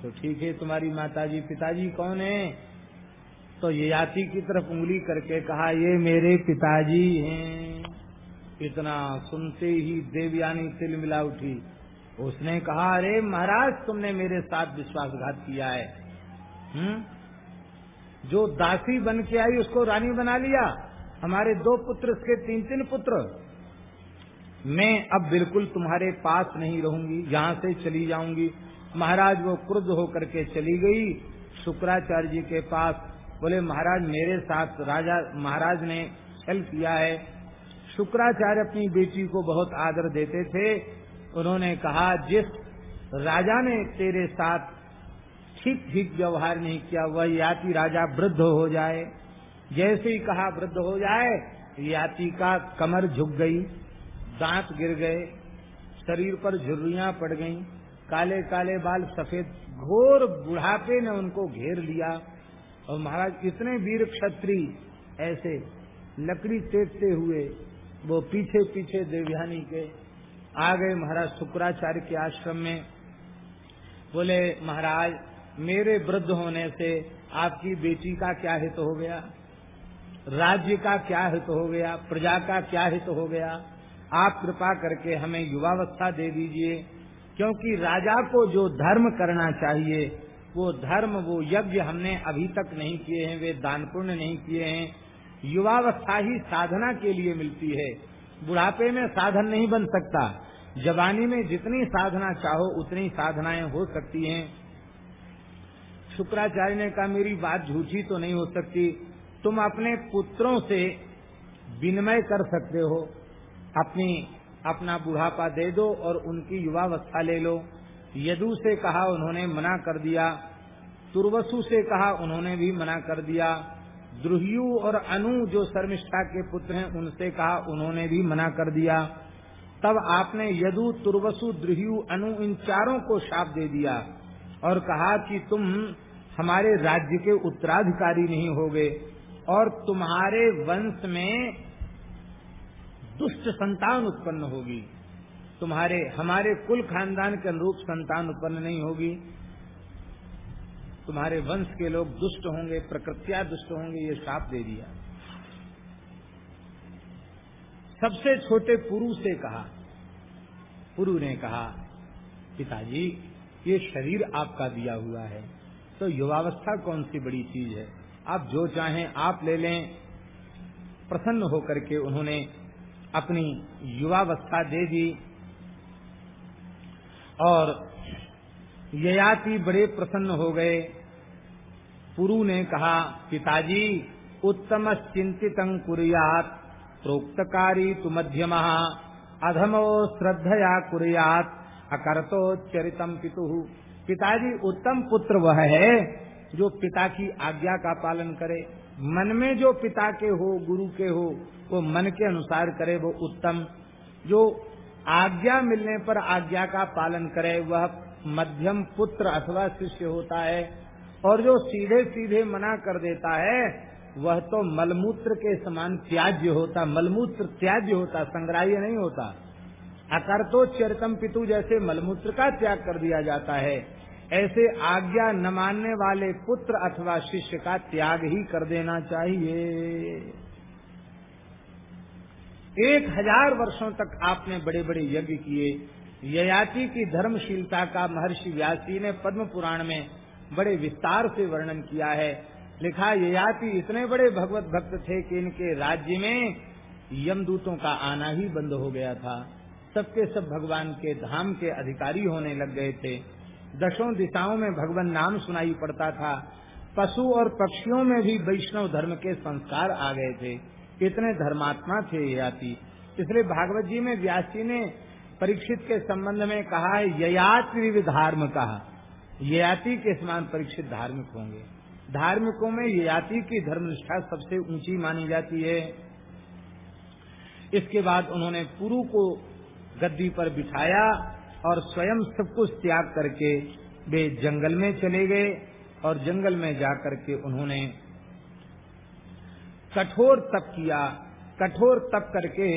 तो ठीक है, तुम्हारी माताजी पिताजी कौन है? तो ये याति की तरफ़ उंगली करके कहा, ये मेरे पिताजी हैं। इतना सुनते ही देवयानी तिल मिला उठी। उसने कहा, अरे महाराज, तुमने मेरे साथ विश्वासघात किया है। हम्म? जो दासी बन के आई, उसको रानी बना लिया। हमारे दो पुत्र उसके तीन तीन पुत्र। मैं अब बिल्कुल तुम्हारे पास नहीं रहूँगी, यहाँ से चली जाऊँगी। महाराज, वो क्रुद्ध होकर के चली गई। शुक्राचार्य जी के पास बोले, महाराज, मेरे साथ राजा, महाराज ने छल किया है। शुक्राचार्य अपनी बेटी को बहुत आदर देते थे। उन्होंने कहा जिस राजा ने तेरे साथ ठीक ठीक व्यवहार नहीं किया वह याति राजा वृद्ध हो जाए। जैसे ही कहा वृद्ध हो जाए याति का कमर झुक गई दांत गिर गए शरीर पर झुर्रियाँ पड़ गईं, काले काले बाल सफ़ेद घोर बुढ़ापे ने उनको घेर लिया। और महाराज इतने वीर क्षत्रि ऐसे लकड़ी टेकते हुए वो पीछे पीछे देवयानी के आ गए महाराज शुक्राचार्य के आश्रम में। बोले, महाराज, मेरे वृद्ध होने से आपकी बेटी का क्या हित हो गया? राज्य का क्या हित हो गया? प्रजा का क्या हित हो गया? आप कृपा करके हमें युवावस्था दे दीजिए, क्योंकि राजा को जो धर्म करना चाहिए, वो धर्म, वो यज्ञ हमने अभी तक नहीं किए हैं, वे दान पुण्य नहीं किए हैं। युवावस्था ही साधना के लिए मिलती है। बुढ़ापे में साधन नहीं बन सकता। जवानी में जितनी साधना चाहो, उतनी साधनाएँ हो सकती हैं। शुक्राचार्य ने कहा, मेरी बात झूठी तो नहीं हो सकती। तुम अपने पुत्रों से विनिमय कर सकते हो। अपनी, अपना बुढ़ापा दे दो और उनकी युवावस्था ले लो। यदु से कहा, उन्होंने मना कर दिया। तुर्वसु से कहा, उन्होंने भी मना कर दिया। द्रुहयु और अनु, जो शर्मिष्ठा के पुत्र हैं, उनसे कहा, उन्होंने भी मना कर दिया। तब आपने यदु तुर्वसु द्रुह्यु अनु इन चारों को शाप दे दिया और कहा कि तुम हमारे राज्य के उत्तराधिकारी नहीं होगे और तुम्हारे वंश में दुष्ट संतान उत्पन्न होगी। तुम्हारे, हमारे कुल खानदान के अनुरूप संतान उत्पन्न नहीं होगी। तुम्हारे वंश के लोग दुष्ट होंगे, प्रकृतिया दुष्ट होंगे, ये साप दे दिया। सबसे छोटे पुरु से कहा। पुरु ने कहा, पिताजी, ये शरीर आपका दिया हुआ है। तो युवावस्था कौन सी बड़ी चीज़ है? आप जो चाहें, आप ले लें। प्रसन्न होकर के उन्होंने अपनी युवावस्था दे दी और ययाति बड़े प्रसन्न हो गए। पुरु ने कहा, पिताजी, उत्तम चिंतित कुरियात। प्रोक्तकारी तु मध्यम। अधमो श्रद्धया कुरियात। अकर्तो चरितम पितु। पिताजी, उत्तम पुत्र वह है, जो पिता की आज्ञा का पालन करे। मन में जो पिता के हो, गुरु के हो, वो मन के अनुसार करे वो उत्तम। जो आज्ञा मिलने पर आज्ञा का पालन करे, वह मध्यम पुत्र अथवा शिष्य होता है। और जो सीधे सीधे मना कर देता है वह तो मलमूत्र के समान त्याज्य होता, मलमूत्र त्याज्य होता, संग्राह्य नहीं होता। अकर तो चरतम पितु जैसे मलमूत्र का त्याग कर दिया जाता है। ऐसे आज्ञा न मानने वाले पुत्र अथवा शिष्य का त्याग ही कर देना चाहिए। एक हज़ार वर्षों तक आपने बड़े बड़े यज्ञ किए। ययाति की धर्मशीलता का महर्षि व्यासी ने पद्म पुराण में बड़े विस्तार से वर्णन किया है। लिखा ये ययाति इतने बड़े भगवत भक्त थे कि इनके राज्य में यमदूतों का आना ही बंद हो गया था। सबके सब भगवान के धाम के अधिकारी होने लग गए थे। दसों दिशाओं में भगवान नाम सुनाई पड़ता था। पशु और पक्षियों में भी वैष्णव धर्म के संस्कार आ गए थे। इतने धर्मात्मा थे ययाति। इसलिए भागवत जी में व्यास जी ने परीक्षित के संबंध में कहा है, ययाति धर्म कहा। ययाति के समान परीक्षित धार्मिक होंगे। धार्मिकों में ययाति की धर्मनिष्ठा सबसे ऊँची मानी जाती है। इसके बाद उन्होंने पुरु को गद्दी पर बिठाया और स्वयं सब कुछ त्याग करके वे जंगल में चले गए और जंगल में जाकर के उन्होंने कठोर तप किया। कठोर तप करके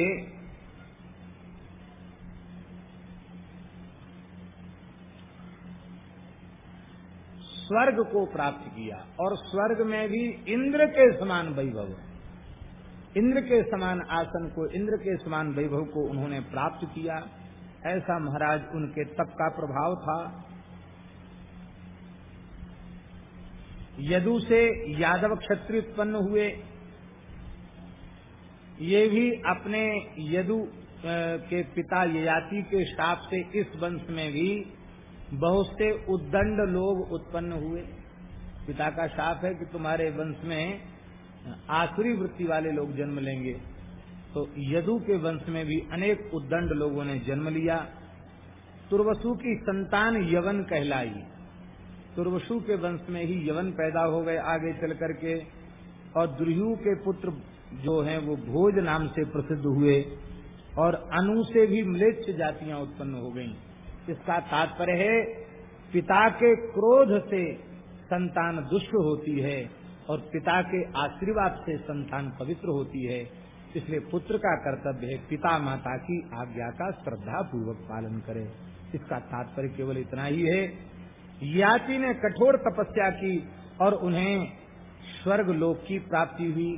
स्वर्ग को प्राप्त किया और स्वर्ग में भी इंद्र के समान वैभव इंद्र के समान आसन को, इंद्र के समान वैभव को उन्होंने प्राप्त किया। ऐसा महाराज उनके तप का प्रभाव था। यदु से यादव क्षत्रिय उत्पन्न हुए। ये भी अपने यदु के पिता ययाति के शाप से इस वंश में भी बहुत से उद्दंड लोग उत्पन्न हुए। पिता का शाप है कि तुम्हारे वंश में आसुरी वृत्ति वाले लोग जन्म लेंगे। तो यदु के वंश में भी अनेक उद्दंड लोगों ने जन्म लिया। तुर्वसु की संतान यवन कहलाई। तुर्वसु के वंश में ही यवन पैदा हो गए आगे चल करके। और दुर्यु के पुत्र जो हैं, वो भोज नाम से प्रसिद्ध हुए। और अनु से भी मलेच्छ जातियाँ उत्पन्न हो गईं। इसका तात्पर्य है, पिता के क्रोध से संतान दुष्ट होती है और पिता के आशीर्वाद से संतान पवित्र होती है। इसलिए पुत्र का कर्तव्य है पिता माता की आज्ञा का श्रद्धा पूर्वक पालन करे। इसका तात्पर्य केवल इतना ही है, याति ने कठोर तपस्या की और उन्हें स्वर्ग लोक की प्राप्ति हुई।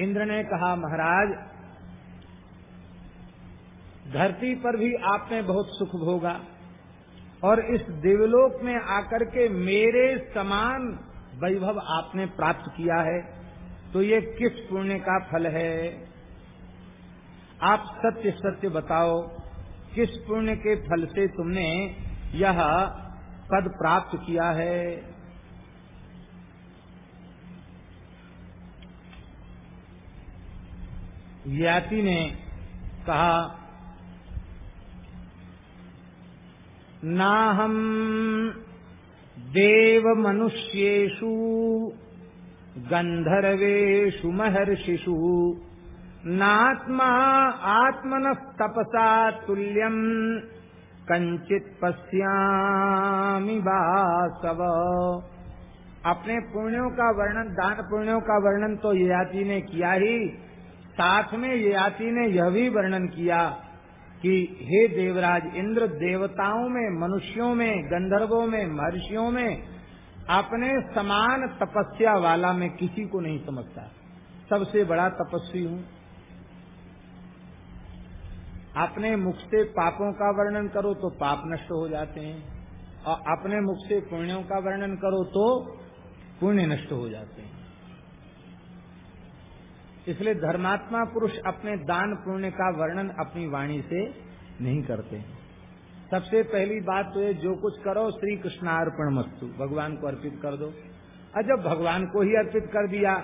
इंद्र ने कहा, महाराज धरती पर भी आपने बहुत सुख भोगा। और इस देवलोक में आकर के मेरे समान वैभव आपने प्राप्त किया है तो ये किस पुण्य का फल है? आप सत्य सत्य बताओ, किस पुण्य के फल से तुमने यह पद प्राप्त किया है? याति ने कहा नाहम देव मनुष्येषु गंधर्वेशु महर्षिषु, नात्मा आत्मन तपसा तुल्यम कंचित पश्यामि वासव। अपने पुण्यों का वर्णन, दान पुण्यों का वर्णन तो याति ने किया ही, साथ में याति ने यह भी वर्णन किया कि हे देवराज, इंद्र देवताओं में, मनुष्यों में, गंधर्वों में, महर्षियों में अपने समान तपस्या वाला मैं किसी को नहीं समझता। सबसे बड़ा तपस्वी हूँ। अपने मुख से पापों का वर्णन करो तो पाप नष्ट हो जाते हैं, और अपने मुख से पुण्यों का वर्णन करो तो पुण्य नष्ट हो जाते हैं। इसलिए धर्मात्मा पुरुष अपने दान पुण्य का वर्णन अपनी वाणी से नहीं करते। सबसे पहली बात तो ये, जो कुछ करो श्री कृष्णार्पण मस्तु भगवान को अर्पित कर दो। और जब भगवान को ही अर्पित कर दिया,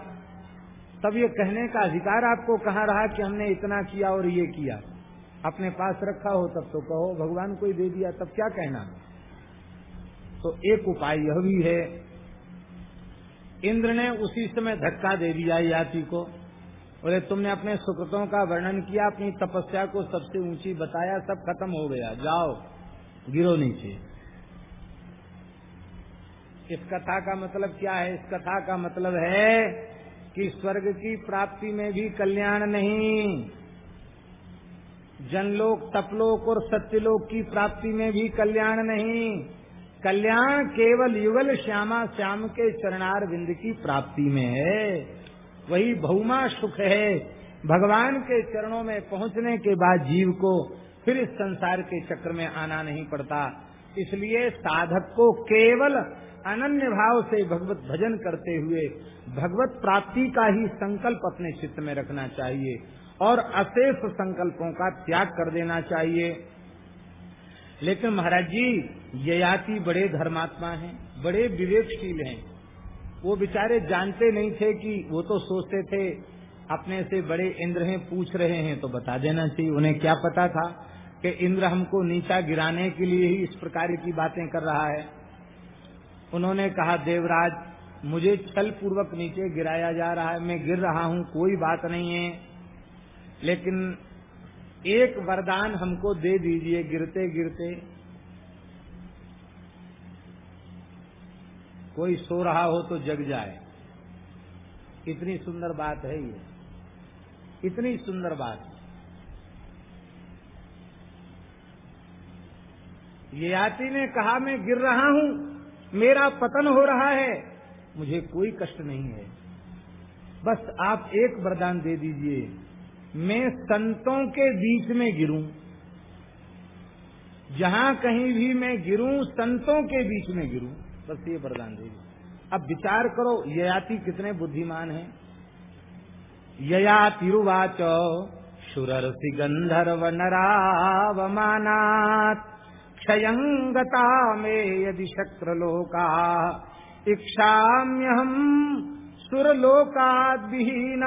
तब ये कहने का अधिकार आपको कहाँ रहा कि हमने इतना किया और ये किया? अपने पास रखा हो, तब तो कहो, भगवान को ही दे दिया, तब क्या कहना? तो एक उपाय यह भी है, इंद्र ने उसी समय धक्का दे दिया याति को। बोले, तुमने अपने सुकृतों का वर्णन किया, अपनी तपस्या को सबसे ऊँची बताया, सब खत्म हो गया। जाओ, गिरो नीचे। इस कथा का मतलब क्या है? इस कथा का मतलब है कि स्वर्ग की प्राप्ति में भी कल्याण नहीं। जनलोक, तपलोक और सत्यलोक की प्राप्ति में भी कल्याण नहीं। कल्याण केवल युगल श्यामा श्याम के चरणार बिंद की प्राप्ति में है। वही बहुमा सुख है। भगवान के चरणों में पहुँचने के बाद जीव को फिर इस संसार के चक्र में आना नहीं पड़ता। इसलिए साधक को केवल अनन्य भाव से भगवत भजन करते हुए भगवत प्राप्ति का ही संकल्प अपने चित्त में रखना चाहिए और अशेष संकल्पों का त्याग कर देना चाहिए। लेकिन महाराज जी, ययाति बड़े धर्मात्मा हैं, बड़े विवेकशील हैं। वो बेचारे जानते नहीं थे कि वो तो सोचते थे, अपने से बड़े इंद्र हैं, पूछ रहे हैं तो बता देना चाहिए, उन्हें क्या पता था कि इंद्र हमको नीचा गिराने के लिए ही इस प्रकार की बातें कर रहा है। उन्होंने कहा, देवराज, मुझे छल पूर्वक नीचे गिराया जा रहा है, मैं गिर रहा हूँ, कोई बात नहीं है, लेकिन एक वरदान हमको दे दीजिए गिरते गिरते कोई सो रहा हो तो जग जाए। इतनी सुंदर बात है ये। इतनी सुंदर बात। ये याति ने कहा, मैं गिर रहा हूँ, मेरा पतन हो रहा है। मुझे कोई कष्ट नहीं है। बस आप एक वरदान दे दीजिए। मैं संतों के बीच में गिरूं। जहाँ कहीं भी मैं गिरूं, संतों के बीच में गिरूं। बस ये वरदान दे अब विचार करो, ययाति कितने बुद्धिमान हैं? ययातिरुवाच शुरर्षि गंधर्व नरावमानात्, क्षयंगता में यदि शक्रलोका इच्छाम्यहम सुरलोकाद विहीन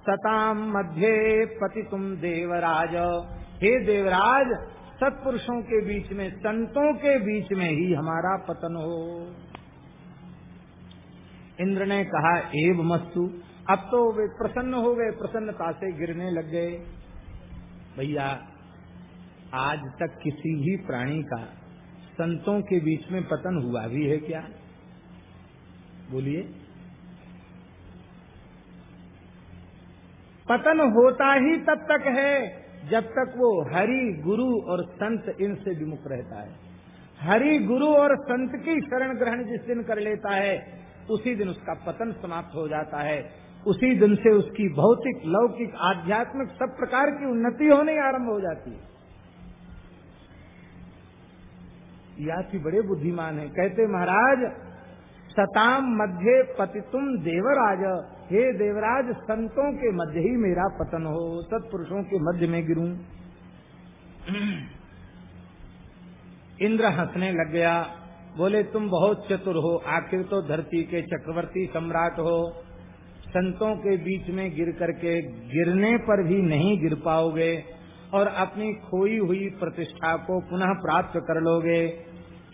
सताम मध्य पति तुम देवराज। हे देवराज सत्पुरुषों के बीच में, संतों के बीच में ही हमारा पतन हो। इंद्र ने कहा, एव मस्तु। अब तो वे प्रसन्न हो गए, प्रसन्नता से गिरने लग गए। भैया, आज तक किसी भी प्राणी का संतों के बीच में पतन हुआ भी है क्या? बोलिए। पतन होता ही तब तक है। जब तक वो हरि, गुरु और संत इनसे विमुख रहता है। हरि, गुरु और संत की शरण ग्रहण जिस दिन कर लेता है, उसी दिन उसका पतन समाप्त हो जाता है। उसी दिन से उसकी भौतिक, लौकिक, आध्यात्मिक सब प्रकार की उन्नति होने आरंभ हो जाती है। यासी बड़े बुद्धिमान है, कहते महाराज, सताम मध्य पतितुम देवराज हे देवराज, संतों के मध्य ही मेरा पतन हो, सत्पुरुषों के मध्य में गिरूं। इंद्र हंसने लग गया। बोले, तुम बहुत चतुर हो, आखिर तो धरती के चक्रवर्ती सम्राट हो। संतों के बीच में गिर करके गिरने पर भी नहीं गिर पाओगे और अपनी खोई हुई प्रतिष्ठा को पुनः प्राप्त कर लोगे।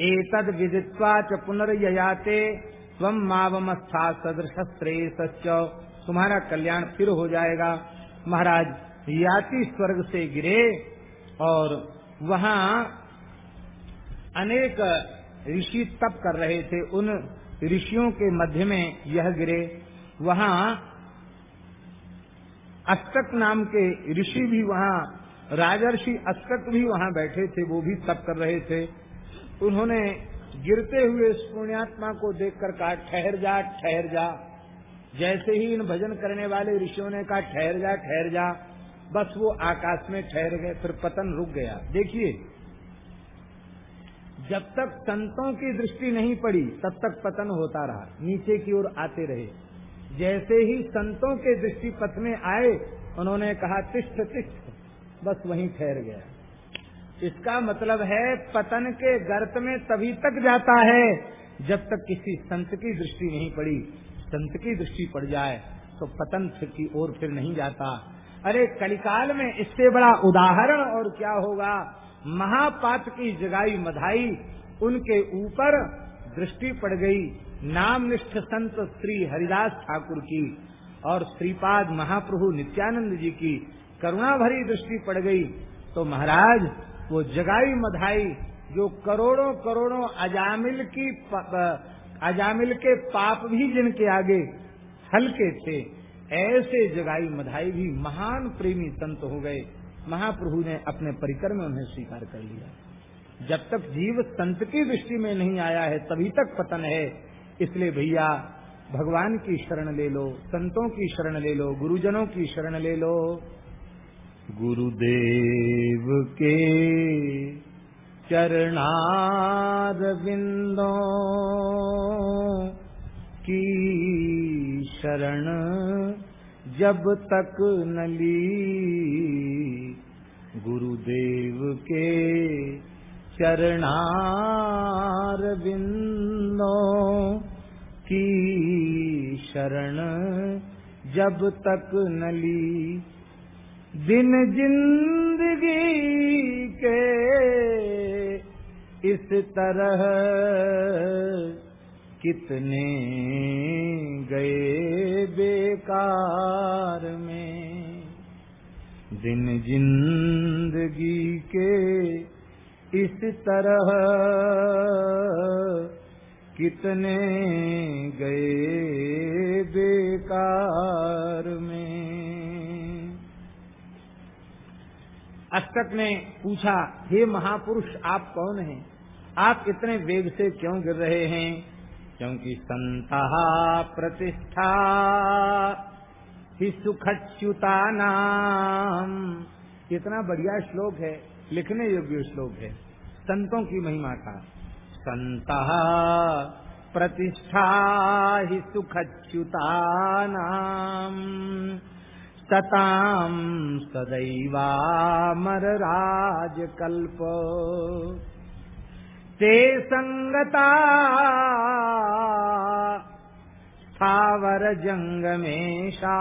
एतद विदित्वा च पुनर्ययाते स्वम मावमस्था सदृश श्रेय सच तुम्हारा कल्याण फिर हो जाएगा। महाराज याति स्वर्ग से गिरे और वहाँ अनेक ऋषि तप कर रहे थे। उन ऋषियों के मध्य में यह गिरे। वहाँ अस्तक नाम के ऋषि भी वहाँ, राजर्षि अस्तक भी वहाँ बैठे थे, वो भी तप कर रहे थे। उन्होंने गिरते हुए इस पुण्यात्मा को देखकर कहा, ठहर जा ठहर जा। जैसे ही इन भजन करने वाले ऋषियों ने कहा, ठहर जा ठहर जा। बस वो आकाश में ठहर गए, फिर पतन रुक गया। देखिए, जब तक संतों की दृष्टि नहीं पड़ी, तब तक पतन होता रहा, नीचे की ओर आते रहे। जैसे ही संतों के दृष्टि पथ में आए, उन्होंने कहा, तिष्ठ तिष्ठ। बस वहीं ठहर गया। इसका मतलब है, पतन के गर्त में तभी तक जाता है, जब तक किसी संत की दृष्टि नहीं पड़ी। संत की दृष्टि पड़ जाए तो पतन फिर की ओर फिर नहीं जाता। अरे, कलिकाल में इससे बड़ा उदाहरण और क्या होगा? महापात की जगाई मधाई, उनके ऊपर दृष्टि पड़ गई नामनिष्ठ संत श्री हरिदास ठाकुर की और श्रीपाद महाप्रभु नित्यानंद जी की। करुणा भरी दृष्टि पड़ गई तो महाराज वो जगाई मधाई जो करोड़ों करोड़ों अजामिल की अजामिल के पाप भी जिनके आगे हल्के थे, ऐसे जगाई मधाई भी महान प्रेमी संत हो गए। महाप्रभु ने अपने परिकर में उन्हें स्वीकार कर लिया। जब तक जीव संत की दृष्टि में नहीं आया है, तभी तक पतन है। इसलिए भैया, भगवान की शरण ले लो, संतों की शरण ले लो, गुरुजनों की शरण ले लो। गुरुदेव के चरणार बिंदों की शरण जब तक नली गुरुदेव के चरणार बिंदों की शरण जब तक नली दिन ज़िंदगी के इस तरह कितने गए बेकार में। दिन ज़िंदगी के इस तरह कितने गए बेकार में। अष्टक ने पूछा, हे महापुरुष, आप कौन हैं? आप इतने वेग से क्यों गिर रहे हैं? क्योंकि संता प्रतिष्ठा ही सुखच्युता नाम कितना बढ़िया श्लोक है, लिखने योग्य श्लोक है। संतों की महिमा का। संता प्रतिष्ठा ही सुखच्युता नाम सताम सदैवामरराजकल्प। ते संगता स्थावर जंगमेशा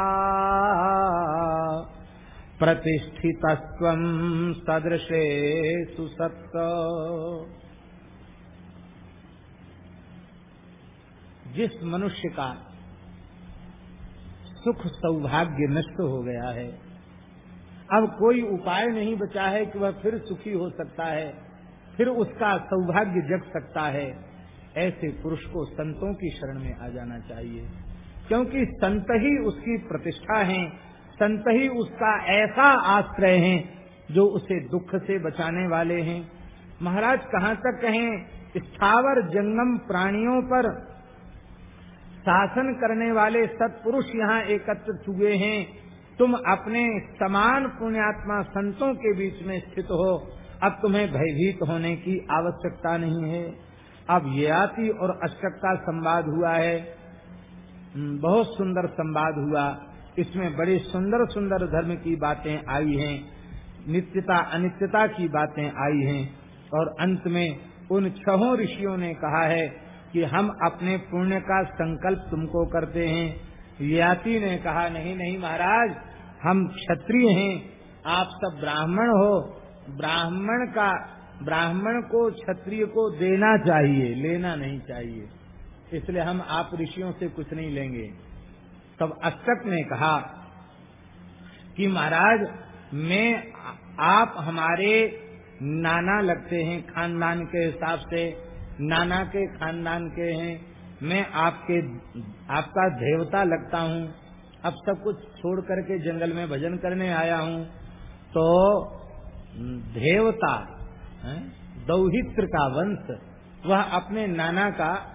प्रतिष्ठितस्त्वं सदृशे सुसत्त। जिस मनुष्य का सुख सौभाग्य नष्ट हो गया है। अब कोई उपाय नहीं बचा है कि वह फिर सुखी हो सकता है, फिर उसका सौभाग्य जग सकता है। ऐसे पुरुष को संतों की शरण में आ जाना चाहिए। क्योंकि संत ही उसकी प्रतिष्ठा है, संत ही उसका ऐसा आश्रय है, जो उसे दुख से बचाने वाले हैं। महाराज कहाँ तक कहें, स्थावर जंगम प्राणियों पर शासन करने वाले सत्पुरुष यहाँ एकत्रित हुए हैं। तुम अपने समान पुण्यात्मा संतों के बीच में स्थित हो। अब तुम्हें भयभीत होने की आवश्यकता नहीं है। अब ये आती और अष्टक का संवाद हुआ है। हम्म, बहुत सुंदर संवाद हुआ। इसमें बड़ी सुंदर सुंदर धर्म की बातें आई हैं। नित्यता अनित्यता की बातें आई हैं। और अंत में उन छहों ऋषियों ने कहा है कि हम अपने पुण्य का संकल्प तुमको करते हैं। याति ने कहा, नहीं नहीं महाराज, हम क्षत्रिय हैं। आप सब ब्राह्मण हो। ब्राह्मण का, ब्राह्मण को क्षत्रिय को देना चाहिए, लेना नहीं चाहिए। इसलिए हम आप ऋषियों से कुछ नहीं लेंगे। तब अष्टक ने कहा कि महाराज, मैं, आप हमारे नाना लगते हैं खानदान के हिसाब से। नाना के खानदान के हैं। मैं आपके, आपका देवता लगता हूँ। अब सब कुछ छोड़ करके जंगल में भजन करने आया हूँ। तो देवता दौहित्र का वंश, वह अपने नाना का,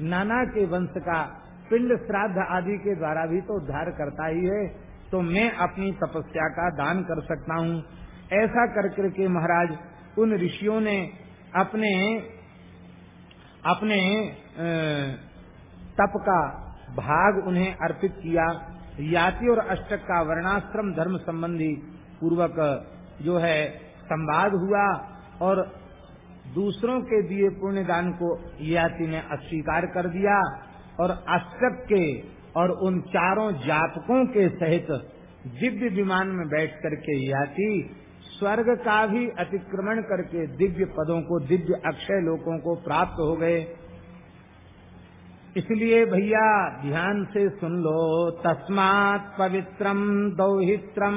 नाना के वंश का पिंड श्राद्ध आदि के द्वारा भी तो उद्धार करता ही है। तो मैं अपनी तपस्या का दान कर सकता हूँ। ऐसा कर करके महाराज, उन ऋषियों ने अपने अपने तप का भाग उन्हें अर्पित किया। याति और अष्टक का वर्णाश्रम धर्म संबंधी पूर्वक जो है संवाद हुआ और दूसरों के दिए पुण्य दान को याति ने अस्वीकार कर दिया और अष्टक के और उन चारों जातकों के सहित दिव्य विमान में बैठ करके याति स्वर्ग का भी अतिक्रमण करके दिव्य पदों को, दिव्य अक्षय लोकों को प्राप्त हो गए। इसलिए भैया, ध्यान से सुन लो। तस्मात पवित्रम दौहित्रम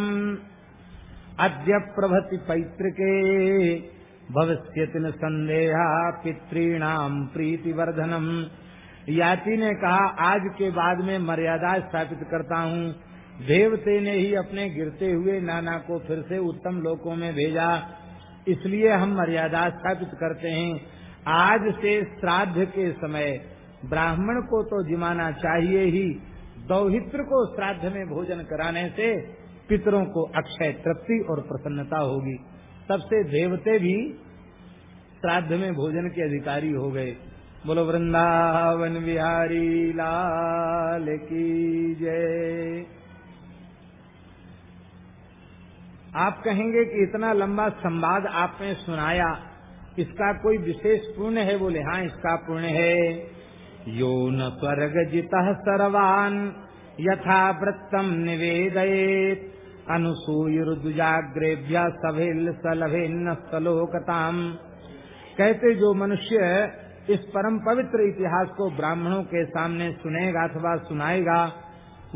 अद्य प्रभति पैत्र के भविष्य संदेहा पितृणाम प्रीति वर्धनम याति ने कहा, आज के बाद में मर्यादा स्थापित करता हूँ। देवते ने ही अपने गिरते हुए नाना को फिर से उत्तम लोकों में भेजा। इसलिए हम मर्यादा स्थापित करते हैं। आज से श्राद्ध के समय, ब्राह्मण को तो जिमाना चाहिए ही। दौहित्र को श्राद्ध में भोजन कराने से पितरों को अक्षय तृप्ति और प्रसन्नता होगी। सबसे देवते भी श्राद्ध में भोजन के अधिकारी हो गए। बोलो, वृंदावन बिहारी लाल की जय। आप कहेंगे कि इतना लंबा संवाद आपने सुनाया, इसका कोई विशेष पुण्य है? बोले हाँ इसका पुण्य है। यो न स्वर्ग जित सर्वान यथा वृत्तम निवेदयेत। अनुसूयुर्दुजाग्रेभ्य सभिल सलभिन्न सलोकताम। कहते, जो मनुष्य इस परम पवित्र इतिहास को ब्राह्मणों के सामने सुनेगा अथवा सुनाएगा,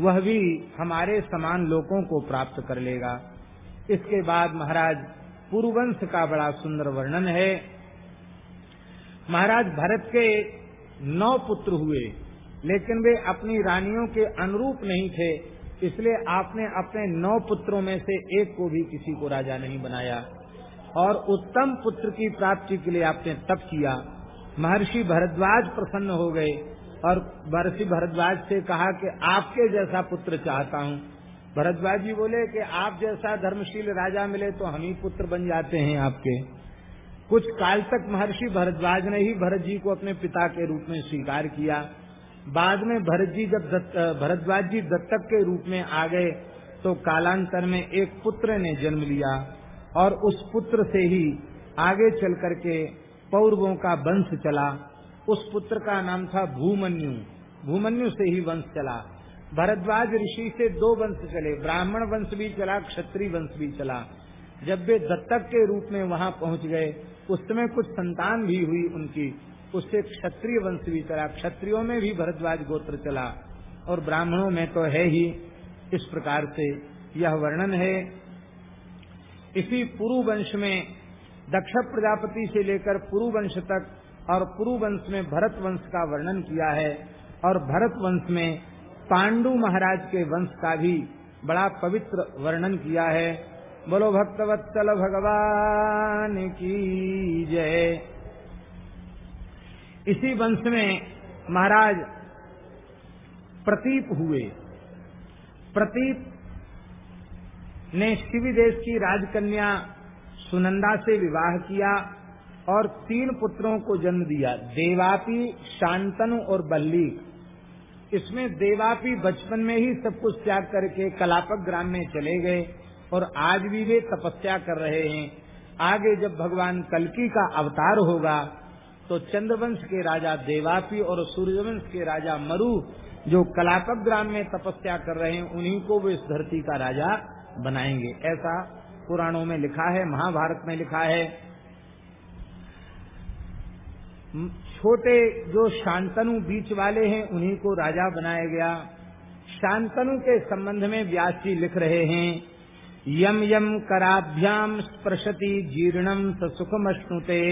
वह भी हमारे समान लोगों को प्राप्त कर लेगा। इसके बाद महाराज पुरुवंश का बड़ा सुंदर वर्णन है। महाराज भरत के नौ पुत्र हुए, लेकिन वे अपनी रानियों के अनुरूप नहीं थे, इसलिए आपने अपने नौ पुत्रों में से एक को भी किसी को राजा नहीं बनाया। और उत्तम पुत्र की प्राप्ति के लिए आपने तप किया। महर्षि भरद्वाज प्रसन्न हो गए और महर्षि भरद्वाज से कहा कि आपके जैसा पुत्र चाहता हूँ भरद्वाज जी बोले कि आप जैसा धर्मशील राजा मिले तो हम ही पुत्र बन जाते हैं आपके। कुछ काल तक महर्षि भरद्वाज ने ही भरत जी को अपने पिता के रूप में स्वीकार किया। बाद में भरत जी जब भरद्वाज जी दत्तक के रूप में आ गए तो कालांतर में एक पुत्र ने जन्म लिया और उस पुत्र से ही आगे चल करके पौरवों का वंश चला। उस पुत्र का नाम था भूमन्यु। भूमन्यु से ही वंश चला। भरद्वाज ऋषि से दो वंश चले, ब्राह्मण वंश भी चला, क्षत्रिय वंश भी चला। जब वे दत्तक के रूप में वहाँ पहुँच गए उस समय कुछ संतान भी हुई उनकी। उससे क्षत्रिय वंश भी चला, क्षत्रियो में भी भरद्वाज गोत्र चला। और ब्राह्मणों में तो है ही। इस प्रकार से यह वर्णन है। इसी पुरु वंश में दक्ष प्रजापति से लेकर पुरु वंश तक और पुरु वंश में भरत वंश का वर्णन किया है। और भरत वंश में पांडु महाराज के वंश का भी बड़ा पवित्र वर्णन किया है। बोलो, भक्तवत्सल भगवान की जय। इसी वंश में महाराज प्रतीप हुए। प्रतीप ने शिवी देश की राजकन्या सुनंदा से विवाह किया और तीन पुत्रों को जन्म दिया। देवापी, शांतनु और बल्लीक इसमें देवापी बचपन में ही सब कुछ त्याग करके कलापक ग्राम में चले गए और आज भी वे तपस्या कर रहे हैं। आगे जब भगवान कलकी का अवतार होगा तो चंद्रवंश के राजा देवापी और सूर्यवंश के राजा मरु जो कलापक ग्राम में तपस्या कर रहे हैं, उन्हीं को वो इस धरती का राजा बनाएँगे। ऐसा पुराणों में लिखा है, महाभारत में लिखा है। छोटे जो शांतनु बीच वाले हैं, उन्हीं को राजा बनाया गया। शांतनु के संबंध में व्यास जी लिख रहे हैं, यम यम कराभ्याम स्पर्शति जीर्णम स सुखम अश्नुते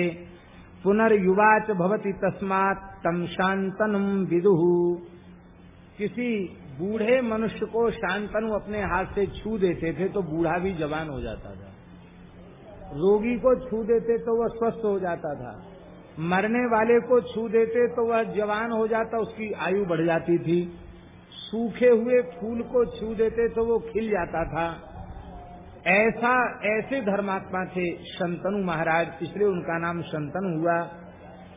पुनर्युवाच भवती तस्मात तम शांतनुम विदु। किसी बूढ़े मनुष्य को शांतनु अपने हाथ से छू देते थे तो बूढ़ा भी जवान हो जाता था। रोगी को छू देते तो वह स्वस्थ हो जाता था। मरने वाले को छू देते तो वह जवान हो जाता, उसकी आयु बढ़ जाती थी। सूखे हुए फूल को छू देते तो वो खिल जाता था। ऐसा, ऐसे धर्मात्मा थे शंतनु महाराज, इसलिए उनका नाम शंतनु हुआ।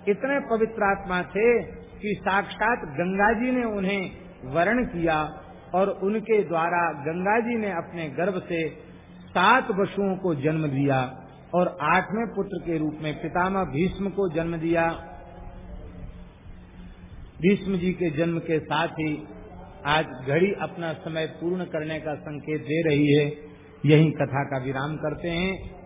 इतने पवित्र आत्मा थे कि साक्षात गंगा जी ने उन्हें वर्ण किया और उनके द्वारा गंगा जी ने अपने गर्भ से सात पशुओं को जन्म दिया। और आठवें पुत्र के रूप में पितामह भीष्म को जन्म दिया। भीष्म जी के जन्म के साथ ही आज घड़ी अपना समय पूर्ण करने का संकेत दे रही है। यही कथा का विराम करते हैं।